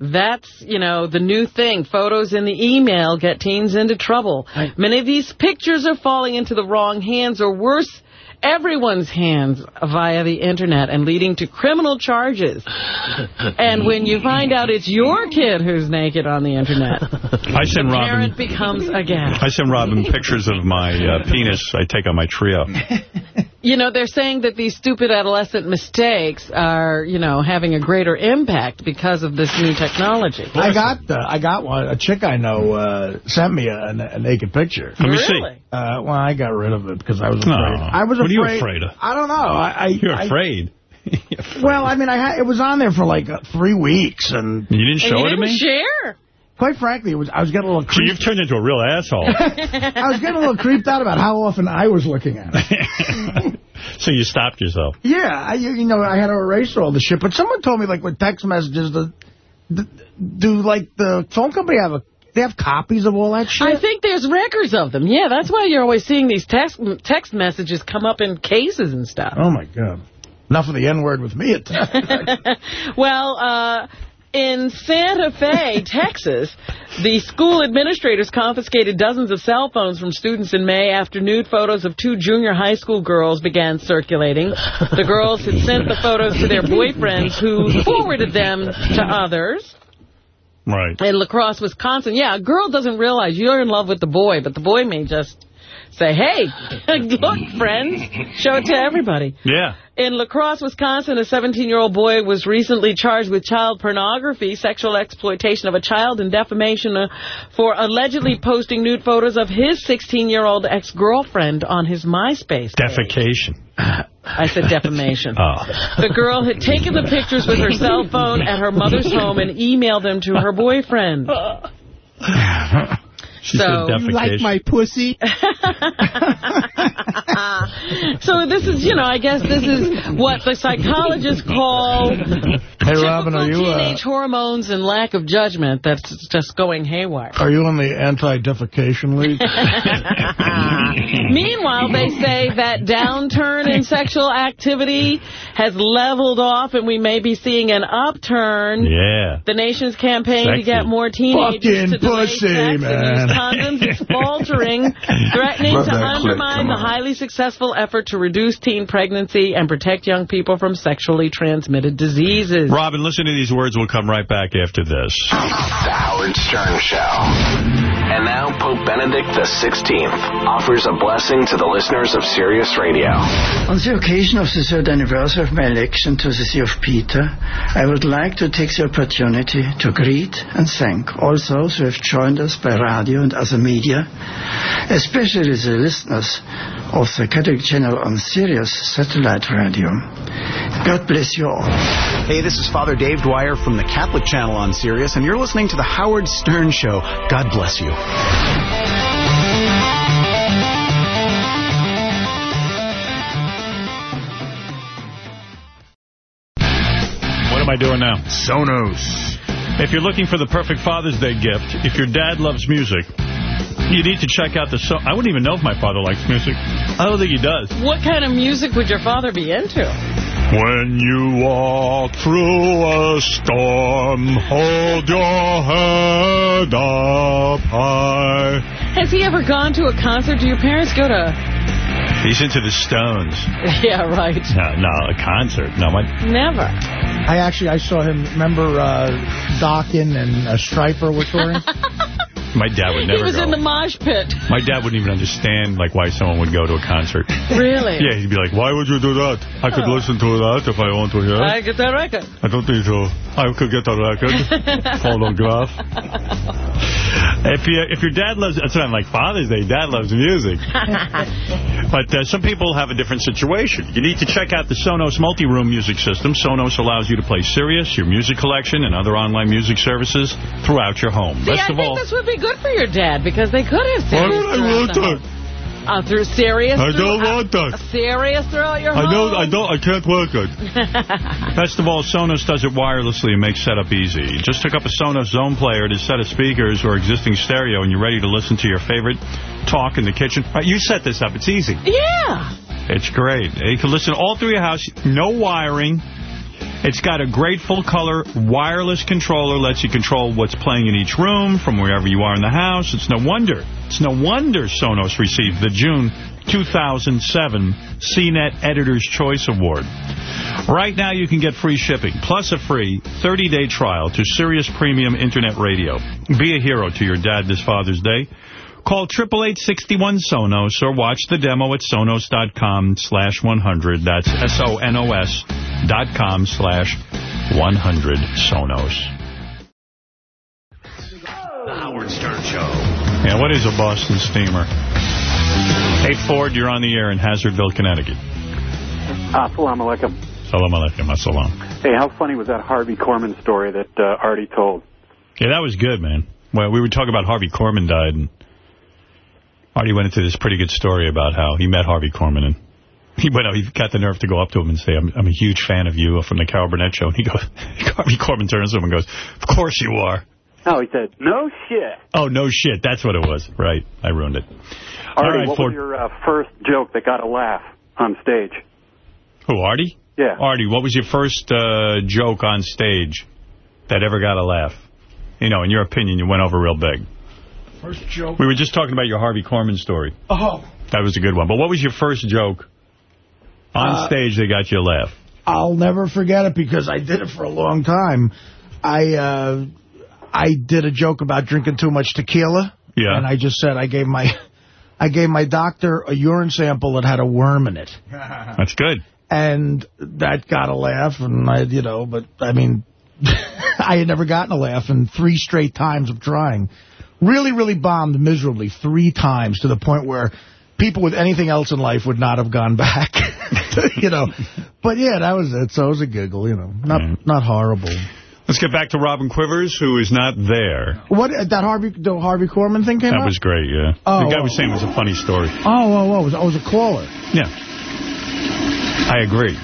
that's, you know, the new thing. Photos in the email get teens into trouble. Many of these pictures are falling into the wrong hands or worse, everyone's hands via the Internet and leading to criminal charges. and when you find out it's your kid who's naked on the Internet, I send the Robin. parent becomes aghast. I send Robin pictures of my uh, penis I take on my Treo. You know, they're saying that these stupid adolescent mistakes are, you know, having a greater impact because of this new technology. I got uh, I got one. A chick I know uh, sent me a, a naked picture. Let me see. Uh, well, I got rid of it because I was afraid. Aw. I was What are you afraid. afraid of? I don't know. I, I You're I- afraid. Well, I mean, I had, it was on there for like uh, three weeks, and You didn't And show you it to didn't me? share. Quite frankly, it was I was getting a little So creeped. you've turned into a real asshole. I was getting a little creeped out about how often I was looking at it. so you stopped yourself. Yeah, I, you you know, I had to erase all the shit. But someone told me, like, with text messages, the, the do, like, the phone company have a, they have copies of all that shit? I think there's records of them. Yeah, that's why you're always seeing these text text messages come up in cases and stuff. Oh, my God. Enough of the N-word with me at that. well, uh, in Santa Fe, Texas, the school administrators confiscated dozens of cell phones from students in May after nude photos of two junior high school girls began circulating. The girls had sent the photos to their boyfriends who forwarded them to others. Right. In La Crosse, Wisconsin. Yeah, a girl doesn't realize you're in love with the boy, but the boy may just say, hey, look, friends, show it to everybody. Yeah. In La Crosse, Wisconsin, a 17-year-old boy was recently charged with child pornography, sexual exploitation of a child, and defamation uh, for allegedly posting nude photos of his 16-year-old ex-girlfriend on his MySpace. page. Defecation. I said defamation. Oh. The girl had taken the pictures with her cell phone at her mother's home and emailed them to her boyfriend. She So- said You defecation. like my pussy? so this is, you know, I guess this is what the psychologists call Hey, Robin, are you, uh, teenage hormones and lack of judgment that's just going haywire. are you on the anti-defecation league? Meanwhile, they say that downturn in sexual activity has leveled off and we may be seeing an upturn. Yeah. The nation's campaign to get more teenagers Fucking to delay pussy, sex and use condoms is faltering, threatening Love to undermine the highly successful effort to reduce teen pregnancy and protect young people from sexually transmitted diseases. Robin, listen to these words. We'll come right back after this. The Howard Stern Show. And now Pope Benedict XVI offers a blessing to the listeners of Sirius Radio. On the occasion of the third anniversary of my election to the See of Peter, I would like to take the opportunity to greet and thank all those who have joined us by radio and other media, especially the listeners of the Catholic Channel on Sirius Satellite Radio. God bless you all. Hey, this is Father Dave Dwyer from the Catholic Channel on Sirius, and you're listening to The Howard Stern Show. God bless you. What am I doing now? Sonos. If you're looking for the perfect Father's Day gift, if your dad loves music, you need to check out the song. I wouldn't even know if my father likes music. I don't think he does. What kind of music would your father be into? When you walk through a storm, hold your head up high. Has he ever gone to a concert? Do your parents go to... He's into the Stones. Yeah, right. No, no, a concert. No, my, Never. I actually, I saw him, remember uh, Dokken and uh, Stryper were touring? my dad would never he was go. in the mosh pit. My dad wouldn't even understand like why someone would go to a concert. Really? Yeah, he'd be like, why would you do that? I could Oh. listen to that if I want to hear I get that record. I don't think so. I could get a record. Phonograph. If you, if your dad loves, that's what I'm like, Father's Day, dad loves music. But uh, some people have a different situation. You need to check out the Sonos multi-room music system. Sonos allows you to play Sirius, your music collection, and other online music services throughout your home. See, Best I of think all, this would be good for your dad because they could have Why would I throughout want that? Uh, through Sirius. I don't want that. Sirius throughout your I home? don't, I don't, I can't work it. Best of all, Sonos does it wirelessly and makes setup easy. You just hook up a Sonos Zone player to a set of speakers or existing stereo, and you're ready to listen to your favorite talk in the kitchen. All right, you set this up. It's easy. Yeah. It's great. You can listen all through your house. No wiring. It's got a great full-color wireless controller. Lets you control what's playing in each room from wherever you are in the house. It's no wonder. It's no wonder Sonos received the June 2007 CNET Editor's Choice Award. Right now, you can get free shipping, plus a free 30-day trial to Sirius Premium Internet Radio. Be a hero to your dad this Father's Day. Call 888-61-SONOS or watch the demo at sonos.com slash 100. That's S-O-N-O-S dot com slash 100 Sonos. The Howard Stern Show. Yeah, what is a Boston steamer? Hey, Ford, you're on the air in Hazardville, Connecticut. Assalamu alaikum. Salam alaikum, assalam. Hey, how funny was that Harvey Korman story that uh, Artie told? Yeah, that was good, man. Well, we were talking about Harvey Korman died, and Artie went into this pretty good story about how he met Harvey Korman, and he went, out, he got the nerve to go up to him and say, I'm, I'm a huge fan of you from the Carol Burnett show. And he goes, Harvey Korman turns to him and goes, of course you are. No, he said, no shit. Oh, no shit. That's what it was. Right. I ruined it. All Artie, right, what Ford. was your uh, first joke that got a laugh on stage? Who, Artie? Yeah. Artie, what was your first uh, joke on stage that ever got a laugh? You know, in your opinion, you went over real big. First joke. We were just talking about your Harvey Korman story. Oh. That was a good one. But what was your first joke on Uh, stage they got you a laugh? I'll never forget it because I did it for a long time. I uh, I did a joke about drinking too much tequila. Yeah. And I just said I gave my I gave my doctor a urine sample that had a worm in it. That's good. And that got a laugh, and I, you know, but I mean, I had never gotten a laugh in three straight times of trying. Really, really bombed miserably three times to the point where people with anything else in life would not have gone back. you know, but yeah, that was it. So it was a giggle, you know, not not horrible. Let's get back to Robin Quivers, who is not there. What that Harvey the Harvey Korman thing came That up? was great, yeah. Oh, the guy oh. was saying it was a funny story. Oh, oh, oh, I was a caller. Yeah. I agree.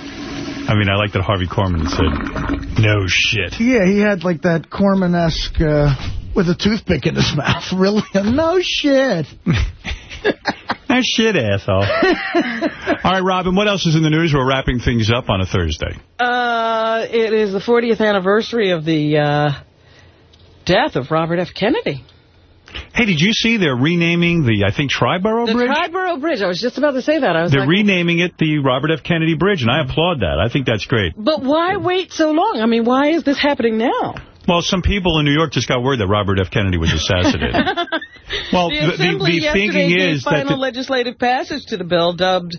I mean, I like that Harvey Korman said, no shit. Yeah, he had like that Korman-esque uh, with a toothpick in his mouth. Really? No shit. No shit, asshole. All right, Robin, what else is in the news? We're wrapping things up on a Thursday. Uh, it is the 40th anniversary of the uh, death of Robert F. Kennedy. Hey, did you see they're renaming the, I think, Triborough The Bridge? Triborough Bridge. I was just about to say that. I was They're like, renaming it the Robert F. Kennedy Bridge, and I applaud that. I think that's great. but why wait so long? I mean, why is this happening now? Well, some people in New York just got word that Robert F. Kennedy was assassinated. well, the the, the, the thinking is that... final legislative passage to the bill dubbed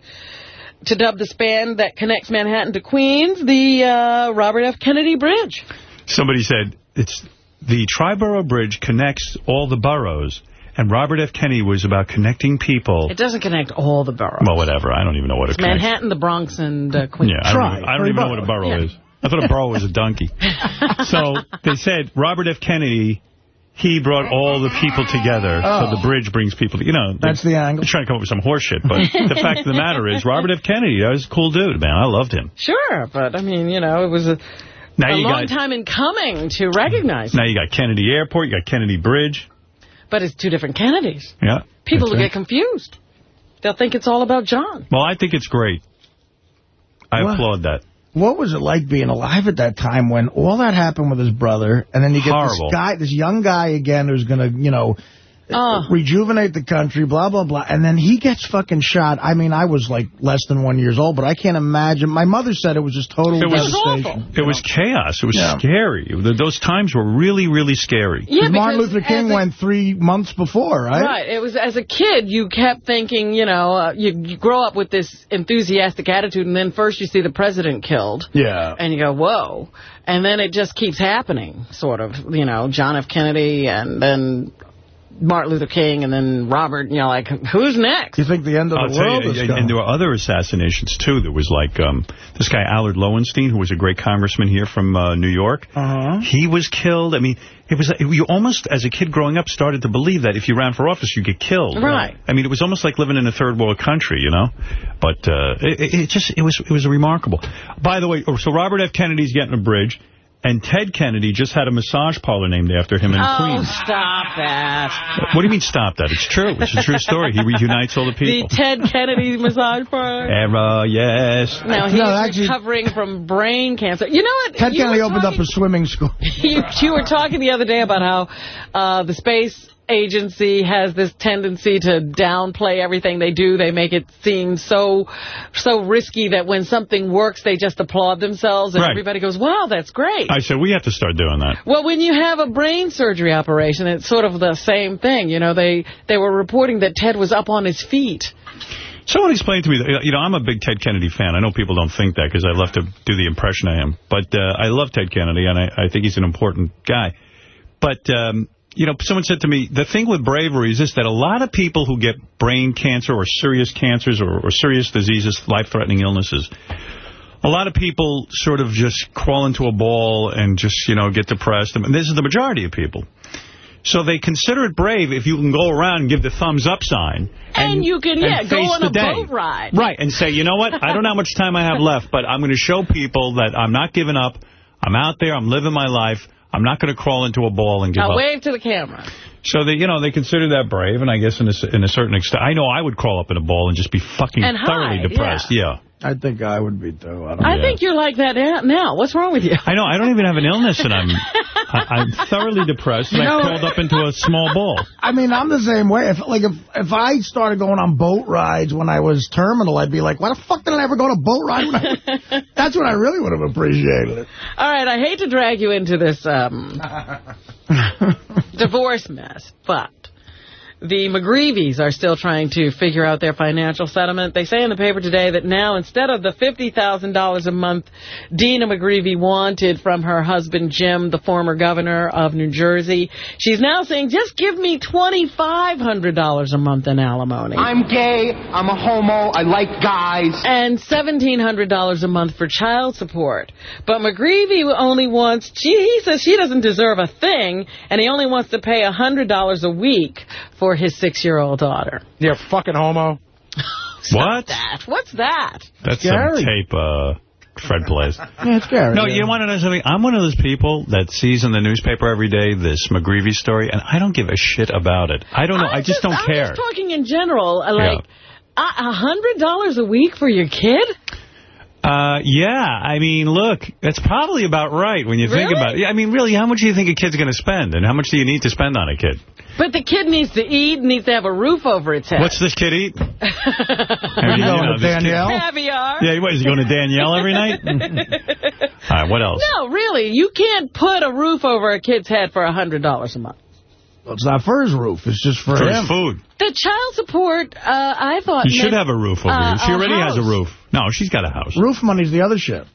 to dub the span that connects Manhattan to Queens the uh, Robert F. Kennedy Bridge. somebody said it's the Triborough Bridge connects all the boroughs, and Robert F. Kennedy was about connecting people. It doesn't connect all the boroughs. Well, whatever. I don't even know what it connects. Manhattan, the Bronx, and uh, Queens. Yeah, I don't, even, I don't even know what a borough Yeah. is. I thought a borough was a donkey. so they said Robert F. Kennedy, he brought all the people together, Oh. so the oh. bridge brings people. You know, That's the angle. They're trying to come up with some horseshit. but the fact of the matter is, Robert F. Kennedy, that was a cool dude, man. I loved him. Sure, but I mean, you know, it was a Now a long got time in coming to recognize now you got Kennedy Airport, you got Kennedy Bridge. But it's two different Kennedys. Yeah. People will That's get confused. They'll think it's all about John. Well, I think it's great. I What? applaud that. What was it like being alive at that time when all that happened with his brother, and then you get Horrible. this guy, this young guy again who's going to, you know, Oh. rejuvenate the country, blah, blah, blah, and then he gets fucking shot. I mean, I was like less than one years old, but I can't imagine. My mother said it was just total It was devastation. It was chaos. It was Yeah. scary. Those times were really, really scary. Yeah, 'Cause Martin Luther King a- went three months before, right? Right. It was as a kid, you kept thinking, you know, uh, you, you grow up with this enthusiastic attitude, and then first you see the president killed, Yeah. and you go, whoa. And then it just keeps happening, sort of, you know, John F. Kennedy, and then Martin Luther King, and then Robert, you know, like, who's next? You think the end of I'll the world you, is and, and there were other assassinations, too. There was like um, this guy, Allard Lowenstein, who was a great congressman here from uh, New York. Uh-huh. He was killed. I mean, it was you almost, as a kid growing up, started to believe that if you ran for office, you'd get killed. Right. I mean, it was almost like living in a third world country, you know? But uh, it, it- it just, it was it was remarkable. By the way, oh, so Robert F. Kennedy's getting a bridge. And Ted Kennedy just had a massage parlor named after him in oh, Queens. stop that. What do you mean stop that? It's true. It's a true story. He reunites all the people. The Ted Kennedy massage parlor. Error, yes. Now, he's No, actually- recovering from brain cancer. You know what? Ted You Kennedy were opened up a swimming school. you, you were talking the other day about how uh, the space agency has this tendency to downplay everything they do. They make it seem so so risky that when something works, they just applaud themselves and Right. everybody goes, wow, that's great. I said, we have to start doing that. Well, when you have a brain surgery operation, it's sort of the same thing. You know, they, they were reporting that Ted was up on his feet. Someone explained to me, that, you know, I'm a big Ted Kennedy fan. I know people don't think that because I love to do the impression I am. But uh, I love Ted Kennedy, and I, I think he's an important guy. But, um, you know, someone said to me, the thing with bravery is this, that a lot of people who get brain cancer or serious cancers or, or serious diseases, life-threatening illnesses, a lot of people sort of just crawl into a ball and just, you know, get depressed. And this is the majority of people. So they consider it brave if you can go around and give the thumbs up sign. And, you can, yeah, go on a day. boat ride. Right, and say, you know what, I don't know how much time I have left, but I'm going to show people that I'm not giving up. I'm out there, I'm living my life. I'm not going to crawl into a ball and give Now up. wave to the camera. So they, you know, they consider that brave, and I guess in a, in a certain extent, I know I would crawl up in a ball and just be fucking And thoroughly hide, depressed. Yeah. I think I would be, too. I, don't I Yeah. think you're like that now. What's wrong with you? I know, I don't even have an illness, and I'm I, I'm thoroughly depressed, and You I know- crawled up into a small ball. I mean, I'm the same way. If like if if I started going on boat rides when I was terminal, I'd be like, why the fuck did I ever go on a boat ride? When I, that's when I really would have appreciated it. All right, I hate to drag you into this um, divorce mess, but the McGreeveys are still trying to figure out their financial settlement. They say in the paper today that now, instead of the $50,000 a month Dina McGreevey wanted from her husband, Jim, the former governor of New Jersey, she's now saying, just give me $2,500 a month in alimony. I'm gay. I'm a homo. I like guys. and $1,700 a month for child support. But McGreevey only wants, she, he says she doesn't deserve a thing, and he only wants to pay $100 a week for his six-year-old daughter. Yeah, fucking homo. What? That, what's that? That's Scary. some tape uh, Fred plays. Yeah, it's scary. No, yeah. you want to know something? I'm one of those people that sees in the newspaper every day this McGreevey story, and I don't give a shit about it. I don't know. I just, don't I'm care. just talking in general, uh, like, a a hundred dollars a week for your kid? Uh, yeah, I mean, look, that's probably about right when you think about it. Yeah, I mean, really, how much do you think a kid's going to spend, and how much do you need to spend on a kid? But the kid needs to eat, needs to have a roof over its head. What's this kid eat? I mean, you going to kid- Danielle? Caviar. Yeah, what, is he going to Daniel every night? All right, what else? No, really, you can't put a roof over a kid's head for a $100 a month. Well, it's not for his roof. It's just for, For him. his food. The child support, uh, I thought... You should have a roof over uh, here. She a already has a roof. No, she's got a house. Roof money's the other shit.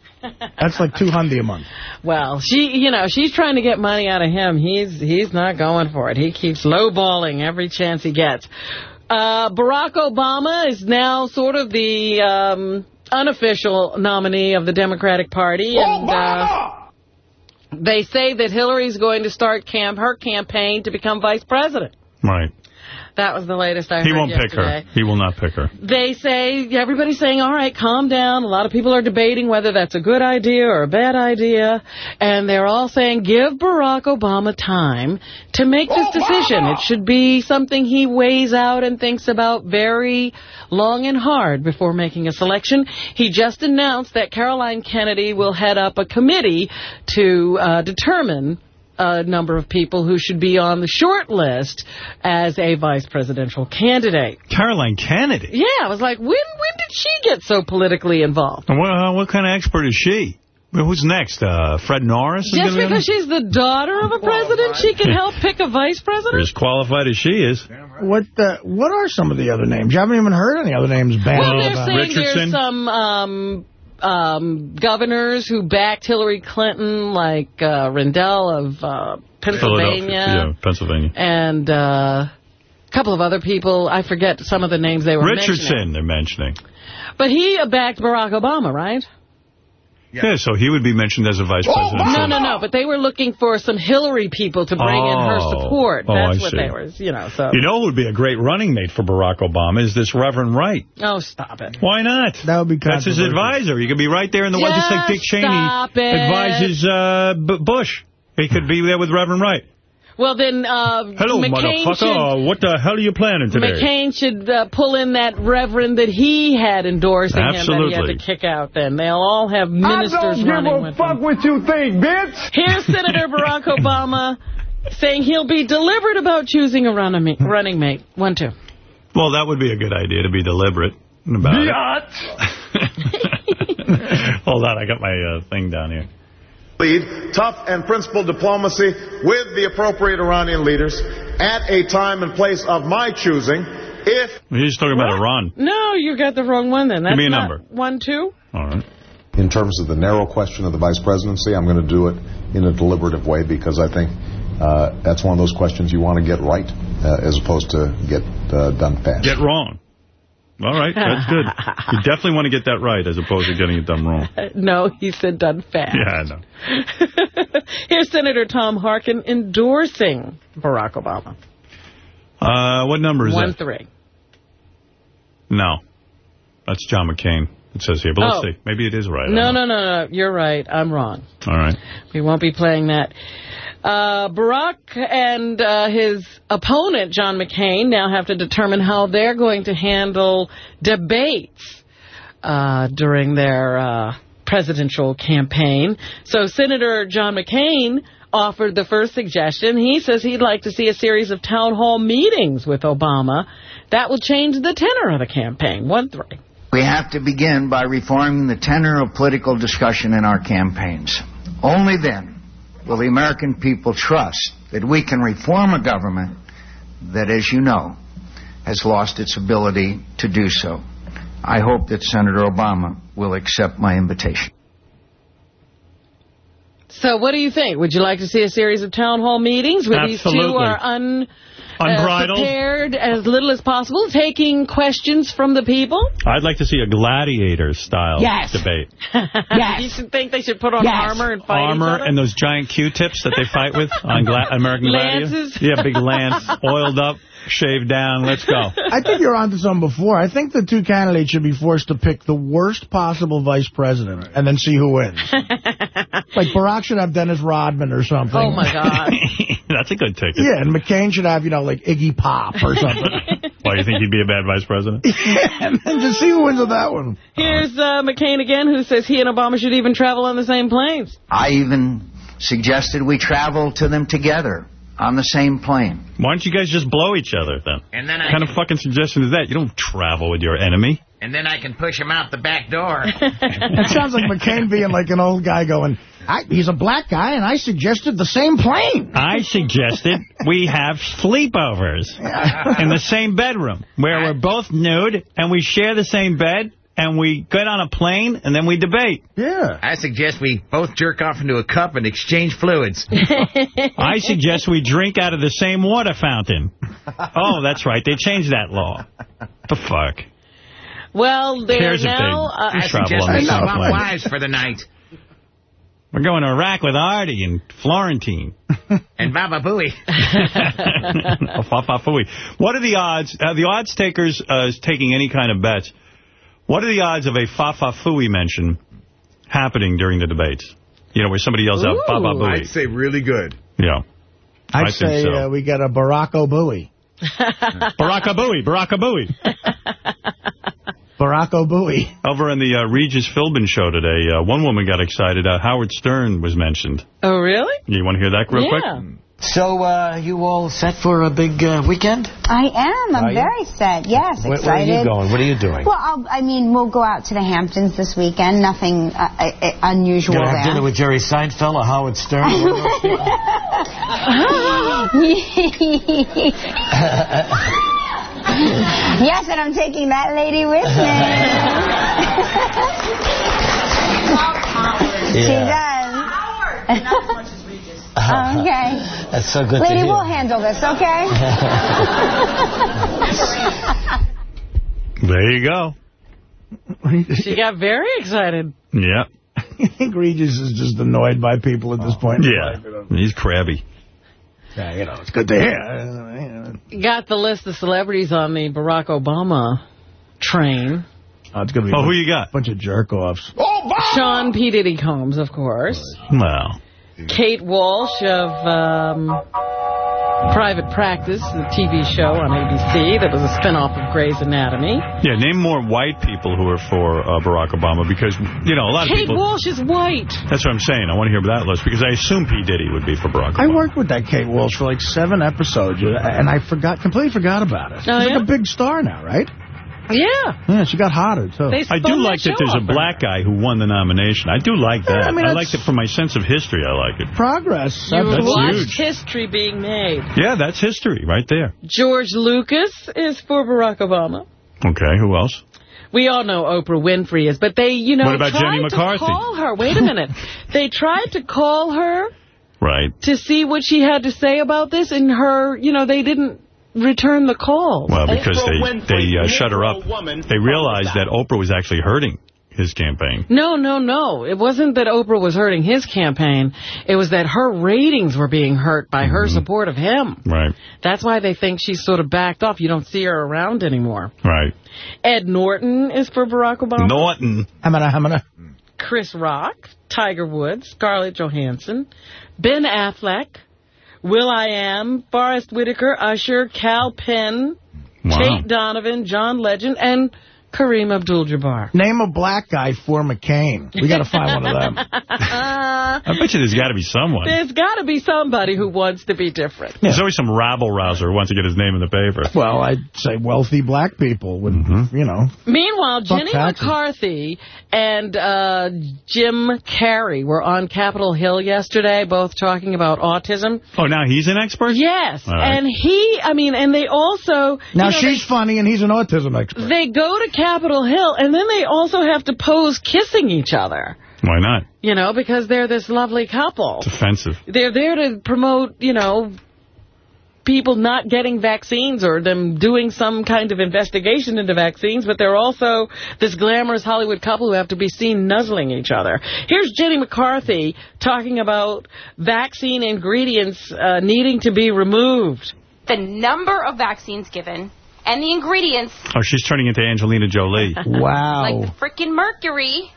That's like 200 a month. Well, she, you know, she's trying to get money out of him. He's he's not going for it. He keeps lowballing every chance he gets. Uh, Barack Obama is now sort of the um, unofficial nominee of the Democratic Party, and uh, they say that Hillary's going to start camp her campaign to become vice president. Right. That was the latest I heard He won't pick her. He will not pick her. They say, everybody's saying, all right, calm down. A lot of people are debating whether that's a good idea or a bad idea. And they're all saying, give Barack Obama time to make this decision. It should be something he weighs out and thinks about very long and hard before making a selection. He just announced that Caroline Kennedy will head up a committee to uh, determine a number of people who should be on the short list as a vice presidential candidate. Caroline Kennedy. Yeah, I was like, when when did she get so politically involved? And What, uh, kind of expert is she? Well, who's next? Uh, Fred Norris? Just gonna be because she's the daughter of a president, she can help pick a vice Or president? as qualified as she is. What the, What are some of the other names? You haven't even heard any other names bad Well, they're about. saying there's some um, um, governors who backed Hillary Clinton, like uh, Rendell of uh, Pennsylvania, Yeah, Pennsylvania. and uh, a couple of other people. I forget some of the names they were mentioning. Richardson, they're mentioning. But he backed Barack Obama, right? Yeah. so he would be mentioned as a vice president. No, no, no. But they were looking for some Hillary people to bring in her Oh. support. Oh, That's I what see. they were, you know. So. You know who would be a great running mate for Barack Obama is this Reverend Wright. Oh, stop it. Why not? That would be That's his advisor. He could be right there in the way, just like Dick Cheney it. advises uh, B Bush. He could be there with Reverend Wright. Well, then uh, Hello, McCain motherfucker. should, what the hell are you planning today? McCain should uh, pull in that reverend that he had endorsing him that he Absolutely. had to kick out then. They'll all have ministers running with them. what you think, bitch. Here's Senator Barack Obama saying he'll be deliberate about choosing a running mate. Running mate. One, two. Well, that would be a good idea to be deliberate about it. Hold on, I got my uh, thing down here. Lead tough and principled diplomacy with the appropriate Iranian leaders at a time and place of my choosing. If He's talking about Iran. No, you got the wrong one then. That's me a number. One, two. All right. In terms of the narrow question of the vice presidency, I'm going to do it in a deliberative way because I think uh, that's one of those questions you want to get right uh, as opposed to get uh, done fast. Get wrong. All right, that's good. You definitely want to get that right as opposed to getting it done wrong. No, he said done fast. Yeah, I know. Here's Senator Tom Harkin endorsing Barack Obama. Uh, what number is One, that? three. No. That's John McCain. It says here. But let's Oh. see. Maybe it is right. No, no, no, no. You're right. I'm wrong. All right. We won't be playing that. Uh, Barack and uh, his opponent, John McCain, now have to determine how they're going to handle debates uh, during their uh, presidential campaign. So Senator John McCain offered the first suggestion. He says he'd like to see a series of town hall meetings with Obama. That will change the tenor of the campaign. One, three. We have to begin by reforming the tenor of political discussion in our campaigns. Only then will the American people trust that we can reform a government that, as you know, has lost its ability to do so. I hope that Senator Obama will accept my invitation. So what do you think? Would you like to see a series of town hall meetings where these two are un, uh, Unbridled. prepared as little as possible, taking questions from the people? I'd like to see a gladiator-style Yes. debate. You should think they should put on armor and fight Armor and those giant Q-tips that they fight with on gla American Gladiator. Yeah, big lance, oiled up, shaved down. Let's go. I think you're onto something before. I think the two candidates should be forced to pick the worst possible vice president and then see who wins. like Barack should have Dennis Rodman or something. Oh, my God. That's a good ticket. Yeah, and McCain should have, you know, like Iggy Pop or something. Why, you think he'd be a bad vice president? yeah, and then just see who wins with that one. Here's uh, McCain again, who says he and Obama should even travel on the same planes. I even suggested we travel to them together on the same plane. Why don't you guys just blow each other then? And then I What kind of fucking suggestion is that? You don't travel with your enemy. And then I can push him out the back door. It sounds like McCain being like an old guy going, I, he's a black guy, and I suggested the same plane. I suggested we have sleepovers in the same bedroom where we're both nude and we share the same bed and we get on a plane and then we debate. Yeah. I suggest we both jerk off into a cup and exchange fluids. I suggest we drink out of the same water fountain. Oh, that's right. They changed that law. The fuck? Well, they're Cares if they now... uh, travel on the I same swap plane. wives for the night. We're going to Iraq with Artie and Florentine. and Baba Booey. Fafafui. What are the odds? Uh, the odds takers uh, taking any kind of bets. What are the odds of a Fafafui mention happening during the debates? You know, where somebody yells out Baba Booey. I'd say really good. Yeah. I'd I think say so. uh, we got a Barack O'Booey. Barack Booey, Barack Booey. Barack O'Booey. Over on the uh, Regis Philbin show today, uh, one woman got excited. Uh, Howard Stern was mentioned. Oh, really? You want to hear that real quick? So, uh, you all set for a big uh, weekend? I am. I'm Are you? very set. Yes, Where, excited. where are you going? What are you doing? Well, I'll, I mean, we'll go out to the Hamptons this weekend. Nothing uh, uh, unusual you gonna have there. dinner with Jerry Seinfeld or Howard Stern? yes, and I'm taking that lady with me. She does. Okay. That's so good to Lady, hear. we'll handle this, okay? There you go. She got very excited. Yeah. I think Regis is just annoyed by people at this oh. point. Yeah. life, you know. He's crabby. Yeah, you know, it's good to hear. Got the list of celebrities on the Barack Obama train. Oh, it's gonna be Oh, who you got? A bunch of jerk-offs. Oh, Sean P. Diddy Combs, of course. Well. Kate Walsh of um, Private Practice, the TV show on ABC that was a spinoff of Grey's Anatomy. Yeah, name more white people who are for uh, Barack Obama because, you know, a lot of Kate people... Walsh is white. That's what I'm saying. I want to hear that list because I assume P. Diddy would be for Barack I worked with that Kate Walsh for like seven episodes, and I forgot, completely forgot about it. She's Oh, like a big star now, right? Yeah. Yeah, she got hotter, too. They I do like that there's a off her. black guy who won the nomination. I do like that. Yeah, I mean, I that's- like it for my sense of history. I like it. Progress. You That's watched huge. history being made. Yeah, that's history right there. George Lucas is for Barack Obama. Okay, who else? We all know Oprah Winfrey is, but they, you know, What about tried Jenny to McCarthy? call her. Wait a minute. they tried to call her Right. to see what she had to say about this, and her, you know, they didn't return the call. Well, because they, they uh, shut her up. They realized that Oprah was actually hurting his campaign. No, no, no. It wasn't that Oprah was hurting his campaign. It was that her ratings were being hurt by her Mm-hmm. support of him. Right, That's why they think she's sort of backed off. You don't see her around anymore. right. Ed Norton is for Barack Obama. Norton. Hamana, hamana. Chris Rock, Tiger Woods, Scarlett Johansson, Ben Affleck, Will I Am, Forest Whitaker, Usher, Kal Penn, Wow. Tate Donovan, John Legend, and Kareem Abdul-Jabbar. Name a black guy for McCain. We got to find one of them. I bet you there's got to be someone. There's got to be somebody who wants to be different. There's always some rabble-rouser who wants to get his name in the paper. Well, I'd say wealthy black people would, Mm-hmm. you know. Meanwhile, Jenny taxes. McCarthy and uh, Jim Carrey were on Capitol Hill yesterday, both talking about autism. Oh, now he's an expert? Yes, All right. and he, I mean, and they also... you Now, know, she's funny, and he's an autism expert. They go to Capitol Hill, and then they also have to pose kissing each other, Why not? you know, because they're this lovely couple. It's offensive. They're there to promote, you know, people not getting vaccines or them doing some kind of investigation into vaccines, but they're also this glamorous Hollywood couple who have to be seen nuzzling each other. Here's Jenny McCarthy talking about vaccine ingredients uh, needing to be removed. The number of vaccines given and the ingredients, Oh, she's turning into Angelina Jolie. wow. like the freaking mercury,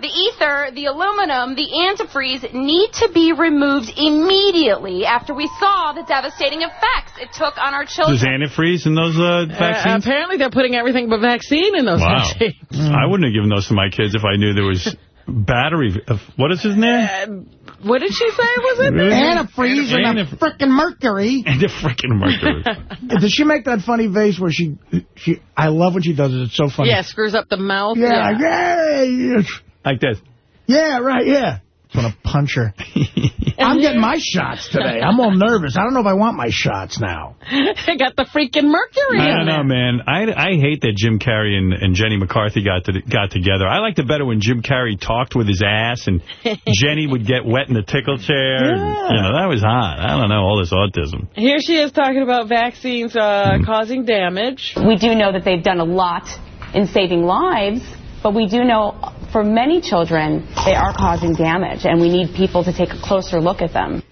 the ether, the aluminum, the antifreeze, need to be removed immediately after we saw the devastating effects it took on our There's children. antifreeze in those uh, Uh, vaccines? apparently they're putting everything but vaccine in those wow. vaccines. I wouldn't have given those to my kids if I knew there was battery. Uh, what is his name? What did she say was it? Antifreeze and a Antif- frickin' mercury. And the freaking mercury. Did she make that funny face where she, she? I love when she does it. It's so funny. Yeah, screws up the mouth. Yeah, yeah, yeah. like this. Yeah, right, yeah. I want to punch her. I'm getting my shots today. I'm all nervous. I don't know if I want my shots now. I got the freaking mercury I don't know, man. I, I hate that Jim Carrey and, and Jenny McCarthy got to, got together. I liked it better when Jim Carrey talked with his ass and Jenny would get wet in the tickle chair. And, you know, that was hot. I don't know, all this autism. Here she is talking about vaccines uh, causing damage. We do know that they've done a lot in saving lives, but we do know for many children, they are causing damage, and we need people to take a closer look at them.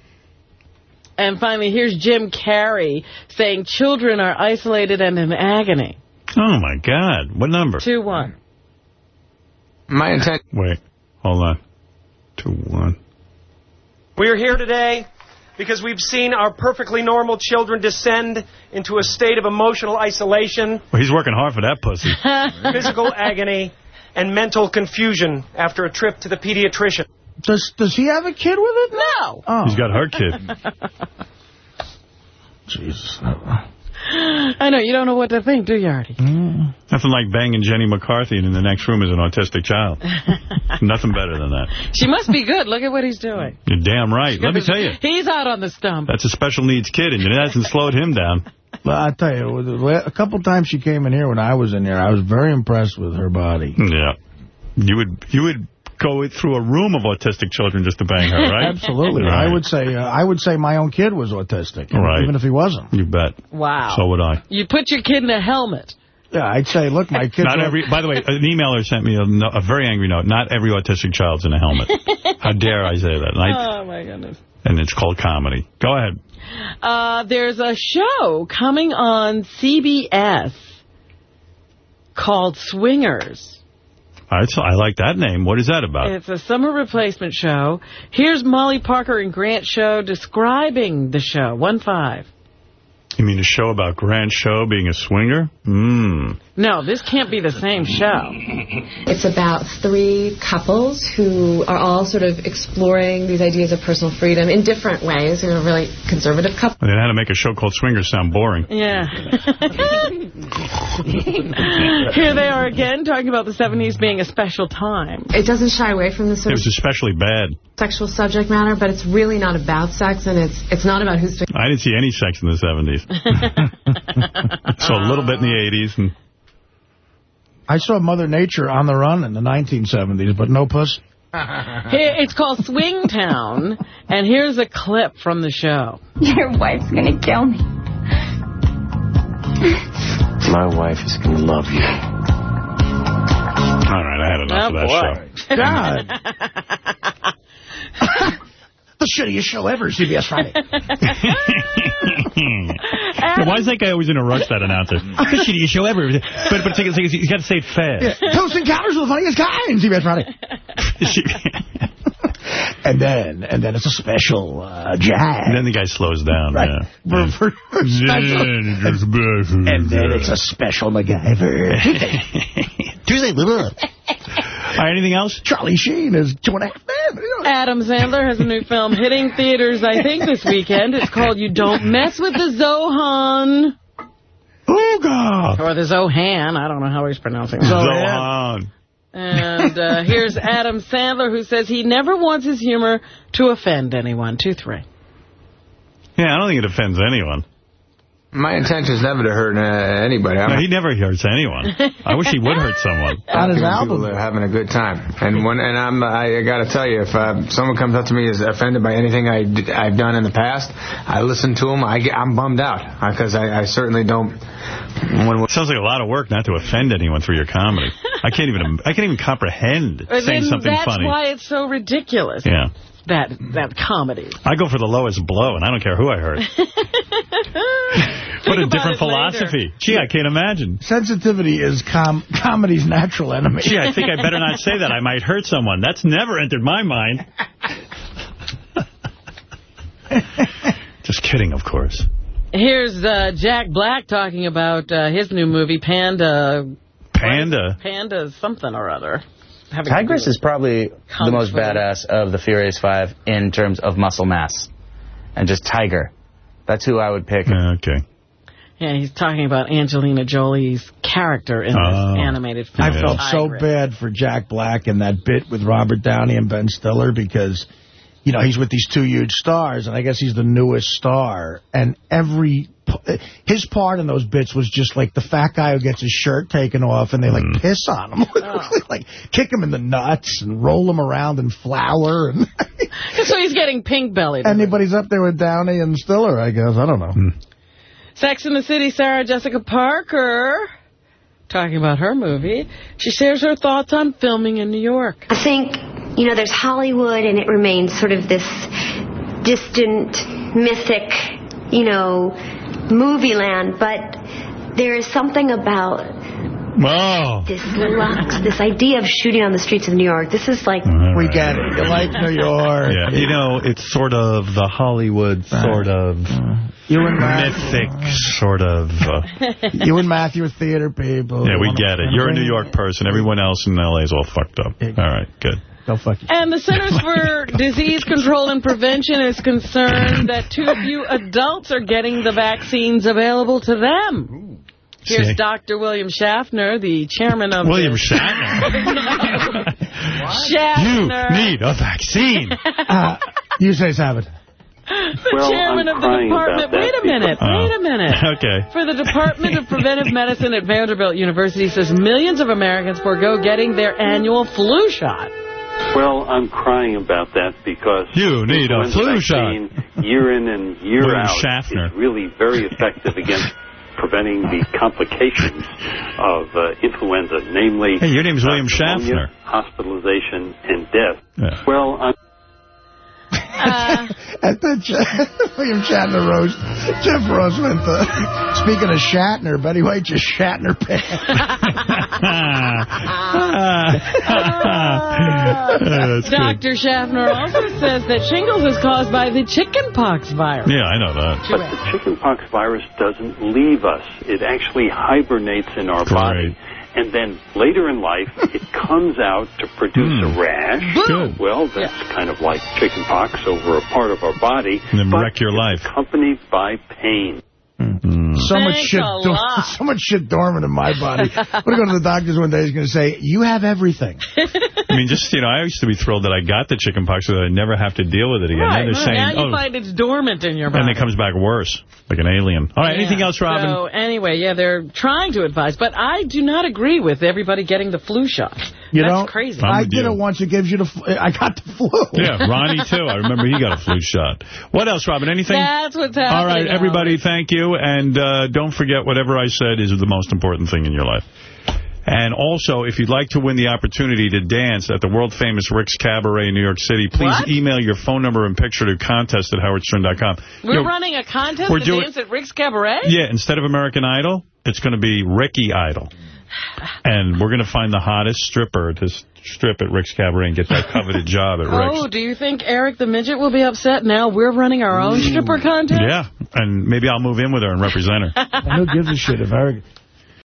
And finally, here's Jim Carrey saying children are isolated and in agony. Oh, my God. What number? 2-1. My intent... Wait. Hold on. 2-1. We are here today because we've seen our perfectly normal children descend into a state of emotional isolation, Well, he's working hard for that pussy. physical agony, and mental confusion after a trip to the pediatrician. Does does he have a kid with it? No. Oh. He's got her kid. Jesus. I know, you don't know what to think, do you, Artie? Mm. Nothing like banging Jenny McCarthy and in the next room is an autistic child. Nothing better than that. She must be good. Look at what he's doing. You're damn right. Let me tell you. He's out on the stump. That's a special needs kid, and it hasn't slowed him down. Well, I tell you, a couple times she came in here when I was in here, I was very impressed with her body. Yeah. You would you would go through a room of autistic children just to bang her, right? Absolutely. Right. I would say uh, I would say my own kid was autistic, Right. even if he wasn't. You bet. Wow. So would I. You put your kid in a helmet. Yeah, I'd say, look, my kid. Not every. By the way, an emailer sent me a, no- a very angry note. Not every autistic child's in a helmet. How dare I say that? I, Oh, my goodness. And it's called comedy. Go ahead. Uh, there's a show coming on CBS called Swingers. So I like that name. What is that about? It's a summer replacement show. Here's Molly Parker and Grant Show describing the show. One five. You mean a show about Grant Show being a swinger? Mmm. No, this can't be the same show. It's about three couples who are all sort of exploring these ideas of personal freedom in different ways. They're a really conservative couple. They had to make a show called Swingers sound boring. Yeah. Here they are again, talking about the 70s being a special time. It doesn't shy away from the It sort of was especially bad. sexual subject matter, but it's really not about sex, and it's it's not about who's doing I didn't see any sex in the 70s. so a little bit in the 80s. and I saw Mother Nature on the run in the 1970s, but no puss. Here, it's called Swingtown, and here's a clip from the show. Your wife's gonna kill me. My wife is going to love you. All right, I had enough Oh, of that boy. show. God. the shittiest show ever, CBS Friday. Why is that guy always in a rush, that announcer? the shittiest show ever. But, but take it- take he's got to say it fast. Yeah. Toast encounters with the funniest guy in CBS Friday. and then, and then it's a special uh, jazz. And then the guy slows down. Right. Yeah. For, for, for special. And then it's a special MacGyver. Tuesday, little. All right, anything else? Charlie Sheen is two and a half men. Adam Sandler has a new film hitting theaters, I think, this weekend. It's called You Don't Mess with the Zohan. Ooga. Or the Zohan. I don't know how he's pronouncing it. Zohan. And uh, here's Adam Sandler, who says he never wants his humor to offend anyone. 2-3. Yeah, I don't think it offends anyone. My intention is never to hurt uh, anybody. I'm No, he never hurts anyone. I wish he would hurt someone. On his People album. that are having a good time, and when and I'm I got to tell you, if uh, someone comes up to me is offended by anything I d- I've done in the past, I listen to them. I get, I'm bummed out because I, I certainly don't. When, Sounds like a lot of work not to offend anyone through your comedy. I can't even I can't even comprehend saying then something that's funny. why it's so ridiculous, Yeah. That that comedy. I go for the lowest blow, and I don't care who I hurt. what a different it later. philosophy. Gee, I can't imagine. Sensitivity is com comedy's natural enemy. Gee, I think I better not say that. I might hurt someone. That's never entered my mind. Just kidding, of course. Here's uh, Jack Black talking about uh, his new movie, Panda. Panda. Panda something or other. Having Tigress is probably Kung the most Fu. badass of the Furious Five in terms of muscle mass. And just Tiger. That's who I would pick. Okay. Yeah, he's talking about Angelina Jolie's character in this oh. animated film. I felt so bad for Jack Black in that bit with Robert Downey and Ben Stiller because, you know, he's with these two huge stars, and I guess he's the newest star. And every his part in those bits was just like the fat guy who gets his shirt taken off, and they like Mm. piss on him, like kick him in the nuts and roll him around in flour. And so he's getting pink bellied. anybody's up there with Downey and Stiller, I guess. I don't know. Hmm. Sex in the City, Sarah Jessica Parker talking about her movie. She shares her thoughts on filming in New York. I think, you know, there's Hollywood and it remains sort of this distant, mythic, you know, movie land, but there is something about Oh. this lux, this idea of shooting on the streets of New York. This is like... We get it. You like New York. Yeah, you know, it's sort of the Hollywood sort of You and Matt. mythic sort of. Uh, You and Matthew are theater people. yeah, we get it. You're a New York person. Everyone else in L.A. is all fucked up. All right, good. Go fuck you. And the Centers for Disease Control and Prevention is concerned that too few adults are getting the vaccines available to them. Here's See? Dr. William Schaffner, the chairman of William the... Shatner. Schaffner. You need a vaccine. Uh, you say Sabbath. The Well, chairman I'm of the department. Wait a minute. because- Wait a minute. okay. For the Department of Preventive Medicine at Vanderbilt University says millions of Americans forego getting their annual flu shot. Well, I'm crying about that because You need a flu shot. vaccine, year in and year William out Schaffner. is really very effective against preventing the complications of uh, influenza, namely Hey, your name's uh, William pneumonia, Schaffner. hospitalization, and death. Yeah. Well, I'm Uh, at the Ch- William Shatner roast, Jeff Ross went to, speaking of Shatner, Betty White just Shatner pants. That's good. Dr. Schaffner also says that shingles is caused by the chickenpox virus. Yeah, I know that. But the chickenpox virus doesn't leave us. It actually hibernates in our body. And then later in life, it comes out to produce a hmm. rash. Good. Well, that's kind of like chickenpox over a part of our body. And then wreck your life. accompanied by pain. Hmm. So much shit, a dor- lot. so much shit dormant in my body. I'm gonna go to the doctor's one day. He's gonna say, "You have everything." I mean, just, you know, I used to be thrilled that I got the chicken pox so that I never have to deal with it again. Right. Now they're saying, now you oh, find it's dormant in your body. and it comes back worse, like an alien. All right, anything else, Robin? So anyway, yeah, they're trying to advise, but I do not agree with everybody getting the flu shot. You That's know, crazy. I did you. it once. It gives you the. I got the flu. Yeah, Ronnie, too. I remember he got a flu shot. What else, Robin? Anything? That's what's happening. All right, everybody, thank you. And uh, Uh, don't forget, whatever I said is the most important thing in your life. And also, if you'd like to win the opportunity to dance at the world-famous Rick's Cabaret in New York City, please What? email your phone number and picture to contest at howardstern.com. We're You know, running a contest we're to doing- dance at Rick's Cabaret? Yeah, instead of American Idol, it's going to be Ricky Idol. And we're going to find the hottest stripper to strip at Rick's Cabaret and get that coveted job at Rick's. Oh, do you think Eric the Midget will be upset now we're running our own mm. stripper contest? Yeah, and maybe I'll move in with her and represent her. And who gives a shit if Eric?